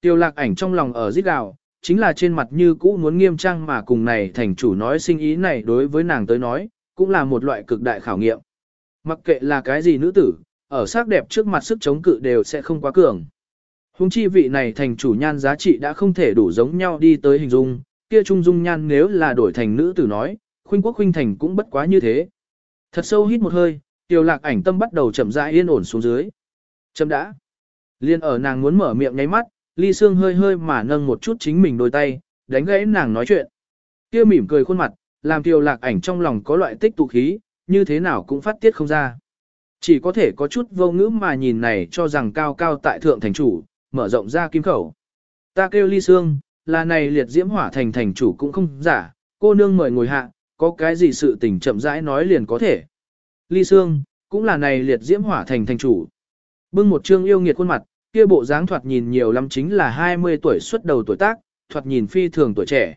Tiêu lạc ảnh trong lòng ở giết gào, chính là trên mặt như cũ muốn nghiêm trang mà cùng này thành chủ nói sinh ý này đối với nàng tới nói, cũng là một loại cực đại khảo nghiệm. Mặc kệ là cái gì nữ tử, ở sắc đẹp trước mặt sức chống cự đều sẽ không quá cường. Hùng chi vị này thành chủ nhan giá trị đã không thể đủ giống nhau đi tới hình dung, kia trung dung nhan nếu là đổi thành nữ tử nói, khuynh quốc khuynh thành cũng bất quá như thế. Thật sâu hít một hơi, tiêu lạc ảnh tâm bắt đầu chậm rãi yên ổn xuống dưới. Chậm đã. Liên ở nàng muốn mở miệng nháy mắt, ly Sương hơi hơi mà nâng một chút chính mình đôi tay, đánh gãy nàng nói chuyện. Kia mỉm cười khuôn mặt, làm tiêu lạc ảnh trong lòng có loại tích tụ khí, như thế nào cũng phát tiết không ra. Chỉ có thể có chút vô ngữ mà nhìn này cho rằng cao cao tại thượng thành chủ, mở rộng ra kim khẩu. Ta kêu ly Sương, là này liệt diễm hỏa thành thành chủ cũng không giả, cô nương mời ngồi hạ, có cái gì sự tình chậm rãi nói liền có thể. Ly Sương, cũng là này liệt diễm hỏa thành thành chủ. Bưng một trương yêu nghiệt khuôn mặt, kia bộ dáng thoạt nhìn nhiều lắm chính là 20 tuổi xuất đầu tuổi tác, thoạt nhìn phi thường tuổi trẻ.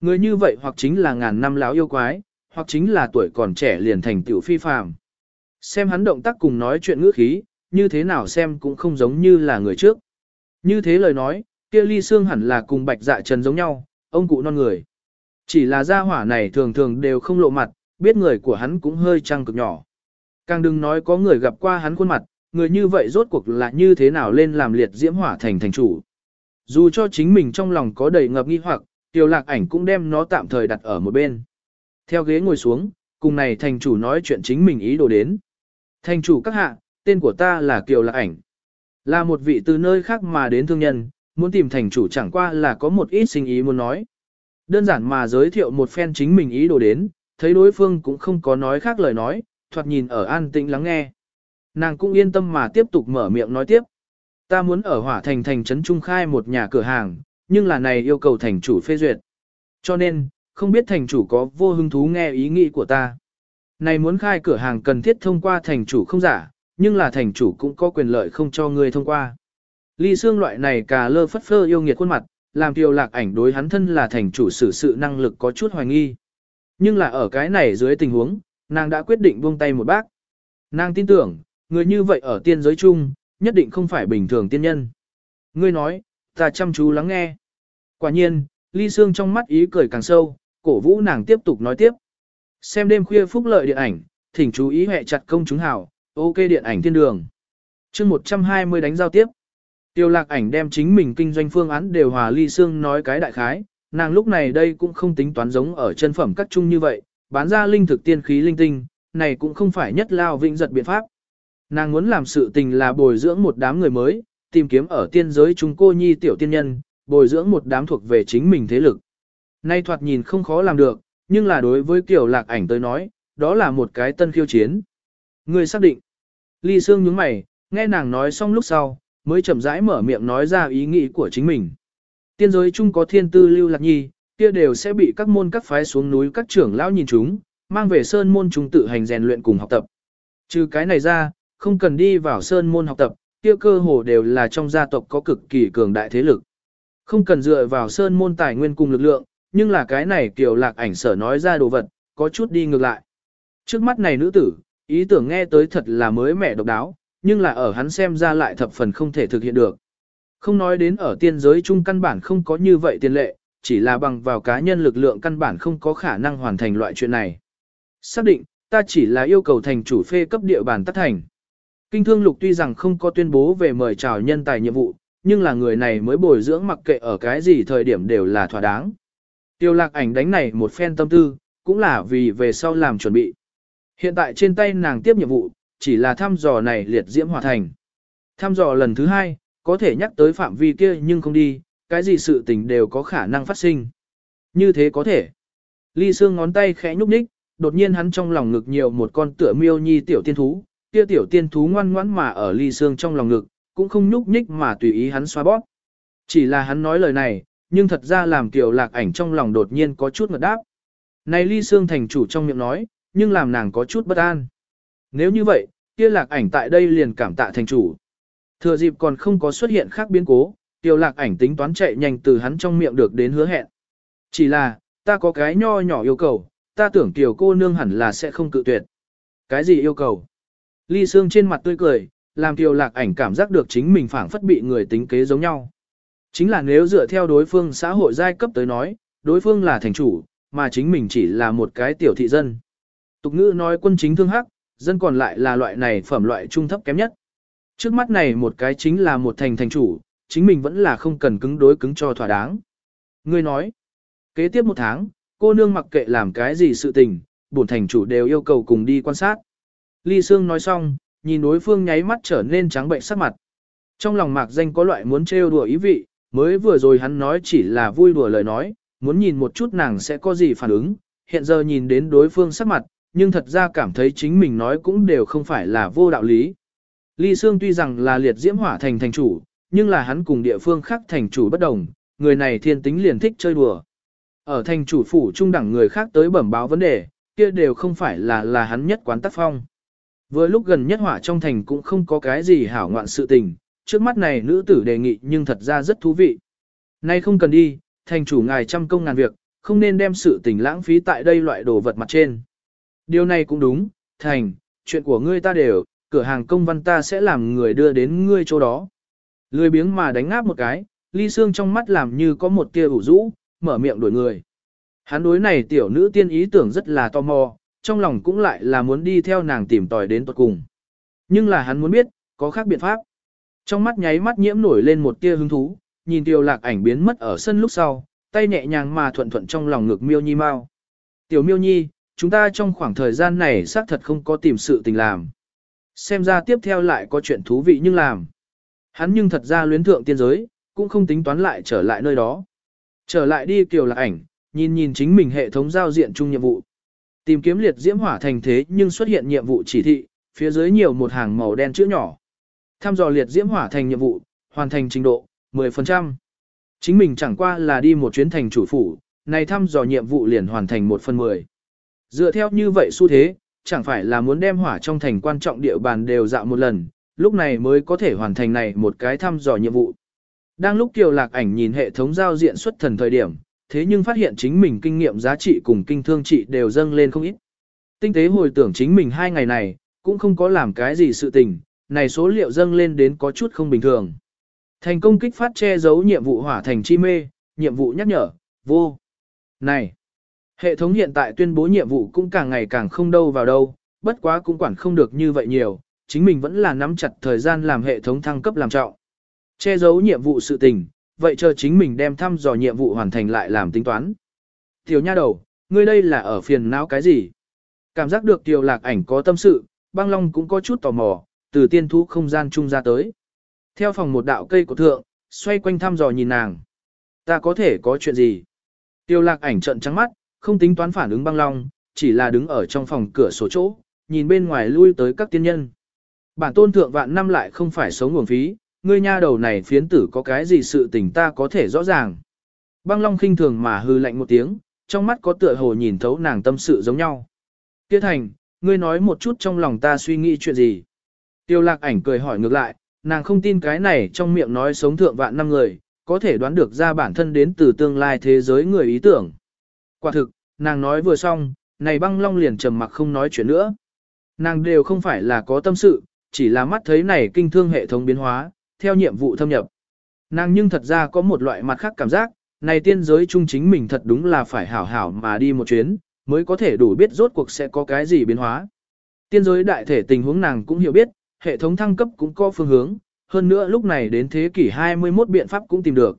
Người như vậy hoặc chính là ngàn năm láo yêu quái, hoặc chính là tuổi còn trẻ liền thành tiểu phi phàm. Xem hắn động tác cùng nói chuyện ngữ khí, như thế nào xem cũng không giống như là người trước. Như thế lời nói, kia ly xương hẳn là cùng bạch dạ trần giống nhau, ông cụ non người. Chỉ là gia hỏa này thường thường đều không lộ mặt, biết người của hắn cũng hơi trăng cực nhỏ. Càng đừng nói có người gặp qua hắn khuôn mặt, người như vậy rốt cuộc là như thế nào lên làm liệt diễm hỏa thành thành chủ. Dù cho chính mình trong lòng có đầy ngập nghi hoặc, tiểu lạc ảnh cũng đem nó tạm thời đặt ở một bên. Theo ghế ngồi xuống, cùng này thành chủ nói chuyện chính mình ý đồ đến. Thành chủ các hạ, tên của ta là Kiều Lạc Ảnh. Là một vị từ nơi khác mà đến thương nhân, muốn tìm thành chủ chẳng qua là có một ít sinh ý muốn nói. Đơn giản mà giới thiệu một phen chính mình ý đồ đến, thấy đối phương cũng không có nói khác lời nói, thoạt nhìn ở an tĩnh lắng nghe. Nàng cũng yên tâm mà tiếp tục mở miệng nói tiếp. Ta muốn ở hỏa thành thành trấn trung khai một nhà cửa hàng, nhưng là này yêu cầu thành chủ phê duyệt. Cho nên, không biết thành chủ có vô hứng thú nghe ý nghĩ của ta. Này muốn khai cửa hàng cần thiết thông qua thành chủ không giả, nhưng là thành chủ cũng có quyền lợi không cho người thông qua. Ly xương loại này cà lơ phất phơ yêu nghiệt khuôn mặt, làm tiêu lạc ảnh đối hắn thân là thành chủ xử sự năng lực có chút hoài nghi. Nhưng là ở cái này dưới tình huống, nàng đã quyết định buông tay một bác. Nàng tin tưởng, người như vậy ở tiên giới chung, nhất định không phải bình thường tiên nhân. Ngươi nói, ta chăm chú lắng nghe. Quả nhiên, ly Sương trong mắt ý cười càng sâu, cổ vũ nàng tiếp tục nói tiếp. Xem đêm khuya phúc lợi điện ảnh, thỉnh chú ý hệ chặt công chúng hảo, ok điện ảnh thiên đường. chương 120 đánh giao tiếp. Tiêu lạc ảnh đem chính mình kinh doanh phương án đều hòa ly Sương nói cái đại khái, nàng lúc này đây cũng không tính toán giống ở chân phẩm các chung như vậy, bán ra linh thực tiên khí linh tinh, này cũng không phải nhất lao vĩnh giật biện pháp. Nàng muốn làm sự tình là bồi dưỡng một đám người mới, tìm kiếm ở tiên giới chúng cô nhi tiểu tiên nhân, bồi dưỡng một đám thuộc về chính mình thế lực. Nay thoạt nhìn không khó làm được, nhưng là đối với kiểu lạc ảnh tới nói, đó là một cái tân khiêu chiến. Người xác định. Ly Sương nhướng mày, nghe nàng nói xong lúc sau, mới chậm rãi mở miệng nói ra ý nghĩ của chính mình. Tiên giới chung có thiên tư lưu lạc nhi, kia đều sẽ bị các môn các phái xuống núi các trưởng lão nhìn chúng, mang về sơn môn chúng tự hành rèn luyện cùng học tập. Trừ cái này ra, không cần đi vào sơn môn học tập, kia cơ hồ đều là trong gia tộc có cực kỳ cường đại thế lực. Không cần dựa vào sơn môn tài nguyên cùng lực lượng, nhưng là cái này kiểu lạc ảnh sở nói ra đồ vật, có chút đi ngược lại. Trước mắt này nữ tử, ý tưởng nghe tới thật là mới mẻ độc đáo, nhưng là ở hắn xem ra lại thập phần không thể thực hiện được. Không nói đến ở tiên giới chung căn bản không có như vậy tiền lệ, chỉ là bằng vào cá nhân lực lượng căn bản không có khả năng hoàn thành loại chuyện này. Xác định, ta chỉ là yêu cầu thành chủ phê cấp địa bàn tắt thành. Kinh thương lục tuy rằng không có tuyên bố về mời chào nhân tài nhiệm vụ, nhưng là người này mới bồi dưỡng mặc kệ ở cái gì thời điểm đều là thỏa đáng. Tiêu lạc ảnh đánh này một phen tâm tư, cũng là vì về sau làm chuẩn bị. Hiện tại trên tay nàng tiếp nhiệm vụ, chỉ là thăm dò này liệt diễm hòa thành. Thăm dò lần thứ hai, có thể nhắc tới phạm vi kia nhưng không đi, cái gì sự tình đều có khả năng phát sinh. Như thế có thể. Ly xương ngón tay khẽ nhúc nhích, đột nhiên hắn trong lòng ngực nhiều một con tựa miêu nhi tiểu tiên thú, kia tiểu tiên thú ngoan ngoãn mà ở ly xương trong lòng ngực, cũng không nhúc nhích mà tùy ý hắn xoa bóp. Chỉ là hắn nói lời này, nhưng thật ra làm tiểu lạc ảnh trong lòng đột nhiên có chút ngợt đáp. Này ly xương thành chủ trong miệng nói, nhưng làm nàng có chút bất an. Nếu như vậy, kia lạc ảnh tại đây liền cảm tạ thành chủ. Thừa dịp còn không có xuất hiện khác biến cố, tiểu lạc ảnh tính toán chạy nhanh từ hắn trong miệng được đến hứa hẹn. Chỉ là, ta có cái nho nhỏ yêu cầu, ta tưởng tiểu cô nương hẳn là sẽ không cự tuyệt. Cái gì yêu cầu? Ly xương trên mặt tươi cười, làm Kiều lạc ảnh cảm giác được chính mình phảng phất bị người tính kế giống nhau. Chính là nếu dựa theo đối phương xã hội giai cấp tới nói, đối phương là thành chủ, mà chính mình chỉ là một cái tiểu thị dân. Tục ngữ nói quân chính thương hắc, dân còn lại là loại này phẩm loại trung thấp kém nhất. Trước mắt này một cái chính là một thành thành chủ, chính mình vẫn là không cần cứng đối cứng cho thỏa đáng. Ngươi nói, kế tiếp một tháng, cô nương mặc kệ làm cái gì sự tình, bổn thành chủ đều yêu cầu cùng đi quan sát. Ly Sương nói xong, nhìn đối phương nháy mắt trở nên trắng bệnh sắc mặt. Trong lòng mạc danh có loại muốn trêu đùa ý vị, mới vừa rồi hắn nói chỉ là vui đùa lời nói, muốn nhìn một chút nàng sẽ có gì phản ứng, hiện giờ nhìn đến đối phương sắc mặt, nhưng thật ra cảm thấy chính mình nói cũng đều không phải là vô đạo lý. Ly Sương tuy rằng là liệt diễm hỏa thành thành chủ, nhưng là hắn cùng địa phương khác thành chủ bất đồng, người này thiên tính liền thích chơi đùa. Ở thành chủ phủ trung đẳng người khác tới bẩm báo vấn đề, kia đều không phải là là hắn nhất quán tác phong. Vừa lúc gần nhất hỏa trong thành cũng không có cái gì hảo ngoạn sự tình, trước mắt này nữ tử đề nghị nhưng thật ra rất thú vị. Nay không cần đi, thành chủ ngài trăm công ngàn việc, không nên đem sự tình lãng phí tại đây loại đồ vật mặt trên. Điều này cũng đúng, thành, chuyện của ngươi ta đều, cửa hàng công văn ta sẽ làm người đưa đến ngươi chỗ đó. Lười biếng mà đánh ngáp một cái, ly xương trong mắt làm như có một tia ủ rũ, mở miệng đuổi người. Hắn đối này tiểu nữ tiên ý tưởng rất là tò mò, trong lòng cũng lại là muốn đi theo nàng tìm tòi đến tuật cùng. Nhưng là hắn muốn biết, có khác biện pháp. Trong mắt nháy mắt nhiễm nổi lên một tia hứng thú, nhìn tiểu lạc ảnh biến mất ở sân lúc sau, tay nhẹ nhàng mà thuận thuận trong lòng ngực miêu nhi mau. Tiểu miêu nhi, chúng ta trong khoảng thời gian này xác thật không có tìm sự tình làm. Xem ra tiếp theo lại có chuyện thú vị nhưng làm. Hắn nhưng thật ra luyến thượng tiên giới, cũng không tính toán lại trở lại nơi đó. Trở lại đi tiểu lạc ảnh, nhìn nhìn chính mình hệ thống giao diện chung nhiệm vụ. Tìm kiếm liệt diễm hỏa thành thế nhưng xuất hiện nhiệm vụ chỉ thị, phía dưới nhiều một hàng màu đen chữ nhỏ. Tham dò liệt diễm hỏa thành nhiệm vụ, hoàn thành trình độ, 10%. Chính mình chẳng qua là đi một chuyến thành chủ phủ, này thăm dò nhiệm vụ liền hoàn thành 1 phần 10. Dựa theo như vậy xu thế, chẳng phải là muốn đem hỏa trong thành quan trọng địa bàn đều dạo một lần, lúc này mới có thể hoàn thành này một cái thăm dò nhiệm vụ. Đang lúc Kiều Lạc ảnh nhìn hệ thống giao diện xuất thần thời điểm, thế nhưng phát hiện chính mình kinh nghiệm giá trị cùng kinh thương trị đều dâng lên không ít. Tinh tế hồi tưởng chính mình hai ngày này, cũng không có làm cái gì sự tình, này số liệu dâng lên đến có chút không bình thường. Thành công kích phát che giấu nhiệm vụ hỏa thành chi mê, nhiệm vụ nhắc nhở, vô. Này, hệ thống hiện tại tuyên bố nhiệm vụ cũng càng ngày càng không đâu vào đâu, bất quá cũng quản không được như vậy nhiều, chính mình vẫn là nắm chặt thời gian làm hệ thống thăng cấp làm trọng. Che giấu nhiệm vụ sự tình, vậy chờ chính mình đem thăm dò nhiệm vụ hoàn thành lại làm tính toán. Tiểu nha đầu, ngươi đây là ở phiền não cái gì? Cảm giác được tiểu lạc ảnh có tâm sự, băng long cũng có chút tò mò, từ tiên thú không gian trung ra tới. Theo phòng một đạo cây của thượng, xoay quanh thăm dò nhìn nàng. Ta có thể có chuyện gì? Tiêu lạc ảnh trận trắng mắt, không tính toán phản ứng băng long, chỉ là đứng ở trong phòng cửa sổ chỗ, nhìn bên ngoài lui tới các tiên nhân. Bản tôn thượng vạn năm lại không phải sống nguồn phí, ngươi nha đầu này phiến tử có cái gì sự tình ta có thể rõ ràng. Băng Long khinh thường mà hư lạnh một tiếng, trong mắt có tựa hồ nhìn thấu nàng tâm sự giống nhau. Tiết thành, ngươi nói một chút trong lòng ta suy nghĩ chuyện gì. Tiêu lạc ảnh cười hỏi ngược lại, nàng không tin cái này trong miệng nói sống thượng vạn năm người, có thể đoán được ra bản thân đến từ tương lai thế giới người ý tưởng. Quả thực, nàng nói vừa xong, này băng long liền trầm mặc không nói chuyện nữa. Nàng đều không phải là có tâm sự, chỉ là mắt thấy này kinh thương hệ thống biến hóa, theo nhiệm vụ thâm nhập. Nàng nhưng thật ra có một loại mặt khác cảm giác, này tiên giới chung chính mình thật đúng là phải hảo hảo mà đi một chuyến, mới có thể đủ biết rốt cuộc sẽ có cái gì biến hóa. Tiên giới đại thể tình huống nàng cũng hiểu biết, hệ thống thăng cấp cũng có phương hướng, hơn nữa lúc này đến thế kỷ 21 biện pháp cũng tìm được.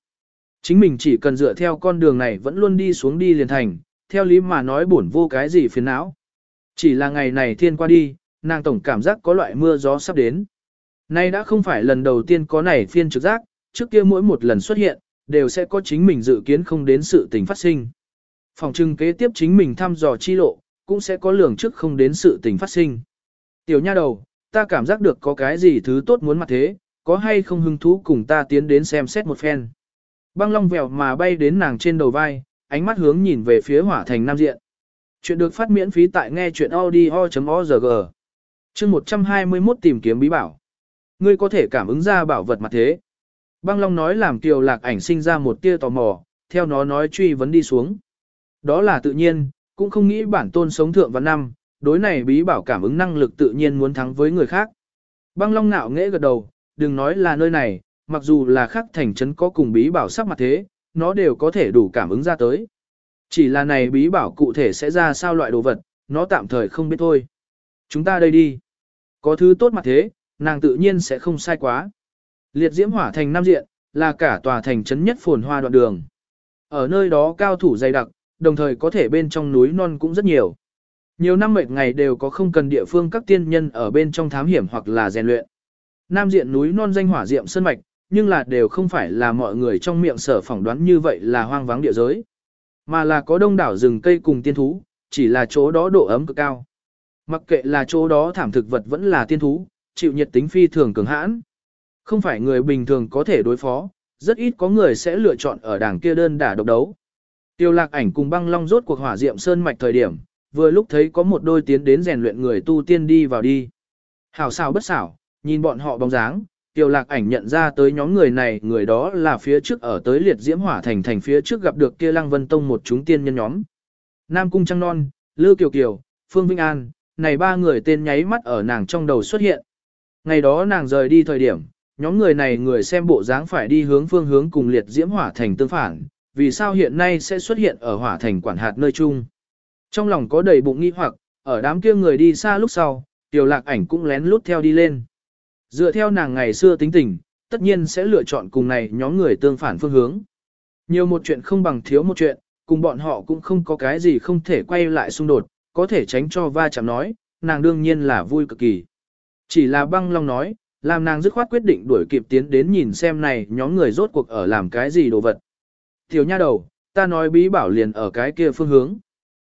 Chính mình chỉ cần dựa theo con đường này vẫn luôn đi xuống đi liền thành, theo lý mà nói buồn vô cái gì phiền não. Chỉ là ngày này thiên qua đi, nàng tổng cảm giác có loại mưa gió sắp đến. Nay đã không phải lần đầu tiên có này phiên trực giác, trước kia mỗi một lần xuất hiện, đều sẽ có chính mình dự kiến không đến sự tình phát sinh. Phòng trưng kế tiếp chính mình thăm dò chi lộ, cũng sẽ có lường trước không đến sự tình phát sinh. Tiểu nha đầu, ta cảm giác được có cái gì thứ tốt muốn mặt thế, có hay không hứng thú cùng ta tiến đến xem xét một phen. Băng long vèo mà bay đến nàng trên đầu vai, ánh mắt hướng nhìn về phía hỏa thành nam diện. Chuyện được phát miễn phí tại nghe chuyện audio.org. Chương 121 tìm kiếm bí bảo. Ngươi có thể cảm ứng ra bảo vật mặt thế. Băng Long nói làm Kiều Lạc ảnh sinh ra một tia tò mò, theo nó nói truy vấn đi xuống. Đó là tự nhiên, cũng không nghĩ bản tôn sống thượng văn năm, đối này bí bảo cảm ứng năng lực tự nhiên muốn thắng với người khác. Băng Long nạo nghễ gật đầu, đừng nói là nơi này, mặc dù là khắc thành trấn có cùng bí bảo sắc mặt thế, nó đều có thể đủ cảm ứng ra tới. Chỉ là này bí bảo cụ thể sẽ ra sao loại đồ vật, nó tạm thời không biết thôi. Chúng ta đây đi. Có thứ tốt mặt thế, nàng tự nhiên sẽ không sai quá. Liệt diễm hỏa thành Nam Diện, là cả tòa thành trấn nhất phồn hoa đoạn đường. Ở nơi đó cao thủ dày đặc, đồng thời có thể bên trong núi non cũng rất nhiều. Nhiều năm mệt ngày đều có không cần địa phương các tiên nhân ở bên trong thám hiểm hoặc là rèn luyện. Nam diện núi non danh hỏa diệm sơn mạch, nhưng là đều không phải là mọi người trong miệng sở phỏng đoán như vậy là hoang vắng địa giới. Mà là có đông đảo rừng cây cùng tiên thú, chỉ là chỗ đó độ ấm cực cao. Mặc kệ là chỗ đó thảm thực vật vẫn là tiên thú, chịu nhiệt tính phi thường cường hãn. Không phải người bình thường có thể đối phó, rất ít có người sẽ lựa chọn ở đảng kia đơn đả độc đấu. Tiêu lạc ảnh cùng băng long rốt cuộc hỏa diệm sơn mạch thời điểm, vừa lúc thấy có một đôi tiến đến rèn luyện người tu tiên đi vào đi. Hảo xảo bất xảo, nhìn bọn họ bóng dáng, tiêu lạc ảnh nhận ra tới nhóm người này, người đó là phía trước ở tới liệt diễm hỏa thành thành phía trước gặp được kia lăng vân tông một chúng tiên nhân nhóm. Nam Cung Trăng Non, Lư Kiều Kiều, Phương Vinh An, này ba người tên nháy mắt ở nàng trong đầu xuất hiện. Ngày đó nàng rời đi thời điểm, nhóm người này người xem bộ dáng phải đi hướng phương hướng cùng liệt diễm hỏa thành tương phản, vì sao hiện nay sẽ xuất hiện ở hỏa thành quản hạt nơi chung. Trong lòng có đầy bụng nghi hoặc, ở đám kia người đi xa lúc sau, tiểu lạc ảnh cũng lén lút theo đi lên. Dựa theo nàng ngày xưa tính tình, tất nhiên sẽ lựa chọn cùng này nhóm người tương phản phương hướng. Nhiều một chuyện không bằng thiếu một chuyện, cùng bọn họ cũng không có cái gì không thể quay lại xung đột, có thể tránh cho va chạm nói, nàng đương nhiên là vui cực kỳ. Chỉ là băng long nói, làm nàng dứt khoát quyết định đuổi kịp tiến đến nhìn xem này nhóm người rốt cuộc ở làm cái gì đồ vật. Tiểu nha đầu, ta nói bí bảo liền ở cái kia phương hướng.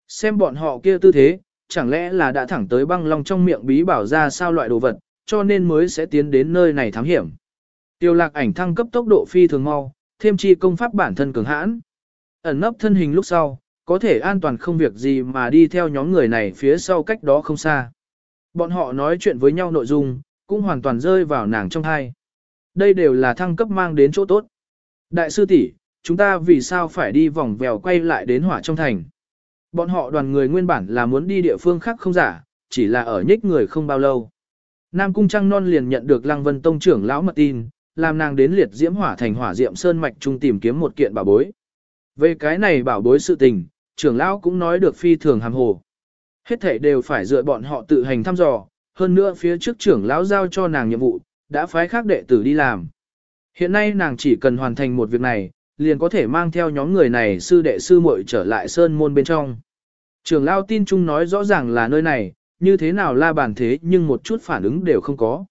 Xem bọn họ kia tư thế, chẳng lẽ là đã thẳng tới băng long trong miệng bí bảo ra sao loại đồ vật, cho nên mới sẽ tiến đến nơi này thám hiểm. Tiêu lạc ảnh thăng cấp tốc độ phi thường mau, thêm chi công pháp bản thân cường hãn. Ẩn nấp thân hình lúc sau, có thể an toàn không việc gì mà đi theo nhóm người này phía sau cách đó không xa. Bọn họ nói chuyện với nhau nội dung, cũng hoàn toàn rơi vào nàng trong thai. Đây đều là thăng cấp mang đến chỗ tốt. Đại sư tỷ, chúng ta vì sao phải đi vòng vèo quay lại đến hỏa trong thành? Bọn họ đoàn người nguyên bản là muốn đi địa phương khác không giả, chỉ là ở nhích người không bao lâu. Nam Cung Trăng Non liền nhận được Lăng Vân Tông trưởng lão mật tin, làm nàng đến liệt diễm hỏa thành hỏa diệm sơn mạch trung tìm kiếm một kiện bảo bối. Về cái này bảo bối sự tình, trưởng lão cũng nói được phi thường hàm hồ. Hết thể đều phải dựa bọn họ tự hành thăm dò, hơn nữa phía trước trưởng lão giao cho nàng nhiệm vụ, đã phái khác đệ tử đi làm. Hiện nay nàng chỉ cần hoàn thành một việc này, liền có thể mang theo nhóm người này sư đệ sư muội trở lại sơn môn bên trong. Trưởng lão tin chung nói rõ ràng là nơi này, như thế nào la bàn thế nhưng một chút phản ứng đều không có.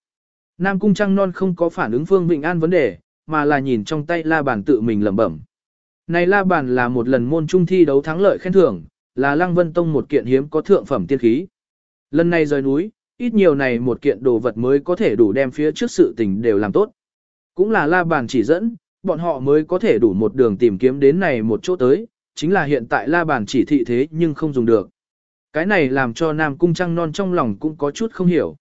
Nam cung trăng non không có phản ứng Phương Vịnh An vấn đề, mà là nhìn trong tay la bàn tự mình lẩm bẩm. Này la bàn là một lần môn trung thi đấu thắng lợi khen thưởng, là lăng vân tông một kiện hiếm có thượng phẩm tiên khí. Lần này rời núi, ít nhiều này một kiện đồ vật mới có thể đủ đem phía trước sự tình đều làm tốt. Cũng là la bàn chỉ dẫn, bọn họ mới có thể đủ một đường tìm kiếm đến này một chỗ tới, chính là hiện tại la bàn chỉ thị thế nhưng không dùng được. Cái này làm cho Nam Cung Trăng Non trong lòng cũng có chút không hiểu.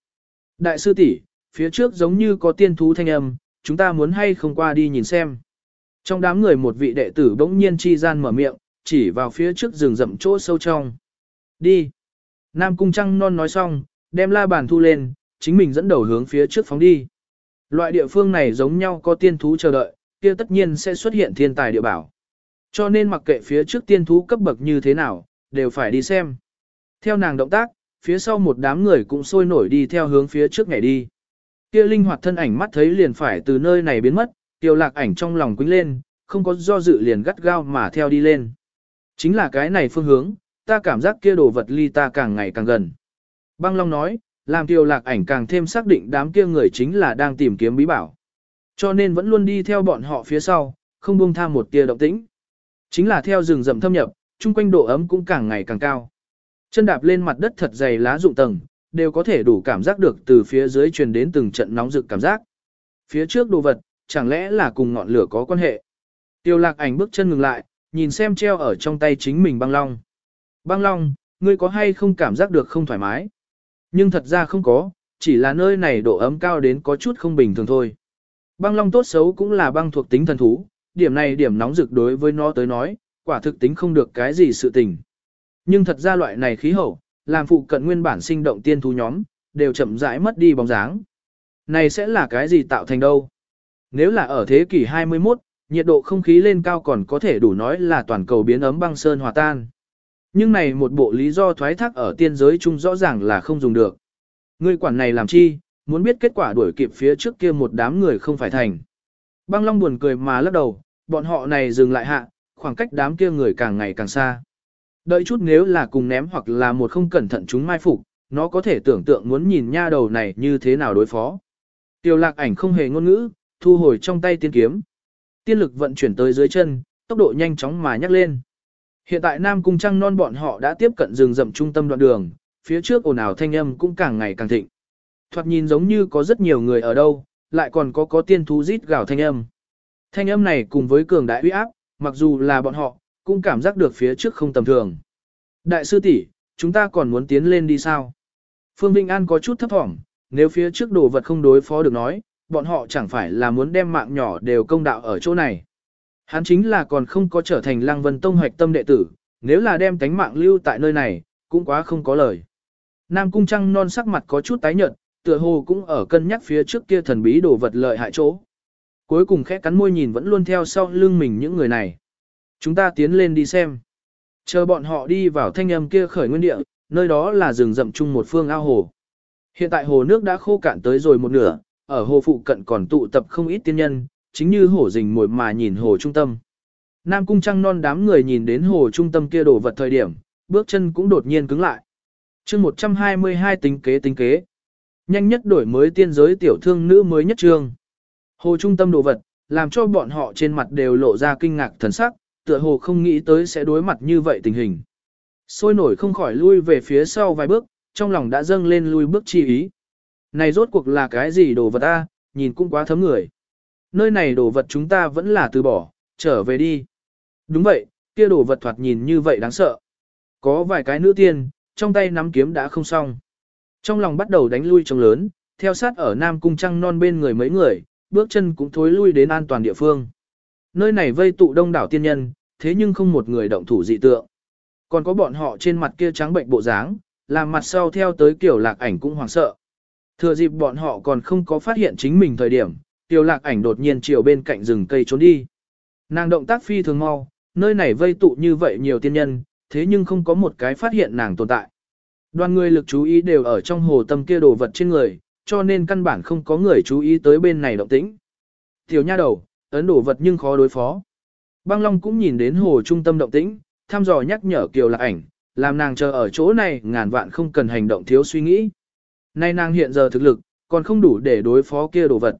Đại sư tỷ, phía trước giống như có tiên thú thanh âm, chúng ta muốn hay không qua đi nhìn xem. Trong đám người một vị đệ tử bỗng nhiên chi gian mở miệng, chỉ vào phía trước rừng rậm chỗ sâu trong. Đi. Nam Cung Trăng Non nói xong, đem la bàn thu lên, chính mình dẫn đầu hướng phía trước phóng đi. Loại địa phương này giống nhau có tiên thú chờ đợi, kia tất nhiên sẽ xuất hiện thiên tài địa bảo. Cho nên mặc kệ phía trước tiên thú cấp bậc như thế nào, đều phải đi xem. Theo nàng động tác, phía sau một đám người cũng sôi nổi đi theo hướng phía trước ngày đi. Kia linh hoạt thân ảnh mắt thấy liền phải từ nơi này biến mất, tiêu lạc ảnh trong lòng quýnh lên, không có do dự liền gắt gao mà theo đi lên. Chính là cái này phương hướng, ta cảm giác kia đồ vật ly ta càng ngày càng gần. Băng Long nói, làm tiêu lạc ảnh càng thêm xác định đám kia người chính là đang tìm kiếm bí bảo. Cho nên vẫn luôn đi theo bọn họ phía sau, không buông tham một tia động tĩnh. Chính là theo rừng rậm thâm nhập, chung quanh độ ấm cũng càng ngày càng cao. Chân đạp lên mặt đất thật dày lá rụng tầng, đều có thể đủ cảm giác được từ phía dưới truyền đến từng trận nóng rực cảm giác. Phía trước đồ vật, chẳng lẽ là cùng ngọn lửa có quan hệ. Tiêu lạc ảnh bước chân ngừng lại, nhìn xem treo ở trong tay chính mình băng long. Băng long, ngươi có hay không cảm giác được không thoải mái? Nhưng thật ra không có, chỉ là nơi này độ ấm cao đến có chút không bình thường thôi. Băng long tốt xấu cũng là băng thuộc tính thần thú, điểm này điểm nóng rực đối với nó tới nói, quả thực tính không được cái gì sự tình. Nhưng thật ra loại này khí hậu, làm phụ cận nguyên bản sinh động tiên thú nhóm, đều chậm rãi mất đi bóng dáng. Này sẽ là cái gì tạo thành đâu? Nếu là ở thế kỷ 21, nhiệt độ không khí lên cao còn có thể đủ nói là toàn cầu biến ấm băng sơn hòa tan. Nhưng này một bộ lý do thoái thác ở tiên giới chung rõ ràng là không dùng được. Ngươi quản này làm chi, muốn biết kết quả đuổi kịp phía trước kia một đám người không phải thành. Băng Long buồn cười mà lắc đầu, bọn họ này dừng lại hạ, khoảng cách đám kia người càng ngày càng xa. Đợi chút nếu là cùng ném hoặc là một không cẩn thận chúng mai phục, nó có thể tưởng tượng muốn nhìn nha đầu này như thế nào đối phó. Tiêu lạc ảnh không hề ngôn ngữ, thu hồi trong tay tiên kiếm. Tiên lực vận chuyển tới dưới chân, tốc độ nhanh chóng mà nhắc lên. Hiện tại Nam Cung Trăng non bọn họ đã tiếp cận rừng rậm trung tâm đoạn đường, phía trước ồn ào thanh âm cũng càng ngày càng thịnh. Thoạt nhìn giống như có rất nhiều người ở đâu, lại còn có có tiên thú rít gào thanh âm. Thanh âm này cùng với cường đại uy áp, mặc dù là bọn họ, cũng cảm giác được phía trước không tầm thường. Đại sư tỷ, chúng ta còn muốn tiến lên đi sao? Phương Vinh An có chút thấp thỏm, nếu phía trước đồ vật không đối phó được nói, bọn họ chẳng phải là muốn đem mạng nhỏ đều công đạo ở chỗ này. Hắn chính là còn không có trở thành Lăng Vân Tông hoạch tâm đệ tử, nếu là đem tánh mạng lưu tại nơi này, cũng quá không có lời. Nam Cung Trăng non sắc mặt có chút tái nhợt, tựa hồ cũng ở cân nhắc phía trước kia thần bí đồ vật lợi hại chỗ. Cuối cùng khẽ cắn môi nhìn vẫn luôn theo sau lưng mình những người này. Chúng ta tiến lên đi xem. Chờ bọn họ đi vào thanh âm kia khởi nguyên địa, nơi đó là rừng rậm chung một phương ao hồ. Hiện tại hồ nước đã khô cạn tới rồi một nửa, ở hồ phụ cận còn tụ tập không ít tiên nhân, chính như hổ rình mồi mà nhìn hồ trung tâm. Nam cung trăng non đám người nhìn đến hồ trung tâm kia đổ vật thời điểm, bước chân cũng đột nhiên cứng lại. chương 122 tính kế tính kế. Nhanh nhất đổi mới tiên giới tiểu thương nữ mới nhất trương. Hồ trung tâm đồ vật, làm cho bọn họ trên mặt đều lộ ra kinh ngạc thần sắc, tựa hồ không nghĩ tới sẽ đối mặt như vậy tình hình. Sôi nổi không khỏi lui về phía sau vài bước, trong lòng đã dâng lên lui bước chi ý. Này rốt cuộc là cái gì đồ vật ta, nhìn cũng quá thấm người. Nơi này đồ vật chúng ta vẫn là từ bỏ, trở về đi. Đúng vậy, kia đồ vật thoạt nhìn như vậy đáng sợ. Có vài cái nữ tiên, trong tay nắm kiếm đã không xong. Trong lòng bắt đầu đánh lui trông lớn, theo sát ở Nam Cung Trăng non bên người mấy người, bước chân cũng thối lui đến an toàn địa phương. Nơi này vây tụ đông đảo tiên nhân, thế nhưng không một người động thủ dị tượng. Còn có bọn họ trên mặt kia trắng bệnh bộ dáng, làm mặt sau theo tới kiểu lạc ảnh cũng hoảng sợ. Thừa dịp bọn họ còn không có phát hiện chính mình thời điểm, tiểu lạc ảnh đột nhiên chiều bên cạnh rừng cây trốn đi. Nàng động tác phi thường mau, nơi này vây tụ như vậy nhiều tiên nhân, thế nhưng không có một cái phát hiện nàng tồn tại. Đoàn người lực chú ý đều ở trong hồ tâm kia đồ vật trên người, cho nên căn bản không có người chú ý tới bên này động tĩnh. Tiểu nha đầu, ấn đồ vật nhưng khó đối phó. Băng Long cũng nhìn đến hồ trung tâm động tĩnh, thăm dò nhắc nhở Kiều Lạc ảnh, làm nàng chờ ở chỗ này ngàn vạn không cần hành động thiếu suy nghĩ. Nay nàng hiện giờ thực lực, còn không đủ để đối phó kia đồ vật.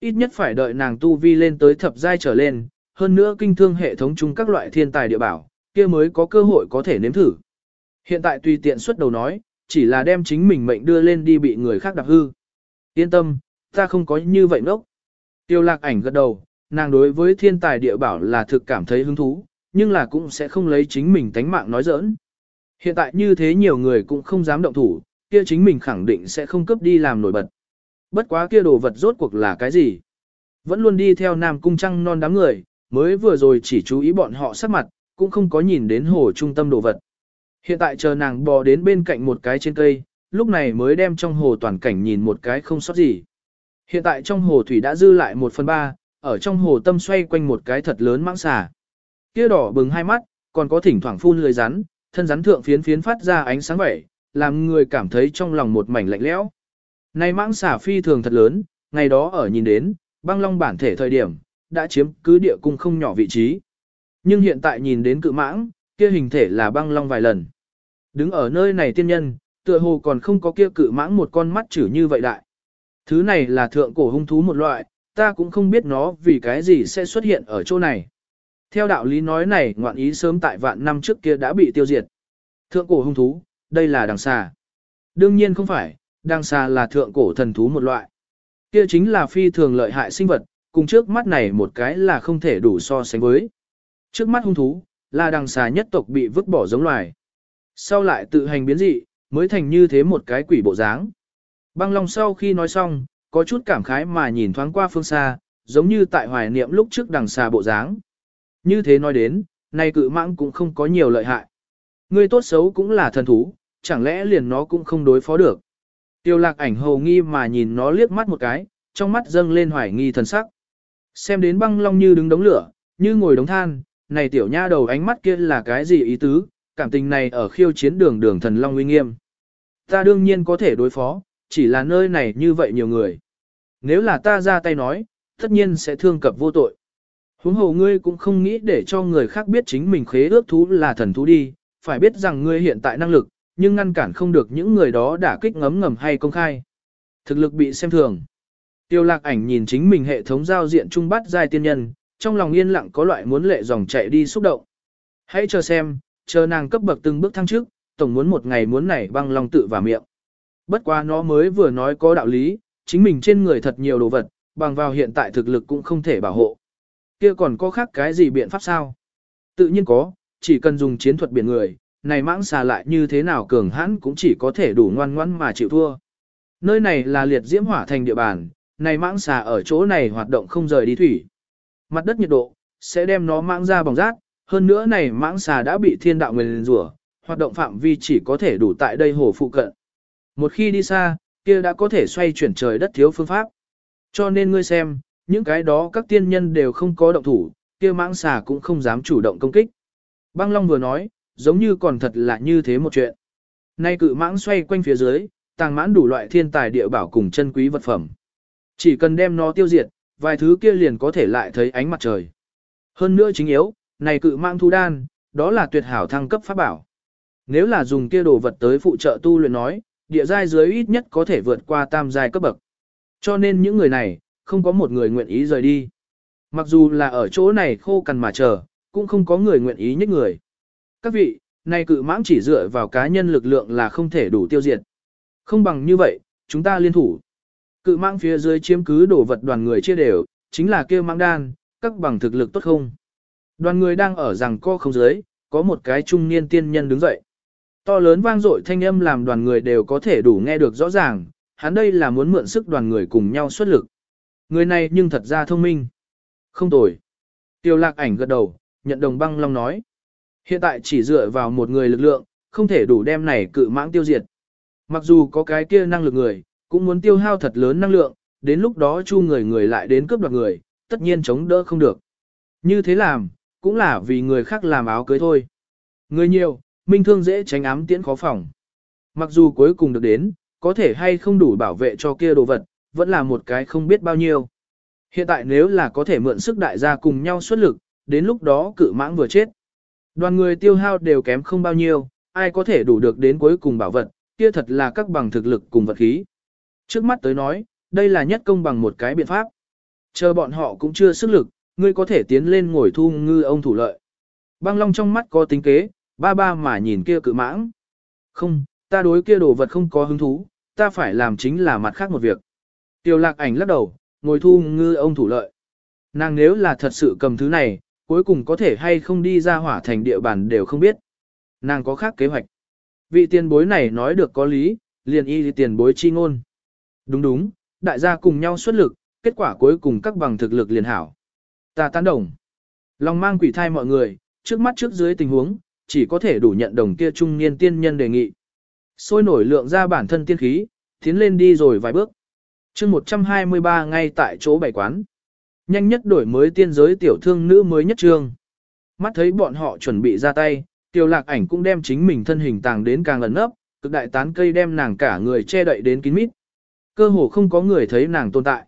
Ít nhất phải đợi nàng tu vi lên tới thập giai trở lên, hơn nữa kinh thương hệ thống chung các loại thiên tài địa bảo, kia mới có cơ hội có thể nếm thử. Hiện tại tùy tiện xuất đầu nói, chỉ là đem chính mình mệnh đưa lên đi bị người khác đạp hư. Yên tâm, ta không có như vậy ngốc. Tiêu lạc ảnh gật đầu, nàng đối với thiên tài địa bảo là thực cảm thấy hứng thú, nhưng là cũng sẽ không lấy chính mình tánh mạng nói giỡn. Hiện tại như thế nhiều người cũng không dám động thủ, kia chính mình khẳng định sẽ không cấp đi làm nổi bật. Bất quá kia đồ vật rốt cuộc là cái gì? Vẫn luôn đi theo Nam Cung Trăng non đám người, mới vừa rồi chỉ chú ý bọn họ sắc mặt, cũng không có nhìn đến hồ trung tâm đồ vật. Hiện tại chờ nàng bò đến bên cạnh một cái trên cây, lúc này mới đem trong hồ toàn cảnh nhìn một cái không sót gì. Hiện tại trong hồ thủy đã dư lại một phần ba, ở trong hồ tâm xoay quanh một cái thật lớn mãng xà. Kia đỏ bừng hai mắt, còn có thỉnh thoảng phun lười rắn, thân rắn thượng phiến phiến phát ra ánh sáng vẻ, làm người cảm thấy trong lòng một mảnh lạnh lẽo. Này mãng xà phi thường thật lớn, ngày đó ở nhìn đến, băng long bản thể thời điểm, đã chiếm cứ địa cung không nhỏ vị trí. Nhưng hiện tại nhìn đến cự mãng, kia hình thể là băng long vài lần. Đứng ở nơi này tiên nhân, tựa hồ còn không có kia cự mãng một con mắt chữ như vậy đại. Thứ này là thượng cổ hung thú một loại, ta cũng không biết nó vì cái gì sẽ xuất hiện ở chỗ này. Theo đạo lý nói này ngoạn ý sớm tại vạn năm trước kia đã bị tiêu diệt. Thượng cổ hung thú, đây là đằng xà. Đương nhiên không phải, đằng xà là thượng cổ thần thú một loại. Kia chính là phi thường lợi hại sinh vật, cùng trước mắt này một cái là không thể đủ so sánh với. Trước mắt hung thú, là đằng xà nhất tộc bị vứt bỏ giống loài. Sau lại tự hành biến dị, mới thành như thế một cái quỷ bộ dáng. Băng Long sau khi nói xong, có chút cảm khái mà nhìn thoáng qua phương xa, giống như tại hoài niệm lúc trước đằng xà bộ dáng. Như thế nói đến, nay cự mãng cũng không có nhiều lợi hại. Ngươi tốt xấu cũng là thần thú, chẳng lẽ liền nó cũng không đối phó được. Tiêu lạc ảnh hầu nghi mà nhìn nó liếc mắt một cái, trong mắt dâng lên hoài nghi thần sắc. Xem đến băng long như đứng đống lửa, như ngồi đống than, này tiểu nha đầu ánh mắt kia là cái gì ý tứ, cảm tình này ở khiêu chiến đường đường thần long uy nghiêm. Ta đương nhiên có thể đối phó, chỉ là nơi này như vậy nhiều người. Nếu là ta ra tay nói, tất nhiên sẽ thương cập vô tội. Huống hồ ngươi cũng không nghĩ để cho người khác biết chính mình khế ước thú là thần thú đi, phải biết rằng ngươi hiện tại năng lực, nhưng ngăn cản không được những người đó đả kích ngấm ngầm hay công khai. Thực lực bị xem thường. Tiêu lạc ảnh nhìn chính mình hệ thống giao diện trung bắt giai tiên nhân, trong lòng yên lặng có loại muốn lệ dòng chạy đi xúc động. Hãy chờ xem, chờ nàng cấp bậc từng bước thăng trước, tổng muốn một ngày muốn nảy băng lòng tự và miệng. Bất quá nó mới vừa nói có đạo lý, chính mình trên người thật nhiều đồ vật, bằng vào hiện tại thực lực cũng không thể bảo hộ. Kia còn có khác cái gì biện pháp sao? Tự nhiên có, chỉ cần dùng chiến thuật biển người, này mãng xà lại như thế nào cường hãn cũng chỉ có thể đủ ngoan ngoãn mà chịu thua. Nơi này là liệt diễm hỏa thành địa bàn, này mãng xà ở chỗ này hoạt động không rời đi thủy. Mặt đất nhiệt độ, sẽ đem nó mãng ra bỏng rát, hơn nữa này mãng xà đã bị thiên đạo nguyền rủa, hoạt động phạm vi chỉ có thể đủ tại đây hồ phụ cận. Một khi đi xa, kia đã có thể xoay chuyển trời đất thiếu phương pháp. Cho nên ngươi xem, những cái đó các tiên nhân đều không có động thủ, kia mãng xà cũng không dám chủ động công kích. Băng Long vừa nói, giống như còn thật là như thế một chuyện. Nay cự mãng xoay quanh phía dưới, tàng mãn đủ loại thiên tài địa bảo cùng chân quý vật phẩm. Chỉ cần đem nó tiêu diệt, vài thứ kia liền có thể lại thấy ánh mặt trời. Hơn nữa chính yếu, này cự mãng thu đan, đó là tuyệt hảo thăng cấp pháp bảo. Nếu là dùng kia đồ vật tới phụ trợ tu luyện nói, địa giai dưới ít nhất có thể vượt qua tam giai cấp bậc. Cho nên những người này, không có một người nguyện ý rời đi. Mặc dù là ở chỗ này khô cằn mà chờ, cũng không có người nguyện ý nhích người. Các vị, này cự mãng chỉ dựa vào cá nhân lực lượng là không thể đủ tiêu diệt. Không bằng như vậy, chúng ta liên thủ. Cự mãng phía dưới chiếm cứ đổ vật đoàn người chia đều, chính là kêu mãng đan, các bằng thực lực tốt không. Đoàn người đang ở rằng co không dưới, có một cái trung niên tiên nhân đứng dậy. To lớn vang dội thanh âm làm đoàn người đều có thể đủ nghe được rõ ràng, hắn đây là muốn mượn sức đoàn người cùng nhau xuất lực. Người này nhưng thật ra thông minh. Không tồi. Tiêu lạc ảnh gật đầu, nhận đồng băng long nói. Hiện tại chỉ dựa vào một người lực lượng, không thể đủ đem này cự mãng tiêu diệt. Mặc dù có cái kia năng lực người, cũng muốn tiêu hao thật lớn năng lượng, đến lúc đó chu người người lại đến cướp đoạt người, tất nhiên chống đỡ không được. Như thế làm, cũng là vì người khác làm áo cưới thôi. Người nhiều, minh thương dễ tránh ám tiễn khó phòng. Mặc dù cuối cùng được đến, có thể hay không đủ bảo vệ cho kia đồ vật, vẫn là một cái không biết bao nhiêu. Hiện tại nếu là có thể mượn sức đại gia cùng nhau xuất lực, đến lúc đó cự mãng vừa chết. Đoàn người tiêu hao đều kém không bao nhiêu, ai có thể đủ được đến cuối cùng bảo vật, kia thật là các bằng thực lực cùng vật khí. Trước mắt tới nói, đây là nhất công bằng một cái biện pháp. Chờ bọn họ cũng chưa sức lực, ngươi có thể tiến lên ngồi thu ngư ông thủ lợi. Băng Long trong mắt có tính kế, ba ba mà nhìn kia cự mãng. Không, ta đối kia đồ vật không có hứng thú, ta phải làm chính là mặt khác một việc. Tiêu lạc ảnh lắc đầu, ngồi thu ngư ông thủ lợi. Nàng nếu là thật sự cầm thứ này, cuối cùng có thể hay không đi ra hỏa thành địa bàn đều không biết. Nàng có khác kế hoạch. Vị tiền bối này nói được có lý, liền y tiền bối chi ngôn. Đúng đúng, đại gia cùng nhau xuất lực, kết quả cuối cùng các bằng thực lực liền hảo. Ta tán đồng. Lòng mang quỷ thai mọi người, trước mắt trước dưới tình huống, chỉ có thể đủ nhận đồng kia trung niên tiên nhân đề nghị. Sôi nổi lượng ra bản thân tiên khí, tiến lên đi rồi vài bước. chương 123 ngay tại chỗ bảy quán. Nhanh nhất đổi mới tiên giới tiểu thương nữ mới nhất trương. Mắt thấy bọn họ chuẩn bị ra tay, tiểu lạc ảnh cũng đem chính mình thân hình tàng đến càng ẩn nấp, cực đại tán cây đem nàng cả người che đậy đến kín mít. Cơ hồ không có người thấy nàng tồn tại.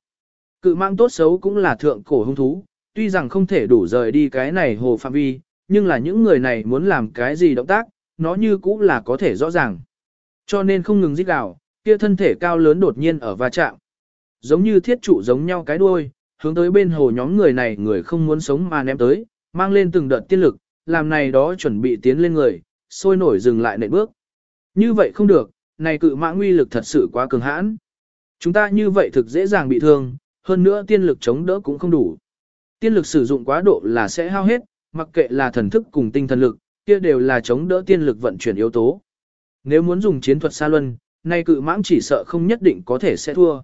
Cự mang tốt xấu cũng là thượng cổ hung thú, tuy rằng không thể đủ rời đi cái này hồ phạm vi, nhưng là những người này muốn làm cái gì động tác, nó như cũng là có thể rõ ràng. Cho nên không ngừng giết gào, kia thân thể cao lớn đột nhiên ở va chạm. Giống như thiết trụ giống nhau cái đuôi, hướng tới bên hồ nhóm người này người không muốn sống mà ném tới, mang lên từng đợt tiên lực, làm này đó chuẩn bị tiến lên người, sôi nổi dừng lại nệm bước. Như vậy không được, này cự mã nguy lực thật sự quá cường hãn. Chúng ta như vậy thực dễ dàng bị thương, hơn nữa tiên lực chống đỡ cũng không đủ. Tiên lực sử dụng quá độ là sẽ hao hết, mặc kệ là thần thức cùng tinh thần lực, kia đều là chống đỡ tiên lực vận chuyển yếu tố. Nếu muốn dùng chiến thuật xa luân, nay cự mãng chỉ sợ không nhất định có thể sẽ thua.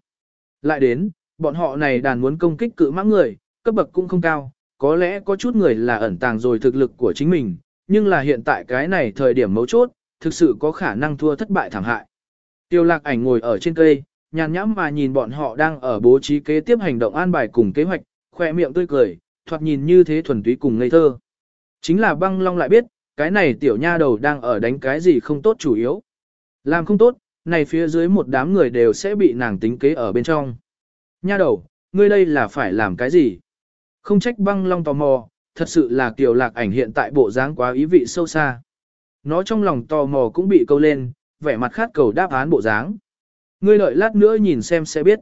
Lại đến, bọn họ này đàn muốn công kích cự mãng người, cấp bậc cũng không cao, có lẽ có chút người là ẩn tàng rồi thực lực của chính mình, nhưng là hiện tại cái này thời điểm mấu chốt, thực sự có khả năng thua thất bại thảm hại. Tiêu lạc ảnh ngồi ở trên cây, nhàn nhãm mà nhìn bọn họ đang ở bố trí kế tiếp hành động an bài cùng kế hoạch, khoe miệng tươi cười, thoạt nhìn như thế thuần túy cùng ngây thơ. Chính là băng long lại biết, cái này tiểu nha đầu đang ở đánh cái gì không tốt chủ yếu. Làm không tốt, này phía dưới một đám người đều sẽ bị nàng tính kế ở bên trong. Nha đầu, ngươi đây là phải làm cái gì? Không trách băng long tò mò, thật sự là tiểu lạc ảnh hiện tại bộ dáng quá ý vị sâu xa. Nó trong lòng tò mò cũng bị câu lên, vẻ mặt khát cầu đáp án bộ dáng. Ngươi đợi lát nữa nhìn xem sẽ biết.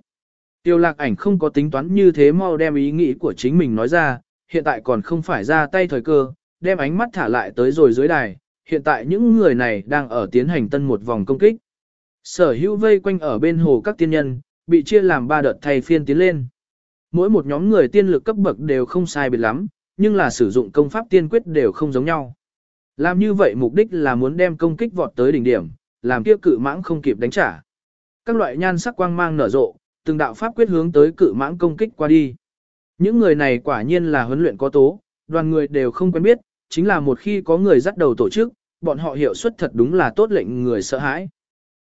Tiêu lạc ảnh không có tính toán như thế mau đem ý nghĩ của chính mình nói ra, hiện tại còn không phải ra tay thời cơ, đem ánh mắt thả lại tới rồi dưới đài, hiện tại những người này đang ở tiến hành tân một vòng công kích. Sở hữu vây quanh ở bên hồ các tiên nhân, bị chia làm ba đợt thay phiên tiến lên. Mỗi một nhóm người tiên lực cấp bậc đều không sai biệt lắm, nhưng là sử dụng công pháp tiên quyết đều không giống nhau. Làm như vậy mục đích là muốn đem công kích vọt tới đỉnh điểm, làm kia cự mãng không kịp đánh trả. Các loại nhan sắc quang mang nở rộ, từng đạo pháp quyết hướng tới cự mãng công kích qua đi. Những người này quả nhiên là huấn luyện có tố, đoàn người đều không quen biết, chính là một khi có người dắt đầu tổ chức, bọn họ hiệu suất thật đúng là tốt lệnh người sợ hãi.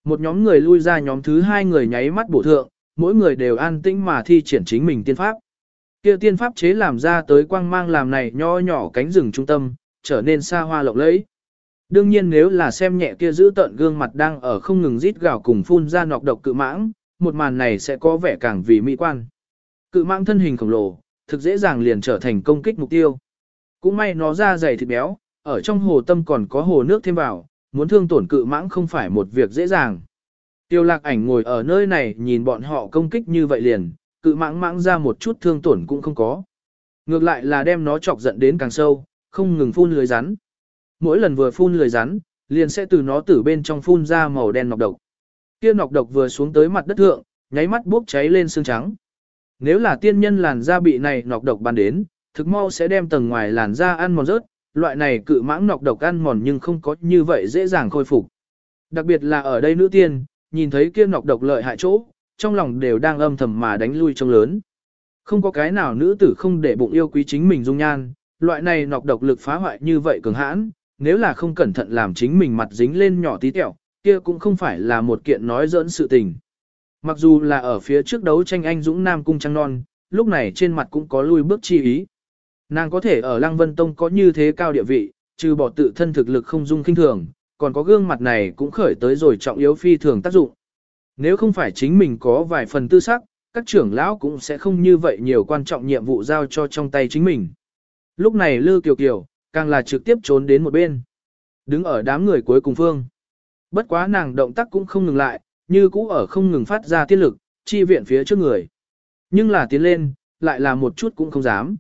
Một nhóm người lui ra nhóm thứ hai người nháy mắt bổ thượng, mỗi người đều an tĩnh mà thi triển chính mình tiên pháp. Kia tiên pháp chế làm ra tới quang mang làm này nho nhỏ cánh rừng trung tâm, trở nên xa hoa lộng lẫy. Đương nhiên nếu là xem nhẹ kia giữ tận gương mặt đang ở không ngừng rít gào cùng phun ra nọc độc cự mãng, một màn này sẽ có vẻ càng vì mỹ quan. Cự mãng thân hình khổng lồ, thực dễ dàng liền trở thành công kích mục tiêu. Cũng may nó ra dày thịt béo, ở trong hồ tâm còn có hồ nước thêm vào, muốn thương tổn cự mãng không phải một việc dễ dàng. Tiêu lạc ảnh ngồi ở nơi này nhìn bọn họ công kích như vậy liền, cự mãng mãng ra một chút thương tổn cũng không có. Ngược lại là đem nó chọc giận đến càng sâu, không ngừng phun lưới rắn. Mỗi lần vừa phun lưới rắn, liền sẽ từ nó từ bên trong phun ra màu đen nọc độc. Kia nọc độc vừa xuống tới mặt đất thượng, nháy mắt bốc cháy lên xương trắng. Nếu là tiên nhân làn da bị này nọc độc ban đến, thực mau sẽ đem tầng ngoài làn da ăn mòn rớt, loại này cự mãng nọc độc ăn mòn nhưng không có như vậy dễ dàng khôi phục. Đặc biệt là ở đây nữ tiên, nhìn thấy kia nọc độc lợi hại chỗ, trong lòng đều đang âm thầm mà đánh lui trong lớn. Không có cái nào nữ tử không để bụng yêu quý chính mình dung nhan, loại này nọc độc lực phá hoại như vậy cường hãn, nếu là không cẩn thận làm chính mình mặt dính lên nhỏ tí tẹo, kia cũng không phải là một kiện nói dỡn sự tình. Mặc dù là ở phía trước đấu tranh anh Dũng Nam Cung Trăng Non, lúc này trên mặt cũng có lui bước chi ý. Nàng có thể ở Lăng Vân Tông có như thế cao địa vị, trừ bỏ tự thân thực lực không dung kinh thường, còn có gương mặt này cũng khởi tới rồi trọng yếu phi thường tác dụng. Nếu không phải chính mình có vài phần tư sắc, các trưởng lão cũng sẽ không như vậy nhiều quan trọng nhiệm vụ giao cho trong tay chính mình. Lúc này Lư Kiều Kiều, càng là trực tiếp trốn đến một bên. Đứng ở đám người cuối cùng phương. Bất quá nàng động tác cũng không ngừng lại, như cũ ở không ngừng phát ra tiết lực, chi viện phía trước người. Nhưng là tiến lên, lại là một chút cũng không dám.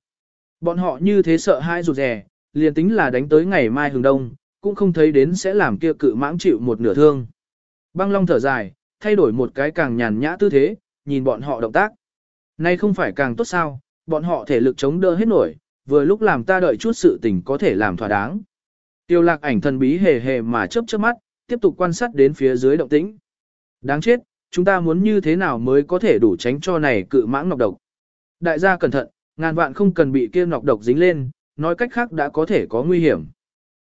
Bọn họ như thế sợ hai rụt rè, liền tính là đánh tới ngày mai hừng đông, cũng không thấy đến sẽ làm kia cự mãng chịu một nửa thương. Băng long thở dài, thay đổi một cái càng nhàn nhã tư thế, nhìn bọn họ động tác. Nay không phải càng tốt sao, bọn họ thể lực chống đỡ hết nổi, vừa lúc làm ta đợi chút sự tình có thể làm thỏa đáng. Tiêu lạc ảnh thần bí hề hề mà chớp chớp mắt, tiếp tục quan sát đến phía dưới động tĩnh. Đáng chết, chúng ta muốn như thế nào mới có thể đủ tránh cho này cự mãng nọc độc. Đại gia cẩn thận, ngàn vạn không cần bị kia nọc độc dính lên, nói cách khác đã có thể có nguy hiểm.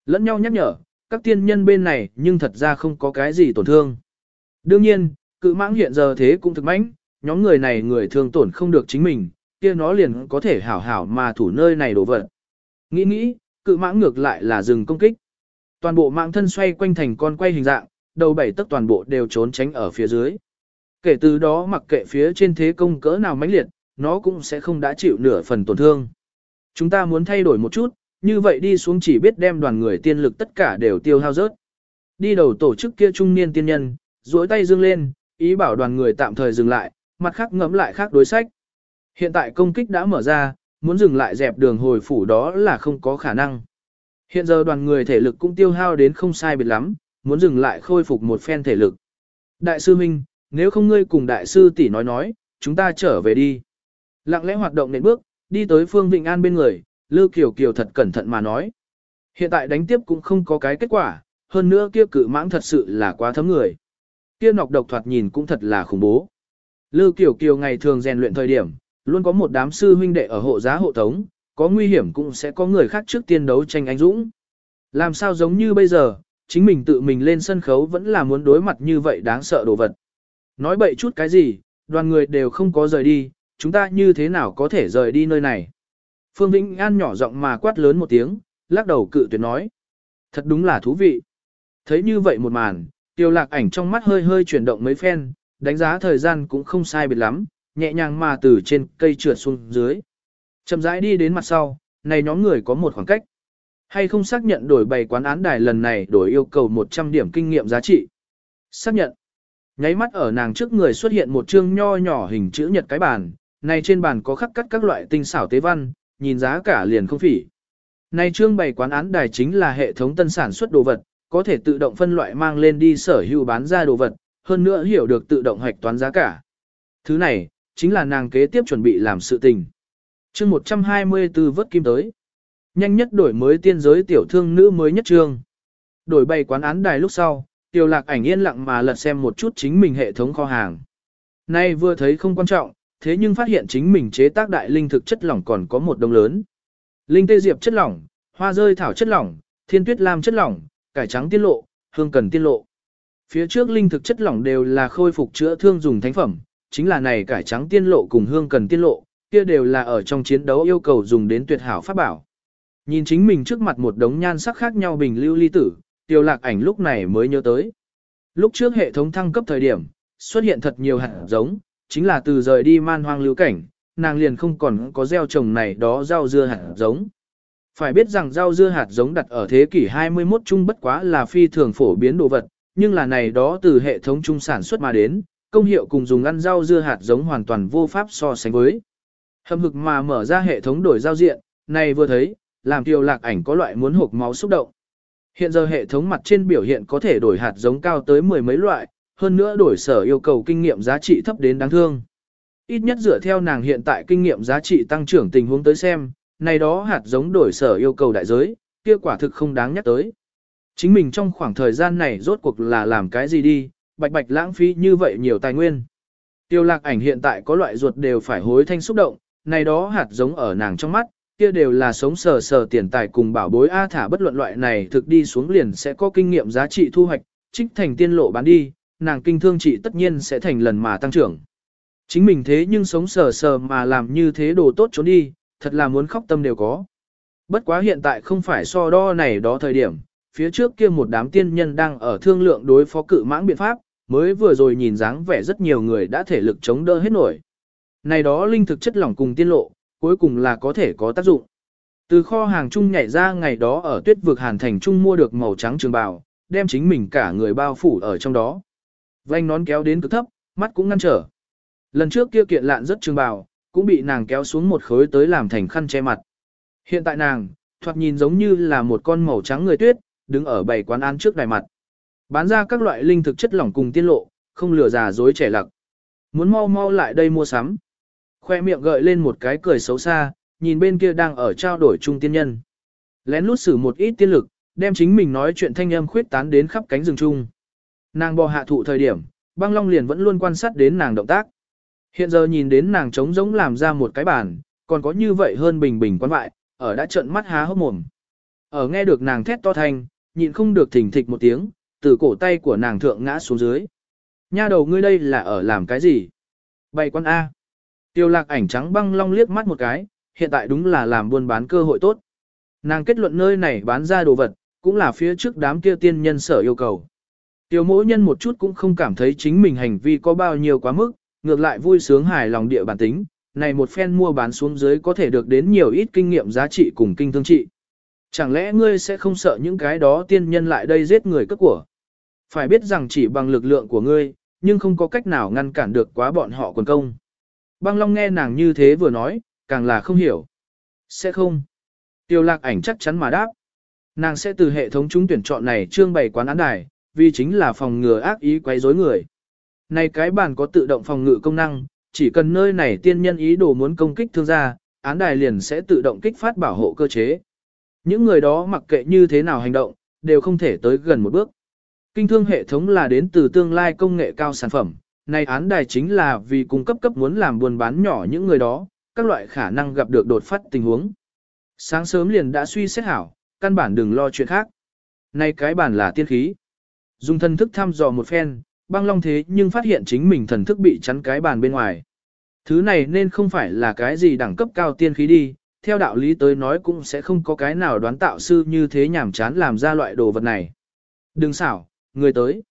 Lẫn nhau nhắc nhở, các tiên nhân bên này nhưng thật ra không có cái gì tổn thương. Đương nhiên, cự mãng hiện giờ thế cũng thực mãnh, nhóm người này người thương tổn không được chính mình, kia nó liền có thể hảo hảo mà thủ nơi này đổ vật. Nghĩ nghĩ, cự mãng ngược lại là dừng công kích. Toàn bộ mạng thân xoay quanh thành con quay hình dạng, đầu bảy tức toàn bộ đều trốn tránh ở phía dưới. Kể từ đó mặc kệ phía trên thế công cỡ nào mãnh liệt, nó cũng sẽ không đã chịu nửa phần tổn thương. Chúng ta muốn thay đổi một chút, như vậy đi xuống chỉ biết đem đoàn người tiên lực tất cả đều tiêu hao rớt. Đi đầu tổ chức kia trung niên tiên nhân, duỗi tay dương lên, ý bảo đoàn người tạm thời dừng lại, mặt khác ngẫm lại khác đối sách. Hiện tại công kích đã mở ra, muốn dừng lại dẹp đường hồi phủ đó là không có khả năng. Hiện giờ đoàn người thể lực cũng tiêu hao đến không sai biệt lắm, muốn dừng lại khôi phục một phen thể lực. Đại sư Minh, nếu không ngươi cùng đại sư tỷ nói nói, chúng ta trở về đi. Lặng lẽ hoạt động nền bước, đi tới Phương Vịnh An bên người, Lư Kiều Kiều thật cẩn thận mà nói. Hiện tại đánh tiếp cũng không có cái kết quả, hơn nữa kia cự mãng thật sự là quá thấm người. Kia nọc độc thoạt nhìn cũng thật là khủng bố. Lư Kiều Kiều ngày thường rèn luyện thời điểm, luôn có một đám sư huynh đệ ở hộ giá hộ tống, có nguy hiểm cũng sẽ có người khác trước tiên đấu tranh anh dũng. Làm sao giống như bây giờ, chính mình tự mình lên sân khấu vẫn là muốn đối mặt như vậy đáng sợ đồ vật. Nói bậy chút cái gì, đoàn người đều không có rời đi, chúng ta như thế nào có thể rời đi nơi này. Phương Vĩnh An nhỏ giọng mà quát lớn một tiếng, lắc đầu cự tuyệt nói. Thật đúng là thú vị. Thấy như vậy một màn, tiêu lạc ảnh trong mắt hơi hơi chuyển động mấy phen, đánh giá thời gian cũng không sai biệt lắm, nhẹ nhàng mà từ trên cây trượt xuống dưới. Chậm rãi đi đến mặt sau, này nhóm người có một khoảng cách. Hay không xác nhận đổi bày quán án đài lần này đổi yêu cầu 100 điểm kinh nghiệm giá trị. Xác nhận. Nháy mắt ở nàng trước người xuất hiện một chương nho nhỏ hình chữ nhật cái bàn, này trên bàn có khắc cắt các loại tinh xảo tế văn, nhìn giá cả liền không phỉ. nay trương bày quán án đài chính là hệ thống tân sản xuất đồ vật, có thể tự động phân loại mang lên đi sở hữu bán ra đồ vật, hơn nữa hiểu được tự động hoạch toán giá cả. Thứ này, chính là nàng kế tiếp chuẩn bị làm sự tình. chương 124 vớt kim tới. Nhanh nhất đổi mới tiên giới tiểu thương nữ mới nhất trương. Đổi bày quán án đài lúc sau, tiểu lạc ảnh yên lặng mà lật xem một chút chính mình hệ thống kho hàng. Nay vừa thấy không quan trọng, thế nhưng phát hiện chính mình chế tác đại linh thực chất lỏng còn có một đông lớn. Linh tê diệp chất lỏng, hoa rơi thảo chất lỏng, thiên tuyết lam chất lỏng, cải trắng tiên lộ, hương cần tiên lộ. Phía trước linh thực chất lỏng đều là khôi phục chữa thương dùng thánh phẩm, chính là này cải trắng tiên lộ cùng hương cần tiên lộ, kia đều là ở trong chiến đấu yêu cầu dùng đến tuyệt hảo pháp bảo. Nhìn chính mình trước mặt một đống nhan sắc khác nhau bình lưu ly tử, tiêu lạc ảnh lúc này mới nhớ tới. Lúc trước hệ thống thăng cấp thời điểm, xuất hiện thật nhiều hạt giống, chính là từ rời đi man hoang lưu cảnh, nàng liền không còn có gieo trồng này đó rau dưa hạt giống. Phải biết rằng rau dưa hạt giống đặt ở thế kỷ 21 chung bất quá là phi thường phổ biến đồ vật, nhưng là này đó từ hệ thống trung sản xuất mà đến, công hiệu cùng dùng ăn rau dưa hạt giống hoàn toàn vô pháp so sánh với. Hầm hực mà mở ra hệ thống đổi giao diện, này vừa thấy, làm tiêu lạc ảnh có loại muốn hộp máu xúc động. Hiện giờ hệ thống mặt trên biểu hiện có thể đổi hạt giống cao tới mười mấy loại, hơn nữa đổi sở yêu cầu kinh nghiệm giá trị thấp đến đáng thương. Ít nhất dựa theo nàng hiện tại kinh nghiệm giá trị tăng trưởng tình huống tới xem, này đó hạt giống đổi sở yêu cầu đại giới, kia quả thực không đáng nhắc tới. Chính mình trong khoảng thời gian này rốt cuộc là làm cái gì đi, bạch bạch lãng phí như vậy nhiều tài nguyên. Tiêu lạc ảnh hiện tại có loại ruột đều phải hối thanh xúc động, này đó hạt giống ở nàng trong mắt, kia đều là sống sờ sờ tiền tài cùng bảo bối A thả bất luận loại này thực đi xuống liền sẽ có kinh nghiệm giá trị thu hoạch, trích thành tiên lộ bán đi, nàng kinh thương trị tất nhiên sẽ thành lần mà tăng trưởng. Chính mình thế nhưng sống sờ sờ mà làm như thế đồ tốt trốn đi, thật là muốn khóc tâm đều có. Bất quá hiện tại không phải so đo này đó thời điểm, phía trước kia một đám tiên nhân đang ở thương lượng đối phó cự mãng biện pháp, mới vừa rồi nhìn dáng vẻ rất nhiều người đã thể lực chống đỡ hết nổi. Này đó linh thực chất lỏng cùng tiên lộ, cuối cùng là có thể có tác dụng. Từ kho hàng chung nhảy ra ngày đó ở tuyết vực hàn thành trung mua được màu trắng trường bào, đem chính mình cả người bao phủ ở trong đó. Vành nón kéo đến cực thấp, mắt cũng ngăn trở. Lần trước kia kiện lạn rất trường bào, cũng bị nàng kéo xuống một khối tới làm thành khăn che mặt. Hiện tại nàng, thoạt nhìn giống như là một con màu trắng người tuyết, đứng ở bảy quán ăn trước đài mặt. Bán ra các loại linh thực chất lỏng cùng tiên lộ, không lừa già dối trẻ lặc. Muốn mau mau lại đây mua sắm. Khoe miệng gợi lên một cái cười xấu xa, nhìn bên kia đang ở trao đổi chung tiên nhân. Lén lút sử một ít tiên lực, đem chính mình nói chuyện thanh âm khuyết tán đến khắp cánh rừng chung. Nàng bò hạ thụ thời điểm, băng long liền vẫn luôn quan sát đến nàng động tác. Hiện giờ nhìn đến nàng trống giống làm ra một cái bàn, còn có như vậy hơn bình bình quan vại, ở đã trận mắt há hốc mồm. Ở nghe được nàng thét to thanh, nhịn không được thỉnh thịch một tiếng, từ cổ tay của nàng thượng ngã xuống dưới. Nha đầu ngươi đây là ở làm cái gì? Bày quan A. Tiêu lạc ảnh trắng băng long liếc mắt một cái, hiện tại đúng là làm buôn bán cơ hội tốt. Nàng kết luận nơi này bán ra đồ vật, cũng là phía trước đám kia tiên nhân sở yêu cầu. Tiểu mỗi nhân một chút cũng không cảm thấy chính mình hành vi có bao nhiêu quá mức, ngược lại vui sướng hài lòng địa bản tính, này một phen mua bán xuống dưới có thể được đến nhiều ít kinh nghiệm giá trị cùng kinh thương trị. Chẳng lẽ ngươi sẽ không sợ những cái đó tiên nhân lại đây giết người cất của? Phải biết rằng chỉ bằng lực lượng của ngươi, nhưng không có cách nào ngăn cản được quá bọn họ quần công. Băng Long nghe nàng như thế vừa nói, càng là không hiểu. Sẽ không. Tiêu lạc ảnh chắc chắn mà đáp. Nàng sẽ từ hệ thống trúng tuyển chọn này trương bày quán án đài, vì chính là phòng ngừa ác ý quấy rối người. Này cái bàn có tự động phòng ngự công năng, chỉ cần nơi này tiên nhân ý đồ muốn công kích thương gia, án đài liền sẽ tự động kích phát bảo hộ cơ chế. Những người đó mặc kệ như thế nào hành động, đều không thể tới gần một bước. Kinh thương hệ thống là đến từ tương lai công nghệ cao sản phẩm, này án đài chính là vì cung cấp cấp muốn làm buôn bán nhỏ những người đó, các loại khả năng gặp được đột phát tình huống. Sáng sớm liền đã suy xét hảo, căn bản đừng lo chuyện khác. Này cái bản là tiên khí. Dùng thần thức thăm dò một phen, băng long thế nhưng phát hiện chính mình thần thức bị chắn cái bàn bên ngoài. Thứ này nên không phải là cái gì đẳng cấp cao tiên khí đi, theo đạo lý tới nói cũng sẽ không có cái nào đoán tạo sư như thế nhảm chán làm ra loại đồ vật này. Đừng xảo, người tới.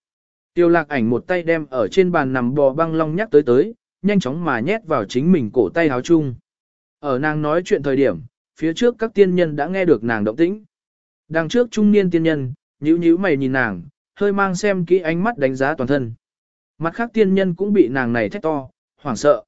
Tiêu lạc ảnh một tay đem ở trên bàn nằm bò băng long nhắc tới tới, nhanh chóng mà nhét vào chính mình cổ tay háo chung. Ở nàng nói chuyện thời điểm, phía trước các tiên nhân đã nghe được nàng động tĩnh. Đằng trước trung niên tiên nhân, nhíu nhíu mày nhìn nàng, hơi mang xem kỹ ánh mắt đánh giá toàn thân. Mặt khác tiên nhân cũng bị nàng này thét to, hoảng sợ.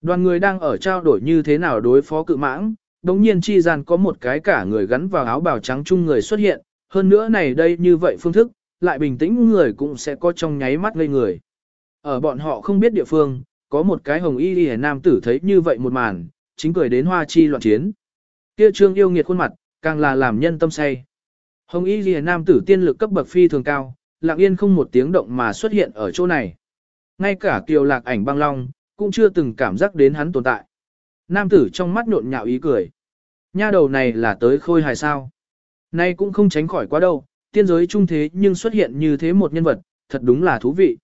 Đoàn người đang ở trao đổi như thế nào đối phó cự mãng, đồng nhiên chi gian có một cái cả người gắn vào áo bào trắng chung người xuất hiện, hơn nữa này đây như vậy phương thức, lại bình tĩnh người cũng sẽ có trong nháy mắt ngây người. Ở bọn họ không biết địa phương, có một cái hồng y đi nam tử thấy như vậy một màn, chính cười đến hoa chi loạn chiến. Kia trương yêu nghiệt khuôn mặt, càng là làm nhân tâm say. Hồng y ghi nam tử tiên lực cấp bậc phi thường cao, lặng yên không một tiếng động mà xuất hiện ở chỗ này. Ngay cả kiều lạc ảnh băng long, cũng chưa từng cảm giác đến hắn tồn tại. Nam tử trong mắt nhộn nhạo ý cười. Nha đầu này là tới khôi hài sao. Nay cũng không tránh khỏi quá đâu, tiên giới trung thế nhưng xuất hiện như thế một nhân vật, thật đúng là thú vị.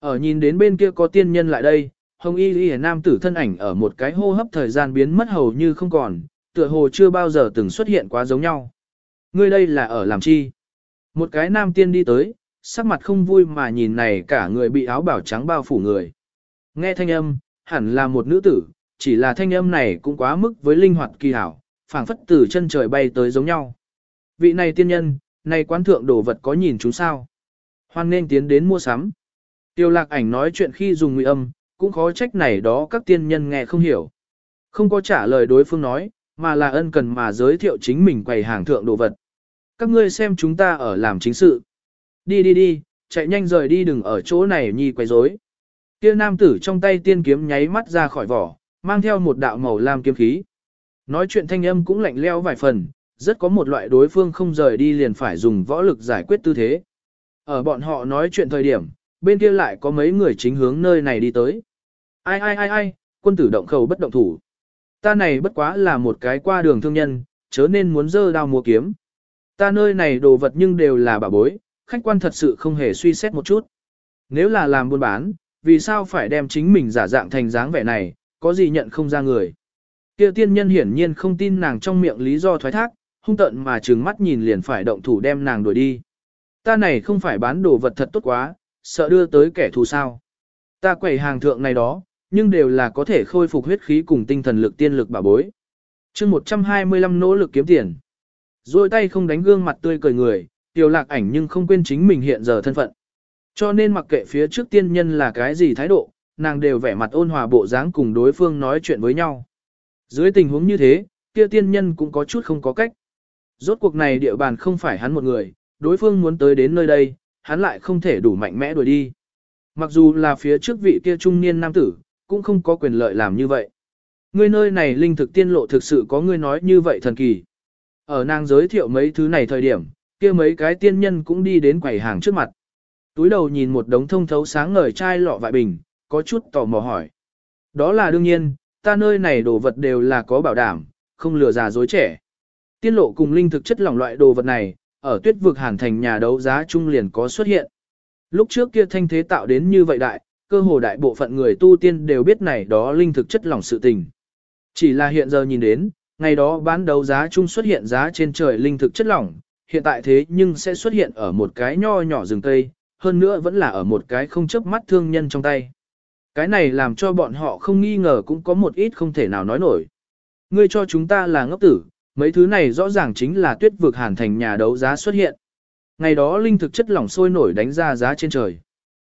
Ở nhìn đến bên kia có tiên nhân lại đây, hồng y y nam tử thân ảnh ở một cái hô hấp thời gian biến mất hầu như không còn, tựa hồ chưa bao giờ từng xuất hiện quá giống nhau. Ngươi đây là ở làm chi? Một cái nam tiên đi tới, sắc mặt không vui mà nhìn này cả người bị áo bảo trắng bao phủ người. Nghe thanh âm, hẳn là một nữ tử, chỉ là thanh âm này cũng quá mức với linh hoạt kỳ hảo, phảng phất từ chân trời bay tới giống nhau. Vị này tiên nhân, này quán thượng đồ vật có nhìn chúng sao? Hoan nên tiến đến mua sắm. Tiêu lạc ảnh nói chuyện khi dùng ngụy âm, cũng khó trách này đó các tiên nhân nghe không hiểu. Không có trả lời đối phương nói, mà là ân cần mà giới thiệu chính mình quầy hàng thượng đồ vật. Các ngươi xem chúng ta ở làm chính sự. Đi đi đi, chạy nhanh rời đi đừng ở chỗ này nhi quay rối. Kia nam tử trong tay tiên kiếm nháy mắt ra khỏi vỏ, mang theo một đạo màu lam kiếm khí. Nói chuyện thanh âm cũng lạnh lẽo vài phần, rất có một loại đối phương không rời đi liền phải dùng võ lực giải quyết tư thế. Ở bọn họ nói chuyện thời điểm, bên kia lại có mấy người chính hướng nơi này đi tới. Ai ai ai ai, quân tử động khẩu bất động thủ. Ta này bất quá là một cái qua đường thương nhân, chớ nên muốn dơ đao mua kiếm. Ta nơi này đồ vật nhưng đều là bà bối, khách quan thật sự không hề suy xét một chút. Nếu là làm buôn bán, vì sao phải đem chính mình giả dạng thành dáng vẻ này, có gì nhận không ra người. Kia tiên nhân hiển nhiên không tin nàng trong miệng lý do thoái thác, hung tận mà trừng mắt nhìn liền phải động thủ đem nàng đuổi đi. Ta này không phải bán đồ vật thật tốt quá, sợ đưa tới kẻ thù sao. Ta quẩy hàng thượng này đó, nhưng đều là có thể khôi phục huyết khí cùng tinh thần lực tiên lực bảo bối. chương 125 nỗ lực kiếm tiền. Rồi tay không đánh gương mặt tươi cười người, tiểu lạc ảnh nhưng không quên chính mình hiện giờ thân phận. Cho nên mặc kệ phía trước tiên nhân là cái gì thái độ, nàng đều vẻ mặt ôn hòa bộ dáng cùng đối phương nói chuyện với nhau. Dưới tình huống như thế, kia tiên nhân cũng có chút không có cách. Rốt cuộc này địa bàn không phải hắn một người, đối phương muốn tới đến nơi đây, hắn lại không thể đủ mạnh mẽ đuổi đi. Mặc dù là phía trước vị kia trung niên nam tử, cũng không có quyền lợi làm như vậy. Ngươi nơi này linh thực tiên lộ thực sự có ngươi nói như vậy thần kỳ. Ở nàng giới thiệu mấy thứ này thời điểm, kia mấy cái tiên nhân cũng đi đến quầy hàng trước mặt. Túi đầu nhìn một đống thông thấu sáng ngời chai lọ vại bình, có chút tò mò hỏi. Đó là đương nhiên, ta nơi này đồ vật đều là có bảo đảm, không lừa già dối trẻ. Tiên lộ cùng linh thực chất lỏng loại đồ vật này, ở tuyết vực hàn thành nhà đấu giá trung liền có xuất hiện. Lúc trước kia thanh thế tạo đến như vậy đại, cơ hồ đại bộ phận người tu tiên đều biết này đó linh thực chất lỏng sự tình. Chỉ là hiện giờ nhìn đến, ngày đó bán đấu giá chung xuất hiện giá trên trời linh thực chất lỏng, hiện tại thế nhưng sẽ xuất hiện ở một cái nho nhỏ rừng cây, hơn nữa vẫn là ở một cái không chấp mắt thương nhân trong tay. Cái này làm cho bọn họ không nghi ngờ cũng có một ít không thể nào nói nổi. Ngươi cho chúng ta là ngốc tử, mấy thứ này rõ ràng chính là tuyết vực hàn thành nhà đấu giá xuất hiện. Ngày đó linh thực chất lỏng sôi nổi đánh ra giá trên trời.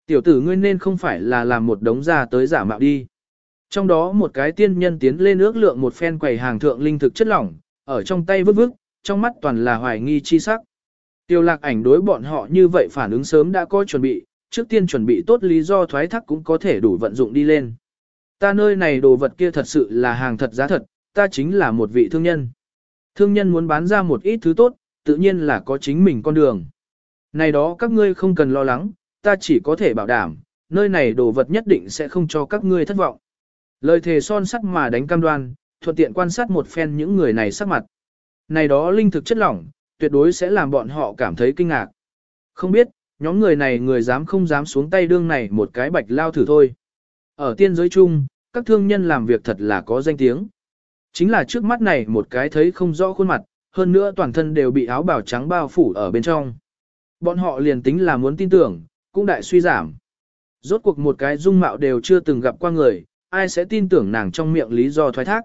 Tiểu tử ngươi nên không phải là làm một đống ra tới giả mạo đi. Trong đó một cái tiên nhân tiến lên ước lượng một phen quầy hàng thượng linh thực chất lỏng, ở trong tay vứt vứt, trong mắt toàn là hoài nghi chi sắc. Tiêu lạc ảnh đối bọn họ như vậy phản ứng sớm đã có chuẩn bị, trước tiên chuẩn bị tốt lý do thoái thác cũng có thể đủ vận dụng đi lên. Ta nơi này đồ vật kia thật sự là hàng thật giá thật, ta chính là một vị thương nhân. Thương nhân muốn bán ra một ít thứ tốt, tự nhiên là có chính mình con đường. Này đó các ngươi không cần lo lắng, ta chỉ có thể bảo đảm, nơi này đồ vật nhất định sẽ không cho các ngươi thất vọng. Lời thề son sắt mà đánh cam đoan, thuận tiện quan sát một phen những người này sắc mặt. Này đó linh thực chất lỏng, tuyệt đối sẽ làm bọn họ cảm thấy kinh ngạc. Không biết, nhóm người này người dám không dám xuống tay đương này một cái bạch lao thử thôi. Ở tiên giới chung, các thương nhân làm việc thật là có danh tiếng. Chính là trước mắt này một cái thấy không rõ khuôn mặt, hơn nữa toàn thân đều bị áo bào trắng bao phủ ở bên trong. Bọn họ liền tính là muốn tin tưởng, cũng đại suy giảm. Rốt cuộc một cái dung mạo đều chưa từng gặp qua người, ai sẽ tin tưởng nàng trong miệng lý do thoái thác.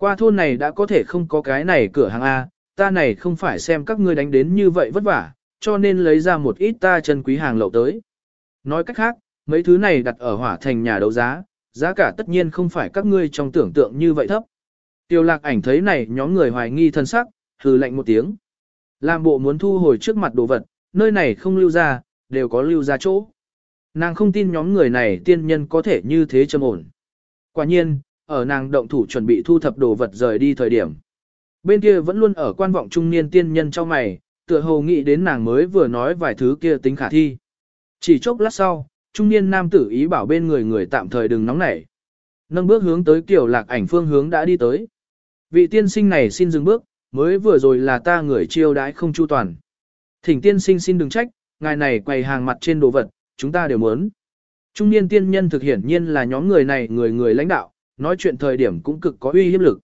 Qua thôn này đã có thể không có cái này cửa hàng A, ta này không phải xem các ngươi đánh đến như vậy vất vả, cho nên lấy ra một ít ta chân quý hàng lậu tới. Nói cách khác, mấy thứ này đặt ở hỏa thành nhà đấu giá, giá cả tất nhiên không phải các ngươi trong tưởng tượng như vậy thấp. Tiêu lạc ảnh thấy này nhóm người hoài nghi thân sắc, hừ lạnh một tiếng. Làm bộ muốn thu hồi trước mặt đồ vật, nơi này không lưu ra, đều có lưu ra chỗ. Nàng không tin nhóm người này tiên nhân có thể như thế trầm ổn. Quả nhiên, ở nàng động thủ chuẩn bị thu thập đồ vật rời đi thời điểm. Bên kia vẫn luôn ở quan vọng trung niên tiên nhân trong mày, tựa hồ nghĩ đến nàng mới vừa nói vài thứ kia tính khả thi. Chỉ chốc lát sau, trung niên nam tử ý bảo bên người người tạm thời đừng nóng nảy. Nâng bước hướng tới kiểu lạc ảnh phương hướng đã đi tới. Vị tiên sinh này xin dừng bước, mới vừa rồi là ta người chiêu đãi không chu toàn. Thỉnh tiên sinh xin đừng trách, ngài này quầy hàng mặt trên đồ vật, chúng ta đều muốn. Trung niên tiên nhân thực hiển nhiên là nhóm người này người người lãnh đạo, nói chuyện thời điểm cũng cực có uy hiếp lực.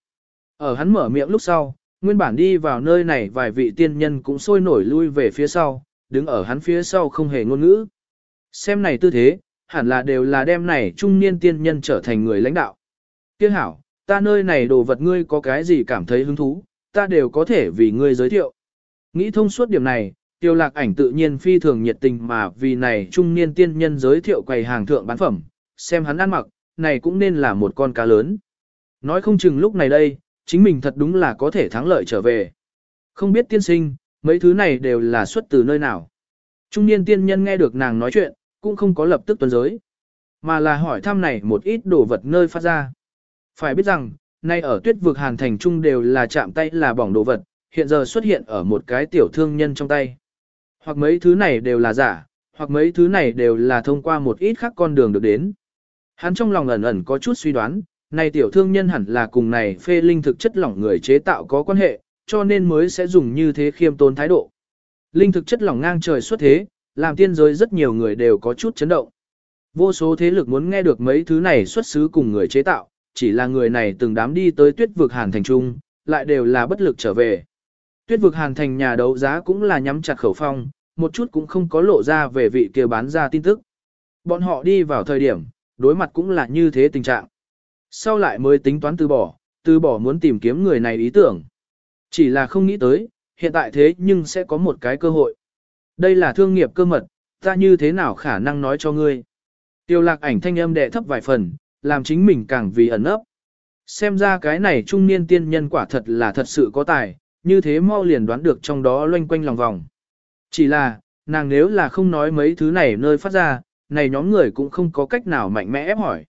Ở hắn mở miệng lúc sau, nguyên bản đi vào nơi này vài vị tiên nhân cũng sôi nổi lui về phía sau, đứng ở hắn phía sau không hề ngôn ngữ. Xem này tư thế, hẳn là đều là đem này trung niên tiên nhân trở thành người lãnh đạo. Tiếc hảo, ta nơi này đồ vật ngươi có cái gì cảm thấy hứng thú, ta đều có thể vì ngươi giới thiệu. Nghĩ thông suốt điểm này, tiêu lạc ảnh tự nhiên phi thường nhiệt tình mà vì này trung niên tiên nhân giới thiệu quầy hàng thượng bán phẩm, xem hắn ăn mặc, này cũng nên là một con cá lớn. Nói không chừng lúc này đây, chính mình thật đúng là có thể thắng lợi trở về. Không biết tiên sinh, mấy thứ này đều là xuất từ nơi nào. Trung niên tiên nhân nghe được nàng nói chuyện, cũng không có lập tức tuần giới, mà là hỏi thăm này một ít đồ vật nơi phát ra. Phải biết rằng, nay ở tuyết vực hàn thành trung đều là chạm tay là bỏng đồ vật, hiện giờ xuất hiện ở một cái tiểu thương nhân trong tay. Hoặc mấy thứ này đều là giả, hoặc mấy thứ này đều là thông qua một ít khác con đường được đến. Hắn trong lòng ẩn ẩn có chút suy đoán, này tiểu thương nhân hẳn là cùng này phê linh thực chất lỏng người chế tạo có quan hệ, cho nên mới sẽ dùng như thế khiêm tốn thái độ. Linh thực chất lỏng ngang trời xuất thế, làm tiên giới rất nhiều người đều có chút chấn động. Vô số thế lực muốn nghe được mấy thứ này xuất xứ cùng người chế tạo, chỉ là người này từng đám đi tới tuyết vực hàn thành trung, lại đều là bất lực trở về. Tuyết vực hàn thành nhà đấu giá cũng là nhắm chặt khẩu phong, một chút cũng không có lộ ra về vị kia bán ra tin tức. Bọn họ đi vào thời điểm, đối mặt cũng là như thế tình trạng. Sau lại mới tính toán từ bỏ, từ bỏ muốn tìm kiếm người này ý tưởng. Chỉ là không nghĩ tới, hiện tại thế nhưng sẽ có một cái cơ hội. Đây là thương nghiệp cơ mật, ta như thế nào khả năng nói cho ngươi. Tiêu lạc ảnh thanh âm đệ thấp vài phần, làm chính mình càng vì ẩn ấp. Xem ra cái này trung niên tiên nhân quả thật là thật sự có tài, như thế mau liền đoán được trong đó loanh quanh lòng vòng. Chỉ là, nàng nếu là không nói mấy thứ này nơi phát ra, này nhóm người cũng không có cách nào mạnh mẽ ép hỏi.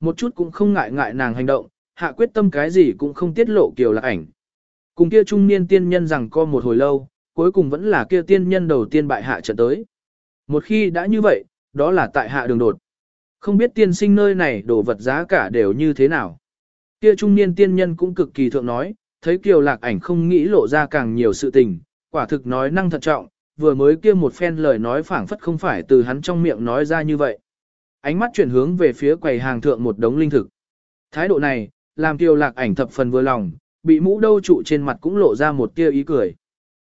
Một chút cũng không ngại ngại nàng hành động, hạ quyết tâm cái gì cũng không tiết lộ kiều lạc ảnh. Cùng kia trung niên tiên nhân rằng co một hồi lâu, cuối cùng vẫn là kia tiên nhân đầu tiên bại hạ trận tới. Một khi đã như vậy, đó là tại hạ đường đột. Không biết tiên sinh nơi này đồ vật giá cả đều như thế nào. Kia trung niên tiên nhân cũng cực kỳ thượng nói, thấy kiều lạc ảnh không nghĩ lộ ra càng nhiều sự tình, quả thực nói năng thận trọng, vừa mới kia một phen lời nói phảng phất không phải từ hắn trong miệng nói ra như vậy. Ánh mắt chuyển hướng về phía quầy hàng thượng một đống linh thực. Thái độ này, làm kiều lạc ảnh thập phần vừa lòng, bị mũ đâu trụ trên mặt cũng lộ ra một tia ý cười.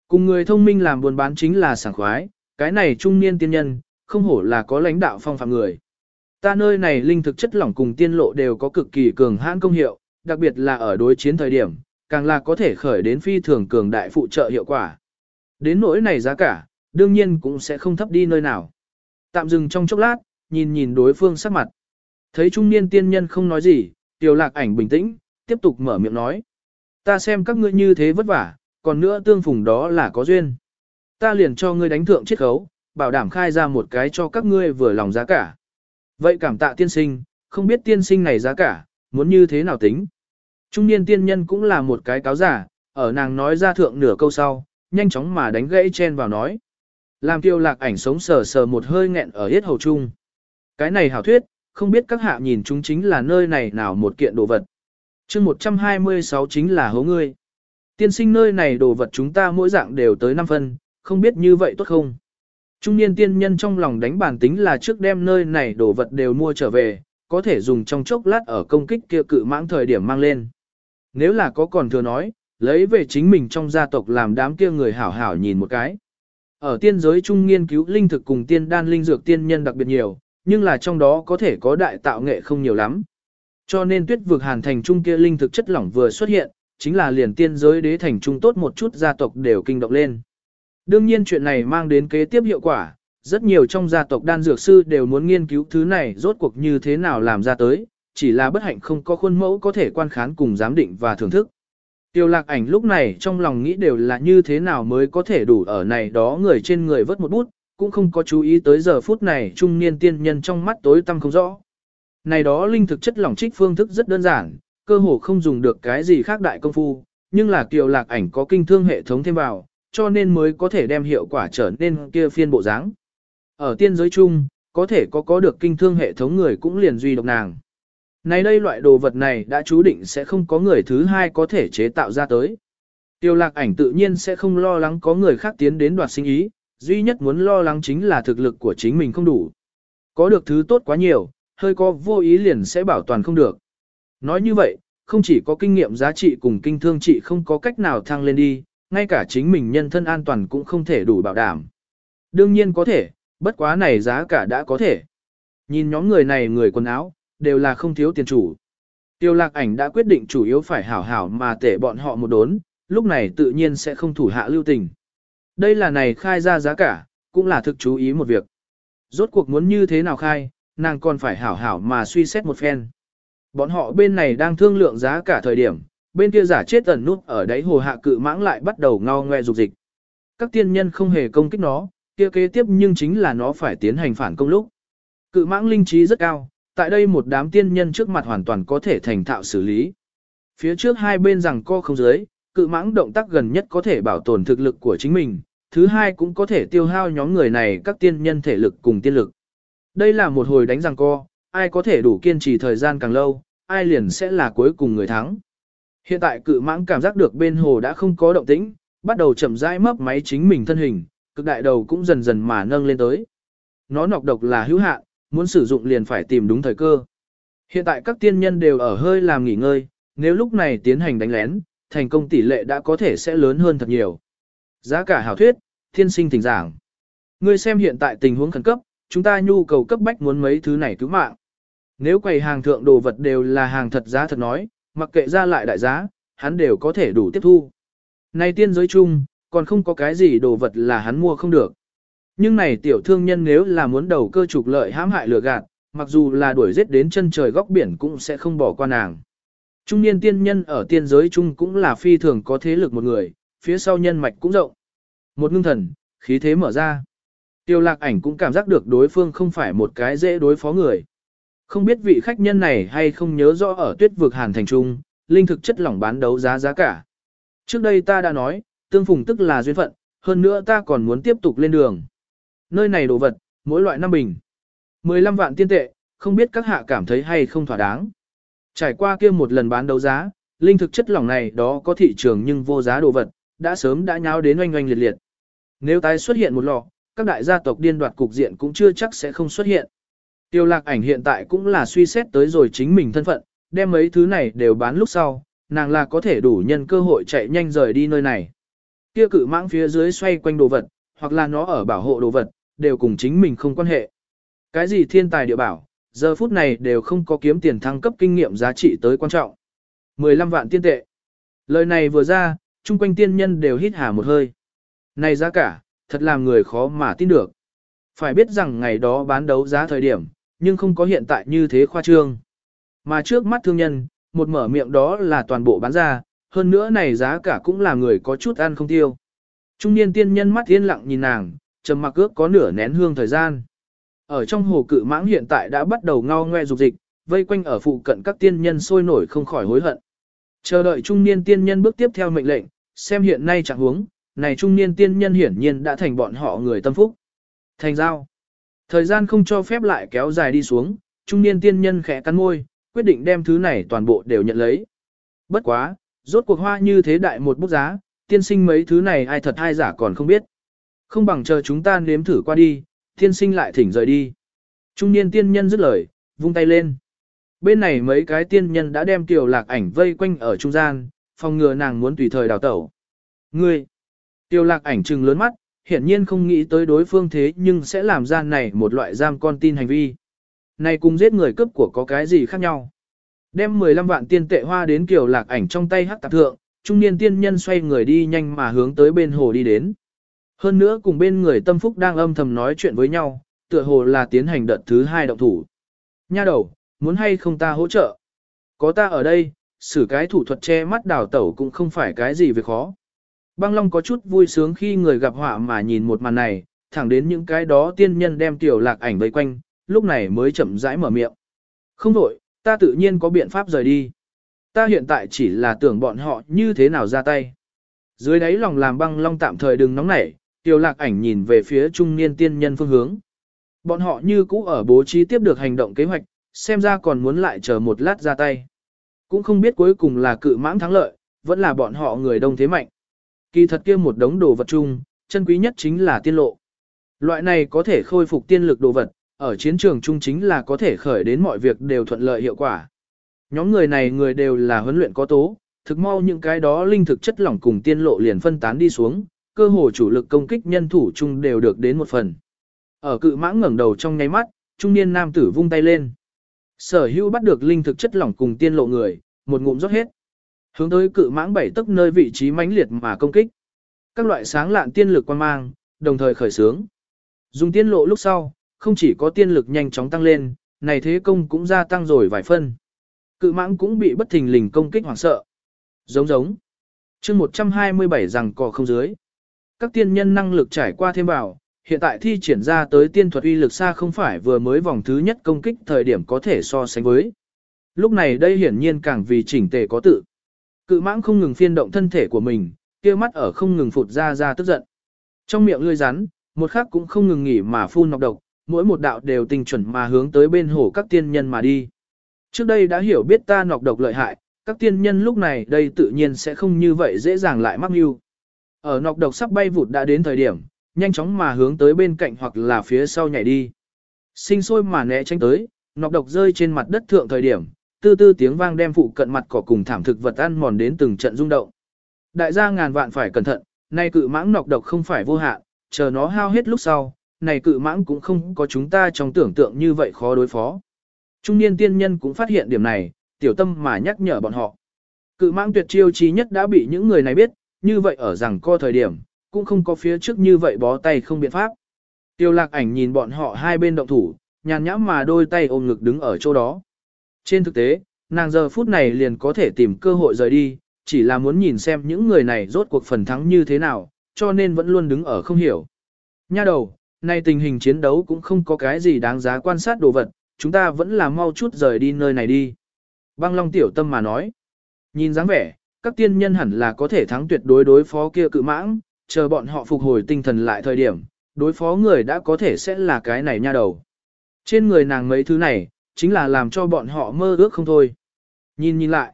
Cùng người thông minh làm buôn bán chính là sảng khoái, cái này trung niên tiên nhân, không hổ là có lãnh đạo phong phạm người. Ta nơi này linh thực chất lỏng cùng tiên lộ đều có cực kỳ cường hãn công hiệu, đặc biệt là ở đối chiến thời điểm, càng là có thể khởi đến phi thường cường đại phụ trợ hiệu quả. Đến nỗi này giá cả, đương nhiên cũng sẽ không thấp đi nơi nào. Tạm dừng trong chốc lát, nhìn nhìn đối phương sắc mặt. Thấy trung niên tiên nhân không nói gì, tiểu lạc ảnh bình tĩnh, tiếp tục mở miệng nói. Ta xem các ngươi như thế vất vả, còn nữa tương phùng đó là có duyên. Ta liền cho ngươi đánh thượng chiết khấu, bảo đảm khai ra một cái cho các ngươi vừa lòng giá cả. Vậy cảm tạ tiên sinh, không biết tiên sinh này giá cả, muốn như thế nào tính. Trung niên tiên nhân cũng là một cái cáo giả, ở nàng nói ra thượng nửa câu sau, nhanh chóng mà đánh gãy chen vào nói. Làm tiêu lạc ảnh sống sờ sờ một hơi nghẹn ở hết hầu chung. Cái này hảo thuyết, không biết các hạ nhìn chúng chính là nơi này nào một kiện đồ vật. chương 126 chính là hố ngươi. Tiên sinh nơi này đồ vật chúng ta mỗi dạng đều tới 5 phân, không biết như vậy tốt không? Trung niên tiên nhân trong lòng đánh bản tính là trước đem nơi này đồ vật đều mua trở về, có thể dùng trong chốc lát ở công kích kia cự mãng thời điểm mang lên. Nếu là có còn thừa nói, lấy về chính mình trong gia tộc làm đám kia người hảo hảo nhìn một cái. Ở tiên giới trung nghiên cứu linh thực cùng tiên đan linh dược tiên nhân đặc biệt nhiều, nhưng là trong đó có thể có đại tạo nghệ không nhiều lắm. Cho nên tuyết vực hàn thành trung kia linh thực chất lỏng vừa xuất hiện, chính là liền tiên giới đế thành trung tốt một chút gia tộc đều kinh động lên. Đương nhiên chuyện này mang đến kế tiếp hiệu quả, rất nhiều trong gia tộc đan dược sư đều muốn nghiên cứu thứ này rốt cuộc như thế nào làm ra tới, chỉ là bất hạnh không có khuôn mẫu có thể quan khán cùng giám định và thưởng thức. Tiêu lạc ảnh lúc này trong lòng nghĩ đều là như thế nào mới có thể đủ ở này đó người trên người vớt một bút, cũng không có chú ý tới giờ phút này trung niên tiên nhân trong mắt tối tăm không rõ. Này đó linh thực chất lỏng trích phương thức rất đơn giản, cơ hồ không dùng được cái gì khác đại công phu, nhưng là kiều lạc ảnh có kinh thương hệ thống thêm vào, cho nên mới có thể đem hiệu quả trở nên kia phiên bộ dáng. Ở tiên giới chung, có thể có có được kinh thương hệ thống người cũng liền duy độc nàng. Này đây loại đồ vật này đã chú định sẽ không có người thứ hai có thể chế tạo ra tới. Tiêu lạc ảnh tự nhiên sẽ không lo lắng có người khác tiến đến đoạt sinh ý, duy nhất muốn lo lắng chính là thực lực của chính mình không đủ. Có được thứ tốt quá nhiều, hơi có vô ý liền sẽ bảo toàn không được. Nói như vậy, không chỉ có kinh nghiệm giá trị cùng kinh thương trị không có cách nào thăng lên đi, ngay cả chính mình nhân thân an toàn cũng không thể đủ bảo đảm. Đương nhiên có thể, bất quá này giá cả đã có thể. Nhìn nhóm người này người quần áo, đều là không thiếu tiền chủ. Tiêu lạc ảnh đã quyết định chủ yếu phải hảo hảo mà tể bọn họ một đốn, lúc này tự nhiên sẽ không thủ hạ lưu tình. Đây là này khai ra giá cả, cũng là thực chú ý một việc. Rốt cuộc muốn như thế nào khai, nàng còn phải hảo hảo mà suy xét một phen. Bọn họ bên này đang thương lượng giá cả thời điểm, bên kia giả chết ẩn nút ở đáy hồ hạ cự mãng lại bắt đầu ngao ngoe dục dịch. Các tiên nhân không hề công kích nó, kia kế tiếp nhưng chính là nó phải tiến hành phản công lúc. Cự mãng linh trí rất cao, tại đây một đám tiên nhân trước mặt hoàn toàn có thể thành thạo xử lý. Phía trước hai bên rằng co không dưới, cự mãng động tác gần nhất có thể bảo tồn thực lực của chính mình, thứ hai cũng có thể tiêu hao nhóm người này các tiên nhân thể lực cùng tiên lực. Đây là một hồi đánh rằng co, ai có thể đủ kiên trì thời gian càng lâu, ai liền sẽ là cuối cùng người thắng. Hiện tại cự mãng cảm giác được bên hồ đã không có động tĩnh, bắt đầu chậm rãi mấp máy chính mình thân hình, cực đại đầu cũng dần dần mà nâng lên tới. Nó nọc độc là hữu hạn, muốn sử dụng liền phải tìm đúng thời cơ. Hiện tại các tiên nhân đều ở hơi làm nghỉ ngơi, nếu lúc này tiến hành đánh lén, thành công tỷ lệ đã có thể sẽ lớn hơn thật nhiều. Giá cả hảo thuyết, thiên sinh thỉnh giảng. Ngươi xem hiện tại tình huống khẩn cấp, chúng ta nhu cầu cấp bách muốn mấy thứ này cứu mạng. Nếu quầy hàng thượng đồ vật đều là hàng thật giá thật nói, mặc kệ ra lại đại giá, hắn đều có thể đủ tiếp thu. Nay tiên giới chung, còn không có cái gì đồ vật là hắn mua không được. Nhưng này tiểu thương nhân nếu là muốn đầu cơ trục lợi hãm hại lừa gạt, mặc dù là đuổi giết đến chân trời góc biển cũng sẽ không bỏ qua nàng. Trung niên tiên nhân ở tiên giới chung cũng là phi thường có thế lực một người, phía sau nhân mạch cũng rộng. Một ngưng thần, khí thế mở ra. Tiêu lạc ảnh cũng cảm giác được đối phương không phải một cái dễ đối phó người. Không biết vị khách nhân này hay không nhớ rõ ở tuyết vực hàn thành trung, linh thực chất lỏng bán đấu giá giá cả. Trước đây ta đã nói, tương phùng tức là duyên phận, hơn nữa ta còn muốn tiếp tục lên đường. Nơi này đồ vật, mỗi loại năm bình. 15 vạn tiên tệ, không biết các hạ cảm thấy hay không thỏa đáng. Trải qua kia một lần bán đấu giá, linh thực chất lỏng này đó có thị trường nhưng vô giá đồ vật, đã sớm đã nháo đến oanh oanh liệt liệt. Nếu tái xuất hiện một lọ, các đại gia tộc điên đoạt cục diện cũng chưa chắc sẽ không xuất hiện. Tiêu lạc ảnh hiện tại cũng là suy xét tới rồi chính mình thân phận, đem mấy thứ này đều bán lúc sau, nàng là có thể đủ nhân cơ hội chạy nhanh rời đi nơi này. Kia cự mãng phía dưới xoay quanh đồ vật, hoặc là nó ở bảo hộ đồ vật, đều cùng chính mình không quan hệ. Cái gì thiên tài địa bảo, giờ phút này đều không có kiếm tiền thăng cấp kinh nghiệm giá trị tới quan trọng. 15 vạn tiên tệ. Lời này vừa ra, chung quanh tiên nhân đều hít hà một hơi. Này giá cả, thật làm người khó mà tin được. Phải biết rằng ngày đó bán đấu giá thời điểm, nhưng không có hiện tại như thế khoa trương. Mà trước mắt thương nhân, một mở miệng đó là toàn bộ bán ra, hơn nữa này giá cả cũng là người có chút ăn không tiêu. Trung niên tiên nhân mắt yên lặng nhìn nàng, trầm mặc ước có nửa nén hương thời gian. Ở trong hồ cự mãng hiện tại đã bắt đầu ngao ngoe dục dịch, vây quanh ở phụ cận các tiên nhân sôi nổi không khỏi hối hận. Chờ đợi trung niên tiên nhân bước tiếp theo mệnh lệnh, xem hiện nay trạng huống, này trung niên tiên nhân hiển nhiên đã thành bọn họ người tâm phúc. Thành giao. Thời gian không cho phép lại kéo dài đi xuống, trung niên tiên nhân khẽ cắn môi, quyết định đem thứ này toàn bộ đều nhận lấy. Bất quá, rốt cuộc hoa như thế đại một bút giá, tiên sinh mấy thứ này ai thật ai giả còn không biết. Không bằng chờ chúng ta nếm thử qua đi, tiên sinh lại thỉnh rời đi. Trung niên tiên nhân dứt lời, vung tay lên. Bên này mấy cái tiên nhân đã đem tiểu lạc ảnh vây quanh ở trung gian, phòng ngừa nàng muốn tùy thời đào tẩu. Ngươi! Tiểu lạc ảnh trừng lớn mắt, hiển nhiên không nghĩ tới đối phương thế nhưng sẽ làm ra này một loại giam con tin hành vi. Này cùng giết người cướp của có cái gì khác nhau. Đem 15 vạn tiên tệ hoa đến kiểu lạc ảnh trong tay hắc tạp thượng, trung niên tiên nhân xoay người đi nhanh mà hướng tới bên hồ đi đến. Hơn nữa cùng bên người tâm phúc đang âm thầm nói chuyện với nhau, tựa hồ là tiến hành đợt thứ hai động thủ. Nha đầu, muốn hay không ta hỗ trợ? Có ta ở đây, xử cái thủ thuật che mắt đào tẩu cũng không phải cái gì việc khó. Băng Long có chút vui sướng khi người gặp họa mà nhìn một màn này, thẳng đến những cái đó tiên nhân đem tiểu lạc ảnh vây quanh, lúc này mới chậm rãi mở miệng. Không đổi, ta tự nhiên có biện pháp rời đi. Ta hiện tại chỉ là tưởng bọn họ như thế nào ra tay. Dưới đáy lòng làm băng long tạm thời đừng nóng nảy, tiểu lạc ảnh nhìn về phía trung niên tiên nhân phương hướng. Bọn họ như cũ ở bố trí tiếp được hành động kế hoạch, xem ra còn muốn lại chờ một lát ra tay. Cũng không biết cuối cùng là cự mãng thắng lợi, vẫn là bọn họ người đông thế mạnh. Kỳ thật kia một đống đồ vật chung, chân quý nhất chính là tiên lộ. Loại này có thể khôi phục tiên lực đồ vật, ở chiến trường chung chính là có thể khởi đến mọi việc đều thuận lợi hiệu quả. Nhóm người này người đều là huấn luyện có tố, thực mau những cái đó linh thực chất lỏng cùng tiên lộ liền phân tán đi xuống, cơ hồ chủ lực công kích nhân thủ chung đều được đến một phần. Ở cự mãng ngẩng đầu trong nháy mắt, trung niên nam tử vung tay lên. Sở hữu bắt được linh thực chất lỏng cùng tiên lộ người, một ngụm rót hết. Hướng tới cự mãng bảy tức nơi vị trí mãnh liệt mà công kích. Các loại sáng lạn tiên lực quan mang, đồng thời khởi sướng. Dùng tiên lộ lúc sau, không chỉ có tiên lực nhanh chóng tăng lên, này thế công cũng gia tăng rồi vài phân. Cự mãng cũng bị bất thình lình công kích hoảng sợ. Giống giống. chương 127 rằng cò không dưới. Các tiên nhân năng lực trải qua thêm vào, hiện tại thi triển ra tới tiên thuật uy lực xa không phải vừa mới vòng thứ nhất công kích thời điểm có thể so sánh với. Lúc này đây hiển nhiên càng vì chỉnh tề có tự. Cự mãng không ngừng phiên động thân thể của mình, kia mắt ở không ngừng phụt ra ra tức giận. Trong miệng lươi rắn, một khắc cũng không ngừng nghỉ mà phun nọc độc, mỗi một đạo đều tình chuẩn mà hướng tới bên hồ các tiên nhân mà đi. Trước đây đã hiểu biết ta nọc độc lợi hại, các tiên nhân lúc này đây tự nhiên sẽ không như vậy dễ dàng lại mắc mưu. Ở nọc độc sắp bay vụt đã đến thời điểm, nhanh chóng mà hướng tới bên cạnh hoặc là phía sau nhảy đi. Sinh sôi mà né tránh tới, nọc độc rơi trên mặt đất thượng thời điểm, tư tư tiếng vang đem phụ cận mặt cỏ cùng thảm thực vật ăn mòn đến từng trận rung động. Đại gia ngàn vạn phải cẩn thận, nay cự mãng nọc độc không phải vô hạn, chờ nó hao hết lúc sau, này cự mãng cũng không có chúng ta trong tưởng tượng như vậy khó đối phó. Trung niên tiên nhân cũng phát hiện điểm này, tiểu tâm mà nhắc nhở bọn họ. Cự mãng tuyệt chiêu chí nhất đã bị những người này biết, như vậy ở rằng co thời điểm, cũng không có phía trước như vậy bó tay không biện pháp. Tiêu lạc ảnh nhìn bọn họ hai bên động thủ, nhàn nhãm mà đôi tay ôm ngực đứng ở chỗ đó. Trên thực tế, nàng giờ phút này liền có thể tìm cơ hội rời đi, chỉ là muốn nhìn xem những người này rốt cuộc phần thắng như thế nào, cho nên vẫn luôn đứng ở không hiểu. Nha đầu, nay tình hình chiến đấu cũng không có cái gì đáng giá quan sát đồ vật, chúng ta vẫn là mau chút rời đi nơi này đi. Băng Long tiểu tâm mà nói. Nhìn dáng vẻ, các tiên nhân hẳn là có thể thắng tuyệt đối đối phó kia cự mãng, chờ bọn họ phục hồi tinh thần lại thời điểm, đối phó người đã có thể sẽ là cái này nha đầu. Trên người nàng mấy thứ này, chính là làm cho bọn họ mơ ước không thôi. Nhìn nhìn lại,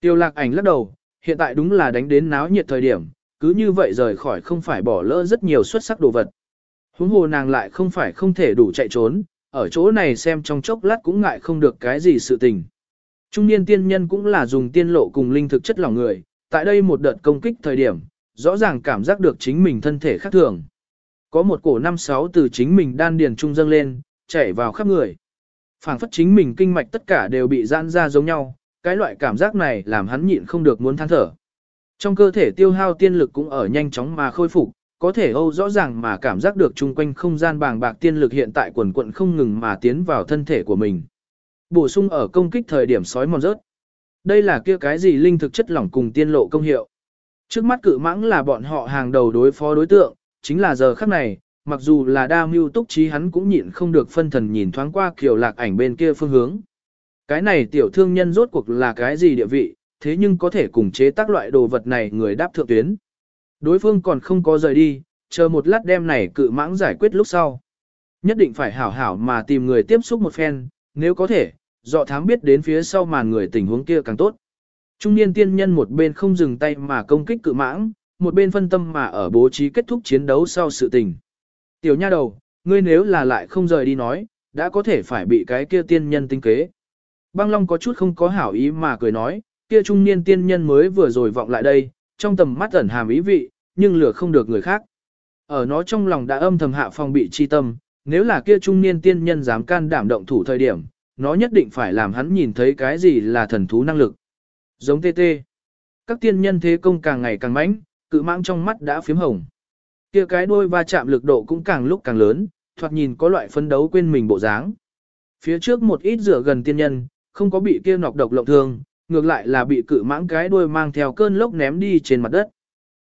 tiêu lạc ảnh lắc đầu, hiện tại đúng là đánh đến náo nhiệt thời điểm, cứ như vậy rời khỏi không phải bỏ lỡ rất nhiều xuất sắc đồ vật. Huống hồ nàng lại không phải không thể đủ chạy trốn, ở chỗ này xem trong chốc lát cũng ngại không được cái gì sự tình. Trung niên tiên nhân cũng là dùng tiên lộ cùng linh thực chất lòng người, tại đây một đợt công kích thời điểm, rõ ràng cảm giác được chính mình thân thể khác thường. Có một cổ năm sáu từ chính mình đan điền trung dâng lên, chảy vào khắp người. phảng phất chính mình kinh mạch tất cả đều bị giãn ra giống nhau, cái loại cảm giác này làm hắn nhịn không được muốn than thở. Trong cơ thể tiêu hao tiên lực cũng ở nhanh chóng mà khôi phục, có thể Âu rõ ràng mà cảm giác được chung quanh không gian bàng bạc tiên lực hiện tại quần quận không ngừng mà tiến vào thân thể của mình. Bổ sung ở công kích thời điểm sói mòn rớt. Đây là kia cái gì linh thực chất lỏng cùng tiên lộ công hiệu. Trước mắt cự mãng là bọn họ hàng đầu đối phó đối tượng, chính là giờ khắc này, mặc dù là đa mưu túc trí hắn cũng nhịn không được phân thần nhìn thoáng qua kiểu lạc ảnh bên kia phương hướng. Cái này tiểu thương nhân rốt cuộc là cái gì địa vị, thế nhưng có thể cùng chế tác loại đồ vật này người đáp thượng tuyến. Đối phương còn không có rời đi, chờ một lát đêm này cự mãng giải quyết lúc sau. Nhất định phải hảo hảo mà tìm người tiếp xúc một phen, nếu có thể, dọ thám biết đến phía sau màn người tình huống kia càng tốt. Trung niên tiên nhân một bên không dừng tay mà công kích cự mãng, một bên phân tâm mà ở bố trí kết thúc chiến đấu sau sự tình. Tiểu nha đầu, ngươi nếu là lại không rời đi nói, đã có thể phải bị cái kia tiên nhân tinh kế. băng long có chút không có hảo ý mà cười nói, kia trung niên tiên nhân mới vừa rồi vọng lại đây, trong tầm mắt ẩn hàm ý vị, nhưng lửa không được người khác. Ở nó trong lòng đã âm thầm hạ phòng bị chi tâm, nếu là kia trung niên tiên nhân dám can đảm động thủ thời điểm, nó nhất định phải làm hắn nhìn thấy cái gì là thần thú năng lực. Giống tê tê. Các tiên nhân thế công càng ngày càng mãnh, cự mãng trong mắt đã phím hồng. Kia cái đuôi va chạm lực độ cũng càng lúc càng lớn, thoạt nhìn có loại phân đấu quên mình bộ dáng. Phía trước một ít rửa gần tiên nhân, không có bị kia nọc độc lộng thương, ngược lại là bị cự mãng cái đuôi mang theo cơn lốc ném đi trên mặt đất.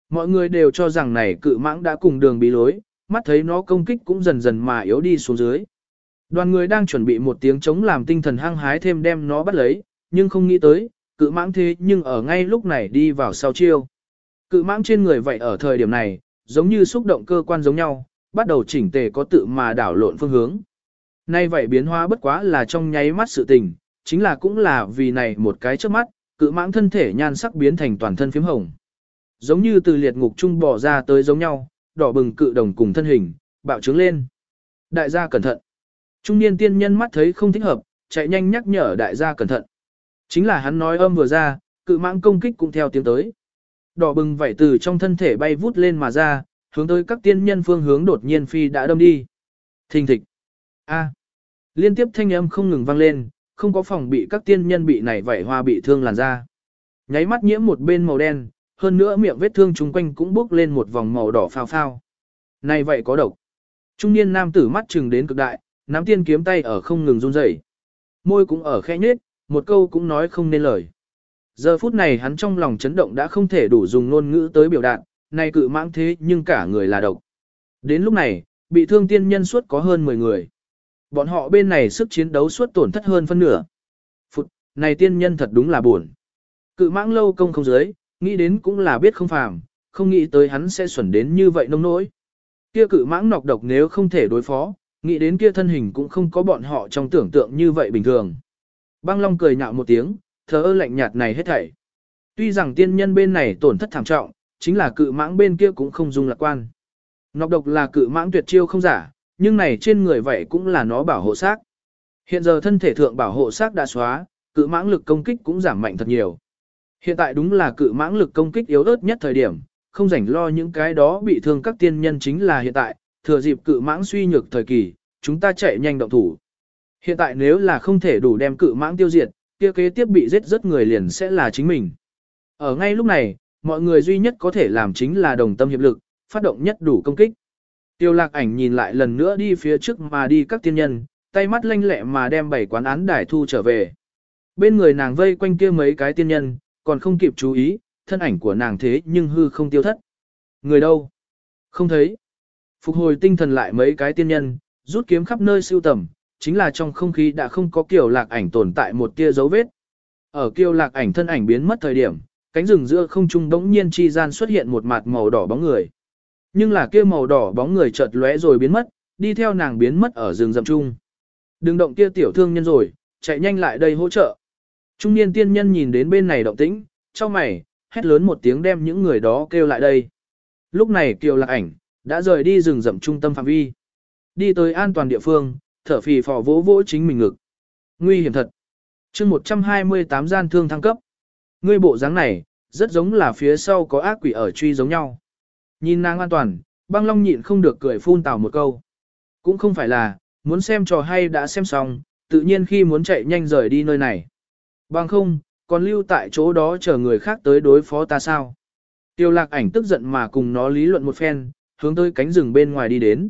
Mọi người đều cho rằng này cự mãng đã cùng đường bị lối, mắt thấy nó công kích cũng dần dần mà yếu đi xuống dưới. Đoàn người đang chuẩn bị một tiếng chống làm tinh thần hăng hái thêm đem nó bắt lấy, nhưng không nghĩ tới, cự mãng thế nhưng ở ngay lúc này đi vào sau chiêu. Cự mãng trên người vậy ở thời điểm này, giống như xúc động cơ quan giống nhau, bắt đầu chỉnh tề có tự mà đảo lộn phương hướng. Nay vậy biến hóa bất quá là trong nháy mắt sự tình, chính là cũng là vì này một cái trước mắt, cự mãng thân thể nhan sắc biến thành toàn thân phím hồng. Giống như từ liệt ngục trung bỏ ra tới giống nhau, đỏ bừng cự đồng cùng thân hình, bạo trướng lên. Đại gia cẩn thận. Trung niên tiên nhân mắt thấy không thích hợp, chạy nhanh nhắc nhở đại gia cẩn thận. Chính là hắn nói âm vừa ra, cự mãng công kích cũng theo tiếng tới. Đỏ bừng vảy từ trong thân thể bay vút lên mà ra, hướng tới các tiên nhân phương hướng đột nhiên phi đã đâm đi. Thình thịch. A. À. Liên tiếp thanh âm không ngừng vang lên, không có phòng bị các tiên nhân bị này vảy hoa bị thương làn da. Nháy mắt nhiễm một bên màu đen, hơn nữa miệng vết thương chung quanh cũng bốc lên một vòng màu đỏ phao phao. Này vậy có độc. Trung niên nam tử mắt chừng đến cực đại, nắm tiên kiếm tay ở không ngừng run rẩy. Môi cũng ở khẽ nhết, một câu cũng nói không nên lời. Giờ phút này hắn trong lòng chấn động đã không thể đủ dùng ngôn ngữ tới biểu đạt, này cự mãng thế nhưng cả người là độc. Đến lúc này, bị thương tiên nhân suốt có hơn 10 người. Bọn họ bên này sức chiến đấu suốt tổn thất hơn phân nửa. Phụt, này tiên nhân thật đúng là buồn. Cự mãng lâu công không dưới, nghĩ đến cũng là biết không phàm, không nghĩ tới hắn sẽ xuẩn đến như vậy nông nỗi. Kia cự mãng nọc độc nếu không thể đối phó, nghĩ đến kia thân hình cũng không có bọn họ trong tưởng tượng như vậy bình thường. Băng Long cười nhạo một tiếng, thờ ơ lạnh nhạt này hết thảy. Tuy rằng tiên nhân bên này tổn thất thảm trọng, chính là cự mãng bên kia cũng không dung lạc quan. Nọc độc là cự mãng tuyệt chiêu không giả, nhưng này trên người vậy cũng là nó bảo hộ xác. Hiện giờ thân thể thượng bảo hộ xác đã xóa, cự mãng lực công kích cũng giảm mạnh thật nhiều. Hiện tại đúng là cự mãng lực công kích yếu ớt nhất thời điểm, không rảnh lo những cái đó bị thương các tiên nhân chính là hiện tại, thừa dịp cự mãng suy nhược thời kỳ, chúng ta chạy nhanh động thủ. Hiện tại nếu là không thể đủ đem cự mãng tiêu diệt, kia kế tiếp bị giết rất người liền sẽ là chính mình. Ở ngay lúc này, mọi người duy nhất có thể làm chính là đồng tâm hiệp lực, phát động nhất đủ công kích. Tiêu lạc ảnh nhìn lại lần nữa đi phía trước mà đi các tiên nhân, tay mắt lanh lẹ mà đem bảy quán án đài thu trở về. Bên người nàng vây quanh kia mấy cái tiên nhân, còn không kịp chú ý, thân ảnh của nàng thế nhưng hư không tiêu thất. Người đâu? Không thấy. Phục hồi tinh thần lại mấy cái tiên nhân, rút kiếm khắp nơi siêu tầm, chính là trong không khí đã không có kiểu lạc ảnh tồn tại một tia dấu vết. Ở kiều lạc ảnh thân ảnh biến mất thời điểm, cánh rừng giữa không trung đống nhiên chi gian xuất hiện một mặt màu đỏ bóng người. Nhưng là kia màu đỏ bóng người chợt lóe rồi biến mất, đi theo nàng biến mất ở rừng rậm trung. Đừng động kia tiểu thương nhân rồi, chạy nhanh lại đây hỗ trợ. Trung niên tiên nhân nhìn đến bên này động tĩnh, cho mày, hét lớn một tiếng đem những người đó kêu lại đây. Lúc này kiều lạc ảnh, đã rời đi rừng rậm trung tâm phạm vi. Đi tới an toàn địa phương, thở phì phò vỗ vỗ chính mình ngực. Nguy hiểm thật. chương 128 gian thương thăng cấp. Ngươi bộ dáng này, rất giống là phía sau có ác quỷ ở truy giống nhau. Nhìn nàng an toàn, băng long nhịn không được cười phun tào một câu. Cũng không phải là, muốn xem trò hay đã xem xong, tự nhiên khi muốn chạy nhanh rời đi nơi này. Băng không, còn lưu tại chỗ đó chờ người khác tới đối phó ta sao. Tiêu lạc ảnh tức giận mà cùng nó lý luận một phen, hướng tới cánh rừng bên ngoài đi đến.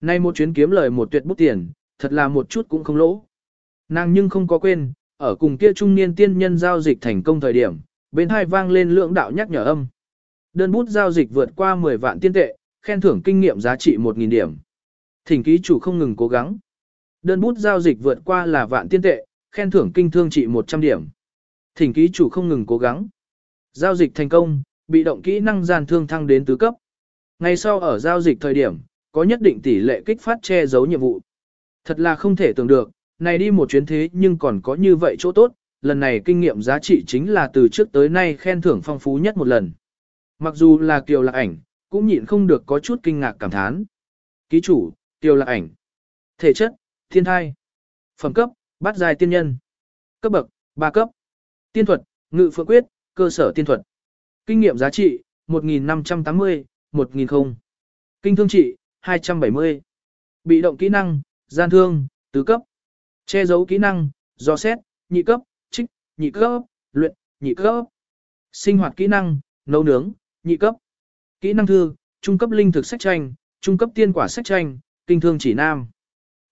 Nay một chuyến kiếm lời một tuyệt bút tiền, thật là một chút cũng không lỗ. Nàng nhưng không có quên, ở cùng kia trung niên tiên nhân giao dịch thành công thời điểm, bên hai vang lên lượng đạo nhắc nhở âm. Đơn bút giao dịch vượt qua 10 vạn tiên tệ, khen thưởng kinh nghiệm giá trị 1.000 điểm. Thỉnh ký chủ không ngừng cố gắng. Đơn bút giao dịch vượt qua là vạn tiên tệ, khen thưởng kinh thương trị 100 điểm. Thỉnh ký chủ không ngừng cố gắng. Giao dịch thành công, bị động kỹ năng gian thương thăng đến tứ cấp. Ngay sau ở giao dịch thời điểm, có nhất định tỷ lệ kích phát che giấu nhiệm vụ. Thật là không thể tưởng được, này đi một chuyến thế nhưng còn có như vậy chỗ tốt, lần này kinh nghiệm giá trị chính là từ trước tới nay khen thưởng phong phú nhất một lần. Mặc dù là kiều lạc ảnh, cũng nhịn không được có chút kinh ngạc cảm thán. Ký chủ, kiều lạc ảnh. Thể chất, thiên thai. Phẩm cấp, bát dài tiên nhân. Cấp bậc, 3 cấp. Tiên thuật, ngự phượng quyết, cơ sở tiên thuật. Kinh nghiệm giá trị, 1.580, 1000 không. Kinh thương trị, 270. Bị động kỹ năng, gian thương, tứ cấp. Che giấu kỹ năng, do xét, nhị cấp, trích, nhị cấp, luyện, nhị cấp. Sinh hoạt kỹ năng, nấu nướng, nhị cấp. Kỹ năng thư, trung cấp linh thực sách tranh, trung cấp tiên quả sách tranh, kinh thương chỉ nam.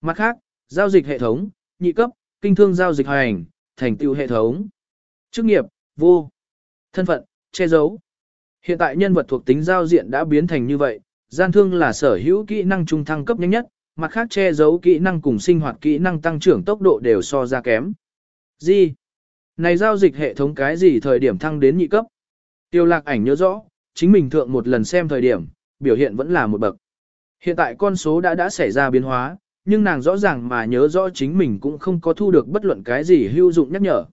Mặt khác, giao dịch hệ thống, nhị cấp, kinh thương giao dịch hành, thành tựu hệ thống. Chức nghiệp, vô. Thân phận, che giấu. Hiện tại nhân vật thuộc tính giao diện đã biến thành như vậy, gian thương là sở hữu kỹ năng trung thăng cấp nhanh nhất, mặt khác che giấu kỹ năng cùng sinh hoạt kỹ năng tăng trưởng tốc độ đều so ra kém. Gì? Này giao dịch hệ thống cái gì thời điểm thăng đến nhị cấp? Tiêu lạc ảnh nhớ rõ, chính mình thượng một lần xem thời điểm, biểu hiện vẫn là một bậc. Hiện tại con số đã đã xảy ra biến hóa, nhưng nàng rõ ràng mà nhớ rõ chính mình cũng không có thu được bất luận cái gì hữu dụng nhắc nhở.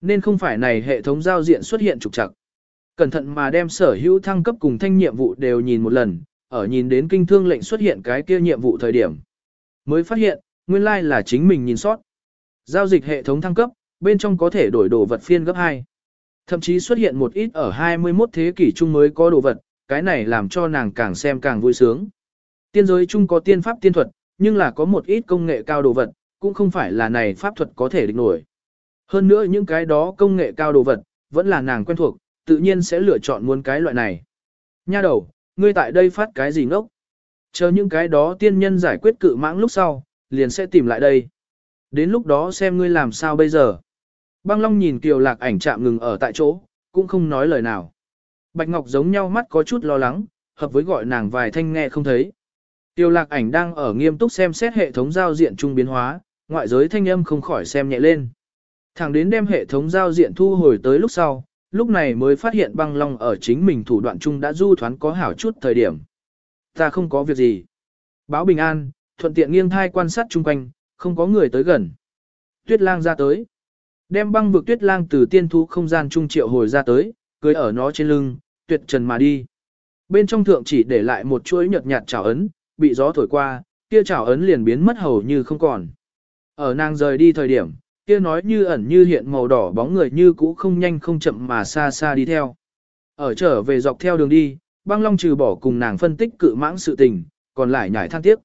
Nên không phải này hệ thống giao diện xuất hiện trục trặc. Cẩn thận mà đem sở hữu thăng cấp cùng thanh nhiệm vụ đều nhìn một lần, ở nhìn đến kinh thương lệnh xuất hiện cái kia nhiệm vụ thời điểm. Mới phát hiện, nguyên lai like là chính mình nhìn sót. Giao dịch hệ thống thăng cấp, bên trong có thể đổi đồ vật phiên gấp 2. Thậm chí xuất hiện một ít ở 21 thế kỷ trung mới có đồ vật, cái này làm cho nàng càng xem càng vui sướng. Tiên giới chung có tiên pháp tiên thuật, nhưng là có một ít công nghệ cao đồ vật, cũng không phải là này pháp thuật có thể địch nổi. Hơn nữa những cái đó công nghệ cao đồ vật, vẫn là nàng quen thuộc, tự nhiên sẽ lựa chọn muốn cái loại này. Nha đầu, ngươi tại đây phát cái gì ngốc? Chờ những cái đó tiên nhân giải quyết cự mãng lúc sau, liền sẽ tìm lại đây. Đến lúc đó xem ngươi làm sao bây giờ. Băng Long nhìn Kiều Lạc ảnh chạm ngừng ở tại chỗ, cũng không nói lời nào. Bạch Ngọc giống nhau mắt có chút lo lắng, hợp với gọi nàng vài thanh nghe không thấy. Tiêu lạc ảnh đang ở nghiêm túc xem xét hệ thống giao diện trung biến hóa, ngoại giới thanh âm không khỏi xem nhẹ lên. Thẳng đến đem hệ thống giao diện thu hồi tới lúc sau, lúc này mới phát hiện băng long ở chính mình thủ đoạn chung đã du thoán có hảo chút thời điểm. Ta không có việc gì. Báo bình an, thuận tiện nghiêng thai quan sát chung quanh, không có người tới gần. Tuyết lang ra tới. Đem băng vực tuyết lang từ tiên thú không gian trung triệu hồi ra tới, cưới ở nó trên lưng, tuyệt trần mà đi. Bên trong thượng chỉ để lại một chuỗi nhợt nhạt chảo ấn, bị gió thổi qua, kia chảo ấn liền biến mất hầu như không còn. Ở nàng rời đi thời điểm, kia nói như ẩn như hiện màu đỏ bóng người như cũ không nhanh không chậm mà xa xa đi theo. Ở trở về dọc theo đường đi, băng long trừ bỏ cùng nàng phân tích cự mãng sự tình, còn lại nhảy than tiếc.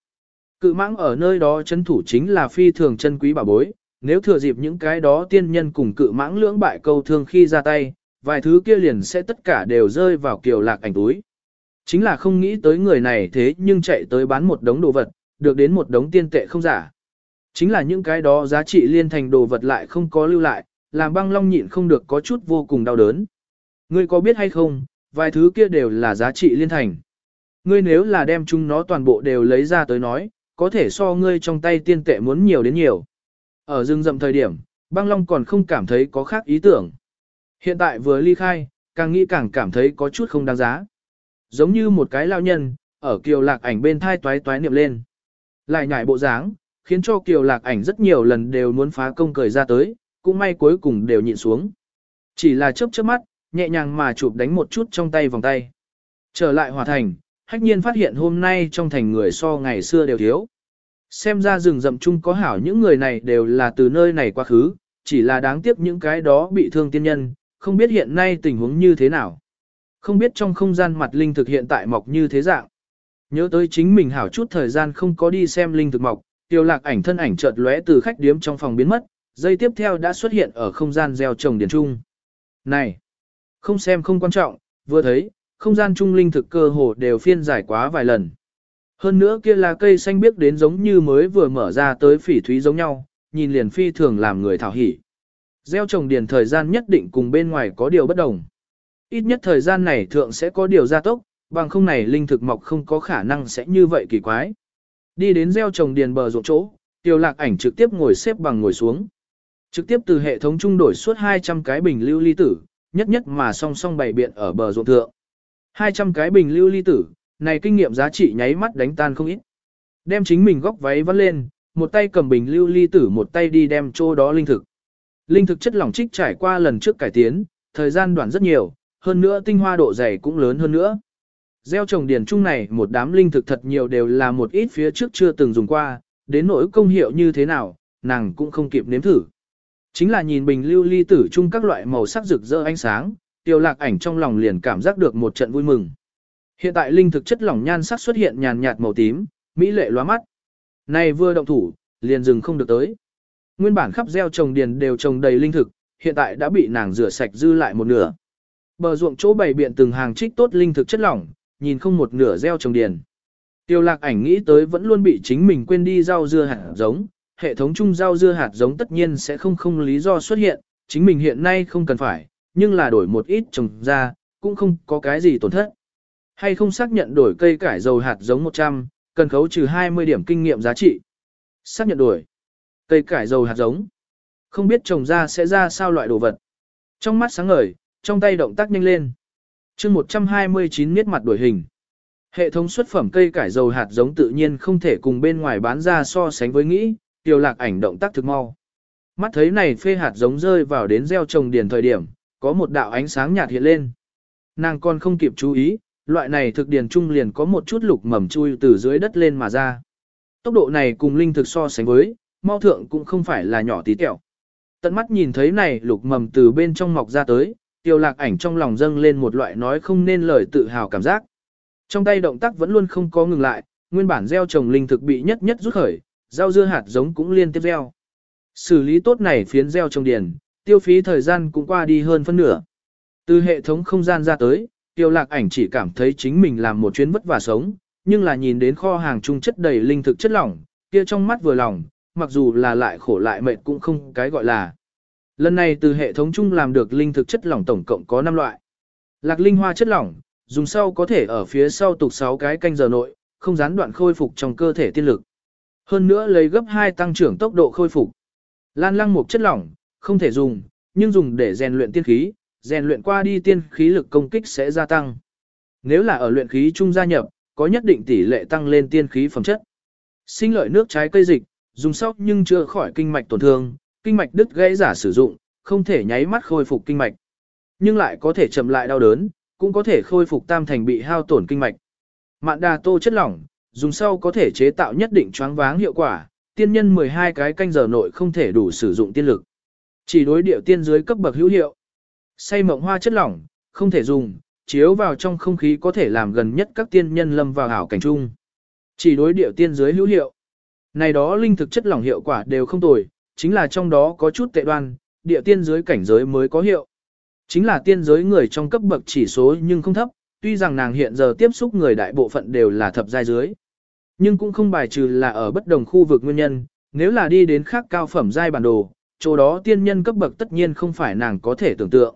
Cự mãng ở nơi đó chân thủ chính là phi thường chân quý bảo bối, nếu thừa dịp những cái đó tiên nhân cùng cự mãng lưỡng bại câu thương khi ra tay, vài thứ kia liền sẽ tất cả đều rơi vào kiều lạc ảnh túi. Chính là không nghĩ tới người này thế nhưng chạy tới bán một đống đồ vật, được đến một đống tiên tệ không giả. Chính là những cái đó giá trị liên thành đồ vật lại không có lưu lại, làm băng long nhịn không được có chút vô cùng đau đớn. Ngươi có biết hay không, vài thứ kia đều là giá trị liên thành. Ngươi nếu là đem chúng nó toàn bộ đều lấy ra tới nói, có thể so ngươi trong tay tiên tệ muốn nhiều đến nhiều. Ở rừng rậm thời điểm, băng long còn không cảm thấy có khác ý tưởng. Hiện tại vừa ly khai, càng nghĩ càng cảm thấy có chút không đáng giá. Giống như một cái lao nhân, ở kiều lạc ảnh bên thai toái toái niệm lên. Lại nhảy bộ dáng, khiến cho kiều lạc ảnh rất nhiều lần đều muốn phá công cười ra tới, cũng may cuối cùng đều nhịn xuống. Chỉ là chớp chớp mắt, nhẹ nhàng mà chụp đánh một chút trong tay vòng tay. Trở lại hòa thành, hách nhiên phát hiện hôm nay trong thành người so ngày xưa đều thiếu. Xem ra rừng rậm chung có hảo những người này đều là từ nơi này quá khứ, chỉ là đáng tiếc những cái đó bị thương tiên nhân, không biết hiện nay tình huống như thế nào. Không biết trong không gian mặt linh thực hiện tại mọc như thế dạng. Nhớ tới chính mình hảo chút thời gian không có đi xem linh thực mọc, tiêu lạc ảnh thân ảnh chợt lóe từ khách điếm trong phòng biến mất, giây tiếp theo đã xuất hiện ở không gian gieo trồng điển trung. Này, không xem không quan trọng, vừa thấy, không gian trung linh thực cơ hồ đều phiên giải quá vài lần. Hơn nữa kia là cây xanh biếc đến giống như mới vừa mở ra tới phỉ thúy giống nhau, nhìn liền phi thường làm người thảo hỉ. Gieo trồng điền thời gian nhất định cùng bên ngoài có điều bất đồng. Ít nhất thời gian này thượng sẽ có điều gia tốc, bằng không này linh thực mọc không có khả năng sẽ như vậy kỳ quái. Đi đến gieo trồng điền bờ ruộng chỗ, tiêu lạc ảnh trực tiếp ngồi xếp bằng ngồi xuống. Trực tiếp từ hệ thống trung đổi suốt 200 cái bình lưu ly tử, nhất nhất mà song song bày biện ở bờ ruộng thượng. 200 cái bình lưu ly tử, này kinh nghiệm giá trị nháy mắt đánh tan không ít. Đem chính mình góc váy vắt lên, một tay cầm bình lưu ly tử một tay đi đem chỗ đó linh thực. Linh thực chất lỏng trích trải qua lần trước cải tiến, thời gian đoạn rất nhiều, hơn nữa tinh hoa độ dày cũng lớn hơn nữa. Gieo trồng điển trung này một đám linh thực thật nhiều đều là một ít phía trước chưa từng dùng qua, đến nỗi công hiệu như thế nào, nàng cũng không kịp nếm thử. Chính là nhìn bình lưu ly tử chung các loại màu sắc rực rỡ ánh sáng, tiêu lạc ảnh trong lòng liền cảm giác được một trận vui mừng. Hiện tại linh thực chất lỏng nhan sắc xuất hiện nhàn nhạt màu tím, mỹ lệ lóa mắt. Này vừa động thủ, liền dừng không được tới. Nguyên bản khắp gieo trồng điền đều trồng đầy linh thực, hiện tại đã bị nàng rửa sạch dư lại một nửa. Bờ ruộng chỗ bày biện từng hàng trích tốt linh thực chất lỏng, nhìn không một nửa gieo trồng điền. Tiêu lạc ảnh nghĩ tới vẫn luôn bị chính mình quên đi rau dưa hạt giống, hệ thống chung rau dưa hạt giống tất nhiên sẽ không không lý do xuất hiện, chính mình hiện nay không cần phải, nhưng là đổi một ít trồng ra, cũng không có cái gì tổn thất. Hay không xác nhận đổi cây cải dầu hạt giống 100, cần khấu trừ 20 điểm kinh nghiệm giá trị. Xác nhận đổi. Cây cải dầu hạt giống. Không biết trồng ra sẽ ra sao loại đồ vật. Trong mắt sáng ngời, trong tay động tác nhanh lên chương 129 miết mặt đổi hình. Hệ thống xuất phẩm cây cải dầu hạt giống tự nhiên không thể cùng bên ngoài bán ra so sánh với nghĩ, tiêu lạc ảnh động tác thực mau. Mắt thấy này phê hạt giống rơi vào đến gieo trồng điền thời điểm, có một đạo ánh sáng nhạt hiện lên. Nàng còn không kịp chú ý, loại này thực điền trung liền có một chút lục mầm chui từ dưới đất lên mà ra. Tốc độ này cùng linh thực so sánh với, mau thượng cũng không phải là nhỏ tí tẹo. Tận mắt nhìn thấy này lục mầm từ bên trong mọc ra tới, tiêu lạc ảnh trong lòng dâng lên một loại nói không nên lời tự hào cảm giác. Trong tay động tác vẫn luôn không có ngừng lại, nguyên bản gieo trồng linh thực bị nhất nhất rút khởi, rau dưa hạt giống cũng liên tiếp gieo. Xử lý tốt này phiến gieo trồng điền, tiêu phí thời gian cũng qua đi hơn phân nửa. Từ hệ thống không gian ra tới, tiêu lạc ảnh chỉ cảm thấy chính mình làm một chuyến vất vả sống, nhưng là nhìn đến kho hàng trung chất đầy linh thực chất lỏng, kia trong mắt vừa lòng, mặc dù là lại khổ lại mệt cũng không cái gọi là. Lần này từ hệ thống chung làm được linh thực chất lỏng tổng cộng có 5 loại. Lạc linh hoa chất lỏng, dùng sau có thể ở phía sau tục 6 cái canh giờ nội, không gián đoạn khôi phục trong cơ thể tiên lực. Hơn nữa lấy gấp 2 tăng trưởng tốc độ khôi phục. Lan lăng một chất lỏng, không thể dùng, nhưng dùng để rèn luyện tiên khí, rèn luyện qua đi tiên khí lực công kích sẽ gia tăng. Nếu là ở luyện khí trung gia nhập, có nhất định tỷ lệ tăng lên tiên khí phẩm chất. Sinh lợi nước trái cây dịch, dùng sau nhưng chưa khỏi kinh mạch tổn thương, kinh mạch đứt gãy giả sử dụng, không thể nháy mắt khôi phục kinh mạch. Nhưng lại có thể chậm lại đau đớn, cũng có thể khôi phục tam thành bị hao tổn kinh mạch. Mạn đà tô chất lỏng, dùng sau có thể chế tạo nhất định choáng váng hiệu quả, tiên nhân 12 cái canh giờ nội không thể đủ sử dụng tiên lực. Chỉ đối điệu tiên dưới cấp bậc hữu hiệu. Say mộng hoa chất lỏng, không thể dùng, chiếu vào trong không khí có thể làm gần nhất các tiên nhân lâm vào hảo cảnh chung. Chỉ đối điệu tiên dưới hữu hiệu. Này đó linh thực chất lỏng hiệu quả đều không tồi, chính là trong đó có chút tệ đoan, địa tiên dưới cảnh giới mới có hiệu. Chính là tiên giới người trong cấp bậc chỉ số nhưng không thấp, tuy rằng nàng hiện giờ tiếp xúc người đại bộ phận đều là thập giai dưới. Nhưng cũng không bài trừ là ở bất đồng khu vực nguyên nhân, nếu là đi đến khác cao phẩm giai bản đồ, chỗ đó tiên nhân cấp bậc tất nhiên không phải nàng có thể tưởng tượng.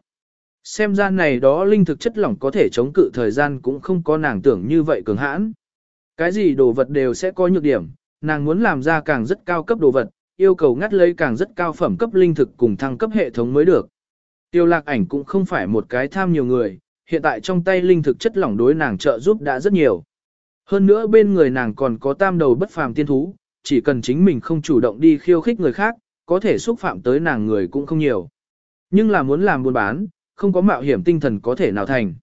Xem ra này đó linh thực chất lỏng có thể chống cự thời gian cũng không có nàng tưởng như vậy cường hãn. Cái gì đồ vật đều sẽ có nhược điểm, nàng muốn làm ra càng rất cao cấp đồ vật, yêu cầu ngắt lấy càng rất cao phẩm cấp linh thực cùng thăng cấp hệ thống mới được. Tiêu lạc ảnh cũng không phải một cái tham nhiều người, hiện tại trong tay linh thực chất lỏng đối nàng trợ giúp đã rất nhiều. Hơn nữa bên người nàng còn có tam đầu bất phàm tiên thú, chỉ cần chính mình không chủ động đi khiêu khích người khác, có thể xúc phạm tới nàng người cũng không nhiều. Nhưng là muốn làm buôn bán, không có mạo hiểm tinh thần có thể nào thành.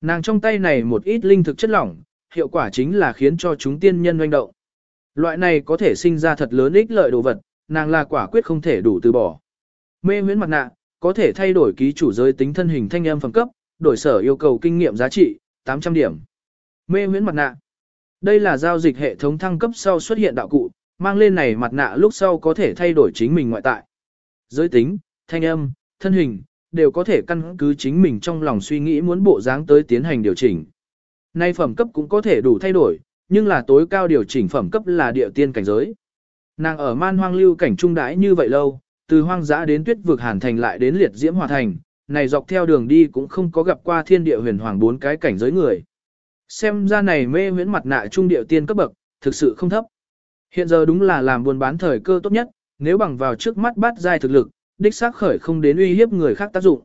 Nàng trong tay này một ít linh thực chất lỏng, hiệu quả chính là khiến cho chúng tiên nhân doanh động. Loại này có thể sinh ra thật lớn ích lợi đồ vật, nàng là quả quyết không thể đủ từ bỏ. Mê huyễn mặt nạ, có thể thay đổi ký chủ giới tính thân hình thanh âm phẩm cấp, đổi sở yêu cầu kinh nghiệm giá trị, 800 điểm. Mê huyễn mặt nạ. Đây là giao dịch hệ thống thăng cấp sau xuất hiện đạo cụ, mang lên này mặt nạ lúc sau có thể thay đổi chính mình ngoại tại. Giới tính, thanh âm, thân hình, đều có thể căn cứ chính mình trong lòng suy nghĩ muốn bộ dáng tới tiến hành điều chỉnh. Nay phẩm cấp cũng có thể đủ thay đổi, nhưng là tối cao điều chỉnh phẩm cấp là địa tiên cảnh giới. Nàng ở man hoang lưu cảnh trung đãi như vậy lâu, từ hoang dã đến tuyết vực hàn thành lại đến liệt diễm hòa thành, này dọc theo đường đi cũng không có gặp qua thiên địa huyền hoàng bốn cái cảnh giới người. Xem ra này mê huyễn mặt nạ trung địa tiên cấp bậc, thực sự không thấp. Hiện giờ đúng là làm buôn bán thời cơ tốt nhất, nếu bằng vào trước mắt bắt giai thực lực, đích xác khởi không đến uy hiếp người khác tác dụng.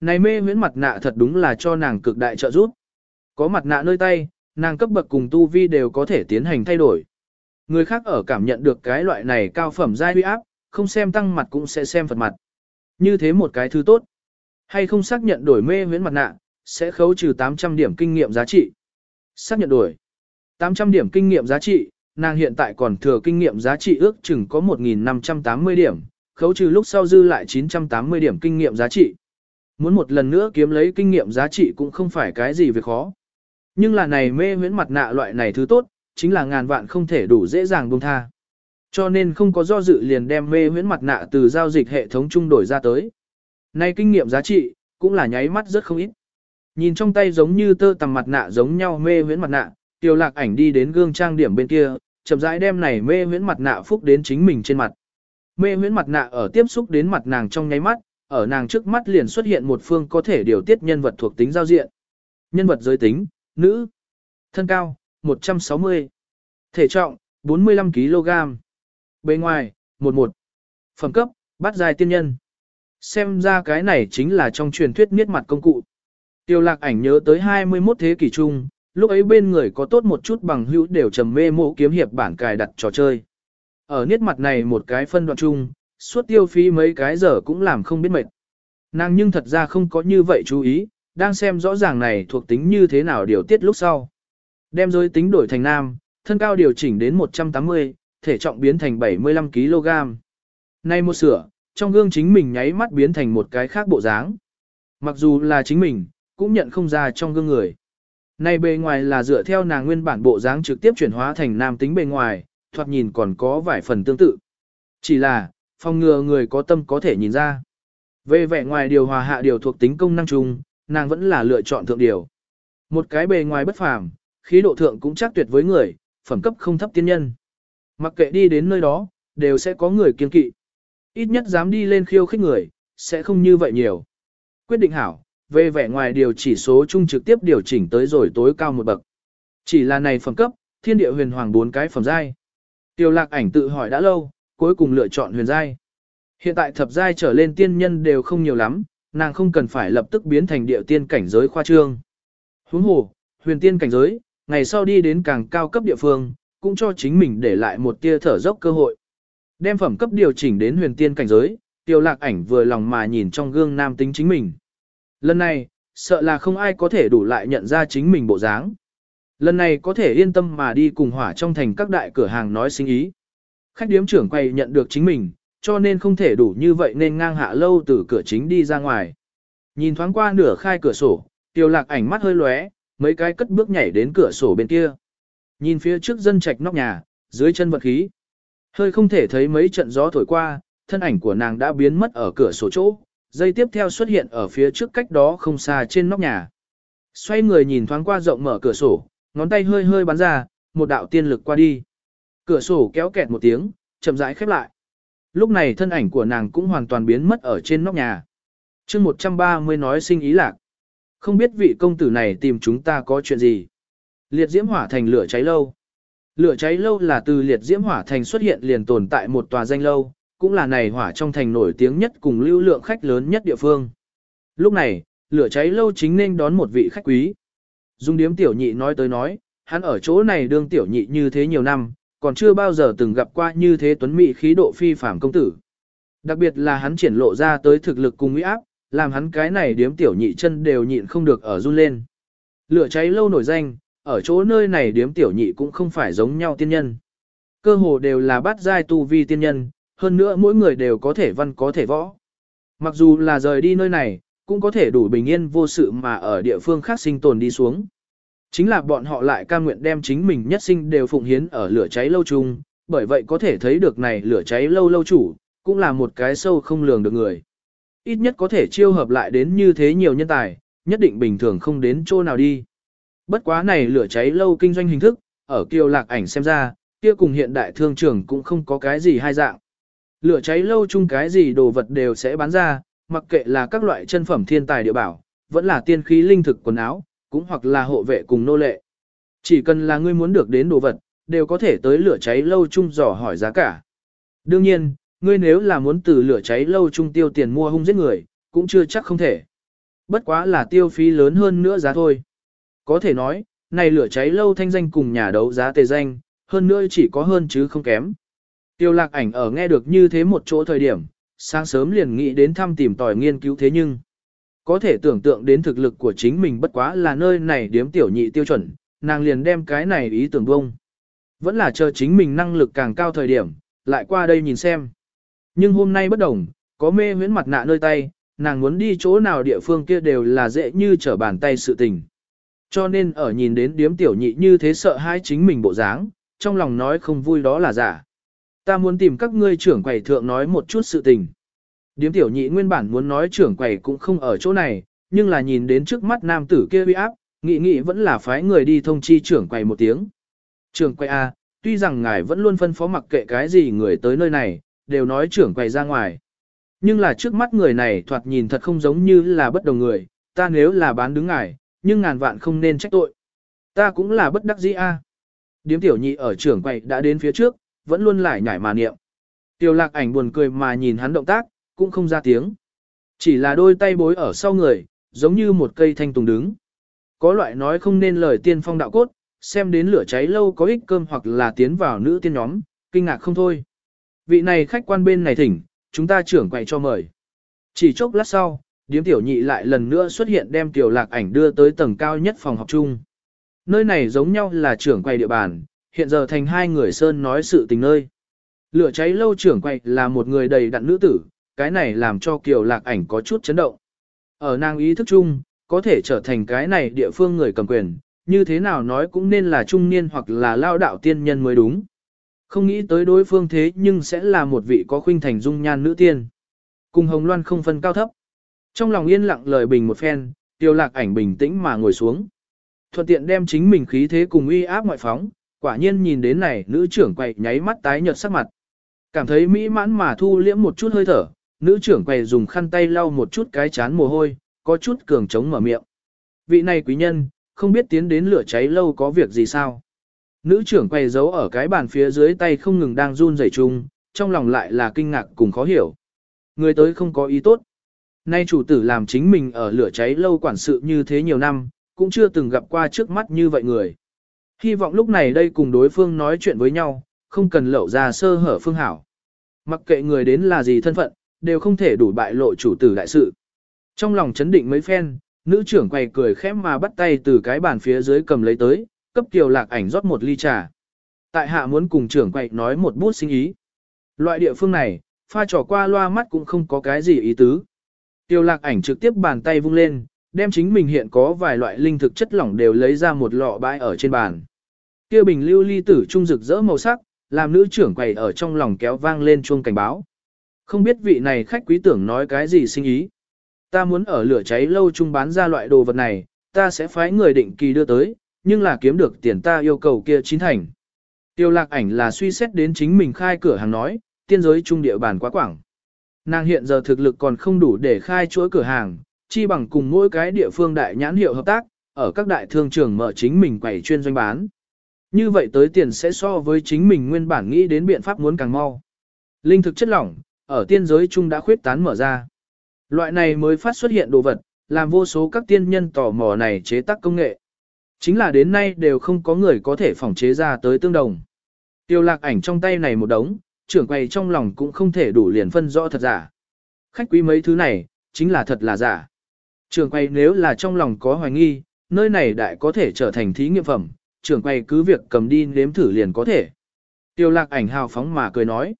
Này mê huyễn mặt nạ thật đúng là cho nàng cực đại trợ giúp. Có mặt nạ nơi tay, nàng cấp bậc cùng tu vi đều có thể tiến hành thay đổi. Người khác ở cảm nhận được cái loại này cao phẩm giai uy áp, không xem tăng mặt cũng sẽ xem phật mặt. Như thế một cái thứ tốt. Hay không xác nhận đổi mê huyễn mặt nạ, sẽ khấu trừ 800 điểm kinh nghiệm giá trị. Xác nhận đổi. 800 điểm kinh nghiệm giá trị, nàng hiện tại còn thừa kinh nghiệm giá trị ước chừng có 1.580 điểm, khấu trừ lúc sau dư lại 980 điểm kinh nghiệm giá trị. Muốn một lần nữa kiếm lấy kinh nghiệm giá trị cũng không phải cái gì việc khó. Nhưng là này mê huyễn mặt nạ loại này thứ tốt, chính là ngàn vạn không thể đủ dễ dàng buông tha. Cho nên không có do dự liền đem mê huyễn mặt nạ từ giao dịch hệ thống trung đổi ra tới. Nay kinh nghiệm giá trị, cũng là nháy mắt rất không ít. Nhìn trong tay giống như tơ tằm mặt nạ giống nhau mê huyễn mặt nạ, tiêu lạc ảnh đi đến gương trang điểm bên kia, chậm rãi đem này mê huyễn mặt nạ phúc đến chính mình trên mặt. Mê huyễn mặt nạ ở tiếp xúc đến mặt nàng trong nháy mắt, ở nàng trước mắt liền xuất hiện một phương có thể điều tiết nhân vật thuộc tính giao diện. Nhân vật giới tính, nữ, thân cao, 160, thể trọng, 45kg, bề ngoài, 11, phẩm cấp, bát dài tiên nhân. Xem ra cái này chính là trong truyền thuyết miết mặt công cụ. Tiêu lạc ảnh nhớ tới 21 thế kỷ trung, lúc ấy bên người có tốt một chút bằng hữu đều trầm mê mộ kiếm hiệp bản cài đặt trò chơi. Ở niết mặt này một cái phân đoạn chung, suốt tiêu phí mấy cái giờ cũng làm không biết mệt. Nàng nhưng thật ra không có như vậy chú ý, đang xem rõ ràng này thuộc tính như thế nào điều tiết lúc sau. Đem giới tính đổi thành nam, thân cao điều chỉnh đến 180, thể trọng biến thành 75kg. Nay một sửa, trong gương chính mình nháy mắt biến thành một cái khác bộ dáng. Mặc dù là chính mình, cũng nhận không ra trong gương người. Này bề ngoài là dựa theo nàng nguyên bản bộ dáng trực tiếp chuyển hóa thành nam tính bề ngoài, thoạt nhìn còn có vài phần tương tự. Chỉ là, phòng ngừa người có tâm có thể nhìn ra. Về vẻ ngoài điều hòa hạ điều thuộc tính công năng chung, nàng vẫn là lựa chọn thượng điều. Một cái bề ngoài bất phàm, khí độ thượng cũng chắc tuyệt với người, phẩm cấp không thấp tiên nhân. Mặc kệ đi đến nơi đó, đều sẽ có người kiên kỵ. Ít nhất dám đi lên khiêu khích người, sẽ không như vậy nhiều. Quyết định hảo, về vẻ ngoài điều chỉ số chung trực tiếp điều chỉnh tới rồi tối cao một bậc. Chỉ là này phẩm cấp, thiên địa huyền hoàng bốn cái phẩm giai. Tiêu lạc ảnh tự hỏi đã lâu, cuối cùng lựa chọn huyền giai. Hiện tại thập giai trở lên tiên nhân đều không nhiều lắm, nàng không cần phải lập tức biến thành địa tiên cảnh giới khoa trương. Huống hồ, huyền tiên cảnh giới, ngày sau đi đến càng cao cấp địa phương, cũng cho chính mình để lại một tia thở dốc cơ hội. Đem phẩm cấp điều chỉnh đến huyền tiên cảnh giới, tiêu lạc ảnh vừa lòng mà nhìn trong gương nam tính chính mình. Lần này, sợ là không ai có thể đủ lại nhận ra chính mình bộ dáng. Lần này có thể yên tâm mà đi cùng hỏa trong thành các đại cửa hàng nói sinh ý. Khách điếm trưởng quay nhận được chính mình, cho nên không thể đủ như vậy nên ngang hạ lâu từ cửa chính đi ra ngoài. Nhìn thoáng qua nửa khai cửa sổ, tiêu lạc ảnh mắt hơi lóe, mấy cái cất bước nhảy đến cửa sổ bên kia. Nhìn phía trước dân trạch nóc nhà, dưới chân vật khí. Hơi không thể thấy mấy trận gió thổi qua, thân ảnh của nàng đã biến mất ở cửa sổ chỗ, dây tiếp theo xuất hiện ở phía trước cách đó không xa trên nóc nhà. Xoay người nhìn thoáng qua rộng mở cửa sổ, ngón tay hơi hơi bắn ra, một đạo tiên lực qua đi. Cửa sổ kéo kẹt một tiếng, chậm rãi khép lại. Lúc này thân ảnh của nàng cũng hoàn toàn biến mất ở trên nóc nhà. chương 130 nói sinh ý lạc. Không biết vị công tử này tìm chúng ta có chuyện gì. Liệt diễm hỏa thành lửa cháy lâu. Lửa cháy lâu là từ liệt diễm hỏa thành xuất hiện liền tồn tại một tòa danh lâu, cũng là này hỏa trong thành nổi tiếng nhất cùng lưu lượng khách lớn nhất địa phương. Lúc này, lửa cháy lâu chính nên đón một vị khách quý. Dung điếm tiểu nhị nói tới nói, hắn ở chỗ này đương tiểu nhị như thế nhiều năm, còn chưa bao giờ từng gặp qua như thế tuấn mỹ khí độ phi phàm công tử. Đặc biệt là hắn triển lộ ra tới thực lực cùng uy áp, làm hắn cái này điếm tiểu nhị chân đều nhịn không được ở run lên. Lửa cháy lâu nổi danh, ở chỗ nơi này điếm tiểu nhị cũng không phải giống nhau tiên nhân. Cơ hồ đều là bát giai tu vi tiên nhân, hơn nữa mỗi người đều có thể văn có thể võ. Mặc dù là rời đi nơi này, cũng có thể đủ bình yên vô sự mà ở địa phương khác sinh tồn đi xuống. Chính là bọn họ lại ca nguyện đem chính mình nhất sinh đều phụng hiến ở lửa cháy lâu chung, bởi vậy có thể thấy được này lửa cháy lâu lâu chủ, cũng là một cái sâu không lường được người. Ít nhất có thể chiêu hợp lại đến như thế nhiều nhân tài, nhất định bình thường không đến chỗ nào đi. Bất quá này lửa cháy lâu kinh doanh hình thức, ở kiều lạc ảnh xem ra, kia cùng hiện đại thương trường cũng không có cái gì hai dạng. Lửa cháy lâu chung cái gì đồ vật đều sẽ bán ra, mặc kệ là các loại chân phẩm thiên tài địa bảo, vẫn là tiên khí linh thực quần áo, cũng hoặc là hộ vệ cùng nô lệ. Chỉ cần là ngươi muốn được đến đồ vật, đều có thể tới lửa cháy lâu chung dò hỏi giá cả. Đương nhiên, ngươi nếu là muốn từ lửa cháy lâu chung tiêu tiền mua hung giết người, cũng chưa chắc không thể. Bất quá là tiêu phí lớn hơn nữa giá thôi. Có thể nói, này lửa cháy lâu thanh danh cùng nhà đấu giá tề danh, hơn nữa chỉ có hơn chứ không kém. Tiêu lạc ảnh ở nghe được như thế một chỗ thời điểm, sáng sớm liền nghĩ đến thăm tìm tòi nghiên cứu thế nhưng, có thể tưởng tượng đến thực lực của chính mình bất quá là nơi này điếm tiểu nhị tiêu chuẩn, nàng liền đem cái này ý tưởng bông. Vẫn là chờ chính mình năng lực càng cao thời điểm, lại qua đây nhìn xem. Nhưng hôm nay bất đồng, có mê huyễn mặt nạ nơi tay, nàng muốn đi chỗ nào địa phương kia đều là dễ như trở bàn tay sự tình. Cho nên ở nhìn đến điếm tiểu nhị như thế sợ hãi chính mình bộ dáng, trong lòng nói không vui đó là giả. Ta muốn tìm các ngươi trưởng quầy thượng nói một chút sự tình. Điếm tiểu nhị nguyên bản muốn nói trưởng quầy cũng không ở chỗ này, nhưng là nhìn đến trước mắt nam tử kia uy áp, nghị nghị vẫn là phái người đi thông chi trưởng quầy một tiếng. Trưởng quầy A, tuy rằng ngài vẫn luôn phân phó mặc kệ cái gì người tới nơi này, đều nói trưởng quầy ra ngoài. Nhưng là trước mắt người này thoạt nhìn thật không giống như là bất đồng người, ta nếu là bán đứng ngài, nhưng ngàn vạn không nên trách tội. Ta cũng là bất đắc dĩ a. Điếm tiểu nhị ở trưởng quầy đã đến phía trước, vẫn luôn lại nhảy mà niệm. Tiểu lạc ảnh buồn cười mà nhìn hắn động tác, cũng không ra tiếng. Chỉ là đôi tay bối ở sau người, giống như một cây thanh tùng đứng. Có loại nói không nên lời tiên phong đạo cốt, xem đến lửa cháy lâu có ích cơm hoặc là tiến vào nữ tiên nhóm, kinh ngạc không thôi. Vị này khách quan bên này thỉnh, chúng ta trưởng quầy cho mời. Chỉ chốc lát sau, điếm tiểu nhị lại lần nữa xuất hiện đem tiểu lạc ảnh đưa tới tầng cao nhất phòng học chung. Nơi này giống nhau là trưởng quầy địa bàn, hiện giờ thành hai người sơn nói sự tình nơi. Lửa cháy lâu trưởng quầy là một người đầy đặn nữ tử, cái này làm cho kiều lạc ảnh có chút chấn động. Ở nàng ý thức chung, có thể trở thành cái này địa phương người cầm quyền, như thế nào nói cũng nên là trung niên hoặc là lao đạo tiên nhân mới đúng. Không nghĩ tới đối phương thế nhưng sẽ là một vị có khuynh thành dung nhan nữ tiên. Cùng Hồng Loan không phân cao thấp. Trong lòng yên lặng lời bình một phen, tiêu lạc ảnh bình tĩnh mà ngồi xuống. Thuận tiện đem chính mình khí thế cùng uy áp ngoại phóng, quả nhiên nhìn đến này nữ trưởng quầy nháy mắt tái nhợt sắc mặt. Cảm thấy mỹ mãn mà thu liễm một chút hơi thở, nữ trưởng quầy dùng khăn tay lau một chút cái chán mồ hôi, có chút cường trống mở miệng. Vị này quý nhân, không biết tiến đến lửa cháy lâu có việc gì sao. Nữ trưởng quay giấu ở cái bàn phía dưới tay không ngừng đang run rẩy chung, trong lòng lại là kinh ngạc cùng khó hiểu. Người tới không có ý tốt. Nay chủ tử làm chính mình ở lửa cháy lâu quản sự như thế nhiều năm, cũng chưa từng gặp qua trước mắt như vậy người. Hy vọng lúc này đây cùng đối phương nói chuyện với nhau, không cần lẩu ra sơ hở phương hảo. Mặc kệ người đến là gì thân phận, đều không thể đủ bại lộ chủ tử đại sự. Trong lòng chấn định mấy phen, nữ trưởng quay cười khẽ mà bắt tay từ cái bàn phía dưới cầm lấy tới, cấp kiều lạc ảnh rót một ly trà. Tại hạ muốn cùng trưởng quậy nói một bút sinh ý. Loại địa phương này, pha trò qua loa mắt cũng không có cái gì ý tứ. Tiêu lạc ảnh trực tiếp bàn tay vung lên, đem chính mình hiện có vài loại linh thực chất lỏng đều lấy ra một lọ bãi ở trên bàn. Kia bình lưu ly tử trung rực rỡ màu sắc, làm nữ trưởng quầy ở trong lòng kéo vang lên chuông cảnh báo. Không biết vị này khách quý tưởng nói cái gì sinh ý. Ta muốn ở lửa cháy lâu chung bán ra loại đồ vật này, ta sẽ phái người định kỳ đưa tới, nhưng là kiếm được tiền ta yêu cầu kia chín thành. Tiêu lạc ảnh là suy xét đến chính mình khai cửa hàng nói, tiên giới trung địa bàn quá quảng. Nàng hiện giờ thực lực còn không đủ để khai chuỗi cửa hàng, chi bằng cùng mỗi cái địa phương đại nhãn hiệu hợp tác, ở các đại thương trường mở chính mình quầy chuyên doanh bán. Như vậy tới tiền sẽ so với chính mình nguyên bản nghĩ đến biện pháp muốn càng mau. Linh thực chất lỏng, ở tiên giới trung đã khuyết tán mở ra. Loại này mới phát xuất hiện đồ vật, làm vô số các tiên nhân tò mò này chế tác công nghệ. Chính là đến nay đều không có người có thể phòng chế ra tới tương đồng. Tiêu lạc ảnh trong tay này một đống, trưởng quầy trong lòng cũng không thể đủ liền phân rõ thật giả. Khách quý mấy thứ này, chính là thật là giả. Trưởng quầy nếu là trong lòng có hoài nghi, nơi này đại có thể trở thành thí nghiệm phẩm, trưởng quầy cứ việc cầm đi nếm thử liền có thể. Tiêu lạc ảnh hào phóng mà cười nói.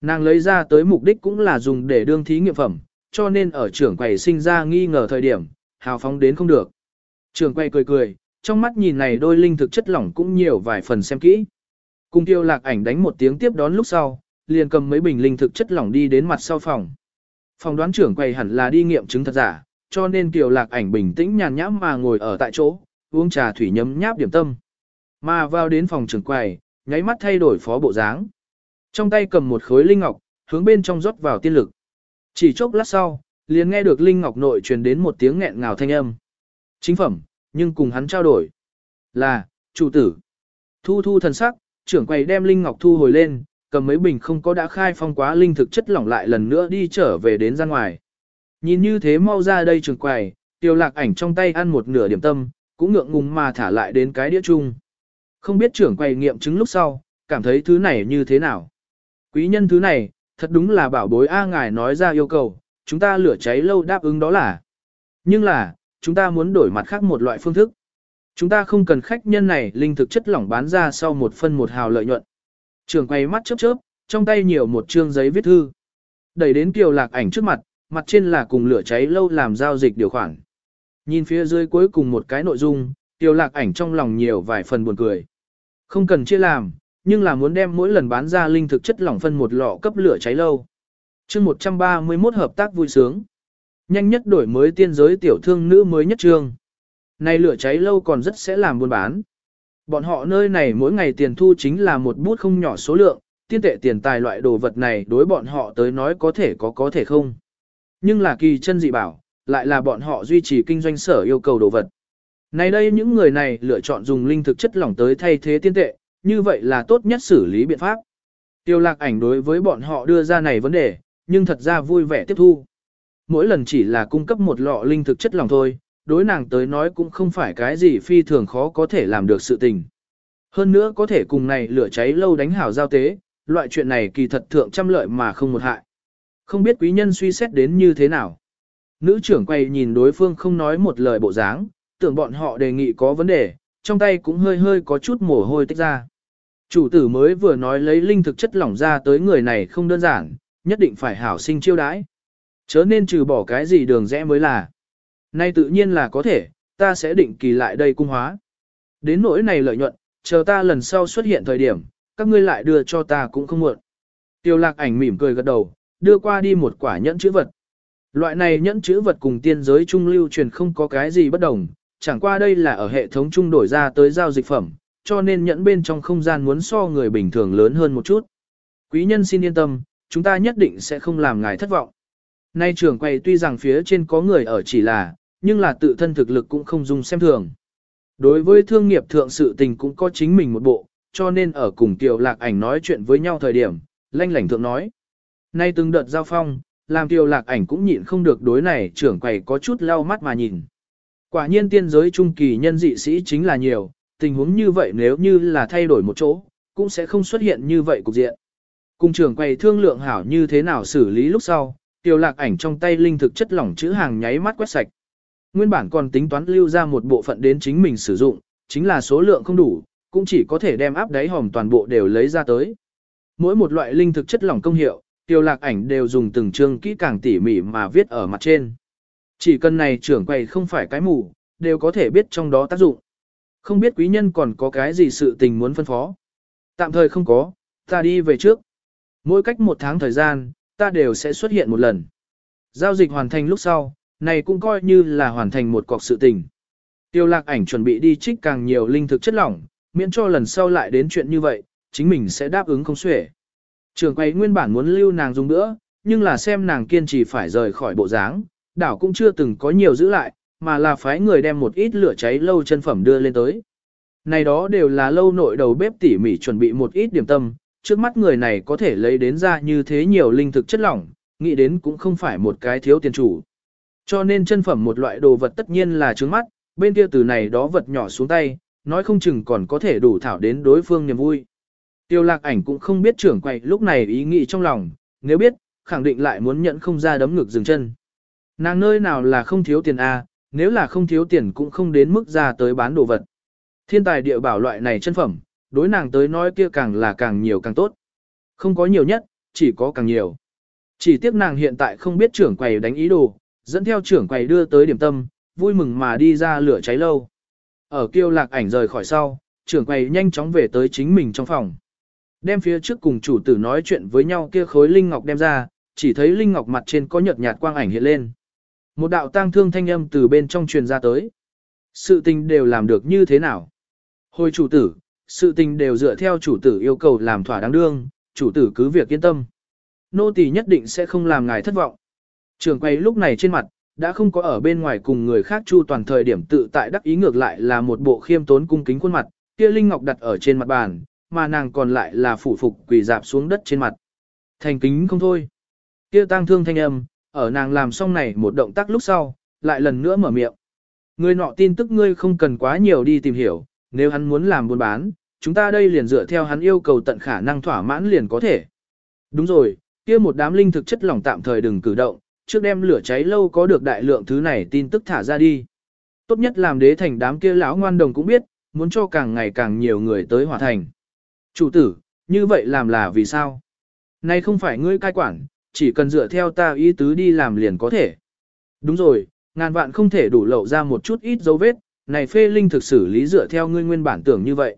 Nàng lấy ra tới mục đích cũng là dùng để đương thí nghiệm phẩm, cho nên ở trưởng quầy sinh ra nghi ngờ thời điểm, hào phóng đến không được. Trưởng quầy cười cười, trong mắt nhìn này đôi linh thực chất lỏng cũng nhiều vài phần xem kỹ. Cung tiêu lạc ảnh đánh một tiếng tiếp đón lúc sau, liền cầm mấy bình linh thực chất lỏng đi đến mặt sau phòng. Phòng đoán trưởng quầy hẳn là đi nghiệm chứng thật giả, cho nên tiêu lạc ảnh bình tĩnh nhàn nhãm mà ngồi ở tại chỗ, uống trà thủy nhấm nháp điểm tâm. Mà vào đến phòng trưởng quầy, nháy mắt thay đổi phó bộ dáng. Trong tay cầm một khối linh ngọc, hướng bên trong rót vào tiên lực. Chỉ chốc lát sau, liền nghe được linh ngọc nội truyền đến một tiếng nghẹn ngào thanh âm. Chính phẩm, nhưng cùng hắn trao đổi. Là, chủ tử. Thu thu thần sắc, trưởng quầy đem linh ngọc thu hồi lên, cầm mấy bình không có đã khai phong quá linh thực chất lỏng lại lần nữa đi trở về đến ra ngoài. Nhìn như thế mau ra đây trưởng quầy, tiêu lạc ảnh trong tay ăn một nửa điểm tâm, cũng ngượng ngùng mà thả lại đến cái đĩa chung. Không biết trưởng quầy nghiệm chứng lúc sau, cảm thấy thứ này như thế nào. Quý nhân thứ này, thật đúng là bảo bối A ngài nói ra yêu cầu, chúng ta lửa cháy lâu đáp ứng đó là. Nhưng là, chúng ta muốn đổi mặt khác một loại phương thức. Chúng ta không cần khách nhân này linh thực chất lỏng bán ra sau một phân một hào lợi nhuận. Trường quay mắt chớp chớp, trong tay nhiều một trương giấy viết thư. đẩy đến kiều lạc ảnh trước mặt, mặt trên là cùng lửa cháy lâu làm giao dịch điều khoản. Nhìn phía dưới cuối cùng một cái nội dung, kiều lạc ảnh trong lòng nhiều vài phần buồn cười. Không cần chia làm, nhưng là muốn đem mỗi lần bán ra linh thực chất lỏng phân một lọ cấp lửa cháy lâu. chương 131 hợp tác vui sướng. Nhanh nhất đổi mới tiên giới tiểu thương nữ mới nhất trương. Này lửa cháy lâu còn rất sẽ làm buôn bán. Bọn họ nơi này mỗi ngày tiền thu chính là một bút không nhỏ số lượng, tiên tệ tiền tài loại đồ vật này đối bọn họ tới nói có thể có có thể không. Nhưng là kỳ chân dị bảo, lại là bọn họ duy trì kinh doanh sở yêu cầu đồ vật. Này đây những người này lựa chọn dùng linh thực chất lỏng tới thay thế tiên tệ, như vậy là tốt nhất xử lý biện pháp. Tiêu lạc ảnh đối với bọn họ đưa ra này vấn đề, nhưng thật ra vui vẻ tiếp thu. Mỗi lần chỉ là cung cấp một lọ linh thực chất lỏng thôi, đối nàng tới nói cũng không phải cái gì phi thường khó có thể làm được sự tình. Hơn nữa có thể cùng này lửa cháy lâu đánh hảo giao tế, loại chuyện này kỳ thật thượng trăm lợi mà không một hại. Không biết quý nhân suy xét đến như thế nào. Nữ trưởng quay nhìn đối phương không nói một lời bộ dáng, tưởng bọn họ đề nghị có vấn đề, trong tay cũng hơi hơi có chút mồ hôi tích ra. Chủ tử mới vừa nói lấy linh thực chất lỏng ra tới người này không đơn giản, nhất định phải hảo sinh chiêu đãi. Chớ nên trừ bỏ cái gì đường rẽ mới là. Nay tự nhiên là có thể, ta sẽ định kỳ lại đây cung hóa. Đến nỗi này lợi nhuận, chờ ta lần sau xuất hiện thời điểm, các ngươi lại đưa cho ta cũng không muộn. Tiêu lạc ảnh mỉm cười gật đầu, đưa qua đi một quả nhẫn chữ vật. Loại này nhẫn chữ vật cùng tiên giới trung lưu truyền không có cái gì bất đồng, chẳng qua đây là ở hệ thống trung đổi ra tới giao dịch phẩm, cho nên nhẫn bên trong không gian muốn so người bình thường lớn hơn một chút. Quý nhân xin yên tâm, chúng ta nhất định sẽ không làm ngài thất vọng. Nay trưởng quầy tuy rằng phía trên có người ở chỉ là, nhưng là tự thân thực lực cũng không dùng xem thường. Đối với thương nghiệp thượng sự tình cũng có chính mình một bộ, cho nên ở cùng Kiều Lạc Ảnh nói chuyện với nhau thời điểm, lanh lảnh thượng nói. Nay từng đợt giao phong, làm Kiều Lạc Ảnh cũng nhịn không được đối này trưởng quầy có chút lau mắt mà nhìn. Quả nhiên tiên giới trung kỳ nhân dị sĩ chính là nhiều, tình huống như vậy nếu như là thay đổi một chỗ, cũng sẽ không xuất hiện như vậy cục diện. Cùng trưởng quầy thương lượng hảo như thế nào xử lý lúc sau, tiểu Lạc Ảnh trong tay linh thực chất lỏng chữ hàng nháy mắt quét sạch. Nguyên bản còn tính toán lưu ra một bộ phận đến chính mình sử dụng, chính là số lượng không đủ, cũng chỉ có thể đem áp đáy hòm toàn bộ đều lấy ra tới. Mỗi một loại linh thực chất lỏng công hiệu, tiêu lạc ảnh đều dùng từng chương kỹ càng tỉ mỉ mà viết ở mặt trên. Chỉ cần này trưởng quầy không phải cái mù, đều có thể biết trong đó tác dụng. Không biết quý nhân còn có cái gì sự tình muốn phân phó. Tạm thời không có, ta đi về trước. Mỗi cách một tháng thời gian, ta đều sẽ xuất hiện một lần. Giao dịch hoàn thành lúc sau, này cũng coi như là hoàn thành một cọc sự tình. Tiêu lạc ảnh chuẩn bị đi trích càng nhiều linh thực chất lỏng, miễn cho lần sau lại đến chuyện như vậy, chính mình sẽ đáp ứng không xuể. Trường quay nguyên bản muốn lưu nàng dùng nữa, nhưng là xem nàng kiên trì phải rời khỏi bộ dáng, đảo cũng chưa từng có nhiều giữ lại, mà là phái người đem một ít lửa cháy lâu chân phẩm đưa lên tới. Này đó đều là lâu nội đầu bếp tỉ mỉ chuẩn bị một ít điểm tâm, trước mắt người này có thể lấy đến ra như thế nhiều linh thực chất lỏng, nghĩ đến cũng không phải một cái thiếu tiền chủ. Cho nên chân phẩm một loại đồ vật tất nhiên là trước mắt, bên kia từ này đó vật nhỏ xuống tay, nói không chừng còn có thể đủ thảo đến đối phương niềm vui. Tiêu lạc ảnh cũng không biết trưởng quầy lúc này ý nghĩ trong lòng, nếu biết, khẳng định lại muốn nhận không ra đấm ngực dừng chân. Nàng nơi nào là không thiếu tiền A, nếu là không thiếu tiền cũng không đến mức ra tới bán đồ vật. Thiên tài địa bảo loại này chân phẩm, đối nàng tới nói kia càng là càng nhiều càng tốt. Không có nhiều nhất, chỉ có càng nhiều. Chỉ tiếc nàng hiện tại không biết trưởng quầy đánh ý đồ, dẫn theo trưởng quầy đưa tới điểm tâm, vui mừng mà đi ra lửa cháy lâu. Ở kiêu lạc ảnh rời khỏi sau, trưởng quầy nhanh chóng về tới chính mình trong phòng. Đem phía trước cùng chủ tử nói chuyện với nhau kia khối linh ngọc đem ra, chỉ thấy linh ngọc mặt trên có nhợt nhạt quang ảnh hiện lên. Một đạo tang thương thanh âm từ bên trong truyền ra tới. Sự tình đều làm được như thế nào? Hồi chủ tử, sự tình đều dựa theo chủ tử yêu cầu làm thỏa đáng đương, chủ tử cứ việc yên tâm. Nô tỳ nhất định sẽ không làm ngài thất vọng. Trường quay lúc này trên mặt, đã không có ở bên ngoài cùng người khác chu toàn thời điểm tự tại đắc ý ngược lại là một bộ khiêm tốn cung kính khuôn mặt, kia linh ngọc đặt ở trên mặt bàn, mà nàng còn lại là phủ phục quỳ dạp xuống đất trên mặt. Thành kính không thôi. Kia tang thương thanh âm, ở nàng làm xong này một động tác lúc sau, lại lần nữa mở miệng. Người nọ tin tức ngươi không cần quá nhiều đi tìm hiểu, nếu hắn muốn làm buôn bán, chúng ta đây liền dựa theo hắn yêu cầu tận khả năng thỏa mãn liền có thể. Đúng rồi, kia một đám linh thực chất lỏng tạm thời đừng cử động, trước đem lửa cháy lâu có được đại lượng thứ này tin tức thả ra đi. Tốt nhất làm đế thành đám kia lão ngoan đồng cũng biết, muốn cho càng ngày càng nhiều người tới hòa thành. Chủ tử, như vậy làm là vì sao? nay không phải ngươi cai quản, chỉ cần dựa theo ta ý tứ đi làm liền có thể. Đúng rồi, ngàn vạn không thể đủ lậu ra một chút ít dấu vết, này phê linh thực xử lý dựa theo ngươi nguyên bản tưởng như vậy.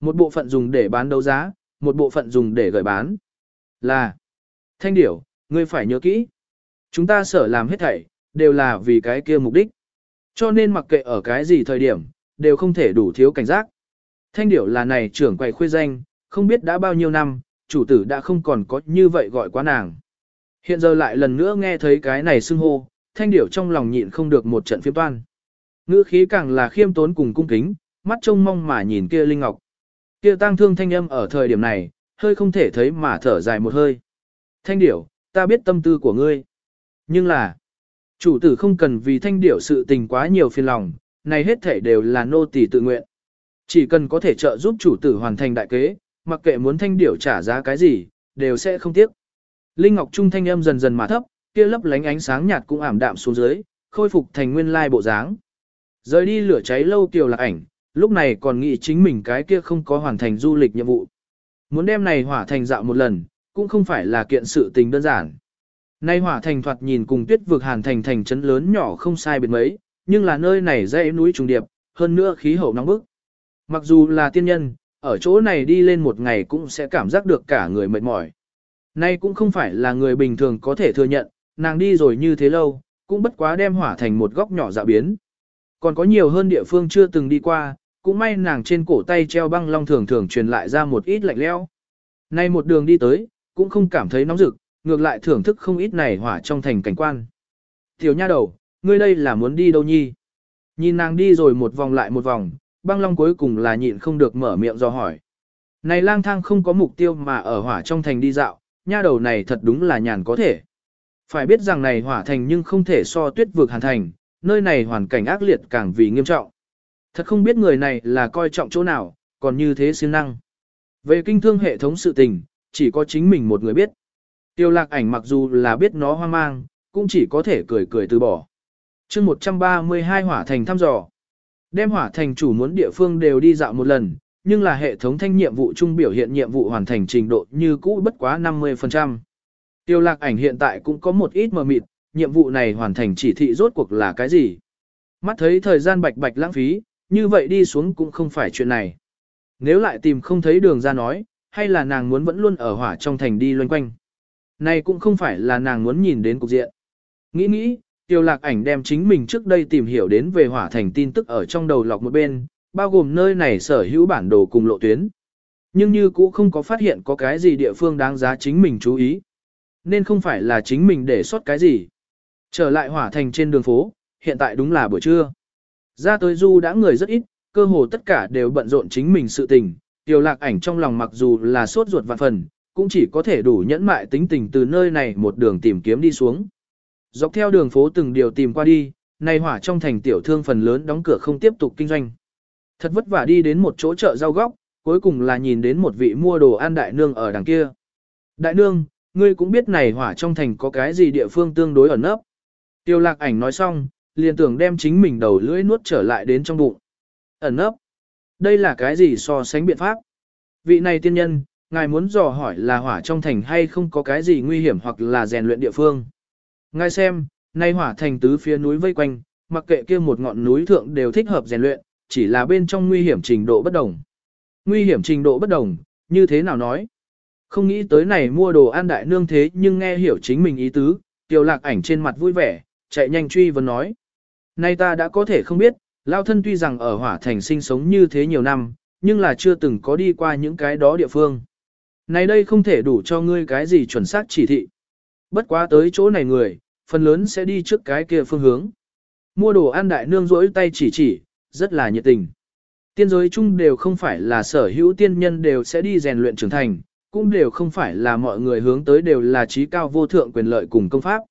Một bộ phận dùng để bán đấu giá, một bộ phận dùng để gửi bán. Là, thanh điểu, ngươi phải nhớ kỹ. Chúng ta sở làm hết thảy, đều là vì cái kia mục đích. Cho nên mặc kệ ở cái gì thời điểm, đều không thể đủ thiếu cảnh giác. Thanh điểu là này trưởng quầy khuê danh, không biết đã bao nhiêu năm, chủ tử đã không còn có như vậy gọi quá nàng. Hiện giờ lại lần nữa nghe thấy cái này xưng hô, thanh điểu trong lòng nhịn không được một trận phiếm toan. Ngữ khí càng là khiêm tốn cùng cung kính, mắt trông mong mà nhìn kia Linh Ngọc. Kia tang thương thanh âm ở thời điểm này, hơi không thể thấy mà thở dài một hơi. Thanh điểu, ta biết tâm tư của ngươi. Nhưng là, chủ tử không cần vì thanh điểu sự tình quá nhiều phiền lòng, này hết thể đều là nô tỳ tự nguyện. Chỉ cần có thể trợ giúp chủ tử hoàn thành đại kế, mặc kệ muốn thanh điểu trả giá cái gì, đều sẽ không tiếc. Linh Ngọc Trung thanh âm dần dần mà thấp, kia lấp lánh ánh sáng nhạt cũng ảm đạm xuống dưới, khôi phục thành nguyên lai bộ dáng. Rời đi lửa cháy lâu kiều lạc ảnh, lúc này còn nghĩ chính mình cái kia không có hoàn thành du lịch nhiệm vụ. Muốn đem này hỏa thành dạo một lần, cũng không phải là kiện sự tình đơn giản. Nay hỏa thành thoạt nhìn cùng tuyết vực hàn thành thành trấn lớn nhỏ không sai biệt mấy, nhưng là nơi này dãy núi trùng điệp, hơn nữa khí hậu nóng bức. Mặc dù là tiên nhân, ở chỗ này đi lên một ngày cũng sẽ cảm giác được cả người mệt mỏi. Nay cũng không phải là người bình thường có thể thừa nhận, nàng đi rồi như thế lâu, cũng bất quá đem hỏa thành một góc nhỏ dạ biến. Còn có nhiều hơn địa phương chưa từng đi qua, cũng may nàng trên cổ tay treo băng long thường thường truyền lại ra một ít lạnh leo. Nay một đường đi tới, cũng không cảm thấy nóng rực, ngược lại thưởng thức không ít này hỏa trong thành cảnh quan. Tiểu nha đầu, ngươi đây là muốn đi đâu nhi? Nhìn nàng đi rồi một vòng lại một vòng, băng long cuối cùng là nhịn không được mở miệng do hỏi. Này lang thang không có mục tiêu mà ở hỏa trong thành đi dạo, nha đầu này thật đúng là nhàn có thể. Phải biết rằng này hỏa thành nhưng không thể so tuyết vực hàn thành, nơi này hoàn cảnh ác liệt càng vì nghiêm trọng. Thật không biết người này là coi trọng chỗ nào, còn như thế siêng năng. Về kinh thương hệ thống sự tình, chỉ có chính mình một người biết. Tiêu lạc ảnh mặc dù là biết nó hoang mang, cũng chỉ có thể cười cười từ bỏ. chương 132 hỏa thành thăm dò. Đem hỏa thành chủ muốn địa phương đều đi dạo một lần, nhưng là hệ thống thanh nhiệm vụ chung biểu hiện nhiệm vụ hoàn thành trình độ như cũ bất quá 50%. Tiêu lạc ảnh hiện tại cũng có một ít mờ mịt, nhiệm vụ này hoàn thành chỉ thị rốt cuộc là cái gì. Mắt thấy thời gian bạch bạch lãng phí, như vậy đi xuống cũng không phải chuyện này. Nếu lại tìm không thấy đường ra nói, hay là nàng muốn vẫn luôn ở hỏa trong thành đi loanh quanh. Này cũng không phải là nàng muốn nhìn đến cục diện. Nghĩ nghĩ, tiêu lạc ảnh đem chính mình trước đây tìm hiểu đến về hỏa thành tin tức ở trong đầu lọc một bên, bao gồm nơi này sở hữu bản đồ cùng lộ tuyến. Nhưng như cũ không có phát hiện có cái gì địa phương đáng giá chính mình chú ý. Nên không phải là chính mình để sót cái gì. Trở lại hỏa thành trên đường phố, hiện tại đúng là buổi trưa. Ra tới du đã người rất ít, cơ hồ tất cả đều bận rộn chính mình sự tình. tiểu lạc ảnh trong lòng mặc dù là sốt ruột vạn phần, cũng chỉ có thể đủ nhẫn mại tính tình từ nơi này một đường tìm kiếm đi xuống. Dọc theo đường phố từng điều tìm qua đi, này hỏa trong thành tiểu thương phần lớn đóng cửa không tiếp tục kinh doanh. Thật vất vả đi đến một chỗ chợ rau góc, cuối cùng là nhìn đến một vị mua đồ ăn đại nương ở đằng kia. Đại nương, ngươi cũng biết này hỏa trong thành có cái gì địa phương tương đối ẩn nấp. Tiêu lạc ảnh nói xong, liền tưởng đem chính mình đầu lưỡi nuốt trở lại đến trong bụng. Ẩn ấp, Đây là cái gì so sánh biện pháp? Vị này tiên nhân, ngài muốn dò hỏi là hỏa trong thành hay không có cái gì nguy hiểm hoặc là rèn luyện địa phương. Ngài xem, nay hỏa thành tứ phía núi vây quanh, mặc kệ kia một ngọn núi thượng đều thích hợp rèn luyện, chỉ là bên trong nguy hiểm trình độ bất đồng. Nguy hiểm trình độ bất đồng, như thế nào nói? Không nghĩ tới này mua đồ ăn đại nương thế nhưng nghe hiểu chính mình ý tứ, tiểu lạc ảnh trên mặt vui vẻ, chạy nhanh truy vấn nói. Nay ta đã có thể không biết, lao thân tuy rằng ở hỏa thành sinh sống như thế nhiều năm, nhưng là chưa từng có đi qua những cái đó địa phương. Này đây không thể đủ cho ngươi cái gì chuẩn xác chỉ thị. Bất quá tới chỗ này người, phần lớn sẽ đi trước cái kia phương hướng. Mua đồ ăn đại nương rỗi tay chỉ chỉ, rất là nhiệt tình. Tiên giới chung đều không phải là sở hữu tiên nhân đều sẽ đi rèn luyện trưởng thành, cũng đều không phải là mọi người hướng tới đều là trí cao vô thượng quyền lợi cùng công pháp.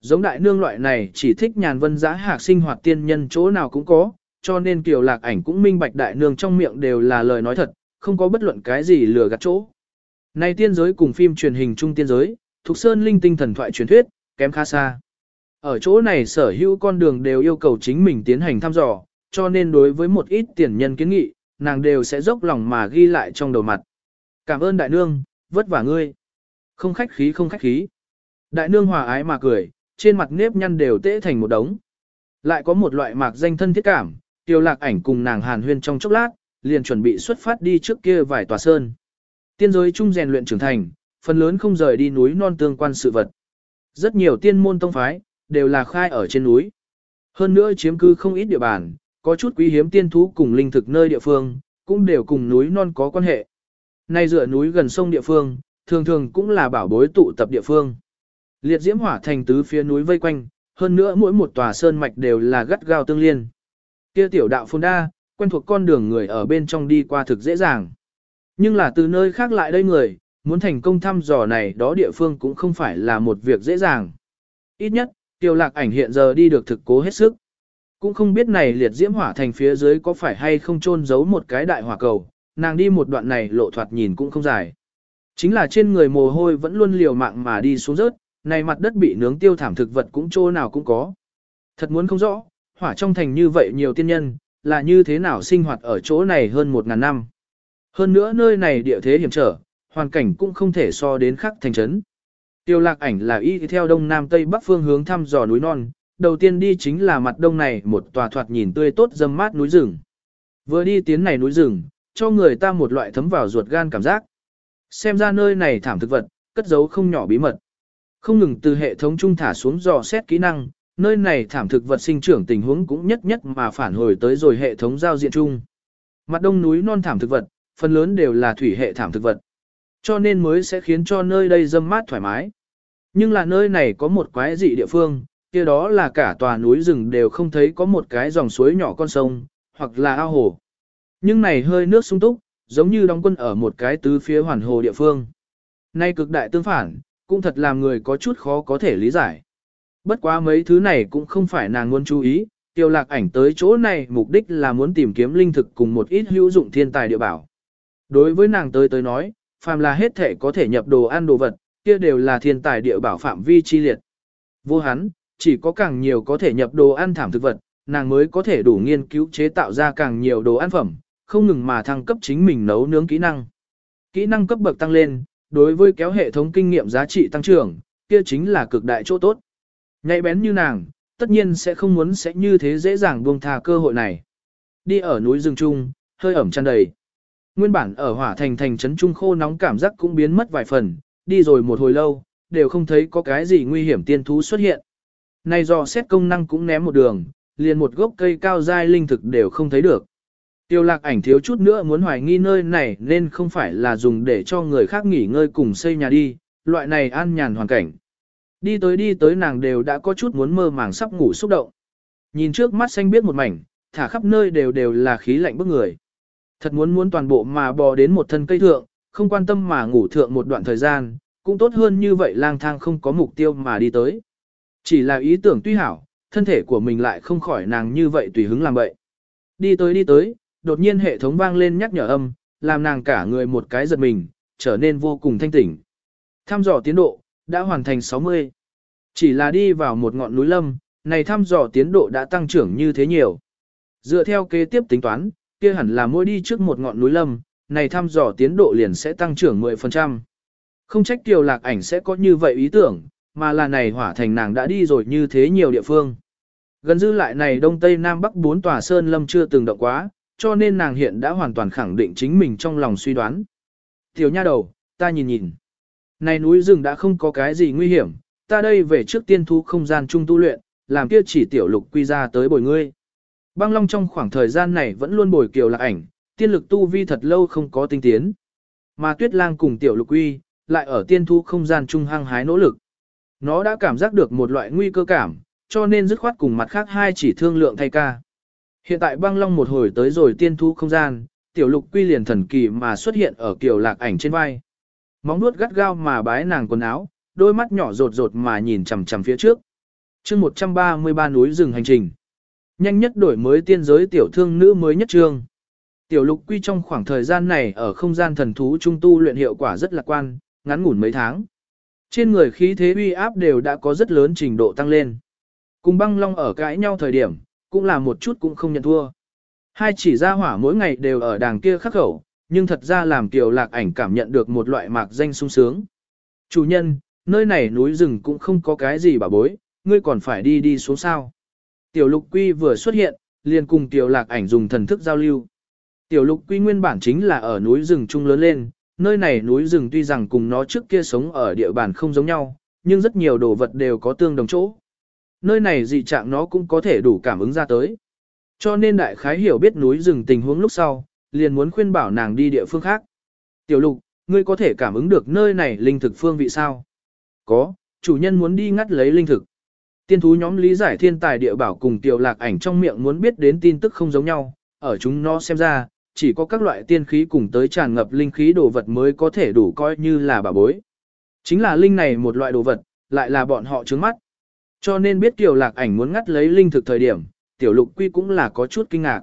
Giống đại nương loại này chỉ thích nhàn vân giã hạc sinh hoạt tiên nhân chỗ nào cũng có, cho nên kiều lạc ảnh cũng minh bạch đại nương trong miệng đều là lời nói thật, không có bất luận cái gì lừa gạt chỗ. Này tiên giới cùng phim truyền hình trung tiên giới, thuộc sơn linh tinh thần thoại truyền thuyết, kém khá xa. Ở chỗ này sở hữu con đường đều yêu cầu chính mình tiến hành thăm dò, cho nên đối với một ít tiền nhân kiến nghị, nàng đều sẽ dốc lòng mà ghi lại trong đầu mặt. Cảm ơn đại nương, vất vả ngươi. Không khách khí không khách khí. Đại nương hòa ái mà cười, trên mặt nếp nhăn đều tễ thành một đống. Lại có một loại mạc danh thân thiết cảm, tiêu lạc ảnh cùng nàng hàn huyên trong chốc lát, liền chuẩn bị xuất phát đi trước kia vài tòa sơn. Tiên giới chung rèn luyện trưởng thành, phần lớn không rời đi núi non tương quan sự vật. Rất nhiều tiên môn tông phái, đều là khai ở trên núi. Hơn nữa chiếm cư không ít địa bàn, có chút quý hiếm tiên thú cùng linh thực nơi địa phương, cũng đều cùng núi non có quan hệ. Nay dựa núi gần sông địa phương, thường thường cũng là bảo bối tụ tập địa phương. Liệt diễm hỏa thành tứ phía núi vây quanh, hơn nữa mỗi một tòa sơn mạch đều là gắt gao tương liên. Kia tiểu đạo phồn đa, quen thuộc con đường người ở bên trong đi qua thực dễ dàng. Nhưng là từ nơi khác lại đây người, muốn thành công thăm dò này đó địa phương cũng không phải là một việc dễ dàng. Ít nhất, tiểu lạc ảnh hiện giờ đi được thực cố hết sức. Cũng không biết này liệt diễm hỏa thành phía dưới có phải hay không trôn giấu một cái đại hỏa cầu, nàng đi một đoạn này lộ thoạt nhìn cũng không dài. Chính là trên người mồ hôi vẫn luôn liều mạng mà đi xuống rớt, này mặt đất bị nướng tiêu thảm thực vật cũng chỗ nào cũng có. Thật muốn không rõ, hỏa trong thành như vậy nhiều tiên nhân, là như thế nào sinh hoạt ở chỗ này hơn một ngàn năm. Hơn nữa nơi này địa thế hiểm trở, hoàn cảnh cũng không thể so đến khắc thành trấn. Tiêu lạc ảnh là y theo đông nam tây bắc phương hướng thăm dò núi non, đầu tiên đi chính là mặt đông này một tòa thoạt nhìn tươi tốt dâm mát núi rừng. Vừa đi tiến này núi rừng, cho người ta một loại thấm vào ruột gan cảm giác. Xem ra nơi này thảm thực vật, cất giấu không nhỏ bí mật. Không ngừng từ hệ thống trung thả xuống dò xét kỹ năng, nơi này thảm thực vật sinh trưởng tình huống cũng nhất nhất mà phản hồi tới rồi hệ thống giao diện chung. Mặt đông núi non thảm thực vật, phần lớn đều là thủy hệ thảm thực vật. Cho nên mới sẽ khiến cho nơi đây dâm mát thoải mái. Nhưng là nơi này có một quái dị địa phương, kia đó là cả tòa núi rừng đều không thấy có một cái dòng suối nhỏ con sông, hoặc là ao hồ. Nhưng này hơi nước sung túc, giống như đóng quân ở một cái tứ phía hoàn hồ địa phương. Nay cực đại tương phản, cũng thật làm người có chút khó có thể lý giải. Bất quá mấy thứ này cũng không phải nàng muốn chú ý, tiêu lạc ảnh tới chỗ này mục đích là muốn tìm kiếm linh thực cùng một ít hữu dụng thiên tài địa bảo. Đối với nàng tới tới nói, phàm là hết thể có thể nhập đồ ăn đồ vật, kia đều là thiên tài địa bảo phạm vi chi liệt. Vô hắn, chỉ có càng nhiều có thể nhập đồ ăn thảm thực vật, nàng mới có thể đủ nghiên cứu chế tạo ra càng nhiều đồ ăn phẩm, không ngừng mà thăng cấp chính mình nấu nướng kỹ năng. Kỹ năng cấp bậc tăng lên, đối với kéo hệ thống kinh nghiệm giá trị tăng trưởng, kia chính là cực đại chỗ tốt. Nhạy bén như nàng, tất nhiên sẽ không muốn sẽ như thế dễ dàng buông thà cơ hội này. Đi ở núi rừng trung, hơi ẩm tràn đầy. Nguyên bản ở hỏa thành thành trấn trung khô nóng cảm giác cũng biến mất vài phần, đi rồi một hồi lâu, đều không thấy có cái gì nguy hiểm tiên thú xuất hiện. Này do xét công năng cũng ném một đường, liền một gốc cây cao dai linh thực đều không thấy được. Tiêu lạc ảnh thiếu chút nữa muốn hoài nghi nơi này nên không phải là dùng để cho người khác nghỉ ngơi cùng xây nhà đi, loại này an nhàn hoàn cảnh. Đi tới đi tới nàng đều đã có chút muốn mơ màng sắp ngủ xúc động. Nhìn trước mắt xanh biết một mảnh, thả khắp nơi đều đều là khí lạnh bức người. Thật muốn muốn toàn bộ mà bò đến một thân cây thượng, không quan tâm mà ngủ thượng một đoạn thời gian, cũng tốt hơn như vậy lang thang không có mục tiêu mà đi tới. Chỉ là ý tưởng tuy hảo, thân thể của mình lại không khỏi nàng như vậy tùy hứng làm vậy. Đi tới đi tới, đột nhiên hệ thống vang lên nhắc nhở âm, làm nàng cả người một cái giật mình, trở nên vô cùng thanh tỉnh. Thăm dò tiến độ, đã hoàn thành 60. Chỉ là đi vào một ngọn núi lâm, này thăm dò tiến độ đã tăng trưởng như thế nhiều. Dựa theo kế tiếp tính toán, kia hẳn là mỗi đi trước một ngọn núi lâm, này thăm dò tiến độ liền sẽ tăng trưởng 10%. Không trách tiểu lạc ảnh sẽ có như vậy ý tưởng, mà là này hỏa thành nàng đã đi rồi như thế nhiều địa phương. Gần dư lại này đông tây nam bắc bốn tòa sơn lâm chưa từng động quá, cho nên nàng hiện đã hoàn toàn khẳng định chính mình trong lòng suy đoán. Tiểu nha đầu, ta nhìn nhìn. Này núi rừng đã không có cái gì nguy hiểm, ta đây về trước tiên thu không gian trung tu luyện, làm kia chỉ tiểu lục quy ra tới bồi ngươi. Băng Long trong khoảng thời gian này vẫn luôn bồi kiều lạc ảnh, tiên lực tu vi thật lâu không có tinh tiến. Mà Tuyết Lang cùng tiểu lục quy, lại ở tiên thu không gian trung hăng hái nỗ lực. Nó đã cảm giác được một loại nguy cơ cảm, cho nên dứt khoát cùng mặt khác hai chỉ thương lượng thay ca. Hiện tại băng long một hồi tới rồi tiên thu không gian, tiểu lục quy liền thần kỳ mà xuất hiện ở kiểu lạc ảnh trên vai. Móng nuốt gắt gao mà bái nàng quần áo, đôi mắt nhỏ rột rột mà nhìn chằm chằm phía trước. chương 133 núi rừng hành trình. Nhanh nhất đổi mới tiên giới tiểu thương nữ mới nhất trương. Tiểu lục quy trong khoảng thời gian này ở không gian thần thú trung tu luyện hiệu quả rất lạc quan, ngắn ngủn mấy tháng. Trên người khí thế uy áp đều đã có rất lớn trình độ tăng lên. Cùng băng long ở cãi nhau thời điểm, cũng là một chút cũng không nhận thua. Hai chỉ ra hỏa mỗi ngày đều ở đàng kia khắc khẩu, nhưng thật ra làm tiểu lạc ảnh cảm nhận được một loại mạc danh sung sướng. Chủ nhân, nơi này núi rừng cũng không có cái gì bảo bối, ngươi còn phải đi đi xuống sao. Tiểu lục quy vừa xuất hiện, liền cùng tiểu lạc ảnh dùng thần thức giao lưu. Tiểu lục quy nguyên bản chính là ở núi rừng trung lớn lên, nơi này núi rừng tuy rằng cùng nó trước kia sống ở địa bàn không giống nhau, nhưng rất nhiều đồ vật đều có tương đồng chỗ. Nơi này dị trạng nó cũng có thể đủ cảm ứng ra tới. Cho nên đại khái hiểu biết núi rừng tình huống lúc sau, liền muốn khuyên bảo nàng đi địa phương khác. Tiểu lục, ngươi có thể cảm ứng được nơi này linh thực phương vị sao? Có, chủ nhân muốn đi ngắt lấy linh thực. Tiên thú nhóm lý giải thiên tài địa bảo cùng tiểu lạc ảnh trong miệng muốn biết đến tin tức không giống nhau, ở chúng nó xem ra, chỉ có các loại tiên khí cùng tới tràn ngập linh khí đồ vật mới có thể đủ coi như là bà bối. Chính là linh này một loại đồ vật, lại là bọn họ trướng mắt. Cho nên biết tiểu lạc ảnh muốn ngắt lấy linh thực thời điểm, tiểu lục quy cũng là có chút kinh ngạc.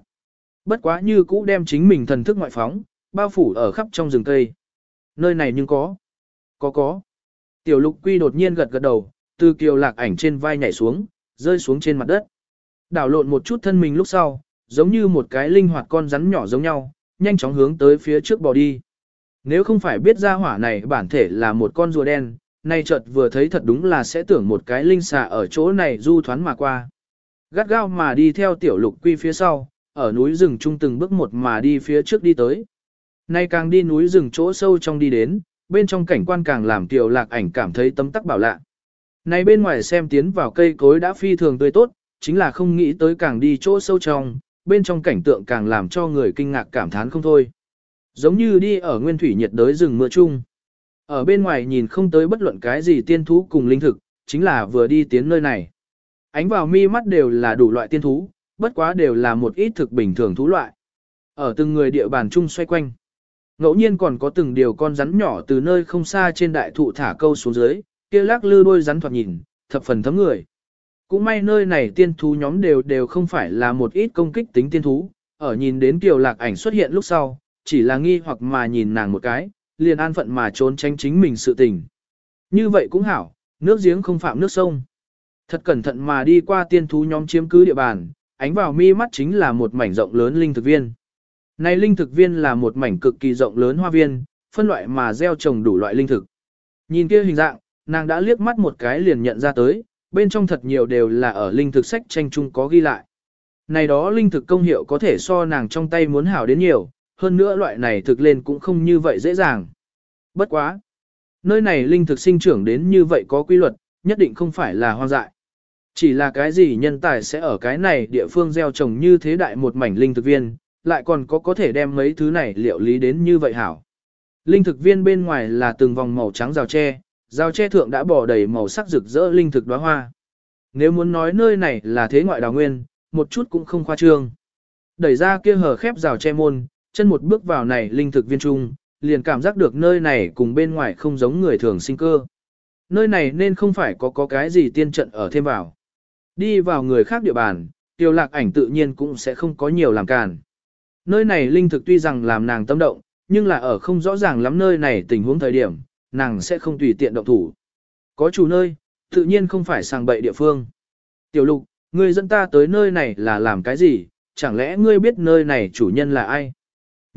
Bất quá như cũ đem chính mình thần thức ngoại phóng, bao phủ ở khắp trong rừng cây. Nơi này nhưng có. Có có. Tiểu lục quy đột nhiên gật gật đầu, từ kiều lạc ảnh trên vai nhảy xuống, rơi xuống trên mặt đất. Đảo lộn một chút thân mình lúc sau, giống như một cái linh hoạt con rắn nhỏ giống nhau, nhanh chóng hướng tới phía trước bò đi. Nếu không phải biết ra hỏa này bản thể là một con rùa đen, nay chợt vừa thấy thật đúng là sẽ tưởng một cái linh xà ở chỗ này du thoán mà qua. Gắt gao mà đi theo tiểu lục quy phía sau, ở núi rừng trung từng bước một mà đi phía trước đi tới. Nay càng đi núi rừng chỗ sâu trong đi đến, bên trong cảnh quan càng làm tiểu lạc ảnh cảm thấy tấm tắc bảo lạ. Này bên ngoài xem tiến vào cây cối đã phi thường tươi tốt, chính là không nghĩ tới càng đi chỗ sâu trong, bên trong cảnh tượng càng làm cho người kinh ngạc cảm thán không thôi. Giống như đi ở nguyên thủy nhiệt đới rừng mưa chung. Ở bên ngoài nhìn không tới bất luận cái gì tiên thú cùng linh thực, chính là vừa đi tiến nơi này. Ánh vào mi mắt đều là đủ loại tiên thú, bất quá đều là một ít thực bình thường thú loại. Ở từng người địa bàn chung xoay quanh. Ngẫu nhiên còn có từng điều con rắn nhỏ từ nơi không xa trên đại thụ thả câu xuống dưới, kia lắc lư đôi rắn thoạt nhìn, thập phần thấm người. Cũng may nơi này tiên thú nhóm đều đều không phải là một ít công kích tính tiên thú, ở nhìn đến kiều lạc ảnh xuất hiện lúc sau, chỉ là nghi hoặc mà nhìn nàng một cái, liền an phận mà trốn tránh chính mình sự tình. Như vậy cũng hảo, nước giếng không phạm nước sông. Thật cẩn thận mà đi qua tiên thú nhóm chiếm cứ địa bàn, ánh vào mi mắt chính là một mảnh rộng lớn linh thực viên. Này linh thực viên là một mảnh cực kỳ rộng lớn hoa viên, phân loại mà gieo trồng đủ loại linh thực. Nhìn kia hình dạng, nàng đã liếc mắt một cái liền nhận ra tới, bên trong thật nhiều đều là ở linh thực sách tranh chung có ghi lại. Này đó linh thực công hiệu có thể so nàng trong tay muốn hảo đến nhiều, hơn nữa loại này thực lên cũng không như vậy dễ dàng. Bất quá. Nơi này linh thực sinh trưởng đến như vậy có quy luật, nhất định không phải là hoang dại. Chỉ là cái gì nhân tài sẽ ở cái này địa phương gieo trồng như thế đại một mảnh linh thực viên, lại còn có có thể đem mấy thứ này liệu lý đến như vậy hảo. Linh thực viên bên ngoài là từng vòng màu trắng rào tre, rào tre thượng đã bỏ đầy màu sắc rực rỡ linh thực đóa hoa. Nếu muốn nói nơi này là thế ngoại đào nguyên, một chút cũng không khoa trương. Đẩy ra kia hở khép rào tre môn, chân một bước vào này linh thực viên trung, liền cảm giác được nơi này cùng bên ngoài không giống người thường sinh cơ. Nơi này nên không phải có có cái gì tiên trận ở thêm vào. Đi vào người khác địa bàn, tiêu lạc ảnh tự nhiên cũng sẽ không có nhiều làm càn. Nơi này linh thực tuy rằng làm nàng tâm động, nhưng là ở không rõ ràng lắm nơi này tình huống thời điểm, nàng sẽ không tùy tiện động thủ. Có chủ nơi, tự nhiên không phải sang bậy địa phương. Tiểu lục, ngươi dẫn ta tới nơi này là làm cái gì, chẳng lẽ ngươi biết nơi này chủ nhân là ai?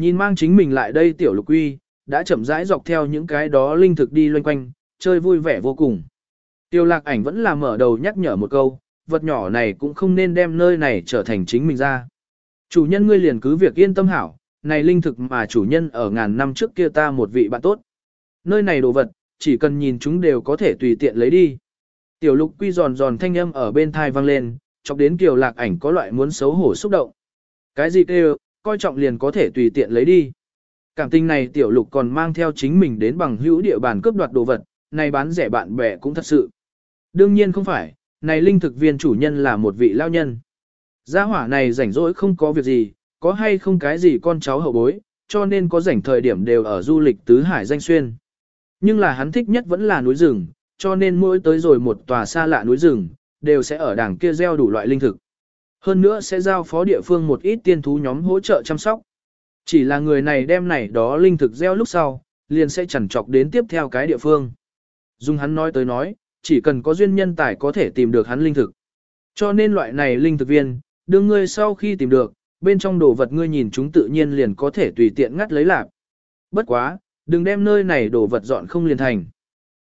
Nhìn mang chính mình lại đây tiểu lục uy, đã chậm rãi dọc theo những cái đó linh thực đi loanh quanh, chơi vui vẻ vô cùng. Tiêu lạc ảnh vẫn là mở đầu nhắc nhở một câu, vật nhỏ này cũng không nên đem nơi này trở thành chính mình ra. Chủ nhân ngươi liền cứ việc yên tâm hảo, này linh thực mà chủ nhân ở ngàn năm trước kia ta một vị bạn tốt. Nơi này đồ vật, chỉ cần nhìn chúng đều có thể tùy tiện lấy đi. Tiểu lục quy giòn giòn thanh âm ở bên thai vang lên, chọc đến kiều lạc ảnh có loại muốn xấu hổ xúc động. Cái gì kêu, coi trọng liền có thể tùy tiện lấy đi. Cảm tình này tiểu lục còn mang theo chính mình đến bằng hữu địa bàn cướp đoạt đồ vật, này bán rẻ bạn bè cũng thật sự. Đương nhiên không phải, này linh thực viên chủ nhân là một vị lao nhân. Gia hỏa này rảnh rỗi không có việc gì, có hay không cái gì con cháu hậu bối, cho nên có rảnh thời điểm đều ở du lịch tứ hải danh xuyên. Nhưng là hắn thích nhất vẫn là núi rừng, cho nên mỗi tới rồi một tòa xa lạ núi rừng, đều sẽ ở đảng kia gieo đủ loại linh thực. Hơn nữa sẽ giao phó địa phương một ít tiên thú nhóm hỗ trợ chăm sóc. Chỉ là người này đem này đó linh thực gieo lúc sau, liền sẽ chẳng chọc đến tiếp theo cái địa phương. Dung hắn nói tới nói, chỉ cần có duyên nhân tài có thể tìm được hắn linh thực. Cho nên loại này linh thực viên, đương ngươi sau khi tìm được, bên trong đồ vật ngươi nhìn chúng tự nhiên liền có thể tùy tiện ngắt lấy lạc. Bất quá, đừng đem nơi này đồ vật dọn không liền thành.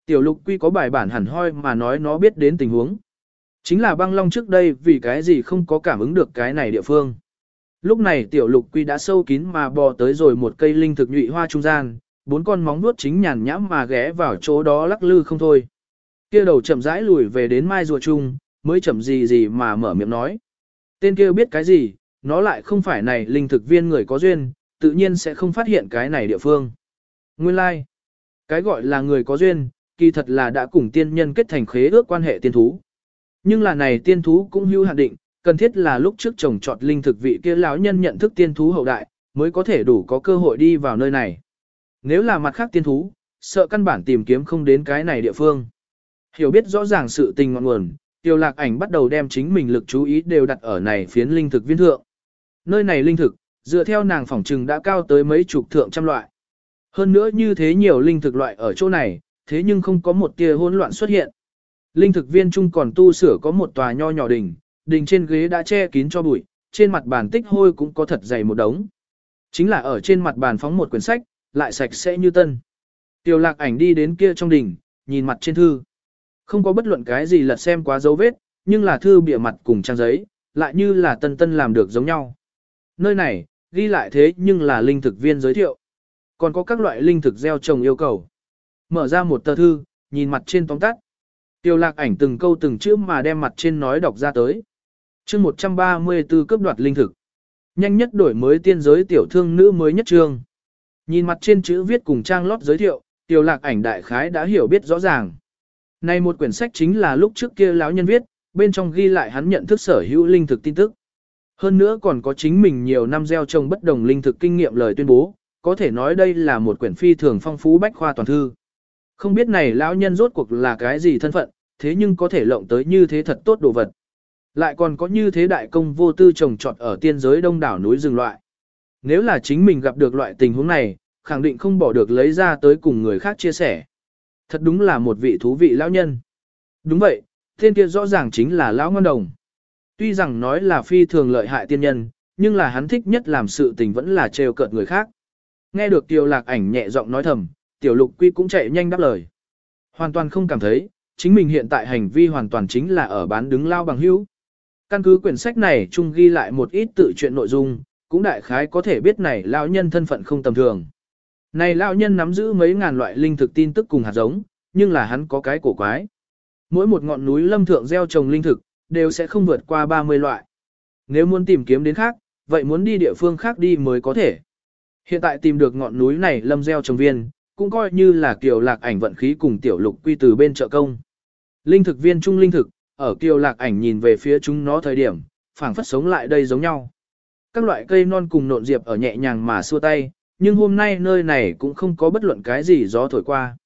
Tiểu lục quy có bài bản hẳn hoi mà nói nó biết đến tình huống. Chính là băng long trước đây vì cái gì không có cảm ứng được cái này địa phương. Lúc này tiểu lục quy đã sâu kín mà bò tới rồi một cây linh thực nhụy hoa trung gian, bốn con móng nuốt chính nhàn nhãm mà ghé vào chỗ đó lắc lư không thôi. Kia đầu chậm rãi lùi về đến mai rùa chung, mới chậm gì gì mà mở miệng nói. Tên kia biết cái gì, nó lại không phải này linh thực viên người có duyên, tự nhiên sẽ không phát hiện cái này địa phương. Nguyên lai, like. cái gọi là người có duyên, kỳ thật là đã cùng tiên nhân kết thành khế ước quan hệ tiên thú. Nhưng là này tiên thú cũng hữu hạn định, cần thiết là lúc trước trồng trọt linh thực vị kia lão nhân nhận thức tiên thú hậu đại, mới có thể đủ có cơ hội đi vào nơi này. Nếu là mặt khác tiên thú, sợ căn bản tìm kiếm không đến cái này địa phương. Hiểu biết rõ ràng sự tình ngọn nguồn, tiêu lạc ảnh bắt đầu đem chính mình lực chú ý đều đặt ở này phiến linh thực viên thượng. Nơi này linh thực, dựa theo nàng phỏng trừng đã cao tới mấy chục thượng trăm loại. Hơn nữa như thế nhiều linh thực loại ở chỗ này, thế nhưng không có một tia hỗn loạn xuất hiện. Linh thực viên trung còn tu sửa có một tòa nho nhỏ đỉnh, đỉnh trên ghế đã che kín cho bụi, trên mặt bàn tích hôi cũng có thật dày một đống. Chính là ở trên mặt bàn phóng một quyển sách, lại sạch sẽ như tân. Tiểu lạc ảnh đi đến kia trong đỉnh, nhìn mặt trên thư. Không có bất luận cái gì lật xem quá dấu vết, nhưng là thư bìa mặt cùng trang giấy, lại như là tân tân làm được giống nhau. Nơi này, ghi lại thế nhưng là linh thực viên giới thiệu. Còn có các loại linh thực gieo trồng yêu cầu. Mở ra một tờ thư, nhìn mặt trên tóm tắt. Tiêu lạc ảnh từng câu từng chữ mà đem mặt trên nói đọc ra tới. chương 134 cấp đoạt linh thực. Nhanh nhất đổi mới tiên giới tiểu thương nữ mới nhất trương. Nhìn mặt trên chữ viết cùng trang lót giới thiệu, tiêu lạc ảnh đại khái đã hiểu biết rõ ràng. Này một quyển sách chính là lúc trước kia lão nhân viết, bên trong ghi lại hắn nhận thức sở hữu linh thực tin tức. Hơn nữa còn có chính mình nhiều năm gieo trồng bất đồng linh thực kinh nghiệm lời tuyên bố, có thể nói đây là một quyển phi thường phong phú bách khoa toàn thư. Không biết này lão nhân rốt cuộc là cái gì thân phận, thế nhưng có thể lộng tới như thế thật tốt đồ vật. Lại còn có như thế đại công vô tư trồng trọt ở tiên giới đông đảo núi rừng loại. Nếu là chính mình gặp được loại tình huống này, khẳng định không bỏ được lấy ra tới cùng người khác chia sẻ. Thật đúng là một vị thú vị lão nhân. Đúng vậy, thiên kia rõ ràng chính là lão ngon đồng. Tuy rằng nói là phi thường lợi hại tiên nhân, nhưng là hắn thích nhất làm sự tình vẫn là trêu cợt người khác. Nghe được Tiêu Lạc Ảnh nhẹ giọng nói thầm, Tiểu Lục Quy cũng chạy nhanh đáp lời. Hoàn toàn không cảm thấy, chính mình hiện tại hành vi hoàn toàn chính là ở bán đứng lao bằng hữu. Căn cứ quyển sách này chung ghi lại một ít tự chuyện nội dung, cũng đại khái có thể biết này lão nhân thân phận không tầm thường. Này lão nhân nắm giữ mấy ngàn loại linh thực tin tức cùng hạt giống, nhưng là hắn có cái cổ quái. Mỗi một ngọn núi lâm thượng gieo trồng linh thực, đều sẽ không vượt qua 30 loại. Nếu muốn tìm kiếm đến khác, vậy muốn đi địa phương khác đi mới có thể. Hiện tại tìm được ngọn núi này lâm gieo trồng viên, cũng coi như là kiều lạc ảnh vận khí cùng tiểu lục quy từ bên trợ công. Linh thực viên trung linh thực, ở kiều lạc ảnh nhìn về phía chúng nó thời điểm, phảng phất sống lại đây giống nhau. Các loại cây non cùng nộn diệp ở nhẹ nhàng mà xua tay, nhưng hôm nay nơi này cũng không có bất luận cái gì gió thổi qua.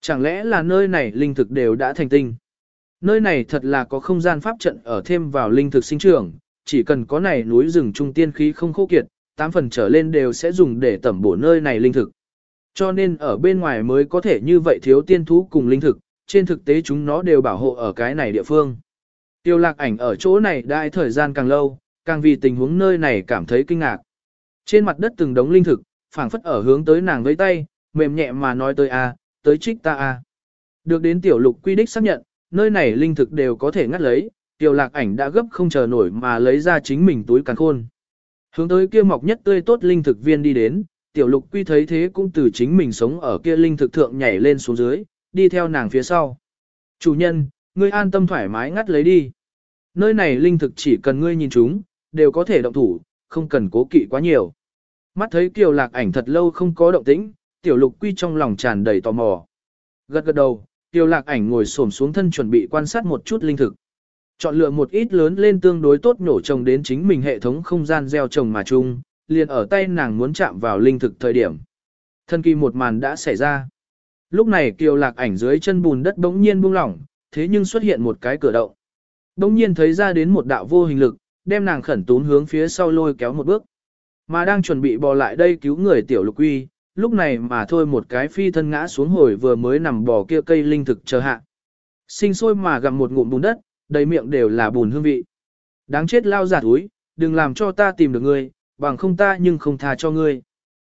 Chẳng lẽ là nơi này linh thực đều đã thành tinh? Nơi này thật là có không gian pháp trận ở thêm vào linh thực sinh trưởng, chỉ cần có này núi rừng trung tiên khí không khô kiệt, tám phần trở lên đều sẽ dùng để tẩm bổ nơi này linh thực. Cho nên ở bên ngoài mới có thể như vậy thiếu tiên thú cùng linh thực, trên thực tế chúng nó đều bảo hộ ở cái này địa phương. Tiêu lạc ảnh ở chỗ này đại thời gian càng lâu, càng vì tình huống nơi này cảm thấy kinh ngạc. Trên mặt đất từng đống linh thực, phảng phất ở hướng tới nàng với tay, mềm nhẹ mà nói tới a, tới trích ta a. Được đến tiểu lục quy đích xác nhận, nơi này linh thực đều có thể ngắt lấy, tiểu lạc ảnh đã gấp không chờ nổi mà lấy ra chính mình túi càn khôn. Hướng tới kia mọc nhất tươi tốt linh thực viên đi đến, tiểu lục quy thấy thế cũng từ chính mình sống ở kia linh thực thượng nhảy lên xuống dưới, đi theo nàng phía sau. Chủ nhân, ngươi an tâm thoải mái ngắt lấy đi. Nơi này linh thực chỉ cần ngươi nhìn chúng, đều có thể động thủ, không cần cố kỵ quá nhiều. Mắt thấy kiều lạc ảnh thật lâu không có động tĩnh, tiểu lục quy trong lòng tràn đầy tò mò. Gật gật đầu, kiều lạc ảnh ngồi xổm xuống thân chuẩn bị quan sát một chút linh thực. Chọn lựa một ít lớn lên tương đối tốt nổ trồng đến chính mình hệ thống không gian gieo trồng mà chung, liền ở tay nàng muốn chạm vào linh thực thời điểm. Thân kỳ một màn đã xảy ra. Lúc này kiều lạc ảnh dưới chân bùn đất bỗng nhiên buông lỏng, thế nhưng xuất hiện một cái cửa động. Bỗng nhiên thấy ra đến một đạo vô hình lực, đem nàng khẩn tún hướng phía sau lôi kéo một bước. Mà đang chuẩn bị bò lại đây cứu người tiểu lục uy, lúc này mà thôi một cái phi thân ngã xuống hồi vừa mới nằm bò kia cây linh thực chờ hạ. Sinh sôi mà gặm một ngụm bùn đất, đầy miệng đều là bùn hương vị. Đáng chết lao giả túi, đừng làm cho ta tìm được ngươi, bằng không ta nhưng không tha cho ngươi.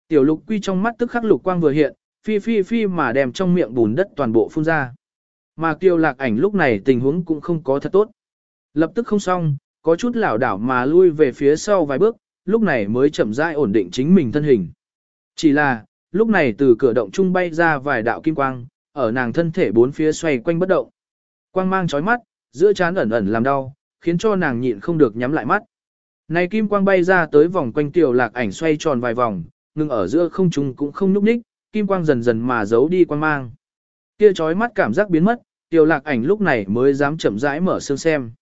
Tiểu lục quy trong mắt tức khắc lục quang vừa hiện, phi phi phi mà đem trong miệng bùn đất toàn bộ phun ra. Mà kiều lạc ảnh lúc này tình huống cũng không có thật tốt. Lập tức không xong, có chút lảo đảo mà lui về phía sau vài bước, lúc này mới chậm rãi ổn định chính mình thân hình. Chỉ là, lúc này từ cửa động trung bay ra vài đạo kim quang, ở nàng thân thể bốn phía xoay quanh bất động. Quang mang chói mắt, giữa trán ẩn ẩn làm đau, khiến cho nàng nhịn không được nhắm lại mắt. Này kim quang bay ra tới vòng quanh tiểu lạc ảnh xoay tròn vài vòng, ngừng ở giữa không trung cũng không nhúc nhích, kim quang dần dần mà giấu đi quang mang. Kia chói mắt cảm giác biến mất, tiểu lạc ảnh lúc này mới dám chậm rãi mở xương xem.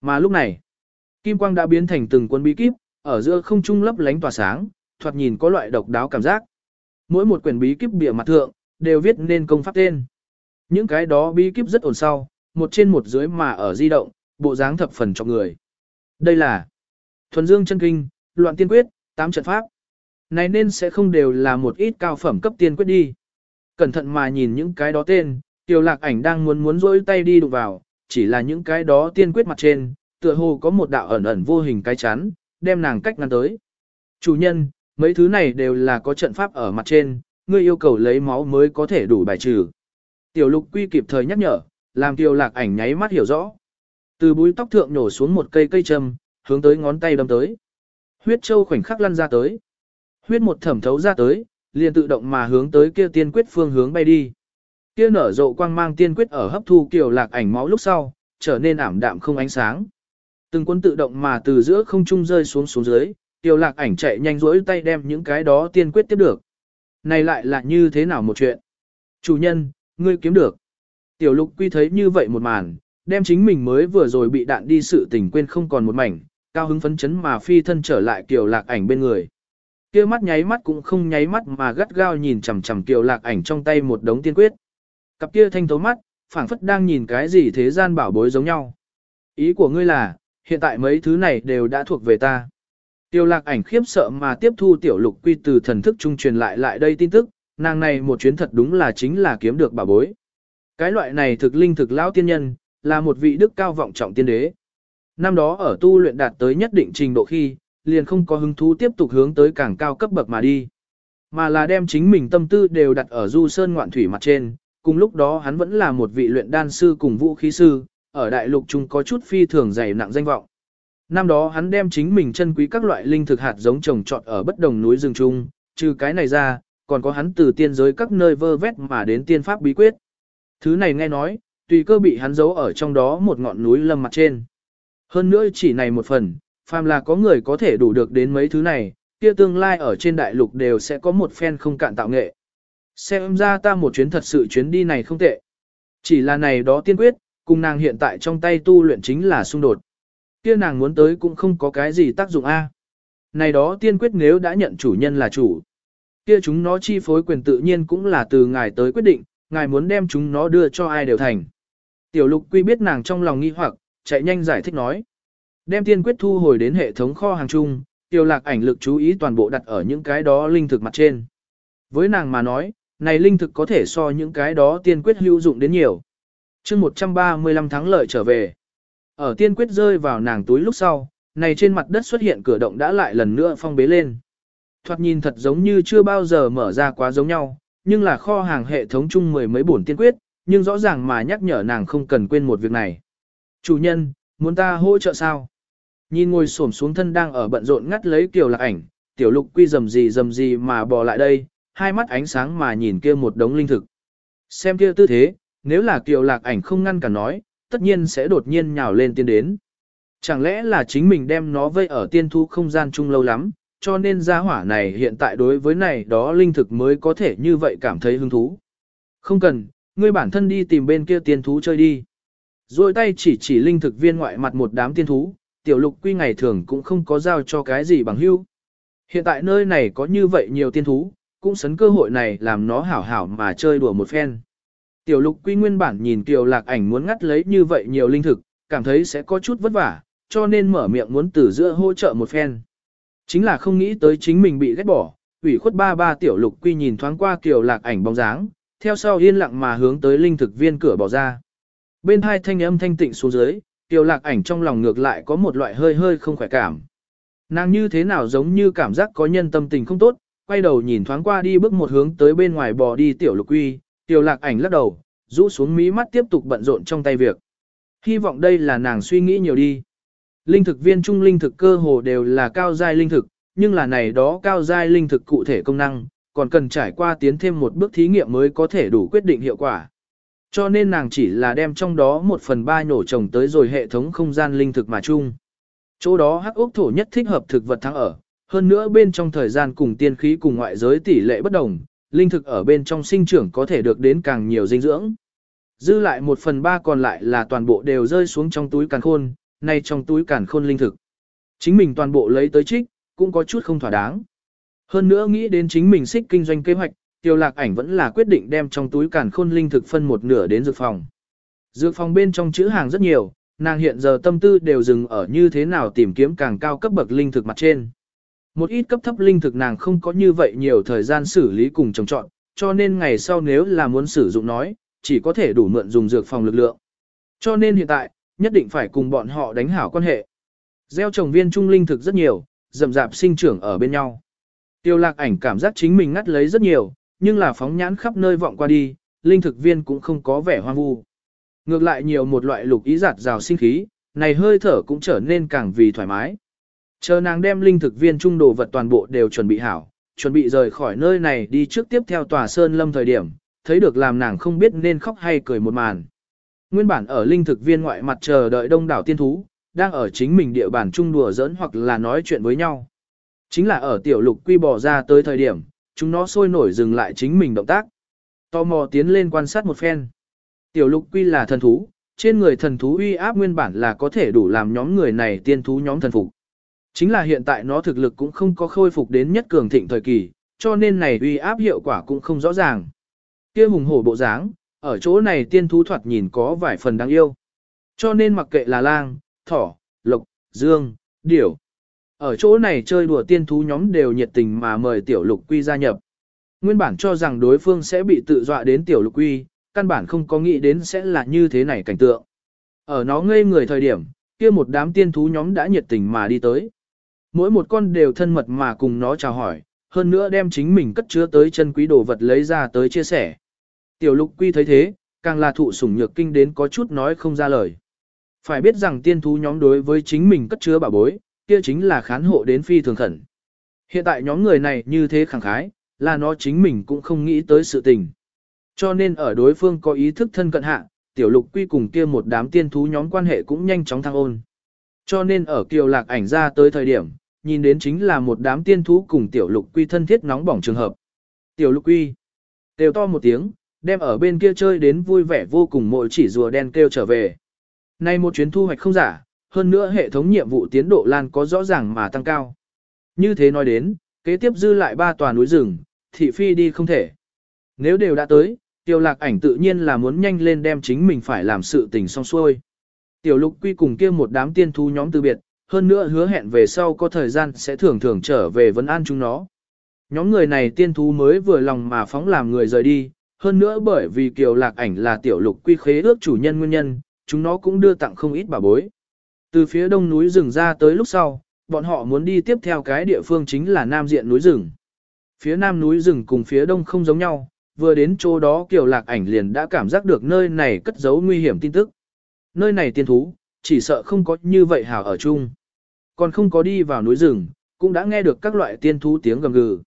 Mà lúc này, kim quang đã biến thành từng quân bí kíp, ở giữa không trung lấp lánh tỏa sáng, thoạt nhìn có loại độc đáo cảm giác. Mỗi một quyển bí kíp bìa mặt thượng, đều viết nên công pháp tên. Những cái đó bí kíp rất ổn sau, một trên một dưới mà ở di động, bộ dáng thập phần cho người. Đây là Thuần Dương chân kinh, loạn tiên quyết, tám trận pháp. Này nên sẽ không đều là một ít cao phẩm cấp tiên quyết đi. Cẩn thận mà nhìn những cái đó tên, tiểu Lạc Ảnh đang muốn muốn rỗi tay đi đụng vào, chỉ là những cái đó tiên quyết mặt trên, tựa hồ có một đạo ẩn ẩn vô hình cái chắn, đem nàng cách ngăn tới. Chủ nhân, mấy thứ này đều là có trận pháp ở mặt trên, ngươi yêu cầu lấy máu mới có thể đủ bài trừ. Tiểu lục quy kịp thời nhắc nhở, làm tiểu lạc ảnh nháy mắt hiểu rõ. Từ búi tóc thượng nổ xuống một cây cây châm, hướng tới ngón tay đâm tới. Huyết châu khoảnh khắc lăn ra tới. Huyết một thẩm thấu ra tới, liền tự động mà hướng tới kia tiên quyết phương hướng bay đi. Kia nở rộ quang mang tiên quyết ở hấp thu kiểu lạc ảnh máu lúc sau, trở nên ảm đạm không ánh sáng. Từng quân tự động mà từ giữa không trung rơi xuống xuống dưới, tiểu lạc ảnh chạy nhanh rỗi tay đem những cái đó tiên quyết tiếp được. Này lại là như thế nào một chuyện? Chủ nhân, ngươi kiếm được. Tiểu lục quy thấy như vậy một màn, đem chính mình mới vừa rồi bị đạn đi sự tình quên không còn một mảnh, cao hứng phấn chấn mà phi thân trở lại kiểu lạc ảnh bên người kia mắt nháy mắt cũng không nháy mắt mà gắt gao nhìn chằm chằm Kiều lạc ảnh trong tay một đống tiên quyết. Cặp kia thanh thấu mắt, phảng phất đang nhìn cái gì thế gian bảo bối giống nhau. Ý của ngươi là, hiện tại mấy thứ này đều đã thuộc về ta. Tiêu lạc ảnh khiếp sợ mà tiếp thu tiểu lục quy từ thần thức trung truyền lại lại đây tin tức, nàng này một chuyến thật đúng là chính là kiếm được bảo bối. Cái loại này thực linh thực lão tiên nhân, là một vị đức cao vọng trọng tiên đế. Năm đó ở tu luyện đạt tới nhất định trình độ khi, liền không có hứng thú tiếp tục hướng tới càng cao cấp bậc mà đi. Mà là đem chính mình tâm tư đều đặt ở du sơn ngoạn thủy mặt trên, cùng lúc đó hắn vẫn là một vị luyện đan sư cùng vũ khí sư, ở đại lục chúng có chút phi thường dày nặng danh vọng. Năm đó hắn đem chính mình chân quý các loại linh thực hạt giống trồng trọt ở bất đồng núi rừng chung, trừ cái này ra, còn có hắn từ tiên giới các nơi vơ vét mà đến tiên pháp bí quyết. Thứ này nghe nói, tùy cơ bị hắn giấu ở trong đó một ngọn núi lâm mặt trên. Hơn nữa chỉ này một phần, phàm là có người có thể đủ được đến mấy thứ này, kia tương lai ở trên đại lục đều sẽ có một phen không cạn tạo nghệ. Xem ra ta một chuyến thật sự chuyến đi này không tệ. Chỉ là này đó tiên quyết, cùng nàng hiện tại trong tay tu luyện chính là xung đột. Kia nàng muốn tới cũng không có cái gì tác dụng a. Này đó tiên quyết nếu đã nhận chủ nhân là chủ. Kia chúng nó chi phối quyền tự nhiên cũng là từ ngài tới quyết định, ngài muốn đem chúng nó đưa cho ai đều thành. Tiểu lục quy biết nàng trong lòng nghi hoặc, chạy nhanh giải thích nói. Đem tiên quyết thu hồi đến hệ thống kho hàng chung, tiêu lạc ảnh lực chú ý toàn bộ đặt ở những cái đó linh thực mặt trên. Với nàng mà nói, này linh thực có thể so những cái đó tiên quyết hữu dụng đến nhiều. chương 135 tháng lợi trở về. Ở tiên quyết rơi vào nàng túi lúc sau, này trên mặt đất xuất hiện cửa động đã lại lần nữa phong bế lên. Thoạt nhìn thật giống như chưa bao giờ mở ra quá giống nhau, nhưng là kho hàng hệ thống chung mười mấy bổn tiên quyết, nhưng rõ ràng mà nhắc nhở nàng không cần quên một việc này. Chủ nhân, muốn ta hỗ trợ sao? Nhìn ngồi xổm xuống thân đang ở bận rộn ngắt lấy tiểu lạc ảnh, tiểu lục quy rầm gì rầm gì mà bò lại đây, hai mắt ánh sáng mà nhìn kia một đống linh thực. Xem kia tư thế, nếu là tiểu lạc ảnh không ngăn cả nói, tất nhiên sẽ đột nhiên nhào lên tiên đến. Chẳng lẽ là chính mình đem nó vây ở tiên thu không gian chung lâu lắm, cho nên gia hỏa này hiện tại đối với này đó linh thực mới có thể như vậy cảm thấy hứng thú. Không cần, ngươi bản thân đi tìm bên kia tiên thú chơi đi. Rồi tay chỉ chỉ linh thực viên ngoại mặt một đám tiên thú, tiểu lục quy ngày thường cũng không có giao cho cái gì bằng hưu. Hiện tại nơi này có như vậy nhiều tiên thú, cũng sấn cơ hội này làm nó hảo hảo mà chơi đùa một phen. Tiểu lục quy nguyên bản nhìn tiểu lạc ảnh muốn ngắt lấy như vậy nhiều linh thực, cảm thấy sẽ có chút vất vả, cho nên mở miệng muốn từ giữa hỗ trợ một phen. Chính là không nghĩ tới chính mình bị ghét bỏ, ủy khuất ba ba tiểu lục quy nhìn thoáng qua tiểu lạc ảnh bóng dáng, theo sau yên lặng mà hướng tới linh thực viên cửa bỏ ra. Bên hai thanh âm thanh tịnh xuống dưới, Tiểu lạc ảnh trong lòng ngược lại có một loại hơi hơi không khỏe cảm. Nàng như thế nào giống như cảm giác có nhân tâm tình không tốt, quay đầu nhìn thoáng qua đi bước một hướng tới bên ngoài bò đi tiểu lục quy, tiểu lạc ảnh lắc đầu, rũ xuống mí mắt tiếp tục bận rộn trong tay việc. Hy vọng đây là nàng suy nghĩ nhiều đi. Linh thực viên trung linh thực cơ hồ đều là cao giai linh thực, nhưng là này đó cao giai linh thực cụ thể công năng, còn cần trải qua tiến thêm một bước thí nghiệm mới có thể đủ quyết định hiệu quả. Cho nên nàng chỉ là đem trong đó một phần ba nhổ trồng tới rồi hệ thống không gian linh thực mà chung. Chỗ đó hắc ốc thổ nhất thích hợp thực vật thắng ở, hơn nữa bên trong thời gian cùng tiên khí cùng ngoại giới tỷ lệ bất đồng, linh thực ở bên trong sinh trưởng có thể được đến càng nhiều dinh dưỡng. Dư lại một phần ba còn lại là toàn bộ đều rơi xuống trong túi càn khôn, nay trong túi càn khôn linh thực. Chính mình toàn bộ lấy tới trích, cũng có chút không thỏa đáng. Hơn nữa nghĩ đến chính mình xích kinh doanh kế hoạch, tiêu lạc ảnh vẫn là quyết định đem trong túi càn khôn linh thực phân một nửa đến dược phòng. Dược phòng bên trong chữ hàng rất nhiều, nàng hiện giờ tâm tư đều dừng ở như thế nào tìm kiếm càng cao cấp bậc linh thực mặt trên. Một ít cấp thấp linh thực nàng không có như vậy nhiều thời gian xử lý cùng trồng trọn, cho nên ngày sau nếu là muốn sử dụng nói, chỉ có thể đủ mượn dùng dược phòng lực lượng. Cho nên hiện tại, nhất định phải cùng bọn họ đánh hảo quan hệ. Gieo trồng viên trung linh thực rất nhiều, rậm rạp sinh trưởng ở bên nhau. Tiêu lạc ảnh cảm giác chính mình ngắt lấy rất nhiều, nhưng là phóng nhãn khắp nơi vọng qua đi, linh thực viên cũng không có vẻ hoang vu. Ngược lại nhiều một loại lục ý giạt rào sinh khí, này hơi thở cũng trở nên càng vì thoải mái. Chờ nàng đem linh thực viên trung đồ vật toàn bộ đều chuẩn bị hảo, chuẩn bị rời khỏi nơi này đi trước tiếp theo tòa sơn lâm thời điểm, thấy được làm nàng không biết nên khóc hay cười một màn. Nguyên bản ở linh thực viên ngoại mặt chờ đợi đông đảo tiên thú, đang ở chính mình địa bàn trung đùa giỡn hoặc là nói chuyện với nhau. Chính là ở tiểu lục quy bò ra tới thời điểm, chúng nó sôi nổi dừng lại chính mình động tác. Tò mò tiến lên quan sát một phen. Tiểu lục quy là thần thú, trên người thần thú uy áp nguyên bản là có thể đủ làm nhóm người này tiên thú nhóm thần phục. Chính là hiện tại nó thực lực cũng không có khôi phục đến nhất cường thịnh thời kỳ, cho nên này uy áp hiệu quả cũng không rõ ràng. Kia hùng hổ bộ dáng, ở chỗ này tiên thú thoạt nhìn có vài phần đáng yêu. Cho nên mặc kệ là lang, thỏ, lộc, dương, điểu. Ở chỗ này chơi đùa tiên thú nhóm đều nhiệt tình mà mời tiểu lục quy gia nhập. Nguyên bản cho rằng đối phương sẽ bị tự dọa đến tiểu lục quy, căn bản không có nghĩ đến sẽ là như thế này cảnh tượng. Ở nó ngây người thời điểm, kia một đám tiên thú nhóm đã nhiệt tình mà đi tới. Mỗi một con đều thân mật mà cùng nó chào hỏi, hơn nữa đem chính mình cất chứa tới chân quý đồ vật lấy ra tới chia sẻ. Tiểu lục quy thấy thế, càng là thụ sủng nhược kinh đến có chút nói không ra lời. Phải biết rằng tiên thú nhóm đối với chính mình cất chứa bảo bối, kia chính là khán hộ đến phi thường khẩn. Hiện tại nhóm người này như thế khẳng khái, là nó chính mình cũng không nghĩ tới sự tình. Cho nên ở đối phương có ý thức thân cận hạ, tiểu lục quy cùng kia một đám tiên thú nhóm quan hệ cũng nhanh chóng thăng ôn. Cho nên ở kiều lạc ảnh ra tới thời điểm, nhìn đến chính là một đám tiên thú cùng tiểu lục quy thân thiết nóng bỏng trường hợp. Tiểu lục quy, đều to một tiếng, đem ở bên kia chơi đến vui vẻ vô cùng mỗi chỉ rùa đen kêu trở về. Nay một chuyến thu hoạch không giả, hơn nữa hệ thống nhiệm vụ tiến độ lan có rõ ràng mà tăng cao. Như thế nói đến, kế tiếp dư lại ba tòa núi rừng, thị phi đi không thể. Nếu đều đã tới, tiểu lạc ảnh tự nhiên là muốn nhanh lên đem chính mình phải làm sự tình xong xuôi. Tiểu lục quy cùng kia một đám tiên thú nhóm từ biệt, hơn nữa hứa hẹn về sau có thời gian sẽ thường thường trở về vấn an chúng nó. Nhóm người này tiên thú mới vừa lòng mà phóng làm người rời đi, hơn nữa bởi vì kiều lạc ảnh là tiểu lục quy khế ước chủ nhân nguyên nhân, chúng nó cũng đưa tặng không ít bà bối. Từ phía đông núi rừng ra tới lúc sau, bọn họ muốn đi tiếp theo cái địa phương chính là nam diện núi rừng. Phía nam núi rừng cùng phía đông không giống nhau, vừa đến chỗ đó kiều lạc ảnh liền đã cảm giác được nơi này cất giấu nguy hiểm tin tức. Nơi này tiên thú, chỉ sợ không có như vậy hảo ở chung. Còn không có đi vào núi rừng, cũng đã nghe được các loại tiên thú tiếng gầm gừ.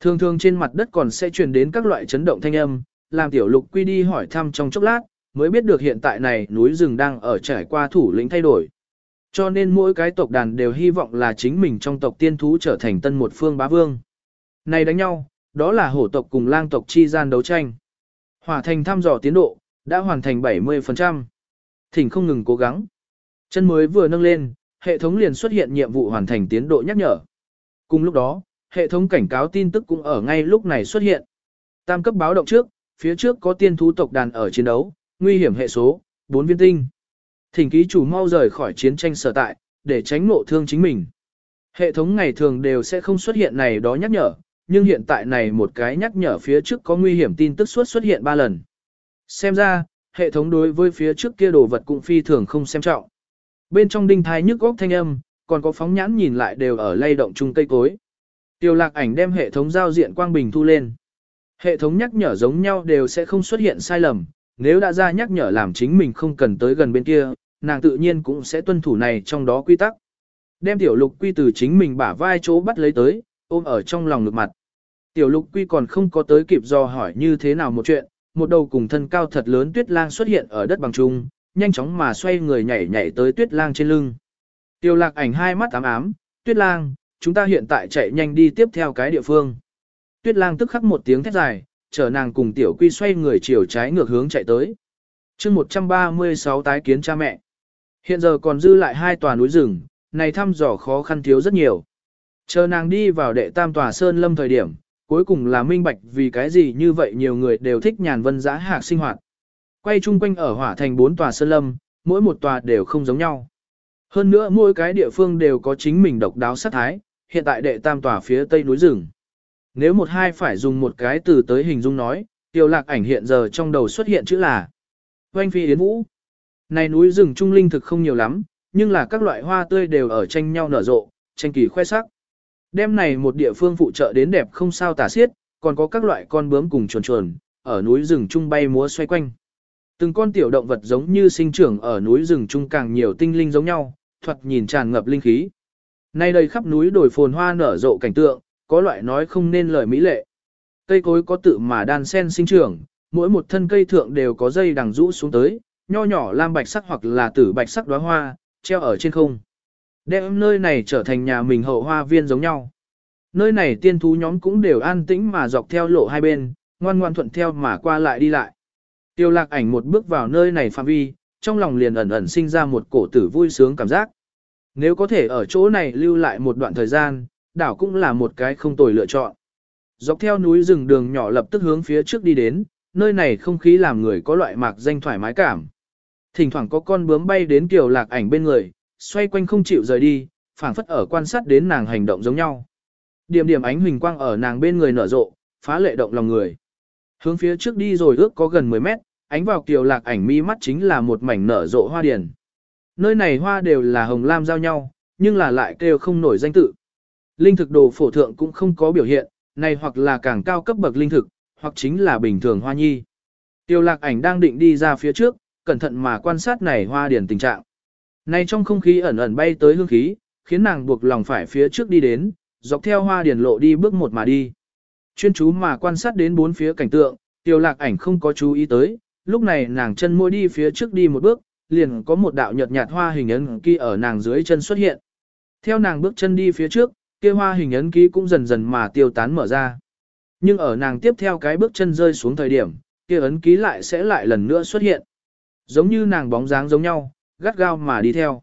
Thường thường trên mặt đất còn sẽ truyền đến các loại chấn động thanh âm, làm tiểu lục quy đi hỏi thăm trong chốc lát, mới biết được hiện tại này núi rừng đang ở trải qua thủ lĩnh thay đổi. Cho nên mỗi cái tộc đàn đều hy vọng là chính mình trong tộc tiên thú trở thành tân một phương bá vương. Này đánh nhau, đó là hổ tộc cùng lang tộc chi gian đấu tranh. Hỏa thành thăm dò tiến độ, đã hoàn thành 70%. Thỉnh không ngừng cố gắng. Chân mới vừa nâng lên, hệ thống liền xuất hiện nhiệm vụ hoàn thành tiến độ nhắc nhở. Cùng lúc đó, hệ thống cảnh cáo tin tức cũng ở ngay lúc này xuất hiện. Tam cấp báo động trước, phía trước có tiên thú tộc đàn ở chiến đấu, nguy hiểm hệ số, 4 viên tinh. Thỉnh ký chủ mau rời khỏi chiến tranh sở tại, để tránh ngộ thương chính mình. Hệ thống ngày thường đều sẽ không xuất hiện này đó nhắc nhở, nhưng hiện tại này một cái nhắc nhở phía trước có nguy hiểm tin tức suốt xuất hiện 3 lần. Xem ra, hệ thống đối với phía trước kia đồ vật cũng phi thường không xem trọng. Bên trong đinh thai nhức góc thanh âm, còn có phóng nhãn nhìn lại đều ở lay động chung cây cối. Tiêu lạc ảnh đem hệ thống giao diện quang bình thu lên. Hệ thống nhắc nhở giống nhau đều sẽ không xuất hiện sai lầm, nếu đã ra nhắc nhở làm chính mình không cần tới gần bên kia, nàng tự nhiên cũng sẽ tuân thủ này trong đó quy tắc. Đem tiểu lục quy từ chính mình bả vai chỗ bắt lấy tới, ôm ở trong lòng ngực mặt. Tiểu lục quy còn không có tới kịp do hỏi như thế nào một chuyện, một đầu cùng thân cao thật lớn tuyết lang xuất hiện ở đất bằng trung, nhanh chóng mà xoay người nhảy nhảy tới tuyết lang trên lưng. tiểu lạc ảnh hai mắt ám ám, tuyết lang, chúng ta hiện tại chạy nhanh đi tiếp theo cái địa phương. Tuyết lang tức khắc một tiếng thét dài, chở nàng cùng tiểu quy xoay người chiều trái ngược hướng chạy tới. chương 136 tái kiến cha mẹ. Hiện giờ còn dư lại hai tòa núi rừng, này thăm dò khó khăn thiếu rất nhiều. Chờ nàng đi vào đệ tam tòa sơn lâm thời điểm, cuối cùng là minh bạch vì cái gì như vậy nhiều người đều thích nhàn vân giã hạc sinh hoạt. Quay chung quanh ở hỏa thành bốn tòa sơn lâm, mỗi một tòa đều không giống nhau. Hơn nữa mỗi cái địa phương đều có chính mình độc đáo sát thái, hiện tại đệ tam tòa phía tây núi rừng. Nếu một hai phải dùng một cái từ tới hình dung nói, tiêu lạc ảnh hiện giờ trong đầu xuất hiện chữ là Hoanh phi yến vũ. Này núi rừng trung linh thực không nhiều lắm, nhưng là các loại hoa tươi đều ở tranh nhau nở rộ, tranh kỳ khoe sắc. Đêm này một địa phương phụ trợ đến đẹp không sao tả xiết, còn có các loại con bướm cùng chuồn chuồn, ở núi rừng trung bay múa xoay quanh. Từng con tiểu động vật giống như sinh trưởng ở núi rừng trung càng nhiều tinh linh giống nhau, thoạt nhìn tràn ngập linh khí. Nay đây khắp núi đồi phồn hoa nở rộ cảnh tượng, có loại nói không nên lời mỹ lệ. Cây cối có tự mà đan sen sinh trưởng, mỗi một thân cây thượng đều có dây đằng rũ xuống tới, nho nhỏ lam bạch sắc hoặc là tử bạch sắc đóa hoa, treo ở trên không. Đem nơi này trở thành nhà mình hậu hoa viên giống nhau. Nơi này tiên thú nhóm cũng đều an tĩnh mà dọc theo lộ hai bên, ngoan ngoan thuận theo mà qua lại đi lại. Tiêu lạc ảnh một bước vào nơi này phạm vi, trong lòng liền ẩn ẩn sinh ra một cổ tử vui sướng cảm giác. Nếu có thể ở chỗ này lưu lại một đoạn thời gian, đảo cũng là một cái không tồi lựa chọn. Dọc theo núi rừng đường nhỏ lập tức hướng phía trước đi đến, nơi này không khí làm người có loại mạc danh thoải mái cảm. Thỉnh thoảng có con bướm bay đến kiểu lạc ảnh bên người, xoay quanh không chịu rời đi, phảng phất ở quan sát đến nàng hành động giống nhau. Điểm điểm ánh huỳnh quang ở nàng bên người nở rộ, phá lệ động lòng người. Hướng phía trước đi rồi ước có gần 10 mét, ánh vào kiều lạc ảnh mi mắt chính là một mảnh nở rộ hoa điển. Nơi này hoa đều là hồng lam giao nhau, nhưng là lại kêu không nổi danh tự. Linh thực đồ phổ thượng cũng không có biểu hiện, này hoặc là càng cao cấp bậc linh thực, hoặc chính là bình thường hoa nhi. Tiêu lạc ảnh đang định đi ra phía trước, cẩn thận mà quan sát này hoa điển tình trạng. Này trong không khí ẩn ẩn bay tới hương khí, khiến nàng buộc lòng phải phía trước đi đến, dọc theo hoa điển lộ đi bước một mà đi. Chuyên chú mà quan sát đến bốn phía cảnh tượng, tiêu lạc ảnh không có chú ý tới, lúc này nàng chân môi đi phía trước đi một bước, liền có một đạo nhợt nhạt hoa hình ấn kia ở nàng dưới chân xuất hiện. Theo nàng bước chân đi phía trước, kia hoa hình ấn ký cũng dần dần mà tiêu tán mở ra. Nhưng ở nàng tiếp theo cái bước chân rơi xuống thời điểm, kia ấn ký lại sẽ lại lần nữa xuất hiện. Giống như nàng bóng dáng giống nhau, gắt gao mà đi theo.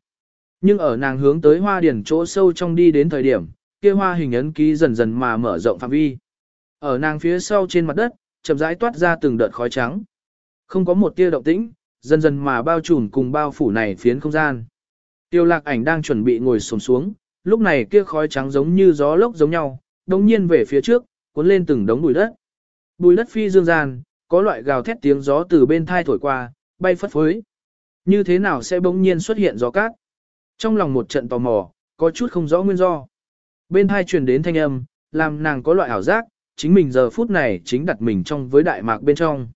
Nhưng ở nàng hướng tới hoa điển chỗ sâu trong đi đến thời điểm, kia hoa hình ấn ký dần dần mà mở rộng phạm vi. Ở nàng phía sau trên mặt đất, chậm rãi toát ra từng đợt khói trắng. Không có một tia động tĩnh, dần dần mà bao trùm cùng bao phủ này phiến không gian. Tiêu lạc ảnh đang chuẩn bị ngồi xổm xuống, lúc này kia khói trắng giống như gió lốc giống nhau, đồng nhiên về phía trước, cuốn lên từng đống bụi đất. Bụi đất phi dương gian, có loại gào thét tiếng gió từ bên thai thổi qua, bay phất phới. Như thế nào sẽ bỗng nhiên xuất hiện gió cát? Trong lòng một trận tò mò, có chút không rõ nguyên do. Bên thai truyền đến thanh âm, làm nàng có loại ảo giác, chính mình giờ phút này chính đặt mình trong với đại mạc bên trong.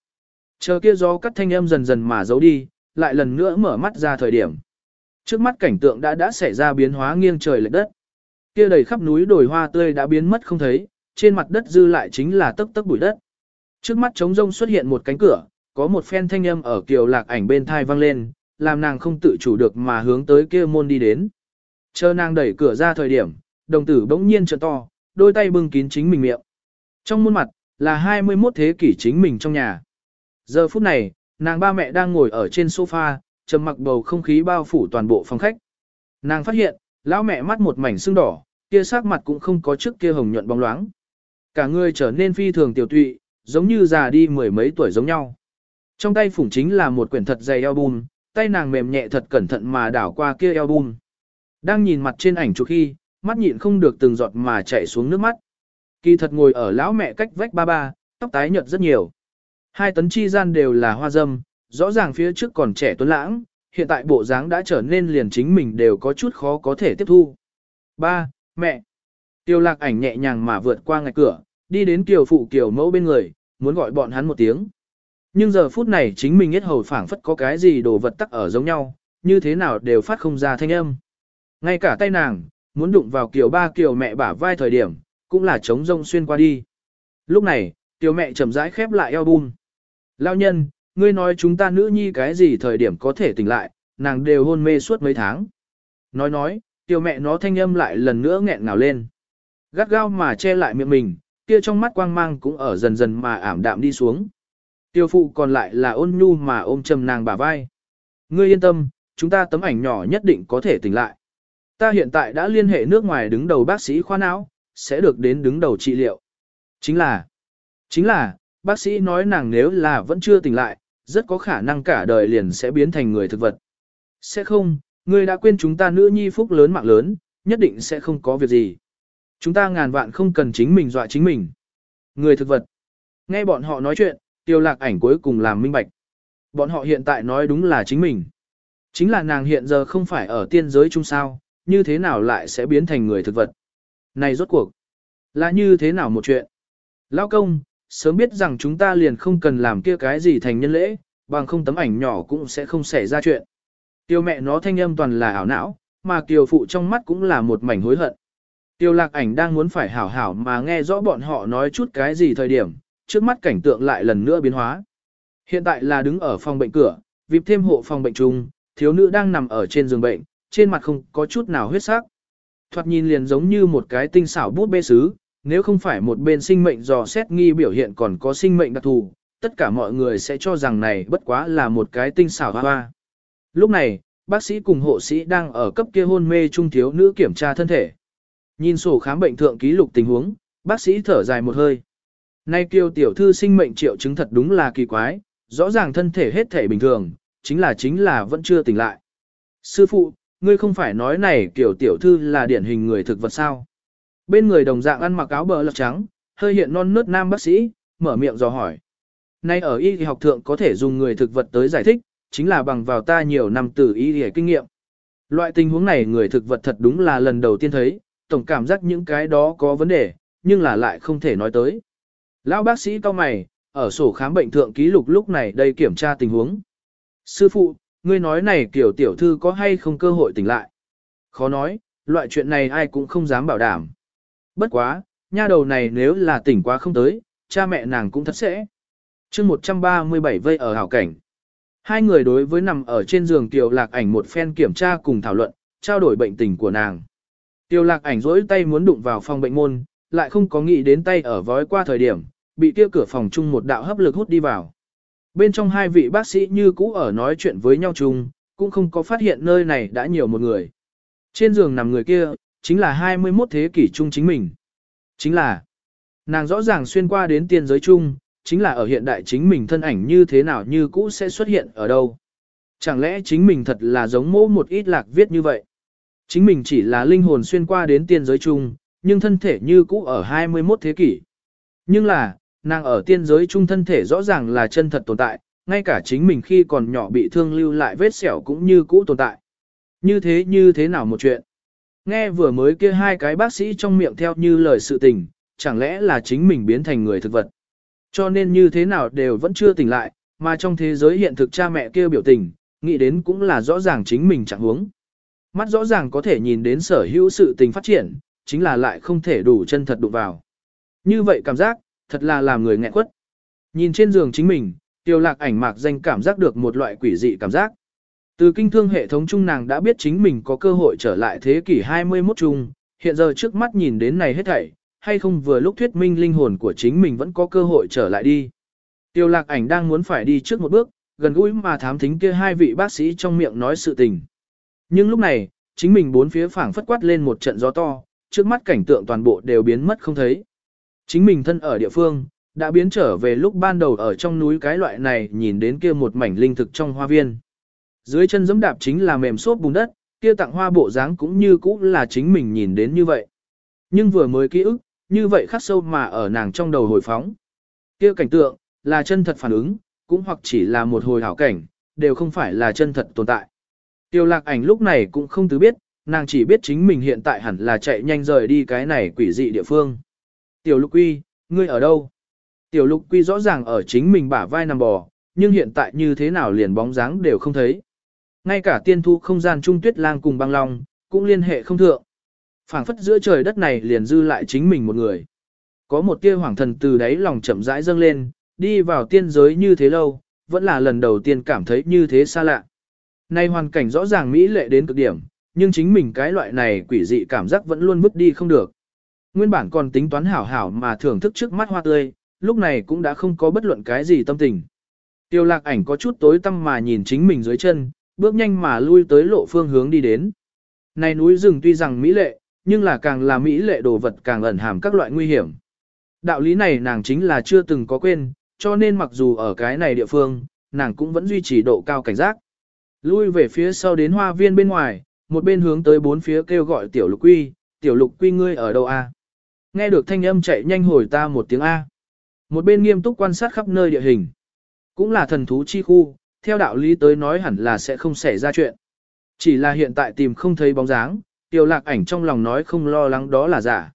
Chờ kia gió cắt thanh âm dần dần mà giấu đi, lại lần nữa mở mắt ra thời điểm. Trước mắt cảnh tượng đã đã xảy ra biến hóa nghiêng trời lệch đất. Kia đầy khắp núi đồi hoa tươi đã biến mất không thấy, trên mặt đất dư lại chính là tấc tấc bụi đất. Trước mắt trống rông xuất hiện một cánh cửa, có một phen thanh âm ở kiều lạc ảnh bên thai vang lên, làm nàng không tự chủ được mà hướng tới kia môn đi đến. Chờ nàng đẩy cửa ra thời điểm, đồng tử bỗng nhiên trợ to, đôi tay bưng kín chính mình miệng. Trong môn mặt, là 21 thế kỷ chính mình trong nhà. Giờ phút này, nàng ba mẹ đang ngồi ở trên sofa, trầm mặc bầu không khí bao phủ toàn bộ phòng khách. Nàng phát hiện, lão mẹ mắt một mảnh sưng đỏ, kia sắc mặt cũng không có trước kia hồng nhuận bóng loáng. Cả người trở nên phi thường tiểu tụy, giống như già đi mười mấy tuổi giống nhau. Trong tay phủng chính là một quyển thật dày album, tay nàng mềm nhẹ thật cẩn thận mà đảo qua kia album. Đang nhìn mặt trên ảnh chụp khi, mắt nhịn không được từng giọt mà chảy xuống nước mắt. Kỳ thật ngồi ở lão mẹ cách vách ba ba, tóc tái nhợt rất nhiều. Hai tấn chi gian đều là hoa dâm, rõ ràng phía trước còn trẻ tuấn lãng, hiện tại bộ dáng đã trở nên liền chính mình đều có chút khó có thể tiếp thu. Ba, mẹ. Tiêu lạc ảnh nhẹ nhàng mà vượt qua ngạch cửa, đi đến kiều phụ kiều mẫu bên người, muốn gọi bọn hắn một tiếng. Nhưng giờ phút này chính mình hết hầu phảng phất có cái gì đồ vật tắc ở giống nhau, như thế nào đều phát không ra thanh âm. Ngay cả tay nàng, muốn đụng vào kiều ba kiều mẹ bả vai thời điểm, cũng là trống rông xuyên qua đi. Lúc này, kiều mẹ chậm rãi khép lại album. Lao nhân, ngươi nói chúng ta nữ nhi cái gì thời điểm có thể tỉnh lại, nàng đều hôn mê suốt mấy tháng. Nói nói, tiểu mẹ nó thanh âm lại lần nữa nghẹn ngào lên. Gắt gao mà che lại miệng mình, kia trong mắt quang mang cũng ở dần dần mà ảm đạm đi xuống. Tiêu phụ còn lại là ôn nhu mà ôm chầm nàng bả vai. Ngươi yên tâm, chúng ta tấm ảnh nhỏ nhất định có thể tỉnh lại. Ta hiện tại đã liên hệ nước ngoài đứng đầu bác sĩ khoa não, sẽ được đến đứng đầu trị liệu. Chính là, chính là, bác sĩ nói nàng nếu là vẫn chưa tỉnh lại, rất có khả năng cả đời liền sẽ biến thành người thực vật. Sẽ không, ngươi đã quên chúng ta nữ nhi phúc lớn mạng lớn, nhất định sẽ không có việc gì. Chúng ta ngàn vạn không cần chính mình dọa chính mình. Người thực vật. Nghe bọn họ nói chuyện, tiêu lạc ảnh cuối cùng làm minh bạch. Bọn họ hiện tại nói đúng là chính mình. Chính là nàng hiện giờ không phải ở tiên giới chung sao, như thế nào lại sẽ biến thành người thực vật. Này rốt cuộc, là như thế nào một chuyện. Lao công, sớm biết rằng chúng ta liền không cần làm kia cái gì thành nhân lễ, bằng không tấm ảnh nhỏ cũng sẽ không xảy ra chuyện. Tiêu mẹ nó thanh âm toàn là ảo não, mà kiều phụ trong mắt cũng là một mảnh hối hận. Tiêu lạc ảnh đang muốn phải hảo hảo mà nghe rõ bọn họ nói chút cái gì thời điểm, trước mắt cảnh tượng lại lần nữa biến hóa. Hiện tại là đứng ở phòng bệnh cửa, vịp thêm hộ phòng bệnh chung, thiếu nữ đang nằm ở trên giường bệnh, trên mặt không có chút nào huyết sắc. Thoạt nhìn liền giống như một cái tinh xảo bút bê sứ, nếu không phải một bên sinh mệnh dò xét nghi biểu hiện còn có sinh mệnh đặc thù, tất cả mọi người sẽ cho rằng này bất quá là một cái tinh xảo hoa hoa. Lúc này, bác sĩ cùng hộ sĩ đang ở cấp kia hôn mê trung thiếu nữ kiểm tra thân thể. Nhìn sổ khám bệnh thượng ký lục tình huống, bác sĩ thở dài một hơi. Nay kiều tiểu thư sinh mệnh triệu chứng thật đúng là kỳ quái, rõ ràng thân thể hết thể bình thường, chính là chính là vẫn chưa tỉnh lại. Sư phụ, ngươi không phải nói này kiểu tiểu thư là điển hình người thực vật sao? Bên người đồng dạng ăn mặc áo bờ lật trắng, hơi hiện non nớt nam bác sĩ, mở miệng dò hỏi. Nay ở y học thượng có thể dùng người thực vật tới giải thích, chính là bằng vào ta nhiều năm từ y y kinh nghiệm. Loại tình huống này người thực vật thật đúng là lần đầu tiên thấy, tổng cảm giác những cái đó có vấn đề, nhưng là lại không thể nói tới. Lão bác sĩ cao mày, ở sổ khám bệnh thượng ký lục lúc này đây kiểm tra tình huống. Sư phụ, ngươi nói này kiểu tiểu thư có hay không cơ hội tỉnh lại? Khó nói, loại chuyện này ai cũng không dám bảo đảm. Bất quá, nha đầu này nếu là tỉnh quá không tới, cha mẹ nàng cũng thật sẽ. chương 137 vây ở hảo cảnh. Hai người đối với nằm ở trên giường tiểu lạc ảnh một phen kiểm tra cùng thảo luận, trao đổi bệnh tình của nàng. Tiểu lạc ảnh rỗi tay muốn đụng vào phòng bệnh môn, lại không có nghĩ đến tay ở vói qua thời điểm, bị kia cửa phòng chung một đạo hấp lực hút đi vào. Bên trong hai vị bác sĩ như cũ ở nói chuyện với nhau chung, cũng không có phát hiện nơi này đã nhiều một người. Trên giường nằm người kia, chính là 21 thế kỷ chung chính mình. Chính là, nàng rõ ràng xuyên qua đến tiên giới chung, chính là ở hiện đại chính mình thân ảnh như thế nào như cũ sẽ xuất hiện ở đâu. Chẳng lẽ chính mình thật là giống mô một ít lạc viết như vậy? Chính mình chỉ là linh hồn xuyên qua đến tiên giới chung, nhưng thân thể như cũ ở 21 thế kỷ. Nhưng là, nàng ở tiên giới chung thân thể rõ ràng là chân thật tồn tại, ngay cả chính mình khi còn nhỏ bị thương lưu lại vết sẹo cũng như cũ tồn tại. Như thế như thế nào một chuyện? Nghe vừa mới kia hai cái bác sĩ trong miệng theo như lời sự tình, chẳng lẽ là chính mình biến thành người thực vật. Cho nên như thế nào đều vẫn chưa tỉnh lại, mà trong thế giới hiện thực cha mẹ kia biểu tình, nghĩ đến cũng là rõ ràng chính mình chẳng huống. Mắt rõ ràng có thể nhìn đến sở hữu sự tình phát triển, chính là lại không thể đủ chân thật đụng vào. Như vậy cảm giác, thật là làm người nghẹn quất. Nhìn trên giường chính mình, tiêu lạc ảnh mạc danh cảm giác được một loại quỷ dị cảm giác. Từ kinh thương hệ thống chung nàng đã biết chính mình có cơ hội trở lại thế kỷ 21 chung, hiện giờ trước mắt nhìn đến này hết thảy, hay không vừa lúc thuyết minh linh hồn của chính mình vẫn có cơ hội trở lại đi. Tiêu lạc ảnh đang muốn phải đi trước một bước, gần gũi mà thám thính kia hai vị bác sĩ trong miệng nói sự tình. Nhưng lúc này, chính mình bốn phía phảng phất quát lên một trận gió to, trước mắt cảnh tượng toàn bộ đều biến mất không thấy. Chính mình thân ở địa phương, đã biến trở về lúc ban đầu ở trong núi cái loại này nhìn đến kia một mảnh linh thực trong hoa viên. Dưới chân giẫm đạp chính là mềm xốp bùn đất, kia tặng hoa bộ dáng cũng như cũ là chính mình nhìn đến như vậy. Nhưng vừa mới ký ức, như vậy khắc sâu mà ở nàng trong đầu hồi phóng. Kia cảnh tượng, là chân thật phản ứng, cũng hoặc chỉ là một hồi hảo cảnh, đều không phải là chân thật tồn tại. Tiêu lạc ảnh lúc này cũng không tứ biết, nàng chỉ biết chính mình hiện tại hẳn là chạy nhanh rời đi cái này quỷ dị địa phương. Tiểu lục quy, ngươi ở đâu? Tiểu lục quy rõ ràng ở chính mình bả vai nằm bò, nhưng hiện tại như thế nào liền bóng dáng đều không thấy. Ngay cả tiên thu không gian trung tuyết lang cùng băng long, cũng liên hệ không thượng. phảng phất giữa trời đất này liền dư lại chính mình một người. Có một tia hoàng thần từ đáy lòng chậm rãi dâng lên, đi vào tiên giới như thế lâu, vẫn là lần đầu tiên cảm thấy như thế xa lạ. Nay hoàn cảnh rõ ràng mỹ lệ đến cực điểm, nhưng chính mình cái loại này quỷ dị cảm giác vẫn luôn vứt đi không được. Nguyên bản còn tính toán hảo hảo mà thưởng thức trước mắt hoa tươi, lúc này cũng đã không có bất luận cái gì tâm tình. Tiêu lạc ảnh có chút tối tăm mà nhìn chính mình dưới chân, bước nhanh mà lui tới lộ phương hướng đi đến. Này núi rừng tuy rằng mỹ lệ, nhưng là càng là mỹ lệ đồ vật càng ẩn hàm các loại nguy hiểm. Đạo lý này nàng chính là chưa từng có quên, cho nên mặc dù ở cái này địa phương, nàng cũng vẫn duy trì độ cao cảnh giác. Lui về phía sau đến hoa viên bên ngoài, một bên hướng tới bốn phía kêu gọi tiểu lục quy, tiểu lục quy ngươi ở đâu a? Nghe được thanh âm chạy nhanh hồi ta một tiếng A. Một bên nghiêm túc quan sát khắp nơi địa hình. Cũng là thần thú chi khu, theo đạo lý tới nói hẳn là sẽ không xảy ra chuyện. Chỉ là hiện tại tìm không thấy bóng dáng, tiểu lạc ảnh trong lòng nói không lo lắng đó là giả.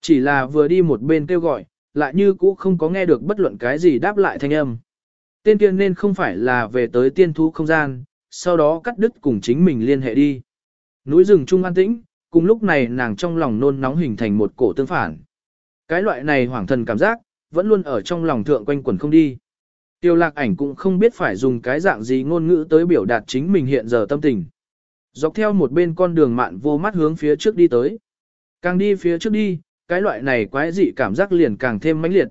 Chỉ là vừa đi một bên kêu gọi, lại như cũ không có nghe được bất luận cái gì đáp lại thanh âm. Tiên tiên nên không phải là về tới tiên thú không gian, sau đó cắt đứt cùng chính mình liên hệ đi. Núi rừng trung an tĩnh, cùng lúc này nàng trong lòng nôn nóng hình thành một cổ tương phản. Cái loại này hoảng thần cảm giác, vẫn luôn ở trong lòng thượng quanh quẩn không đi. Tiêu lạc ảnh cũng không biết phải dùng cái dạng gì ngôn ngữ tới biểu đạt chính mình hiện giờ tâm tình. Dọc theo một bên con đường mạn vô mắt hướng phía trước đi tới. Càng đi phía trước đi, cái loại này quái dị cảm giác liền càng thêm mãnh liệt.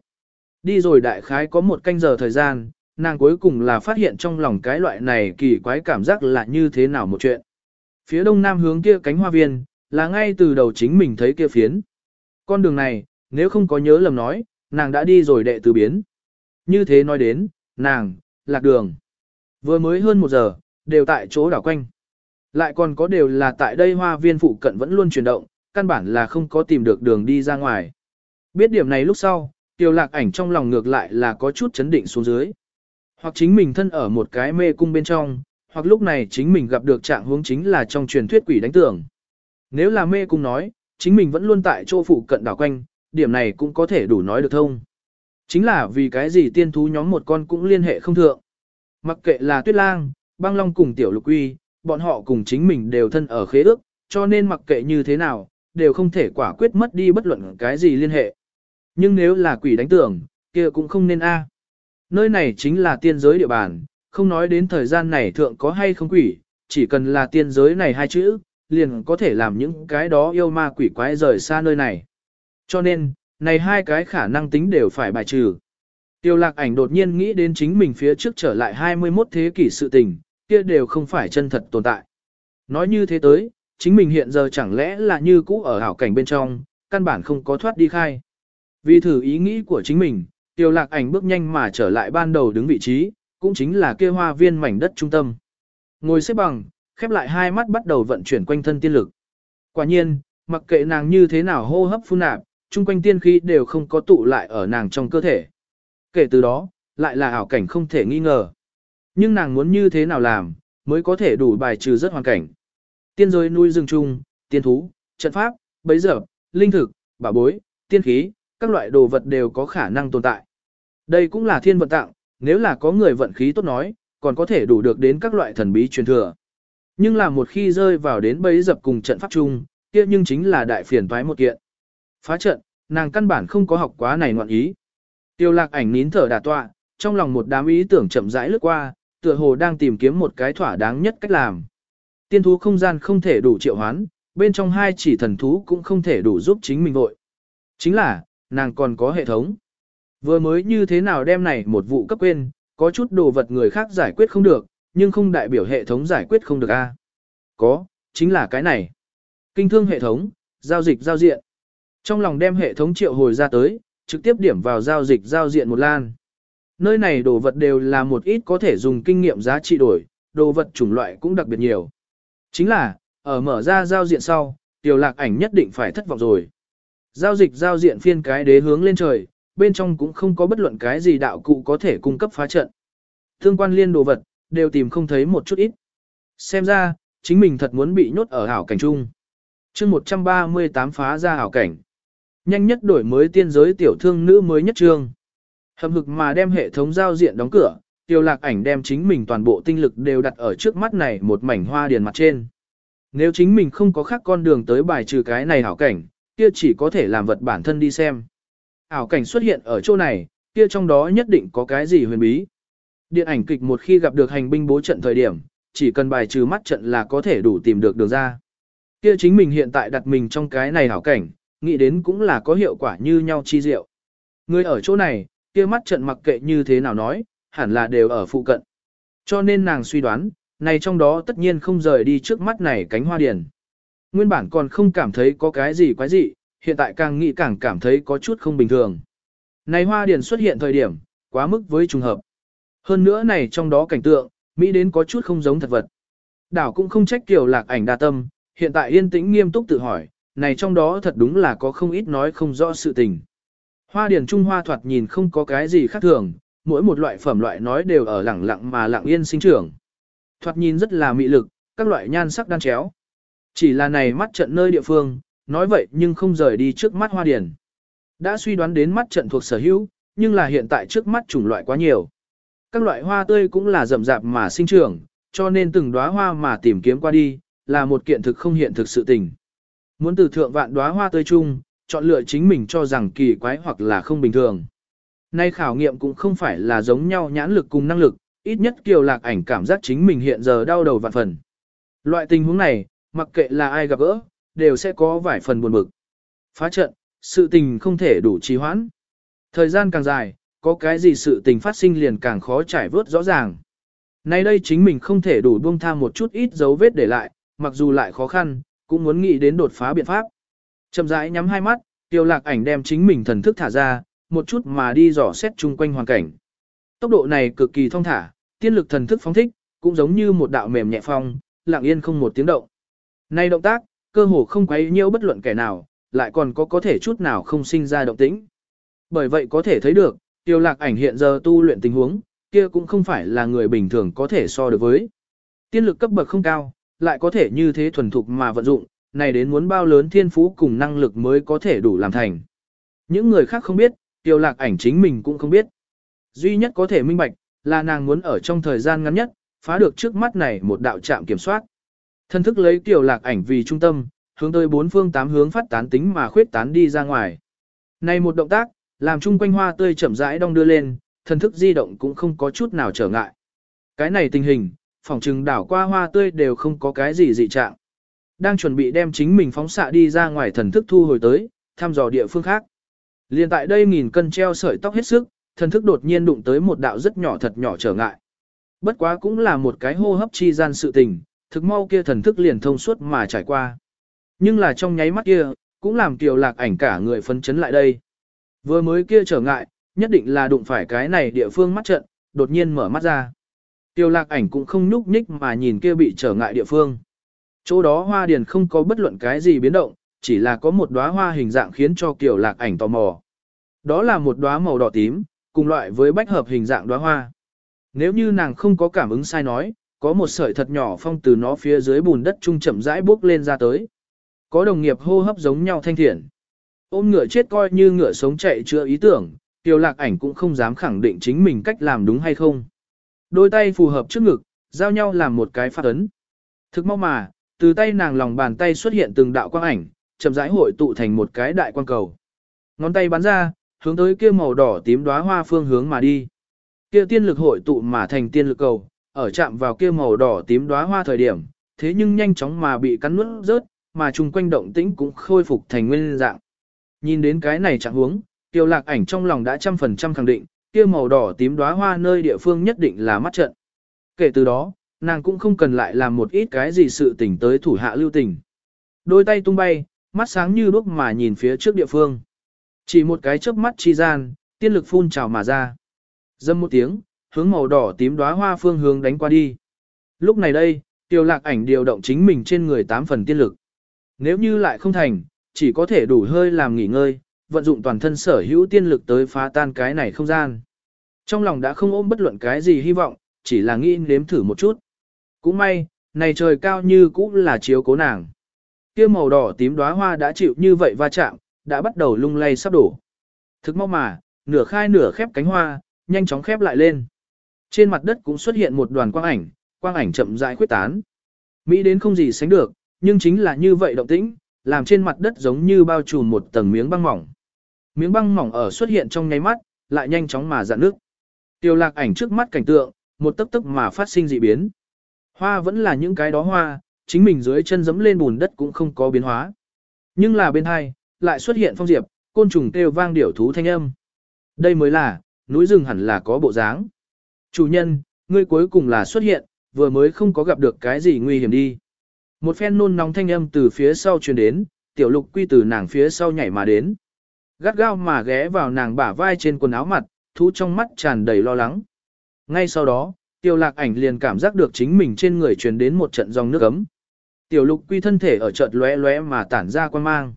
Đi rồi đại khái có một canh giờ thời gian, nàng cuối cùng là phát hiện trong lòng cái loại này kỳ quái cảm giác là như thế nào một chuyện. Phía đông nam hướng kia cánh hoa viên, là ngay từ đầu chính mình thấy kia phiến. Con đường này, nếu không có nhớ lầm nói, nàng đã đi rồi đệ từ biến. Như thế nói đến, nàng, lạc đường. Vừa mới hơn một giờ, đều tại chỗ đảo quanh. Lại còn có đều là tại đây hoa viên phụ cận vẫn luôn chuyển động, căn bản là không có tìm được đường đi ra ngoài. Biết điểm này lúc sau, tiêu lạc ảnh trong lòng ngược lại là có chút chấn định xuống dưới. Hoặc chính mình thân ở một cái mê cung bên trong, hoặc lúc này chính mình gặp được trạng huống chính là trong truyền thuyết quỷ đánh tưởng. Nếu là mê cung nói, chính mình vẫn luôn tại chỗ phụ cận đảo quanh, điểm này cũng có thể đủ nói được thông. Chính là vì cái gì tiên thú nhóm một con cũng liên hệ không thượng. Mặc kệ là tuyết lang, băng long cùng tiểu lục uy, bọn họ cùng chính mình đều thân ở khế ước, cho nên mặc kệ như thế nào, đều không thể quả quyết mất đi bất luận cái gì liên hệ. Nhưng nếu là quỷ đánh tưởng, kia cũng không nên a. Nơi này chính là tiên giới địa bàn, không nói đến thời gian này thượng có hay không quỷ, chỉ cần là tiên giới này hai chữ, liền có thể làm những cái đó yêu ma quỷ quái rời xa nơi này. Cho nên, này hai cái khả năng tính đều phải bài trừ. Tiêu lạc ảnh đột nhiên nghĩ đến chính mình phía trước trở lại 21 thế kỷ sự tình, kia đều không phải chân thật tồn tại. Nói như thế tới, chính mình hiện giờ chẳng lẽ là như cũ ở hảo cảnh bên trong, căn bản không có thoát đi khai. Vì thử ý nghĩ của chính mình, tiêu lạc ảnh bước nhanh mà trở lại ban đầu đứng vị trí, cũng chính là kia hoa viên mảnh đất trung tâm. Ngồi xếp bằng, khép lại hai mắt bắt đầu vận chuyển quanh thân tiên lực. Quả nhiên, mặc kệ nàng như thế nào hô hấp phun nạp, chung quanh tiên khí đều không có tụ lại ở nàng trong cơ thể. Kể từ đó, lại là ảo cảnh không thể nghi ngờ. Nhưng nàng muốn như thế nào làm, mới có thể đủ bài trừ rất hoàn cảnh. Tiên giới nuôi rừng chung, tiên thú, trận pháp, bấy giờ, linh thực, bảo bối, tiên khí, các loại đồ vật đều có khả năng tồn tại. Đây cũng là thiên vận tặng, nếu là có người vận khí tốt nói, còn có thể đủ được đến các loại thần bí truyền thừa. Nhưng là một khi rơi vào đến bấy dập cùng trận pháp chung, kia nhưng chính là đại phiền toái một kiện. Phá trận, nàng căn bản không có học quá này ngoạn ý. Tiêu lạc ảnh nín thở đà tọa, trong lòng một đám ý tưởng chậm rãi lướt qua, tựa hồ đang tìm kiếm một cái thỏa đáng nhất cách làm. Tiên thú không gian không thể đủ triệu hoán, bên trong hai chỉ thần thú cũng không thể đủ giúp chính mình vội. Chính là, nàng còn có hệ thống. Vừa mới như thế nào đem này một vụ cấp quên, có chút đồ vật người khác giải quyết không được, nhưng không đại biểu hệ thống giải quyết không được a. Có, chính là cái này. Kinh thương hệ thống, giao dịch giao diện. Trong lòng đem hệ thống triệu hồi ra tới, trực tiếp điểm vào giao dịch giao diện một lan. Nơi này đồ vật đều là một ít có thể dùng kinh nghiệm giá trị đổi, đồ vật chủng loại cũng đặc biệt nhiều. Chính là, ở mở ra giao diện sau, tiểu lạc ảnh nhất định phải thất vọng rồi. Giao dịch giao diện phiên cái đế hướng lên trời, bên trong cũng không có bất luận cái gì đạo cụ có thể cung cấp phá trận. Thương quan liên đồ vật, đều tìm không thấy một chút ít. Xem ra, chính mình thật muốn bị nhốt ở hảo cảnh chung. chương 138 phá ra hảo cảnh. Nhanh nhất đổi mới tiên giới tiểu thương nữ mới nhất trương. Hầm hực mà đem hệ thống giao diện đóng cửa, tiêu lạc ảnh đem chính mình toàn bộ tinh lực đều đặt ở trước mắt này một mảnh hoa điền mặt trên. Nếu chính mình không có khác con đường tới bài trừ cái này ảo cảnh, kia chỉ có thể làm vật bản thân đi xem. Ảo cảnh xuất hiện ở chỗ này, kia trong đó nhất định có cái gì huyền bí. Điện ảnh kịch một khi gặp được hành binh bố trận thời điểm, chỉ cần bài trừ mắt trận là có thể đủ tìm được đường ra. Kia chính mình hiện tại đặt mình trong cái này hảo cảnh, nghĩ đến cũng là có hiệu quả như nhau chi diệu. Người ở chỗ này, kia mắt trận mặc kệ như thế nào nói, hẳn là đều ở phụ cận. Cho nên nàng suy đoán, này trong đó tất nhiên không rời đi trước mắt này cánh hoa điền. Nguyên bản còn không cảm thấy có cái gì quái dị, hiện tại càng nghĩ càng cảm thấy có chút không bình thường. Này hoa điền xuất hiện thời điểm, quá mức với trùng hợp. Hơn nữa này trong đó cảnh tượng, Mỹ đến có chút không giống thật vật. Đảo cũng không trách kiểu lạc ảnh đa tâm, hiện tại yên tĩnh nghiêm túc tự hỏi, này trong đó thật đúng là có không ít nói không rõ sự tình. Hoa điển trung hoa thoạt nhìn không có cái gì khác thường, mỗi một loại phẩm loại nói đều ở lẳng lặng mà lặng yên sinh trưởng. Thoạt nhìn rất là mị lực, các loại nhan sắc đan chéo. Chỉ là này mắt trận nơi địa phương, nói vậy nhưng không rời đi trước mắt hoa điển. Đã suy đoán đến mắt trận thuộc sở hữu, nhưng là hiện tại trước mắt chủng loại quá nhiều. Các loại hoa tươi cũng là rậm rạp mà sinh trưởng, cho nên từng đóa hoa mà tìm kiếm qua đi, là một kiện thực không hiện thực sự tình. Muốn từ thượng vạn đóa hoa tươi chung, chọn lựa chính mình cho rằng kỳ quái hoặc là không bình thường. Nay khảo nghiệm cũng không phải là giống nhau nhãn lực cùng năng lực, ít nhất kiều lạc ảnh cảm giác chính mình hiện giờ đau đầu vạn phần. Loại tình huống này, mặc kệ là ai gặp gỡ, đều sẽ có vài phần buồn bực. Phá trận, sự tình không thể đủ trì hoãn. Thời gian càng dài, có cái gì sự tình phát sinh liền càng khó trải vớt rõ ràng. Nay đây chính mình không thể đủ buông tha một chút ít dấu vết để lại, mặc dù lại khó khăn, cũng muốn nghĩ đến đột phá biện pháp. Chậm rãi nhắm hai mắt, tiêu lạc ảnh đem chính mình thần thức thả ra, một chút mà đi dò xét chung quanh hoàn cảnh. Tốc độ này cực kỳ thông thả, tiên lực thần thức phóng thích, cũng giống như một đạo mềm nhẹ phong, lặng yên không một tiếng động. Nay động tác, cơ hồ không quấy nhiễu bất luận kẻ nào, lại còn có có thể chút nào không sinh ra động tĩnh. Bởi vậy có thể thấy được, tiêu lạc ảnh hiện giờ tu luyện tình huống, kia cũng không phải là người bình thường có thể so được với. Tiên lực cấp bậc không cao, lại có thể như thế thuần thục mà vận dụng, này đến muốn bao lớn thiên phú cùng năng lực mới có thể đủ làm thành. Những người khác không biết, tiêu lạc ảnh chính mình cũng không biết. Duy nhất có thể minh bạch, là nàng muốn ở trong thời gian ngắn nhất, phá được trước mắt này một đạo trạm kiểm soát. Thân thức lấy tiêu lạc ảnh vì trung tâm, hướng tới bốn phương tám hướng phát tán tính mà khuyết tán đi ra ngoài. Này một động tác, làm chung quanh hoa tươi chậm rãi đong đưa lên, thần thức di động cũng không có chút nào trở ngại. Cái này tình hình, phòng trừng đảo qua hoa tươi đều không có cái gì dị trạng. Đang chuẩn bị đem chính mình phóng xạ đi ra ngoài thần thức thu hồi tới, thăm dò địa phương khác. Liên tại đây nghìn cân treo sợi tóc hết sức, thần thức đột nhiên đụng tới một đạo rất nhỏ thật nhỏ trở ngại. Bất quá cũng là một cái hô hấp chi gian sự tình, thực mau kia thần thức liền thông suốt mà trải qua. Nhưng là trong nháy mắt kia, cũng làm kiều lạc ảnh cả người phấn chấn lại đây. Vừa mới kia trở ngại, nhất định là đụng phải cái này địa phương mắt trận, đột nhiên mở mắt ra. Tiêu lạc ảnh cũng không nhúc nhích mà nhìn kia bị trở ngại địa phương. Chỗ đó hoa điền không có bất luận cái gì biến động, chỉ là có một đóa hoa hình dạng khiến cho kiểu Lạc ảnh tò mò. Đó là một đóa màu đỏ tím, cùng loại với bách hợp hình dạng đóa hoa. Nếu như nàng không có cảm ứng sai nói, có một sợi thật nhỏ phong từ nó phía dưới bùn đất trung chậm rãi bước lên ra tới. Có đồng nghiệp hô hấp giống nhau thanh thiện. Ôm ngựa chết coi như ngựa sống chạy chưa ý tưởng, Tiểu lạc ảnh cũng không dám khẳng định chính mình cách làm đúng hay không. Đôi tay phù hợp trước ngực, giao nhau làm một cái phát ấn. Thực mau mà, từ tay nàng lòng bàn tay xuất hiện từng đạo quang ảnh, chậm rãi hội tụ thành một cái đại quang cầu. Ngón tay bắn ra, hướng tới kia màu đỏ tím đóa hoa phương hướng mà đi. Kia tiên lực hội tụ mà thành tiên lực cầu, ở chạm vào kia màu đỏ tím đóa hoa thời điểm, thế nhưng nhanh chóng mà bị cắn nuốt rớt, mà chung quanh động tĩnh cũng khôi phục thành nguyên dạng. Nhìn đến cái này trạng huống, Tiêu lạc ảnh trong lòng đã trăm phần trăm khẳng định, kia màu đỏ tím đóa hoa nơi địa phương nhất định là mắt trận. Kể từ đó, nàng cũng không cần lại làm một ít cái gì sự tình tới thủ hạ lưu tình. Đôi tay tung bay, mắt sáng như đuốc mà nhìn phía trước địa phương. Chỉ một cái chớp mắt chi gian, tiên lực phun trào mà ra. Dâm một tiếng, hướng màu đỏ tím đóa hoa phương hướng đánh qua đi. Lúc này đây, tiêu lạc ảnh điều động chính mình trên người tám phần tiên lực. Nếu như lại không thành, chỉ có thể đủ hơi làm nghỉ ngơi, vận dụng toàn thân sở hữu tiên lực tới phá tan cái này không gian. Trong lòng đã không ôm bất luận cái gì hy vọng, chỉ là nghĩ nếm thử một chút. Cũng may, Này trời cao như cũ là chiếu cố nàng. Kia màu đỏ tím đóa hoa đã chịu như vậy va chạm, đã bắt đầu lung lay sắp đổ. Thực mau mà, nửa khai nửa khép cánh hoa, nhanh chóng khép lại lên. Trên mặt đất cũng xuất hiện một đoàn quang ảnh, quang ảnh chậm rãi khuyết tán. Mỹ đến không gì sánh được, nhưng chính là như vậy động tĩnh, làm trên mặt đất giống như bao trùm một tầng miếng băng mỏng. Miếng băng mỏng ở xuất hiện trong nháy mắt, lại nhanh chóng mà dạn nước. Tiêu lạc ảnh trước mắt cảnh tượng, một tấc tấc mà phát sinh dị biến. Hoa vẫn là những cái đó hoa, chính mình dưới chân dẫm lên bùn đất cũng không có biến hóa. Nhưng là bên hai, lại xuất hiện phong diệp, côn trùng kêu vang điểu thú thanh âm. Đây mới là, núi rừng hẳn là có bộ dáng. Chủ nhân, ngươi cuối cùng là xuất hiện, vừa mới không có gặp được cái gì nguy hiểm đi. Một phen nôn nóng thanh âm từ phía sau truyền đến, tiểu lục quy từ nàng phía sau nhảy mà đến. Gắt gao mà ghé vào nàng bả vai trên quần áo mặt, thú trong mắt tràn đầy lo lắng. Ngay sau đó, tiểu lạc ảnh liền cảm giác được chính mình trên người truyền đến một trận dòng nước ấm. Tiểu lục quy thân thể ở chợt lóe lóe mà tản ra quan mang.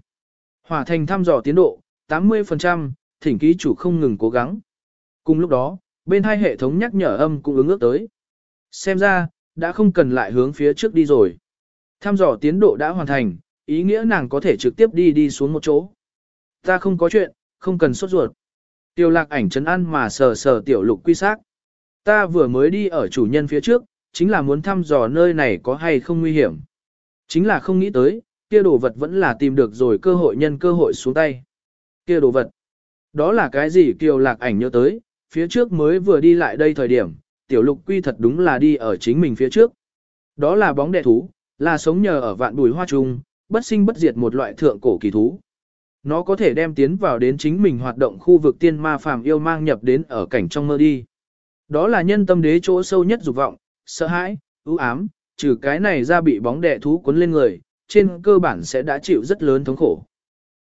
Hỏa thành thăm dò tiến độ, 80%, thỉnh ký chủ không ngừng cố gắng. Cùng lúc đó, bên hai hệ thống nhắc nhở âm cũng ứng ước tới. Xem ra, đã không cần lại hướng phía trước đi rồi. Thăm dò tiến độ đã hoàn thành, ý nghĩa nàng có thể trực tiếp đi đi xuống một chỗ. Ta không có chuyện, không cần sốt ruột. Tiểu lạc ảnh chấn ăn mà sờ sờ tiểu lục quy xác. Ta vừa mới đi ở chủ nhân phía trước, chính là muốn thăm dò nơi này có hay không nguy hiểm. Chính là không nghĩ tới, kia đồ vật vẫn là tìm được rồi cơ hội nhân cơ hội xuống tay. Kia đồ vật. Đó là cái gì kiều lạc ảnh nhớ tới, phía trước mới vừa đi lại đây thời điểm, tiểu lục quy thật đúng là đi ở chính mình phía trước. Đó là bóng đệ thú, là sống nhờ ở vạn bùi hoa trung, bất sinh bất diệt một loại thượng cổ kỳ thú. Nó có thể đem tiến vào đến chính mình hoạt động khu vực tiên ma phàm yêu mang nhập đến ở cảnh trong mơ đi. Đó là nhân tâm đế chỗ sâu nhất dục vọng, sợ hãi, ưu ám, trừ cái này ra bị bóng đệ thú cuốn lên người, trên cơ bản sẽ đã chịu rất lớn thống khổ.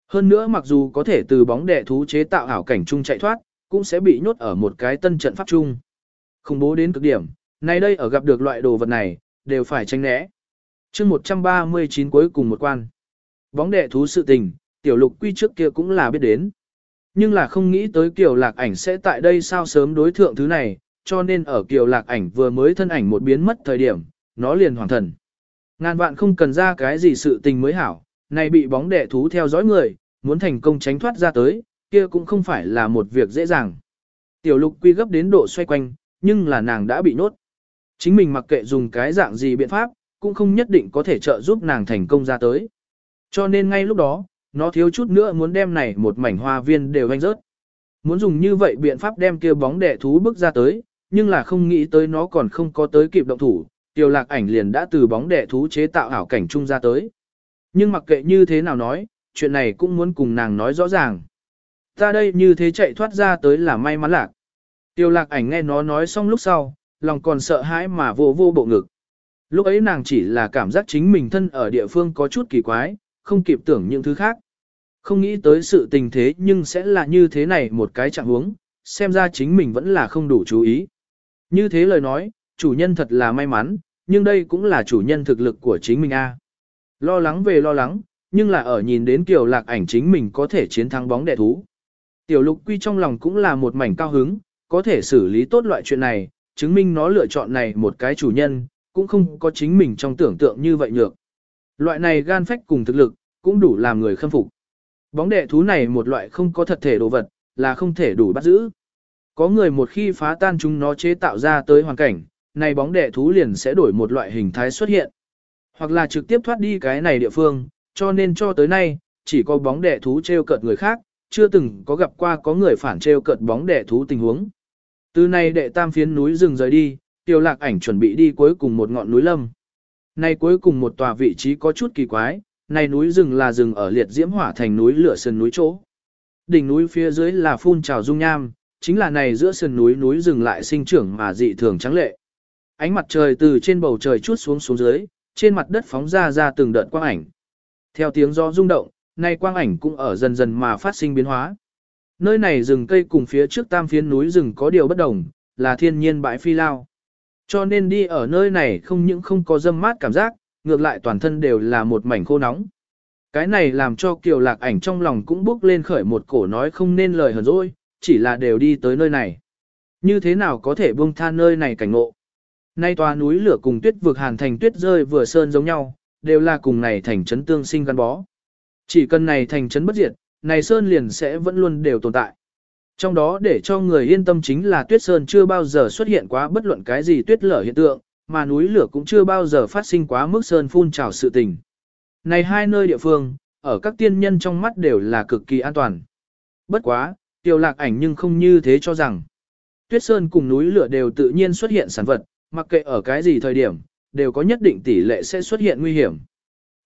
Hơn nữa mặc dù có thể từ bóng đệ thú chế tạo ảo cảnh chung chạy thoát, cũng sẽ bị nhốt ở một cái tân trận pháp chung. Không bố đến cực điểm, nay đây ở gặp được loại đồ vật này, đều phải tránh né. chương 139 cuối cùng một quan. Bóng đệ thú sự tình, tiểu lục quy trước kia cũng là biết đến. Nhưng là không nghĩ tới kiểu lạc ảnh sẽ tại đây sao sớm đối thượng thứ này, cho nên ở kiểu lạc ảnh vừa mới thân ảnh một biến mất thời điểm, nó liền hoàn thần. Ngàn vạn không cần ra cái gì sự tình mới hảo, này bị bóng đệ thú theo dõi người, muốn thành công tránh thoát ra tới, kia cũng không phải là một việc dễ dàng. Tiểu lục quy gấp đến độ xoay quanh, nhưng là nàng đã bị nốt. Chính mình mặc kệ dùng cái dạng gì biện pháp, cũng không nhất định có thể trợ giúp nàng thành công ra tới. Cho nên ngay lúc đó, nó thiếu chút nữa muốn đem này một mảnh hoa viên đều anh rớt. Muốn dùng như vậy biện pháp đem kia bóng đệ thú bước ra tới, nhưng là không nghĩ tới nó còn không có tới kịp động thủ, tiểu lạc ảnh liền đã từ bóng đệ thú chế tạo ảo cảnh trung ra tới. Nhưng mặc kệ như thế nào nói, chuyện này cũng muốn cùng nàng nói rõ ràng. Ta đây như thế chạy thoát ra tới là may mắn lạc. Tiêu lạc ảnh nghe nó nói xong lúc sau, lòng còn sợ hãi mà vô vô bộ ngực. Lúc ấy nàng chỉ là cảm giác chính mình thân ở địa phương có chút kỳ quái, không kịp tưởng những thứ khác. Không nghĩ tới sự tình thế nhưng sẽ là như thế này một cái trạng huống, xem ra chính mình vẫn là không đủ chú ý. Như thế lời nói, chủ nhân thật là may mắn, nhưng đây cũng là chủ nhân thực lực của chính mình a. Lo lắng về lo lắng, nhưng là ở nhìn đến kiểu lạc ảnh chính mình có thể chiến thắng bóng đệ thú. Tiểu lục quy trong lòng cũng là một mảnh cao hứng, có thể xử lý tốt loại chuyện này, chứng minh nó lựa chọn này một cái chủ nhân, cũng không có chính mình trong tưởng tượng như vậy nhược. Loại này gan phách cùng thực lực, cũng đủ làm người khâm phục. Bóng đệ thú này một loại không có thật thể đồ vật, là không thể đủ bắt giữ. Có người một khi phá tan chúng nó chế tạo ra tới hoàn cảnh, này bóng đệ thú liền sẽ đổi một loại hình thái xuất hiện. Hoặc là trực tiếp thoát đi cái này địa phương, cho nên cho tới nay, chỉ có bóng đệ thú treo cợt người khác, chưa từng có gặp qua có người phản treo cợt bóng đệ thú tình huống. Từ nay đệ tam phiến núi rừng rời đi, tiêu lạc ảnh chuẩn bị đi cuối cùng một ngọn núi lâm. Nay cuối cùng một tòa vị trí có chút kỳ quái, này núi rừng là rừng ở liệt diễm hỏa thành núi lửa sườn núi chỗ. Đỉnh núi phía dưới là phun trào dung nham, chính là này giữa sườn núi núi rừng lại sinh trưởng mà dị thường trắng lệ. Ánh mặt trời từ trên bầu trời chút xuống xuống dưới, trên mặt đất phóng ra ra từng đợt quang ảnh. Theo tiếng gió rung động, nay quang ảnh cũng ở dần dần mà phát sinh biến hóa. Nơi này rừng cây cùng phía trước tam phiến núi rừng có điều bất đồng, là thiên nhiên bãi phi lao. Cho nên đi ở nơi này không những không có dâm mát cảm giác, ngược lại toàn thân đều là một mảnh khô nóng. Cái này làm cho kiều lạc ảnh trong lòng cũng bước lên khởi một cổ nói không nên lời hờn dỗi, chỉ là đều đi tới nơi này. Như thế nào có thể buông tha nơi này cảnh ngộ. Nay tòa núi lửa cùng tuyết vực hàn thành tuyết rơi vừa sơn giống nhau, đều là cùng này thành trấn tương sinh gắn bó. Chỉ cần này thành trấn bất diệt, này sơn liền sẽ vẫn luôn đều tồn tại. Trong đó để cho người yên tâm chính là tuyết sơn chưa bao giờ xuất hiện quá bất luận cái gì tuyết lở hiện tượng, mà núi lửa cũng chưa bao giờ phát sinh quá mức sơn phun trào sự tình. Này hai nơi địa phương, ở các tiên nhân trong mắt đều là cực kỳ an toàn. Bất quá, tiêu lạc ảnh nhưng không như thế cho rằng. Tuyết sơn cùng núi lửa đều tự nhiên xuất hiện sản vật, mặc kệ ở cái gì thời điểm, đều có nhất định tỷ lệ sẽ xuất hiện nguy hiểm.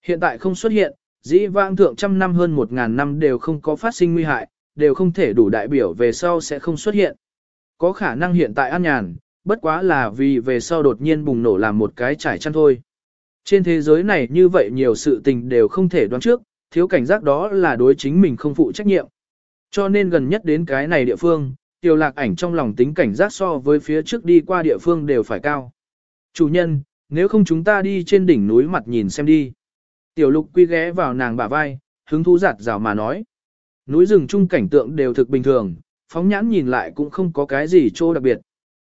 Hiện tại không xuất hiện, dĩ vãng thượng trăm năm hơn một ngàn năm đều không có phát sinh nguy hại, đều không thể đủ đại biểu về sau sẽ không xuất hiện. Có khả năng hiện tại an nhàn, bất quá là vì về sau đột nhiên bùng nổ làm một cái trải chăn thôi. Trên thế giới này như vậy nhiều sự tình đều không thể đoán trước, thiếu cảnh giác đó là đối chính mình không phụ trách nhiệm. Cho nên gần nhất đến cái này địa phương, tiểu lạc ảnh trong lòng tính cảnh giác so với phía trước đi qua địa phương đều phải cao. Chủ nhân, nếu không chúng ta đi trên đỉnh núi mặt nhìn xem đi. Tiểu lục quy ghé vào nàng bả vai, hứng thú giặt rào mà nói. Núi rừng chung cảnh tượng đều thực bình thường, phóng nhãn nhìn lại cũng không có cái gì trô đặc biệt.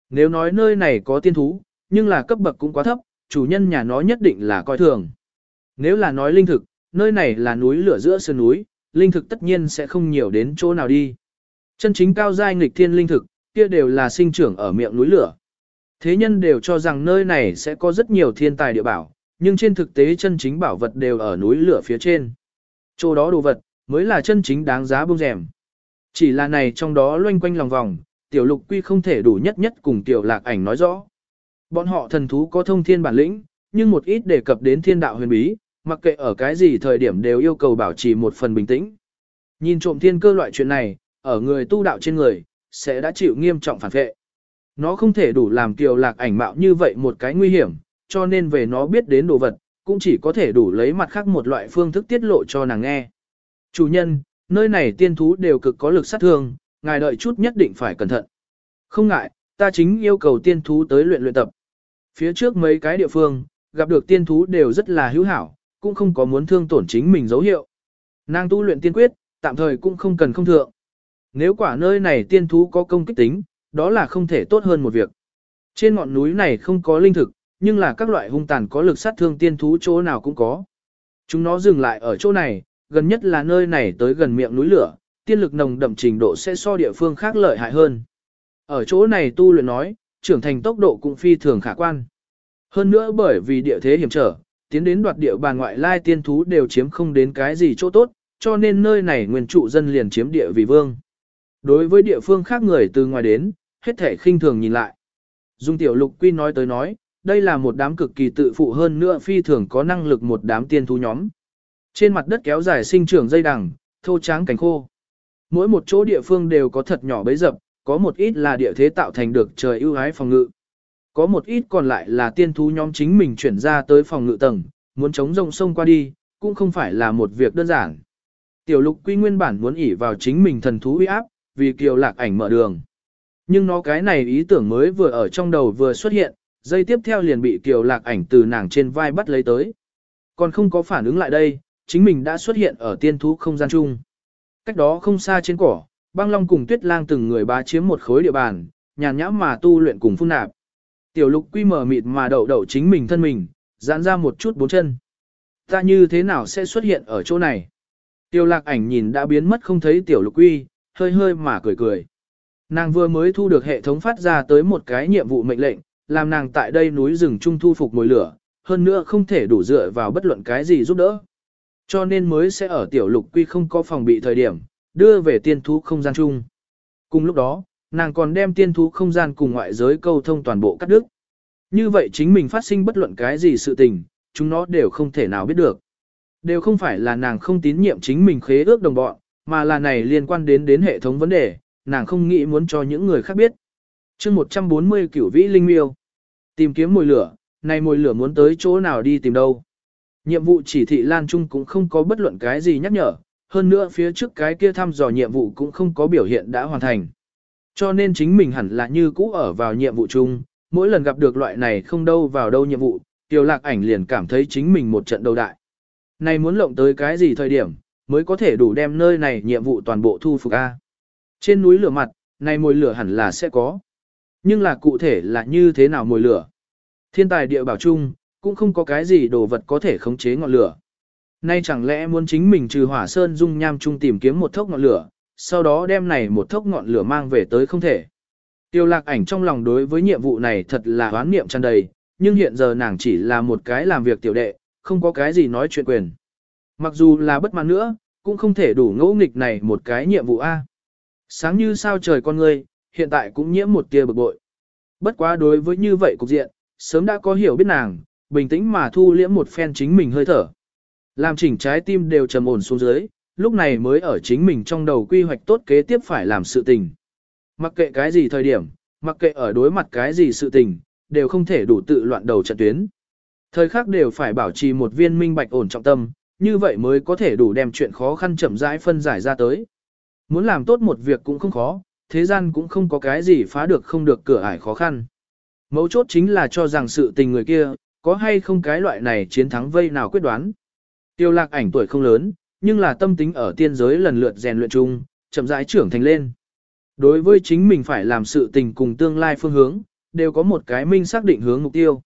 Nếu nói nơi này có tiên thú, nhưng là cấp bậc cũng quá thấp, chủ nhân nhà nó nhất định là coi thường. Nếu là nói linh thực, nơi này là núi lửa giữa sơn núi, linh thực tất nhiên sẽ không nhiều đến chỗ nào đi. Chân chính cao giai nghịch thiên linh thực, kia đều là sinh trưởng ở miệng núi lửa. Thế nhân đều cho rằng nơi này sẽ có rất nhiều thiên tài địa bảo, nhưng trên thực tế chân chính bảo vật đều ở núi lửa phía trên. Chỗ đó đồ vật, mới là chân chính đáng giá bông rèm. Chỉ là này trong đó loanh quanh lòng vòng, tiểu lục quy không thể đủ nhất nhất cùng tiểu lạc ảnh nói rõ. Bọn họ thần thú có thông thiên bản lĩnh, nhưng một ít đề cập đến thiên đạo huyền bí, mặc kệ ở cái gì thời điểm đều yêu cầu bảo trì một phần bình tĩnh. Nhìn trộm thiên cơ loại chuyện này, ở người tu đạo trên người, sẽ đã chịu nghiêm trọng phản vệ. Nó không thể đủ làm kiều lạc ảnh mạo như vậy một cái nguy hiểm, cho nên về nó biết đến đồ vật, cũng chỉ có thể đủ lấy mặt khác một loại phương thức tiết lộ cho nàng nghe. Chủ nhân, nơi này tiên thú đều cực có lực sát thương, ngài đợi chút nhất định phải cẩn thận. Không ngại, ta chính yêu cầu tiên thú tới luyện luyện tập. Phía trước mấy cái địa phương, gặp được tiên thú đều rất là hữu hảo, cũng không có muốn thương tổn chính mình dấu hiệu. Nàng tu luyện tiên quyết, tạm thời cũng không cần không thượng. Nếu quả nơi này tiên thú có công kích tính, đó là không thể tốt hơn một việc. Trên ngọn núi này không có linh thực, nhưng là các loại hung tàn có lực sát thương tiên thú chỗ nào cũng có. Chúng nó dừng lại ở chỗ này, gần nhất là nơi này tới gần miệng núi lửa, tiên lực nồng đậm trình độ sẽ so địa phương khác lợi hại hơn. Ở chỗ này tu luyện nói, trưởng thành tốc độ cũng phi thường khả quan. Hơn nữa bởi vì địa thế hiểm trở, tiến đến đoạt địa bàn ngoại lai tiên thú đều chiếm không đến cái gì chỗ tốt, cho nên nơi này nguyên trụ dân liền chiếm địa vì vương. Đối với địa phương khác người từ ngoài đến, hết thể khinh thường nhìn lại. Dung tiểu lục quy nói tới nói, đây là một đám cực kỳ tự phụ hơn nữa phi thường có năng lực một đám tiên thú nhóm. Trên mặt đất kéo dài sinh trưởng dây đằng, thô tráng cánh khô. Mỗi một chỗ địa phương đều có thật nhỏ bấy dập, có một ít là địa thế tạo thành được trời ưu ái phòng ngự. Có một ít còn lại là tiên thú nhóm chính mình chuyển ra tới phòng ngự tầng, muốn chống rông sông qua đi, cũng không phải là một việc đơn giản. Tiểu lục quy nguyên bản muốn ỉ vào chính mình thần thú uy áp, vì kiều lạc ảnh mở đường. Nhưng nó cái này ý tưởng mới vừa ở trong đầu vừa xuất hiện, dây tiếp theo liền bị kiều lạc ảnh từ nàng trên vai bắt lấy tới. Còn không có phản ứng lại đây, chính mình đã xuất hiện ở tiên thú không gian chung. Cách đó không xa trên cỏ, băng long cùng tuyết lang từng người bá chiếm một khối địa bàn, nhàn nhã mà tu luyện cùng phun nạp. Tiểu lục quy mở mịt mà đậu đậu chính mình thân mình, giãn ra một chút bốn chân. Ta như thế nào sẽ xuất hiện ở chỗ này? Tiêu lạc ảnh nhìn đã biến mất không thấy tiểu lục quy, hơi hơi mà cười cười. Nàng vừa mới thu được hệ thống phát ra tới một cái nhiệm vụ mệnh lệnh, làm nàng tại đây núi rừng trung thu phục mùi lửa, hơn nữa không thể đủ dựa vào bất luận cái gì giúp đỡ. Cho nên mới sẽ ở tiểu lục quy không có phòng bị thời điểm, đưa về tiên thú không gian chung. Cùng lúc đó, nàng còn đem tiên thú không gian cùng ngoại giới câu thông toàn bộ cắt đứt. Như vậy chính mình phát sinh bất luận cái gì sự tình, chúng nó đều không thể nào biết được. Đều không phải là nàng không tín nhiệm chính mình khế ước đồng bọn, mà là này liên quan đến đến hệ thống vấn đề, nàng không nghĩ muốn cho những người khác biết. chương 140 cửu vĩ linh miêu. Tìm kiếm mồi lửa, này mồi lửa muốn tới chỗ nào đi tìm đâu. Nhiệm vụ chỉ thị Lan Trung cũng không có bất luận cái gì nhắc nhở, hơn nữa phía trước cái kia thăm dò nhiệm vụ cũng không có biểu hiện đã hoàn thành. Cho nên chính mình hẳn là như cũ ở vào nhiệm vụ chung, mỗi lần gặp được loại này không đâu vào đâu nhiệm vụ, Tiêu Lạc ảnh liền cảm thấy chính mình một trận đầu đại. Này muốn lộng tới cái gì thời điểm, mới có thể đủ đem nơi này nhiệm vụ toàn bộ thu phục A. Trên núi lửa mặt, này mồi lửa hẳn là sẽ có. Nhưng là cụ thể là như thế nào mồi lửa? Thiên tài địa bảo chung, cũng không có cái gì đồ vật có thể khống chế ngọn lửa. Nay chẳng lẽ muốn chính mình trừ hỏa sơn dung nham chung tìm kiếm một thốc ngọn lửa, sau đó đem này một thốc ngọn lửa mang về tới không thể. Tiêu lạc ảnh trong lòng đối với nhiệm vụ này thật là hoán niệm tràn đầy, nhưng hiện giờ nàng chỉ là một cái làm việc tiểu đệ, không có cái gì nói chuyện quyền. Mặc dù là bất mãn nữa, cũng không thể đủ ngẫu nghịch này một cái nhiệm vụ A. Sáng như sao trời con người, hiện tại cũng nhiễm một tia bực bội. Bất quá đối với như vậy cục diện, sớm đã có hiểu biết nàng, bình tĩnh mà thu liễm một phen chính mình hơi thở. Làm chỉnh trái tim đều trầm ổn xuống dưới, lúc này mới ở chính mình trong đầu quy hoạch tốt kế tiếp phải làm sự tình. Mặc kệ cái gì thời điểm, mặc kệ ở đối mặt cái gì sự tình, đều không thể đủ tự loạn đầu trận tuyến. Thời khắc đều phải bảo trì một viên minh bạch ổn trọng tâm, như vậy mới có thể đủ đem chuyện khó khăn chậm rãi phân giải ra tới. Muốn làm tốt một việc cũng không khó, thế gian cũng không có cái gì phá được không được cửa ải khó khăn. Mấu chốt chính là cho rằng sự tình người kia, có hay không cái loại này chiến thắng vây nào quyết đoán. Tiêu lạc ảnh tuổi không lớn, nhưng là tâm tính ở tiên giới lần lượt rèn luyện chung, chậm rãi trưởng thành lên. Đối với chính mình phải làm sự tình cùng tương lai phương hướng, đều có một cái minh xác định hướng mục tiêu.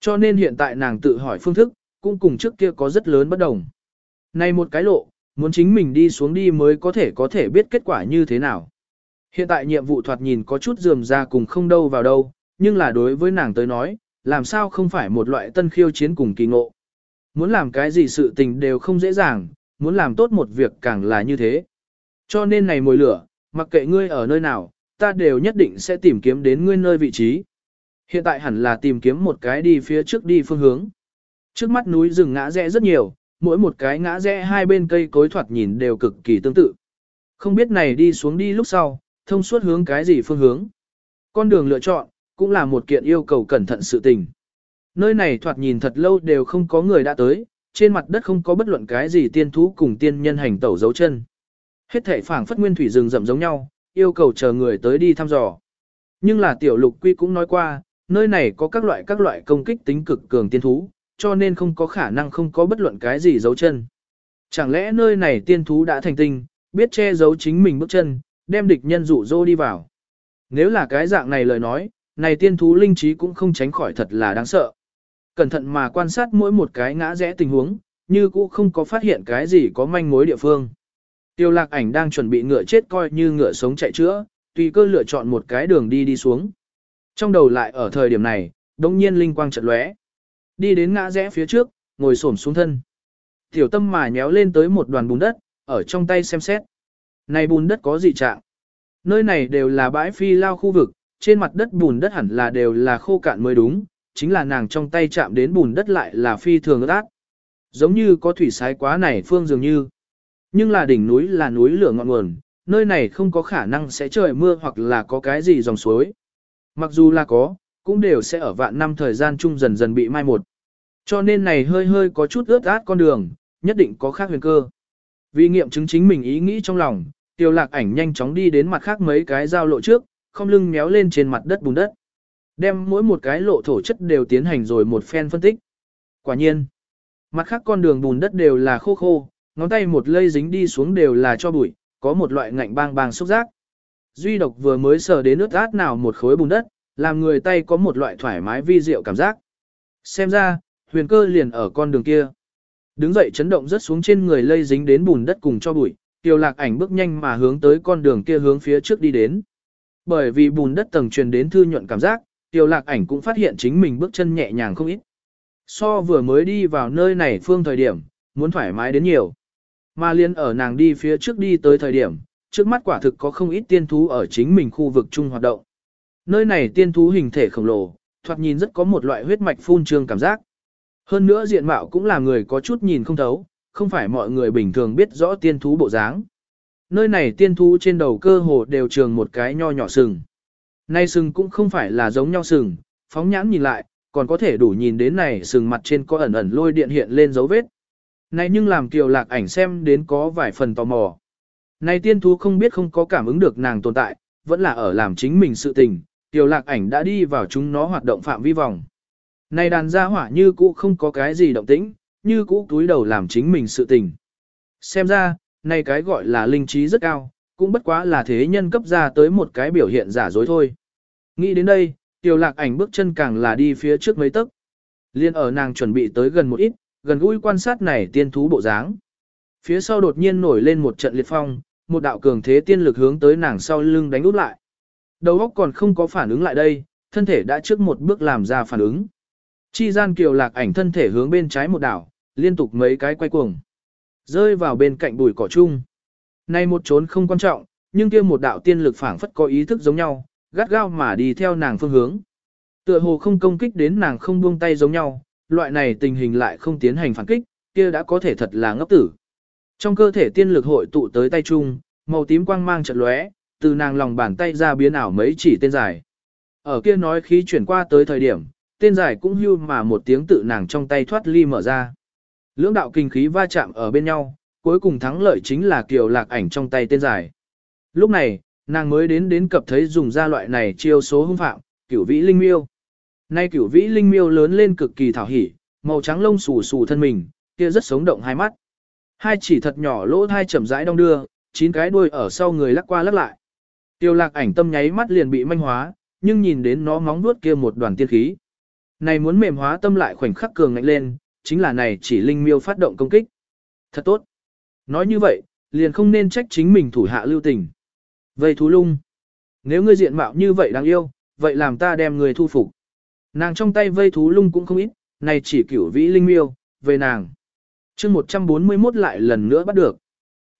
Cho nên hiện tại nàng tự hỏi phương thức, cũng cùng trước kia có rất lớn bất đồng. Này một cái lộ, muốn chính mình đi xuống đi mới có thể có thể biết kết quả như thế nào. Hiện tại nhiệm vụ thoạt nhìn có chút dườm ra cùng không đâu vào đâu, nhưng là đối với nàng tới nói, làm sao không phải một loại tân khiêu chiến cùng kỳ ngộ. Muốn làm cái gì sự tình đều không dễ dàng, muốn làm tốt một việc càng là như thế. Cho nên này mồi lửa, mặc kệ ngươi ở nơi nào, ta đều nhất định sẽ tìm kiếm đến ngươi nơi vị trí. Hiện tại hẳn là tìm kiếm một cái đi phía trước đi phương hướng. Trước mắt núi rừng ngã rẽ rất nhiều, mỗi một cái ngã rẽ hai bên cây cối thoạt nhìn đều cực kỳ tương tự. Không biết này đi xuống đi lúc sau, thông suốt hướng cái gì phương hướng. Con đường lựa chọn, cũng là một kiện yêu cầu cẩn thận sự tình. Nơi này thoạt nhìn thật lâu đều không có người đã tới, trên mặt đất không có bất luận cái gì tiên thú cùng tiên nhân hành tẩu dấu chân. Hết thể phảng phất nguyên thủy rừng rậm giống nhau, yêu cầu chờ người tới đi thăm dò. Nhưng là tiểu lục quy cũng nói qua, nơi này có các loại các loại công kích tính cực cường tiên thú, cho nên không có khả năng không có bất luận cái gì dấu chân. Chẳng lẽ nơi này tiên thú đã thành tinh, biết che giấu chính mình bước chân, đem địch nhân dụ dỗ đi vào. Nếu là cái dạng này lời nói, này tiên thú linh trí cũng không tránh khỏi thật là đáng sợ. Cẩn thận mà quan sát mỗi một cái ngã rẽ tình huống, như cũng không có phát hiện cái gì có manh mối địa phương. Tiêu lạc ảnh đang chuẩn bị ngựa chết coi như ngựa sống chạy chữa, tùy cơ lựa chọn một cái đường đi đi xuống. Trong đầu lại ở thời điểm này, đống nhiên linh quang chợt lóe. Đi đến ngã rẽ phía trước, ngồi xổm xuống thân. Tiểu tâm mà nhéo lên tới một đoàn bùn đất, ở trong tay xem xét. Này bùn đất có gì trạng? Nơi này đều là bãi phi lao khu vực, trên mặt đất bùn đất hẳn là đều là khô cạn mới đúng, chính là nàng trong tay chạm đến bùn đất lại là phi thường ướt át. Giống như có thủy sái quá này phương dường như. Nhưng là đỉnh núi là núi lửa ngọn nguồn, nơi này không có khả năng sẽ trời mưa hoặc là có cái gì dòng suối. Mặc dù là có, cũng đều sẽ ở vạn năm thời gian chung dần dần bị mai một. Cho nên này hơi hơi có chút ướt át con đường, nhất định có khác huyền cơ. Vì nghiệm chứng chính mình ý nghĩ trong lòng, tiêu lạc ảnh nhanh chóng đi đến mặt khác mấy cái giao lộ trước, không lưng méo lên trên mặt đất bùn đất. Đem mỗi một cái lộ thổ chất đều tiến hành rồi một phen phân tích. Quả nhiên, mặt khác con đường bùn đất đều là khô khô, ngón tay một lây dính đi xuống đều là cho bụi, có một loại ngạnh bang bang xúc giác. Duy độc vừa mới sờ đến nước át nào một khối bùn đất, làm người tay có một loại thoải mái vi diệu cảm giác. Xem ra, huyền cơ liền ở con đường kia. Đứng dậy chấn động rất xuống trên người lây dính đến bùn đất cùng cho bụi, tiêu lạc ảnh bước nhanh mà hướng tới con đường kia hướng phía trước đi đến. Bởi vì bùn đất tầng truyền đến thư nhuận cảm giác, tiêu lạc ảnh cũng phát hiện chính mình bước chân nhẹ nhàng không ít. So vừa mới đi vào nơi này phương thời điểm, muốn thoải mái đến nhiều. Mà liên ở nàng đi phía trước đi tới thời điểm, trước mắt quả thực có không ít tiên thú ở chính mình khu vực chung hoạt động. Nơi này tiên thú hình thể khổng lồ, thoạt nhìn rất có một loại huyết mạch phun trương cảm giác. Hơn nữa diện mạo cũng là người có chút nhìn không thấu, không phải mọi người bình thường biết rõ tiên thú bộ dáng. Nơi này tiên thú trên đầu cơ hồ đều trường một cái nho nhỏ sừng. Nay sừng cũng không phải là giống nhau sừng, phóng nhãn nhìn lại, còn có thể đủ nhìn đến này sừng mặt trên có ẩn ẩn lôi điện hiện lên dấu vết. Này nhưng làm kiều lạc ảnh xem đến có vài phần tò mò. Này tiên thú không biết không có cảm ứng được nàng tồn tại, vẫn là ở làm chính mình sự tình, kiều lạc ảnh đã đi vào chúng nó hoạt động phạm vi vòng. Này đàn gia hỏa như cũ không có cái gì động tĩnh, như cũ túi đầu làm chính mình sự tình. Xem ra, nay cái gọi là linh trí rất cao, cũng bất quá là thế nhân cấp ra tới một cái biểu hiện giả dối thôi. Nghĩ đến đây, tiểu lạc ảnh bước chân càng là đi phía trước mấy tấc. Liên ở nàng chuẩn bị tới gần một ít, gần gũi quan sát này tiên thú bộ dáng. Phía sau đột nhiên nổi lên một trận liệt phong, một đạo cường thế tiên lực hướng tới nàng sau lưng đánh út lại. Đầu óc còn không có phản ứng lại đây, thân thể đã trước một bước làm ra phản ứng. Chi gian kiều lạc ảnh thân thể hướng bên trái một đảo, liên tục mấy cái quay cuồng. Rơi vào bên cạnh bụi cỏ chung. Này một trốn không quan trọng, nhưng kia một đạo tiên lực phảng phất có ý thức giống nhau, gắt gao mà đi theo nàng phương hướng. Tựa hồ không công kích đến nàng không buông tay giống nhau, loại này tình hình lại không tiến hành phản kích, kia đã có thể thật là ngốc tử. Trong cơ thể tiên lực hội tụ tới tay chung, màu tím quang mang chợt lóe, từ nàng lòng bàn tay ra biến ảo mấy chỉ tên dài. Ở kia nói khí chuyển qua tới thời điểm, tên dài cũng hưu mà một tiếng tự nàng trong tay thoát ly mở ra. Lưỡng đạo kinh khí va chạm ở bên nhau, cuối cùng thắng lợi chính là kiều lạc ảnh trong tay tên dài. Lúc này, nàng mới đến đến cập thấy dùng ra loại này chiêu số hung phạm, cửu vĩ linh miêu. Nay cửu vĩ linh miêu lớn lên cực kỳ thảo hỉ, màu trắng lông xù xù thân mình, kia rất sống động hai mắt. Hai chỉ thật nhỏ lỗ thai chậm rãi đong đưa, chín cái đuôi ở sau người lắc qua lắc lại. Tiêu lạc ảnh tâm nháy mắt liền bị manh hóa, nhưng nhìn đến nó móng nuốt kia một đoàn tiên khí. Này muốn mềm hóa tâm lại khoảnh khắc cường ngạnh lên, chính là này chỉ linh miêu phát động công kích. Thật tốt. Nói như vậy, liền không nên trách chính mình thủ hạ lưu tình. Vây thú lung. Nếu ngươi diện mạo như vậy đáng yêu, vậy làm ta đem người thu phục. Nàng trong tay vây thú lung cũng không ít, này chỉ cửu vĩ linh miêu, về nàng. chương 141 lại lần nữa bắt được.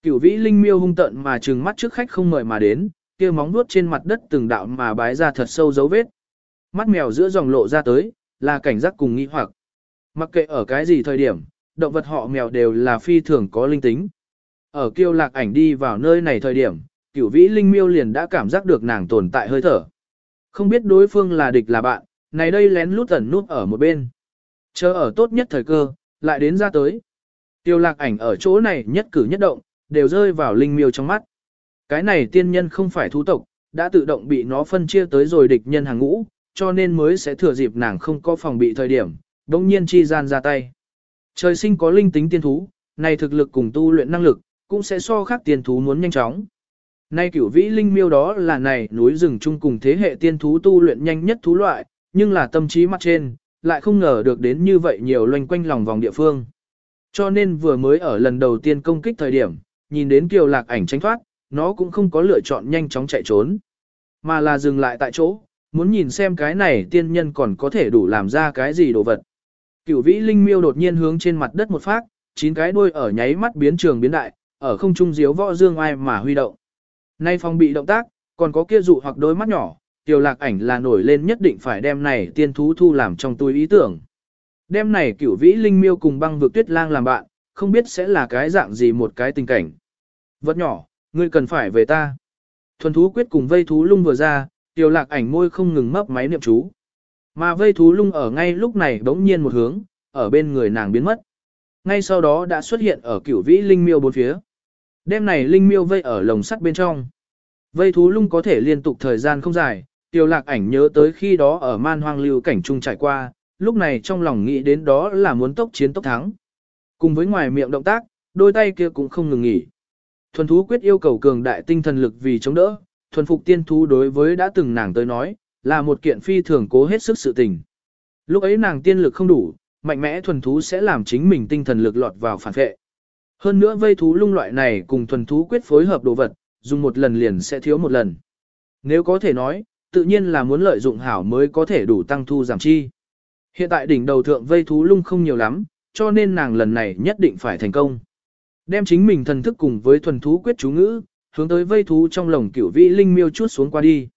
Cửu vĩ linh miêu hung tận mà trừng mắt trước khách không mời mà đến, kia móng vuốt trên mặt đất từng đạo mà bái ra thật sâu dấu vết. Mắt mèo giữa dòng lộ ra tới, là cảnh giác cùng nghi hoặc. Mặc kệ ở cái gì thời điểm, động vật họ mèo đều là phi thường có linh tính. Ở kiêu lạc ảnh đi vào nơi này thời điểm, cửu vĩ linh miêu liền đã cảm giác được nàng tồn tại hơi thở. Không biết đối phương là địch là bạn, này đây lén lút ẩn nút ở một bên. Chờ ở tốt nhất thời cơ, lại đến ra tới. Tiêu lạc ảnh ở chỗ này nhất cử nhất động, đều rơi vào linh miêu trong mắt. Cái này tiên nhân không phải thú tộc, đã tự động bị nó phân chia tới rồi địch nhân hàng ngũ, cho nên mới sẽ thừa dịp nàng không có phòng bị thời điểm, đồng nhiên chi gian ra tay. Trời sinh có linh tính tiên thú, này thực lực cùng tu luyện năng lực, cũng sẽ so khác tiên thú muốn nhanh chóng. Nay cửu vĩ linh miêu đó là này núi rừng chung cùng thế hệ tiên thú tu luyện nhanh nhất thú loại, nhưng là tâm trí mặt trên, lại không ngờ được đến như vậy nhiều loanh quanh lòng vòng địa phương. Cho nên vừa mới ở lần đầu tiên công kích thời điểm, nhìn đến kiều lạc ảnh tránh thoát, nó cũng không có lựa chọn nhanh chóng chạy trốn, mà là dừng lại tại chỗ, muốn nhìn xem cái này tiên nhân còn có thể đủ làm ra cái gì đồ vật. Cửu vĩ linh miêu đột nhiên hướng trên mặt đất một phát, chín cái đuôi ở nháy mắt biến trường biến đại, ở không trung diếu võ dương ai mà huy động. Nay phong bị động tác, còn có kia dụ hoặc đôi mắt nhỏ, tiểu lạc ảnh là nổi lên nhất định phải đem này tiên thú thu làm trong túi ý tưởng. Đem này cửu vĩ linh miêu cùng băng vực tuyết lang làm bạn, không biết sẽ là cái dạng gì một cái tình cảnh. Vật nhỏ, ngươi cần phải về ta. Thuần thú quyết cùng vây thú lung vừa ra, tiểu lạc ảnh môi không ngừng mấp máy niệm chú. Mà vây thú lung ở ngay lúc này đống nhiên một hướng, ở bên người nàng biến mất. Ngay sau đó đã xuất hiện ở cửu vĩ linh miêu bốn phía. Đêm này linh miêu vây ở lồng sắt bên trong. Vây thú lung có thể liên tục thời gian không dài, Tiêu lạc ảnh nhớ tới khi đó ở man hoang lưu cảnh trung trải qua, lúc này trong lòng nghĩ đến đó là muốn tốc chiến tốc thắng. Cùng với ngoài miệng động tác, đôi tay kia cũng không ngừng nghỉ. Thuần thú quyết yêu cầu cường đại tinh thần lực vì chống đỡ, thuần phục tiên thú đối với đã từng nàng tới nói, là một kiện phi thường cố hết sức sự tình. Lúc ấy nàng tiên lực không đủ, mạnh mẽ thuần thú sẽ làm chính mình tinh thần lực lọt vào phản vệ. Hơn nữa vây thú lung loại này cùng thuần thú quyết phối hợp đồ vật, dùng một lần liền sẽ thiếu một lần. Nếu có thể nói, tự nhiên là muốn lợi dụng hảo mới có thể đủ tăng thu giảm chi. Hiện tại đỉnh đầu thượng vây thú lung không nhiều lắm, cho nên nàng lần này nhất định phải thành công. Đem chính mình thần thức cùng với thuần thú quyết chú ngữ, hướng tới vây thú trong lồng cửu vĩ linh miêu chút xuống qua đi.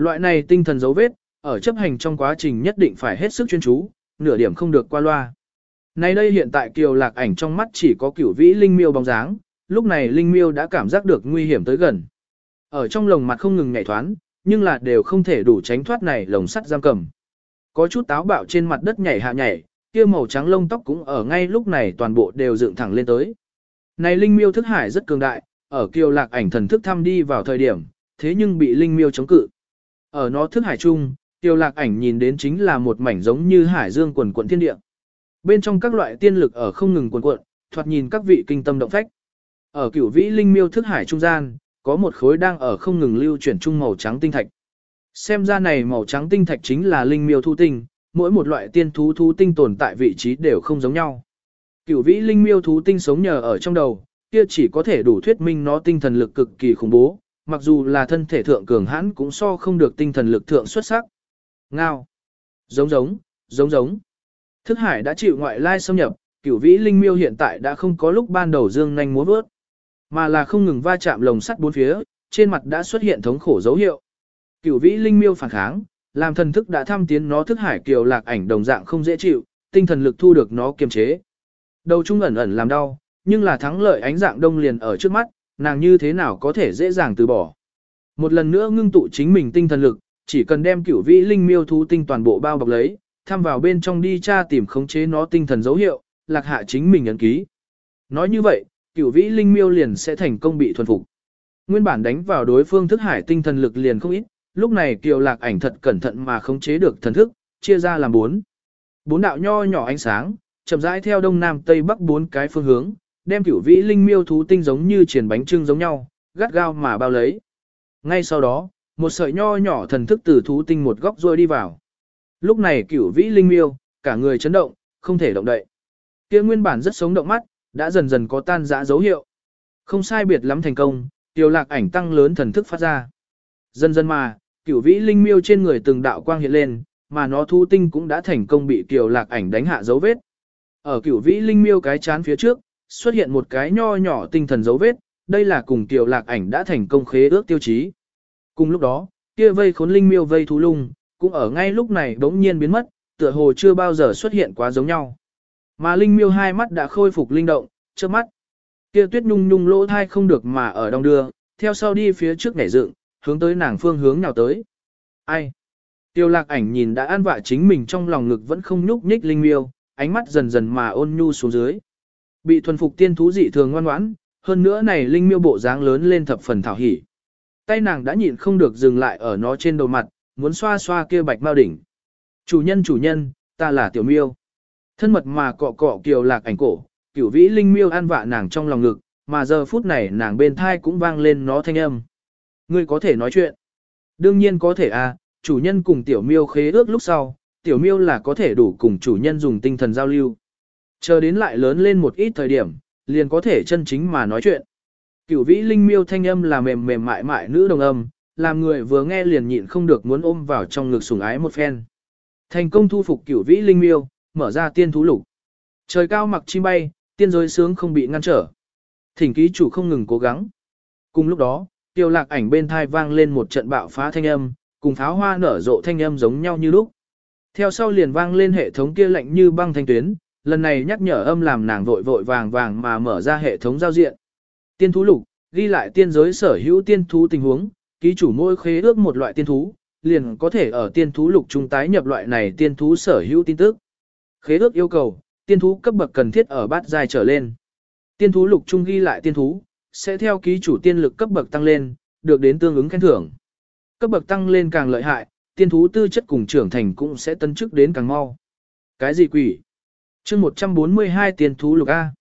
Loại này tinh thần dấu vết, ở chấp hành trong quá trình nhất định phải hết sức chuyên chú, nửa điểm không được qua loa. Nay đây hiện tại kiều lạc ảnh trong mắt chỉ có cửu vĩ linh miêu bóng dáng, lúc này linh miêu đã cảm giác được nguy hiểm tới gần. Ở trong lồng mặt không ngừng nhảy thoán, nhưng là đều không thể đủ tránh thoát này lồng sắt giam cầm. Có chút táo bạo trên mặt đất nhảy hạ nhảy, kia màu trắng lông tóc cũng ở ngay lúc này toàn bộ đều dựng thẳng lên tới. Này linh miêu thức hải rất cường đại, ở kiều lạc ảnh thần thức thăm đi vào thời điểm, thế nhưng bị linh miêu chống cự. Ở nó thức hải chung, tiêu lạc ảnh nhìn đến chính là một mảnh giống như hải dương quần quận thiên địa. Bên trong các loại tiên lực ở không ngừng quần quận, thoạt nhìn các vị kinh tâm động phách. Ở cửu vĩ linh miêu thức hải trung gian, có một khối đang ở không ngừng lưu chuyển trung màu trắng tinh thạch. Xem ra này màu trắng tinh thạch chính là linh miêu thu tinh, mỗi một loại tiên thú thú tinh tồn tại vị trí đều không giống nhau. Cửu vĩ linh miêu thú tinh sống nhờ ở trong đầu, kia chỉ có thể đủ thuyết minh nó tinh thần lực cực kỳ khủng bố, mặc dù là thân thể thượng cường hãn cũng so không được tinh thần lực thượng xuất sắc. Ngao. Giống giống, giống giống. Thức hải đã chịu ngoại lai xâm nhập, cửu vĩ linh miêu hiện tại đã không có lúc ban đầu dương nhanh múa vớt, mà là không ngừng va chạm lồng sắt bốn phía, trên mặt đã xuất hiện thống khổ dấu hiệu. Cửu vĩ linh miêu phản kháng, làm thần thức đã thăm tiến nó thức hải kiều lạc ảnh đồng dạng không dễ chịu, tinh thần lực thu được nó kiềm chế. Đầu trung ẩn ẩn làm đau, nhưng là thắng lợi ánh dạng đông liền ở trước mắt, nàng như thế nào có thể dễ dàng từ bỏ. Một lần nữa ngưng tụ chính mình tinh thần lực, chỉ cần đem cửu vĩ linh miêu thú tinh toàn bộ bao bọc lấy, tham vào bên trong đi tra tìm khống chế nó tinh thần dấu hiệu, lạc hạ chính mình ấn ký. Nói như vậy, cửu vĩ linh miêu liền sẽ thành công bị thuần phục. Nguyên bản đánh vào đối phương thức hải tinh thần lực liền không ít, lúc này kiều lạc ảnh thật cẩn thận mà khống chế được thần thức, chia ra làm bốn. Bốn đạo nho nhỏ ánh sáng, chậm rãi theo đông nam tây bắc bốn cái phương hướng, đem cửu vĩ linh miêu thú tinh giống như triển bánh trưng giống nhau, gắt gao mà bao lấy. Ngay sau đó, một sợi nho nhỏ thần thức từ thú tinh một góc rôi đi vào. Lúc này cửu vĩ linh miêu, cả người chấn động, không thể động đậy. Kia nguyên bản rất sống động mắt, đã dần dần có tan rã dấu hiệu. Không sai biệt lắm thành công, tiêu lạc ảnh tăng lớn thần thức phát ra. Dần dần mà, cửu vĩ linh miêu trên người từng đạo quang hiện lên, mà nó thu tinh cũng đã thành công bị kiều lạc ảnh đánh hạ dấu vết. Ở cửu vĩ linh miêu cái chán phía trước, xuất hiện một cái nho nhỏ tinh thần dấu vết, đây là cùng Tiểu lạc ảnh đã thành công khế ước tiêu chí. Cùng lúc đó, kia vây khốn linh miêu vây thú lung, cũng ở ngay lúc này đống nhiên biến mất, tựa hồ chưa bao giờ xuất hiện quá giống nhau. Mà linh miêu hai mắt đã khôi phục linh động, trước mắt. Kia tuyết nhung nhung lỗ thai không được mà ở đông đưa, theo sau đi phía trước nhảy dựng, hướng tới nàng phương hướng nào tới. Ai? Tiêu lạc ảnh nhìn đã an vạ chính mình trong lòng ngực vẫn không nhúc nhích linh miêu, ánh mắt dần dần mà ôn nhu xuống dưới. Bị thuần phục tiên thú dị thường ngoan ngoãn, hơn nữa này linh miêu bộ dáng lớn lên thập phần thảo hỉ. Tay nàng đã nhịn không được dừng lại ở nó trên đầu mặt, muốn xoa xoa kia bạch mao đỉnh. Chủ nhân chủ nhân, ta là tiểu miêu. Thân mật mà cọ cọ kiều lạc ảnh cổ, cửu vĩ linh miêu an vạ nàng trong lòng ngực, mà giờ phút này nàng bên thai cũng vang lên nó thanh âm. Ngươi có thể nói chuyện. Đương nhiên có thể à, chủ nhân cùng tiểu miêu khế ước lúc sau, tiểu miêu là có thể đủ cùng chủ nhân dùng tinh thần giao lưu. Chờ đến lại lớn lên một ít thời điểm, liền có thể chân chính mà nói chuyện. Cửu vĩ linh miêu thanh âm là mềm mềm mại mại nữ đồng âm, làm người vừa nghe liền nhịn không được muốn ôm vào trong ngực sủng ái một phen. Thành công thu phục cửu vĩ linh miêu, mở ra tiên thú lục. Trời cao mặc chim bay, tiên giới sướng không bị ngăn trở. Thỉnh ký chủ không ngừng cố gắng. Cùng lúc đó, tiêu lạc ảnh bên thai vang lên một trận bạo phá thanh âm, cùng pháo hoa nở rộ thanh âm giống nhau như lúc. Theo sau liền vang lên hệ thống kia lạnh như băng thanh tuyến, lần này nhắc nhở âm làm nàng vội vội vàng vàng mà mở ra hệ thống giao diện. Tiên thú lục, ghi lại tiên giới sở hữu tiên thú tình huống, ký chủ mỗi khế ước một loại tiên thú, liền có thể ở tiên thú lục trung tái nhập loại này tiên thú sở hữu tin tức. Khế ước yêu cầu, tiên thú cấp bậc cần thiết ở bát giai trở lên. Tiên thú lục trung ghi lại tiên thú, sẽ theo ký chủ tiên lực cấp bậc tăng lên, được đến tương ứng khen thưởng. Cấp bậc tăng lên càng lợi hại, tiên thú tư chất cùng trưởng thành cũng sẽ tân chức đến càng mau. Cái gì quỷ? Chương 142 tiền thú lục A.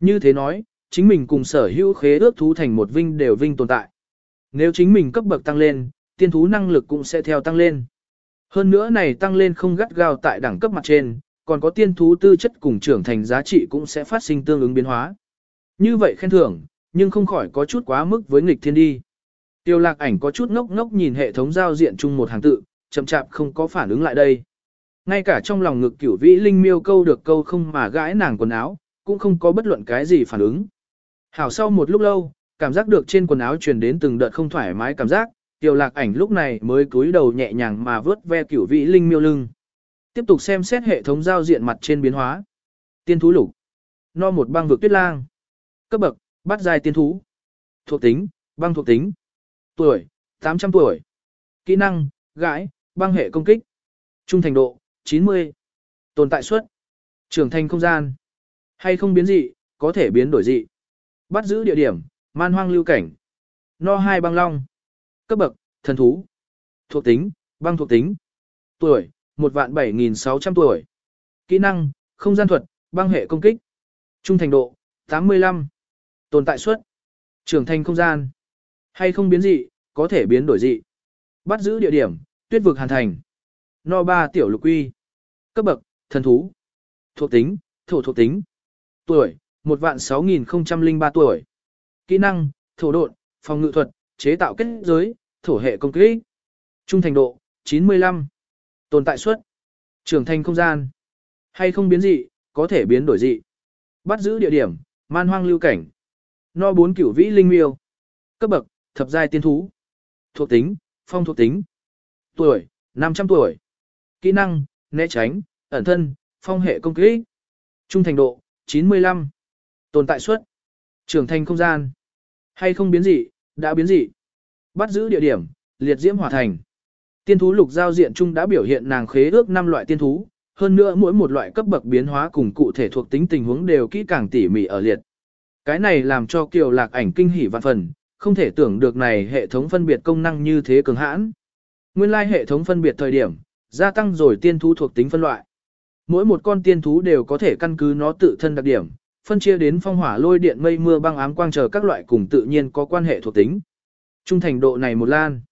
Như thế nói, chính mình cùng sở hữu khế ước thú thành một vinh đều vinh tồn tại. Nếu chính mình cấp bậc tăng lên, tiên thú năng lực cũng sẽ theo tăng lên. Hơn nữa này tăng lên không gắt gao tại đẳng cấp mặt trên, còn có tiên thú tư chất cùng trưởng thành giá trị cũng sẽ phát sinh tương ứng biến hóa. Như vậy khen thưởng, nhưng không khỏi có chút quá mức với nghịch thiên đi. Tiêu lạc ảnh có chút ngốc ngốc nhìn hệ thống giao diện chung một hàng tự, chậm chạp không có phản ứng lại đây. Ngay cả trong lòng ngực cửu vĩ linh miêu câu được câu không mà gãi nàng quần áo, cũng không có bất luận cái gì phản ứng. Hảo sau một lúc lâu, cảm giác được trên quần áo truyền đến từng đợt không thoải mái cảm giác, tiểu lạc ảnh lúc này mới cúi đầu nhẹ nhàng mà vớt ve cửu vĩ linh miêu lưng. Tiếp tục xem xét hệ thống giao diện mặt trên biến hóa. Tiên thú lục. No một băng vực tuyết lang. Cấp bậc, bắt dài tiên thú. Thuộc tính, băng thuộc tính. Tuổi, 800 tuổi. Kỹ năng, gãi, băng hệ công kích. Trung thành độ, 90. Tồn tại suất. Trưởng thành không gian. Hay không biến dị, có thể biến đổi dị. Bắt giữ địa điểm, man hoang lưu cảnh. No hai băng long. Cấp bậc, thần thú. Thuộc tính, băng thuộc tính. Tuổi, một vạn 7.600 tuổi. Kỹ năng, không gian thuật, băng hệ công kích. Trung thành độ, 85. Tồn tại suất. Trưởng thành không gian. Hay không biến dị, có thể biến đổi dị. Bắt giữ địa điểm, tuyết vực hàn thành. No ba tiểu lục quy. Cấp bậc, thần thú. Thuộc tính, thổ thuộc tính. Tuổi, 1 vạn 6003 tuổi. Kỹ năng, thổ độn, phòng ngự thuật, chế tạo kết giới, thổ hệ công kích. Trung thành độ, 95. Tồn tại suất. Trưởng thành không gian. Hay không biến dị, có thể biến đổi dị. Bắt giữ địa điểm, man hoang lưu cảnh. No 4 cửu vĩ linh miêu. Cấp bậc, thập giai tiên thú. Thuộc tính, phong thuộc tính. Tuổi, 500 tuổi. Kỹ năng, né tránh, ẩn thân, phong hệ công kích. Trung thành độ, 95. Tồn tại suất. Trưởng thành không gian. Hay không biến dị, đã biến dị. Bắt giữ địa điểm, liệt diễm hỏa thành. Tiên thú lục giao diện chung đã biểu hiện nàng khế ước 5 loại tiên thú, hơn nữa mỗi một loại cấp bậc biến hóa cùng cụ thể thuộc tính tình huống đều kỹ càng tỉ mỉ ở liệt. Cái này làm cho Kiều Lạc ảnh kinh hỉ vạn phần, không thể tưởng được này hệ thống phân biệt công năng như thế cường hãn. Nguyên lai hệ thống phân biệt thời điểm, gia tăng rồi tiên thú thuộc tính phân loại. Mỗi một con tiên thú đều có thể căn cứ nó tự thân đặc điểm, phân chia đến phong hỏa lôi điện mây mưa băng ám quang chờ các loại cùng tự nhiên có quan hệ thuộc tính. Trung thành độ này một lan.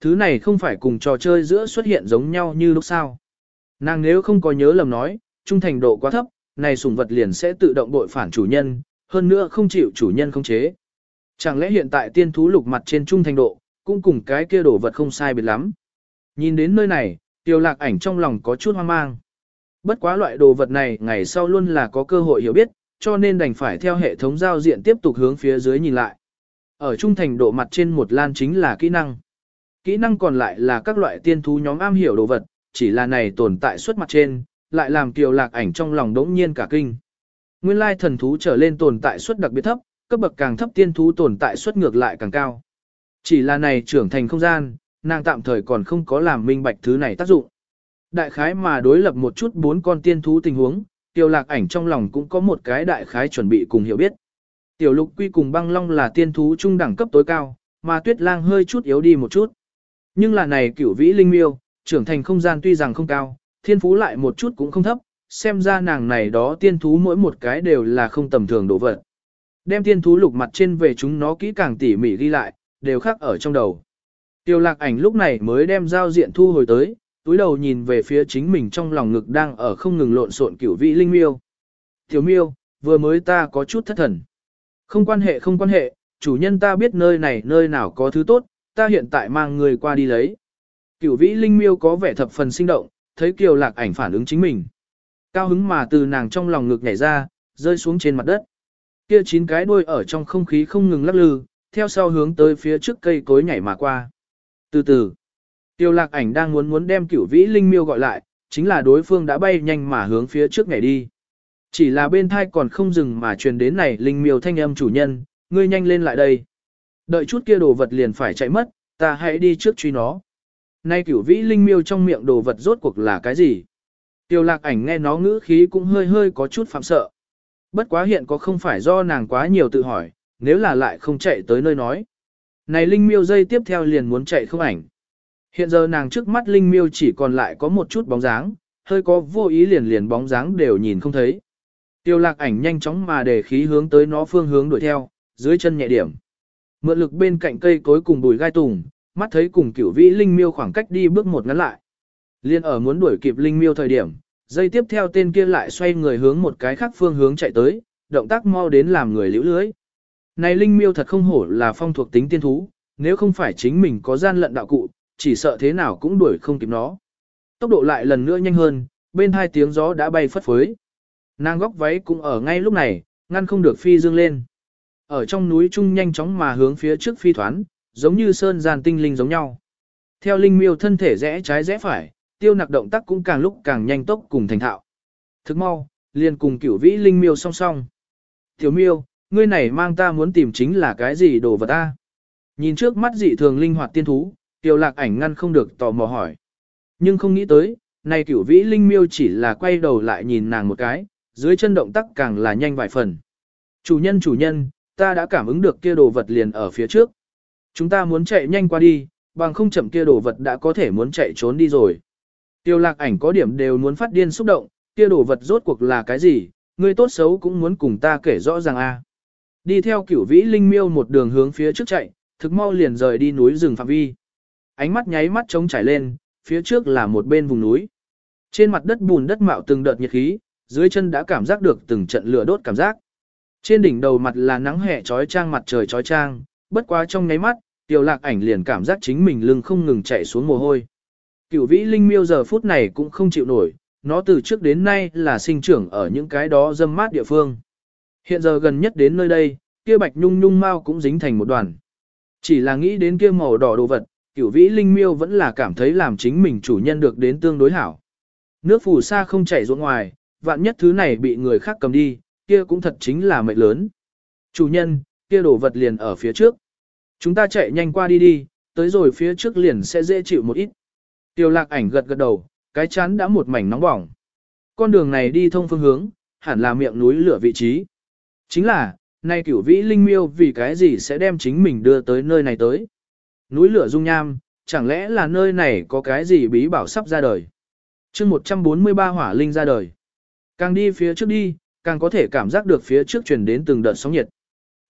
Thứ này không phải cùng trò chơi giữa xuất hiện giống nhau như lúc sau. Nàng nếu không có nhớ lầm nói, trung thành độ quá thấp, này sủng vật liền sẽ tự động bội phản chủ nhân, hơn nữa không chịu chủ nhân không chế. Chẳng lẽ hiện tại tiên thú lục mặt trên trung thành độ, cũng cùng cái kia đổ vật không sai biệt lắm. Nhìn đến nơi này, tiêu lạc ảnh trong lòng có chút hoang mang. Bất quá loại đồ vật này ngày sau luôn là có cơ hội hiểu biết, cho nên đành phải theo hệ thống giao diện tiếp tục hướng phía dưới nhìn lại. Ở trung thành độ mặt trên một lan chính là kỹ năng. Kỹ năng còn lại là các loại tiên thú nhóm am hiểu đồ vật, chỉ là này tồn tại suốt mặt trên, lại làm kiều lạc ảnh trong lòng đống nhiên cả kinh. Nguyên lai thần thú trở lên tồn tại suất đặc biệt thấp, cấp bậc càng thấp tiên thú tồn tại suất ngược lại càng cao. Chỉ là này trưởng thành không gian, nàng tạm thời còn không có làm minh bạch thứ này tác dụng. Đại khái mà đối lập một chút bốn con tiên thú tình huống, Tiểu lạc ảnh trong lòng cũng có một cái đại khái chuẩn bị cùng hiểu biết. Tiểu lục quy cùng băng long là tiên thú trung đẳng cấp tối cao, mà tuyết lang hơi chút yếu đi một chút. Nhưng là này cửu vĩ linh miêu, trưởng thành không gian tuy rằng không cao, thiên phú lại một chút cũng không thấp, xem ra nàng này đó tiên thú mỗi một cái đều là không tầm thường đồ vật. Đem tiên thú lục mặt trên về chúng nó kỹ càng tỉ mỉ ghi lại, đều khác ở trong đầu. Tiêu lạc ảnh lúc này mới đem giao diện thu hồi tới, túi đầu nhìn về phía chính mình trong lòng ngực đang ở không ngừng lộn xộn cửu vị linh miêu. Tiểu miêu, vừa mới ta có chút thất thần. Không quan hệ không quan hệ, chủ nhân ta biết nơi này nơi nào có thứ tốt, ta hiện tại mang người qua đi lấy. Cửu vĩ linh miêu có vẻ thập phần sinh động, thấy kiều lạc ảnh phản ứng chính mình. Cao hứng mà từ nàng trong lòng ngực nhảy ra, rơi xuống trên mặt đất. Kia chín cái đuôi ở trong không khí không ngừng lắc lư, theo sau hướng tới phía trước cây cối nhảy mà qua. Từ từ, tiêu lạc ảnh đang muốn muốn đem cửu vĩ linh miêu gọi lại, chính là đối phương đã bay nhanh mà hướng phía trước ngày đi. Chỉ là bên thai còn không dừng mà truyền đến này linh miêu thanh âm chủ nhân, ngươi nhanh lên lại đây. Đợi chút kia đồ vật liền phải chạy mất, ta hãy đi trước truy nó. Nay cửu vĩ linh miêu trong miệng đồ vật rốt cuộc là cái gì? Tiêu lạc ảnh nghe nó ngữ khí cũng hơi hơi có chút phạm sợ. Bất quá hiện có không phải do nàng quá nhiều tự hỏi, nếu là lại không chạy tới nơi nói. Này linh miêu dây tiếp theo liền muốn chạy không ảnh. Hiện giờ nàng trước mắt linh miêu chỉ còn lại có một chút bóng dáng, hơi có vô ý liền liền bóng dáng đều nhìn không thấy. Tiêu lạc ảnh nhanh chóng mà để khí hướng tới nó phương hướng đuổi theo, dưới chân nhẹ điểm. Mượn lực bên cạnh cây cối cùng bùi gai tùng, mắt thấy cùng cửu vĩ linh miêu khoảng cách đi bước một ngắn lại. Liên ở muốn đuổi kịp linh miêu thời điểm, dây tiếp theo tên kia lại xoay người hướng một cái khác phương hướng chạy tới, động tác mau đến làm người liễu lưới. Này linh miêu thật không hổ là phong thuộc tính tiên thú, nếu không phải chính mình có gian lận đạo cụ, chỉ sợ thế nào cũng đuổi không kịp nó. Tốc độ lại lần nữa nhanh hơn, bên hai tiếng gió đã bay phất phới. Nàng góc váy cũng ở ngay lúc này, ngăn không được phi dương lên. Ở trong núi trung nhanh chóng mà hướng phía trước phi thoán, giống như sơn gian tinh linh giống nhau. Theo linh miêu thân thể rẽ trái rẽ phải, tiêu nặc động tác cũng càng lúc càng nhanh tốc cùng thành thạo. Thức mau, liền cùng cửu vĩ linh miêu song song. Tiểu miêu, ngươi này mang ta muốn tìm chính là cái gì đồ vật ta? Nhìn trước mắt dị thường linh hoạt tiên thú, tiêu lạc ảnh ngăn không được tò mò hỏi. Nhưng không nghĩ tới, này cửu vĩ linh miêu chỉ là quay đầu lại nhìn nàng một cái, dưới chân động tác càng là nhanh vài phần. Chủ nhân chủ nhân, ta đã cảm ứng được kia đồ vật liền ở phía trước. Chúng ta muốn chạy nhanh qua đi, bằng không chậm kia đồ vật đã có thể muốn chạy trốn đi rồi. Tiêu lạc ảnh có điểm đều muốn phát điên xúc động, kia đồ vật rốt cuộc là cái gì, ngươi tốt xấu cũng muốn cùng ta kể rõ ràng a. Đi theo cửu vĩ linh miêu một đường hướng phía trước chạy, thực mau liền rời đi núi rừng phạm vi. ánh mắt nháy mắt trống trải lên, phía trước là một bên vùng núi. Trên mặt đất bùn đất mạo từng đợt nhiệt khí, dưới chân đã cảm giác được từng trận lửa đốt cảm giác. Trên đỉnh đầu mặt là nắng hè trói trang mặt trời trói trang, bất quá trong nháy mắt, tiểu lạc ảnh liền cảm giác chính mình lưng không ngừng chạy xuống mồ hôi. Cửu vĩ linh miêu giờ phút này cũng không chịu nổi, nó từ trước đến nay là sinh trưởng ở những cái đó dâm mát địa phương. Hiện giờ gần nhất đến nơi đây, kia bạch nhung nhung mau cũng dính thành một đoàn. Chỉ là nghĩ đến kia màu đỏ đồ vật, cửu vĩ linh miêu vẫn là cảm thấy làm chính mình chủ nhân được đến tương đối hảo. Nước phù sa không chảy ruộng ngoài, vạn nhất thứ này bị người khác cầm đi, kia cũng thật chính là mệnh lớn. Chủ nhân, kia đồ vật liền ở phía trước. Chúng ta chạy nhanh qua đi đi, tới rồi phía trước liền sẽ dễ chịu một ít. Tiêu lạc ảnh gật gật đầu, cái chán đã một mảnh nóng bỏng. Con đường này đi thông phương hướng, hẳn là miệng núi lửa vị trí. Chính là, nay cửu vĩ linh miêu vì cái gì sẽ đem chính mình đưa tới nơi này tới. Núi lửa dung nham, chẳng lẽ là nơi này có cái gì bí bảo sắp ra đời. chương 143 hỏa linh ra đời. Càng đi phía trước đi, càng có thể cảm giác được phía trước truyền đến từng đợt sóng nhiệt.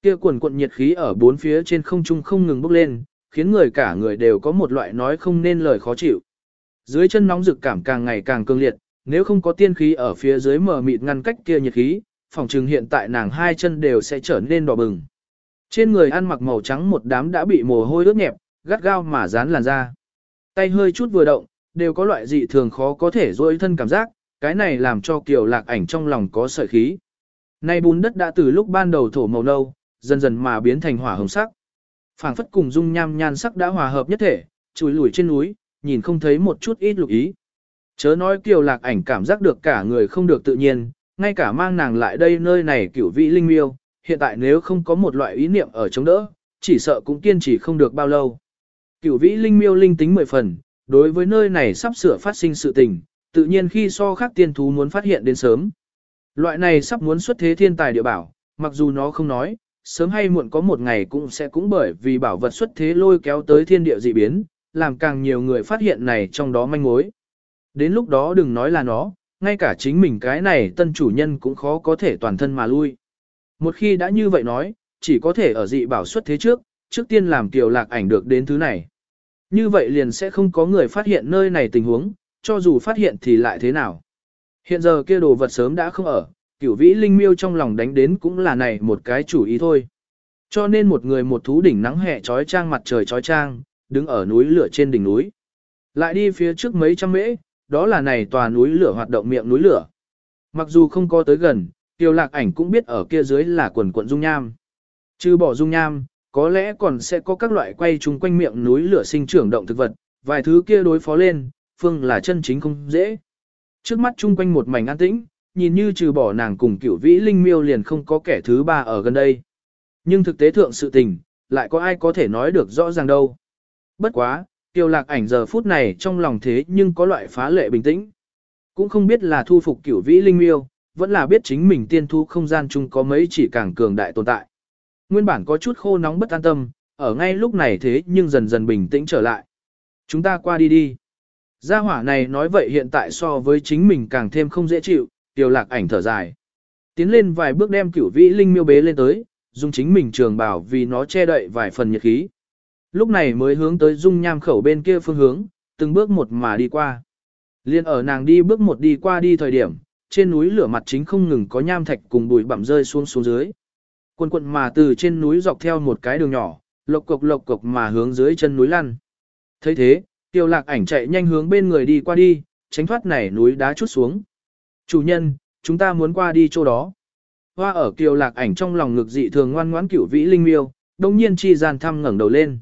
Kia cuộn cuộn nhiệt khí ở bốn phía trên không trung không ngừng bốc lên, khiến người cả người đều có một loại nói không nên lời khó chịu. Dưới chân nóng rực cảm càng ngày càng cương liệt, nếu không có tiên khí ở phía dưới mờ mịt ngăn cách kia nhiệt khí, phòng trừng hiện tại nàng hai chân đều sẽ trở nên đỏ bừng. Trên người ăn mặc màu trắng một đám đã bị mồ hôi ướt nhẹp, gắt gao mà dán làn da. Tay hơi chút vừa động, đều có loại dị thường khó có thể dối thân cảm giác, cái này làm cho Kiều Lạc ảnh trong lòng có sợi khí. Nay bùn đất đã từ lúc ban đầu thổ màu nâu, dần dần mà biến thành hỏa hồng sắc. Phảng phất cùng dung nham nhan sắc đã hòa hợp nhất thể, chùi lùi trên núi, nhìn không thấy một chút ít lục ý. Chớ nói Kiều Lạc ảnh cảm giác được cả người không được tự nhiên, ngay cả mang nàng lại đây nơi này cửu vị linh miêu, hiện tại nếu không có một loại ý niệm ở chống đỡ, chỉ sợ cũng kiên trì không được bao lâu. Cửu vĩ linh miêu linh tính mười phần, đối với nơi này sắp sửa phát sinh sự tình, tự nhiên khi so khác tiên thú muốn phát hiện đến sớm. Loại này sắp muốn xuất thế thiên tài địa bảo, mặc dù nó không nói, sớm hay muộn có một ngày cũng sẽ cũng bởi vì bảo vật xuất thế lôi kéo tới thiên địa dị biến, làm càng nhiều người phát hiện này trong đó manh mối. Đến lúc đó đừng nói là nó, ngay cả chính mình cái này tân chủ nhân cũng khó có thể toàn thân mà lui. Một khi đã như vậy nói, chỉ có thể ở dị bảo xuất thế trước, trước tiên làm tiểu lạc ảnh được đến thứ này. Như vậy liền sẽ không có người phát hiện nơi này tình huống, cho dù phát hiện thì lại thế nào. Hiện giờ kia đồ vật sớm đã không ở, cửu vĩ linh miêu trong lòng đánh đến cũng là này một cái chủ ý thôi. Cho nên một người một thú đỉnh nắng hè trói trang mặt trời trói trang, đứng ở núi lửa trên đỉnh núi. Lại đi phía trước mấy trăm mễ, đó là này tòa núi lửa hoạt động miệng núi lửa. Mặc dù không có tới gần, tiêu lạc ảnh cũng biết ở kia dưới là quần quần dung nham. Trừ bỏ dung nham, có lẽ còn sẽ có các loại quay chung quanh miệng núi lửa sinh trưởng động thực vật, vài thứ kia đối phó lên, phương là chân chính không dễ. Trước mắt chung quanh một mảnh an tĩnh, nhìn như trừ bỏ nàng cùng cửu vĩ linh miêu liền không có kẻ thứ ba ở gần đây. Nhưng thực tế thượng sự tình, lại có ai có thể nói được rõ ràng đâu. Bất quá, tiêu lạc ảnh giờ phút này trong lòng thế nhưng có loại phá lệ bình tĩnh. Cũng không biết là thu phục cửu vĩ linh miêu, vẫn là biết chính mình tiên thu không gian chung có mấy chỉ càng cường đại tồn tại. Nguyên bản có chút khô nóng bất an tâm, ở ngay lúc này thế nhưng dần dần bình tĩnh trở lại. Chúng ta qua đi đi. Gia hỏa này nói vậy hiện tại so với chính mình càng thêm không dễ chịu, tiêu lạc ảnh thở dài. Tiến lên vài bước đem cửu vĩ linh miêu bế lên tới, dùng chính mình trường bảo vì nó che đậy vài phần nhiệt khí. Lúc này mới hướng tới dung nham khẩu bên kia phương hướng, từng bước một mà đi qua. Liên ở nàng đi bước một đi qua đi thời điểm, trên núi lửa mặt chính không ngừng có nham thạch cùng bụi bặm rơi xuống xuống dưới. Quần quận mà từ trên núi dọc theo một cái đường nhỏ, lộc cục lộc cục mà hướng dưới chân núi lăn. thấy thế, tiêu lạc ảnh chạy nhanh hướng bên người đi qua đi, tránh thoát nảy núi đá chút xuống. Chủ nhân, chúng ta muốn qua đi chỗ đó. Hoa ở kiều lạc ảnh trong lòng ngực dị thường ngoan ngoãn cửu vĩ linh miêu, đồng nhiên chi gian thăm ngẩng đầu lên.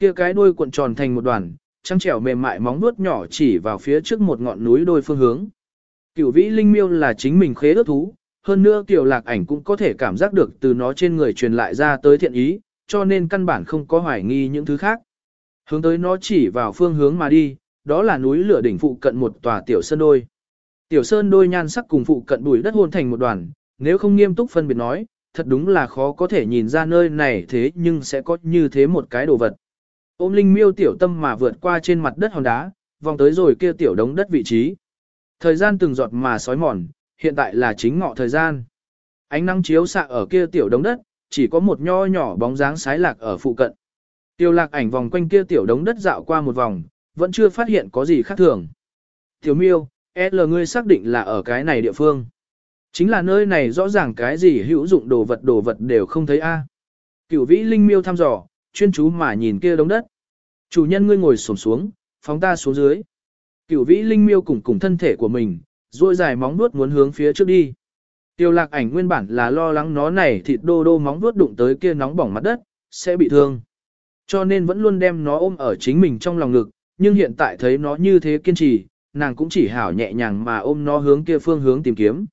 Kia cái đuôi cuộn tròn thành một đoàn, trăng trẻo mềm mại móng nuốt nhỏ chỉ vào phía trước một ngọn núi đôi phương hướng. Cửu vĩ linh miêu là chính mình khế ước thú, hơn nữa tiểu lạc ảnh cũng có thể cảm giác được từ nó trên người truyền lại ra tới thiện ý, cho nên căn bản không có hoài nghi những thứ khác. Hướng tới nó chỉ vào phương hướng mà đi, đó là núi lửa đỉnh phụ cận một tòa tiểu sơn đôi. Tiểu sơn đôi nhan sắc cùng phụ cận bùi đất hôn thành một đoàn, nếu không nghiêm túc phân biệt nói, thật đúng là khó có thể nhìn ra nơi này thế nhưng sẽ có như thế một cái đồ vật. Ôm linh miêu tiểu tâm mà vượt qua trên mặt đất hòn đá, vòng tới rồi kia tiểu đống đất vị trí. Thời gian từng giọt mà sói mòn, hiện tại là chính ngọ thời gian. Ánh nắng chiếu xạ ở kia tiểu đống đất, chỉ có một nho nhỏ bóng dáng sái lạc ở phụ cận. Tiêu lạc ảnh vòng quanh kia tiểu đống đất dạo qua một vòng, vẫn chưa phát hiện có gì khác thường. Tiểu miêu, L ngươi xác định là ở cái này địa phương. Chính là nơi này rõ ràng cái gì hữu dụng đồ vật đồ vật đều không thấy a. Cửu vĩ linh miêu thăm dò, chuyên chú mà nhìn kia đống đất. Chủ nhân ngươi ngồi xổm xuống, phóng ta xuống dưới. Cửu vĩ linh miêu cùng cùng thân thể của mình, duỗi dài móng vuốt muốn hướng phía trước đi. Tiêu lạc ảnh nguyên bản là lo lắng nó này thịt đô đô móng vuốt đụng tới kia nóng bỏng mặt đất, sẽ bị thương. Cho nên vẫn luôn đem nó ôm ở chính mình trong lòng ngực, nhưng hiện tại thấy nó như thế kiên trì, nàng cũng chỉ hảo nhẹ nhàng mà ôm nó hướng kia phương hướng tìm kiếm.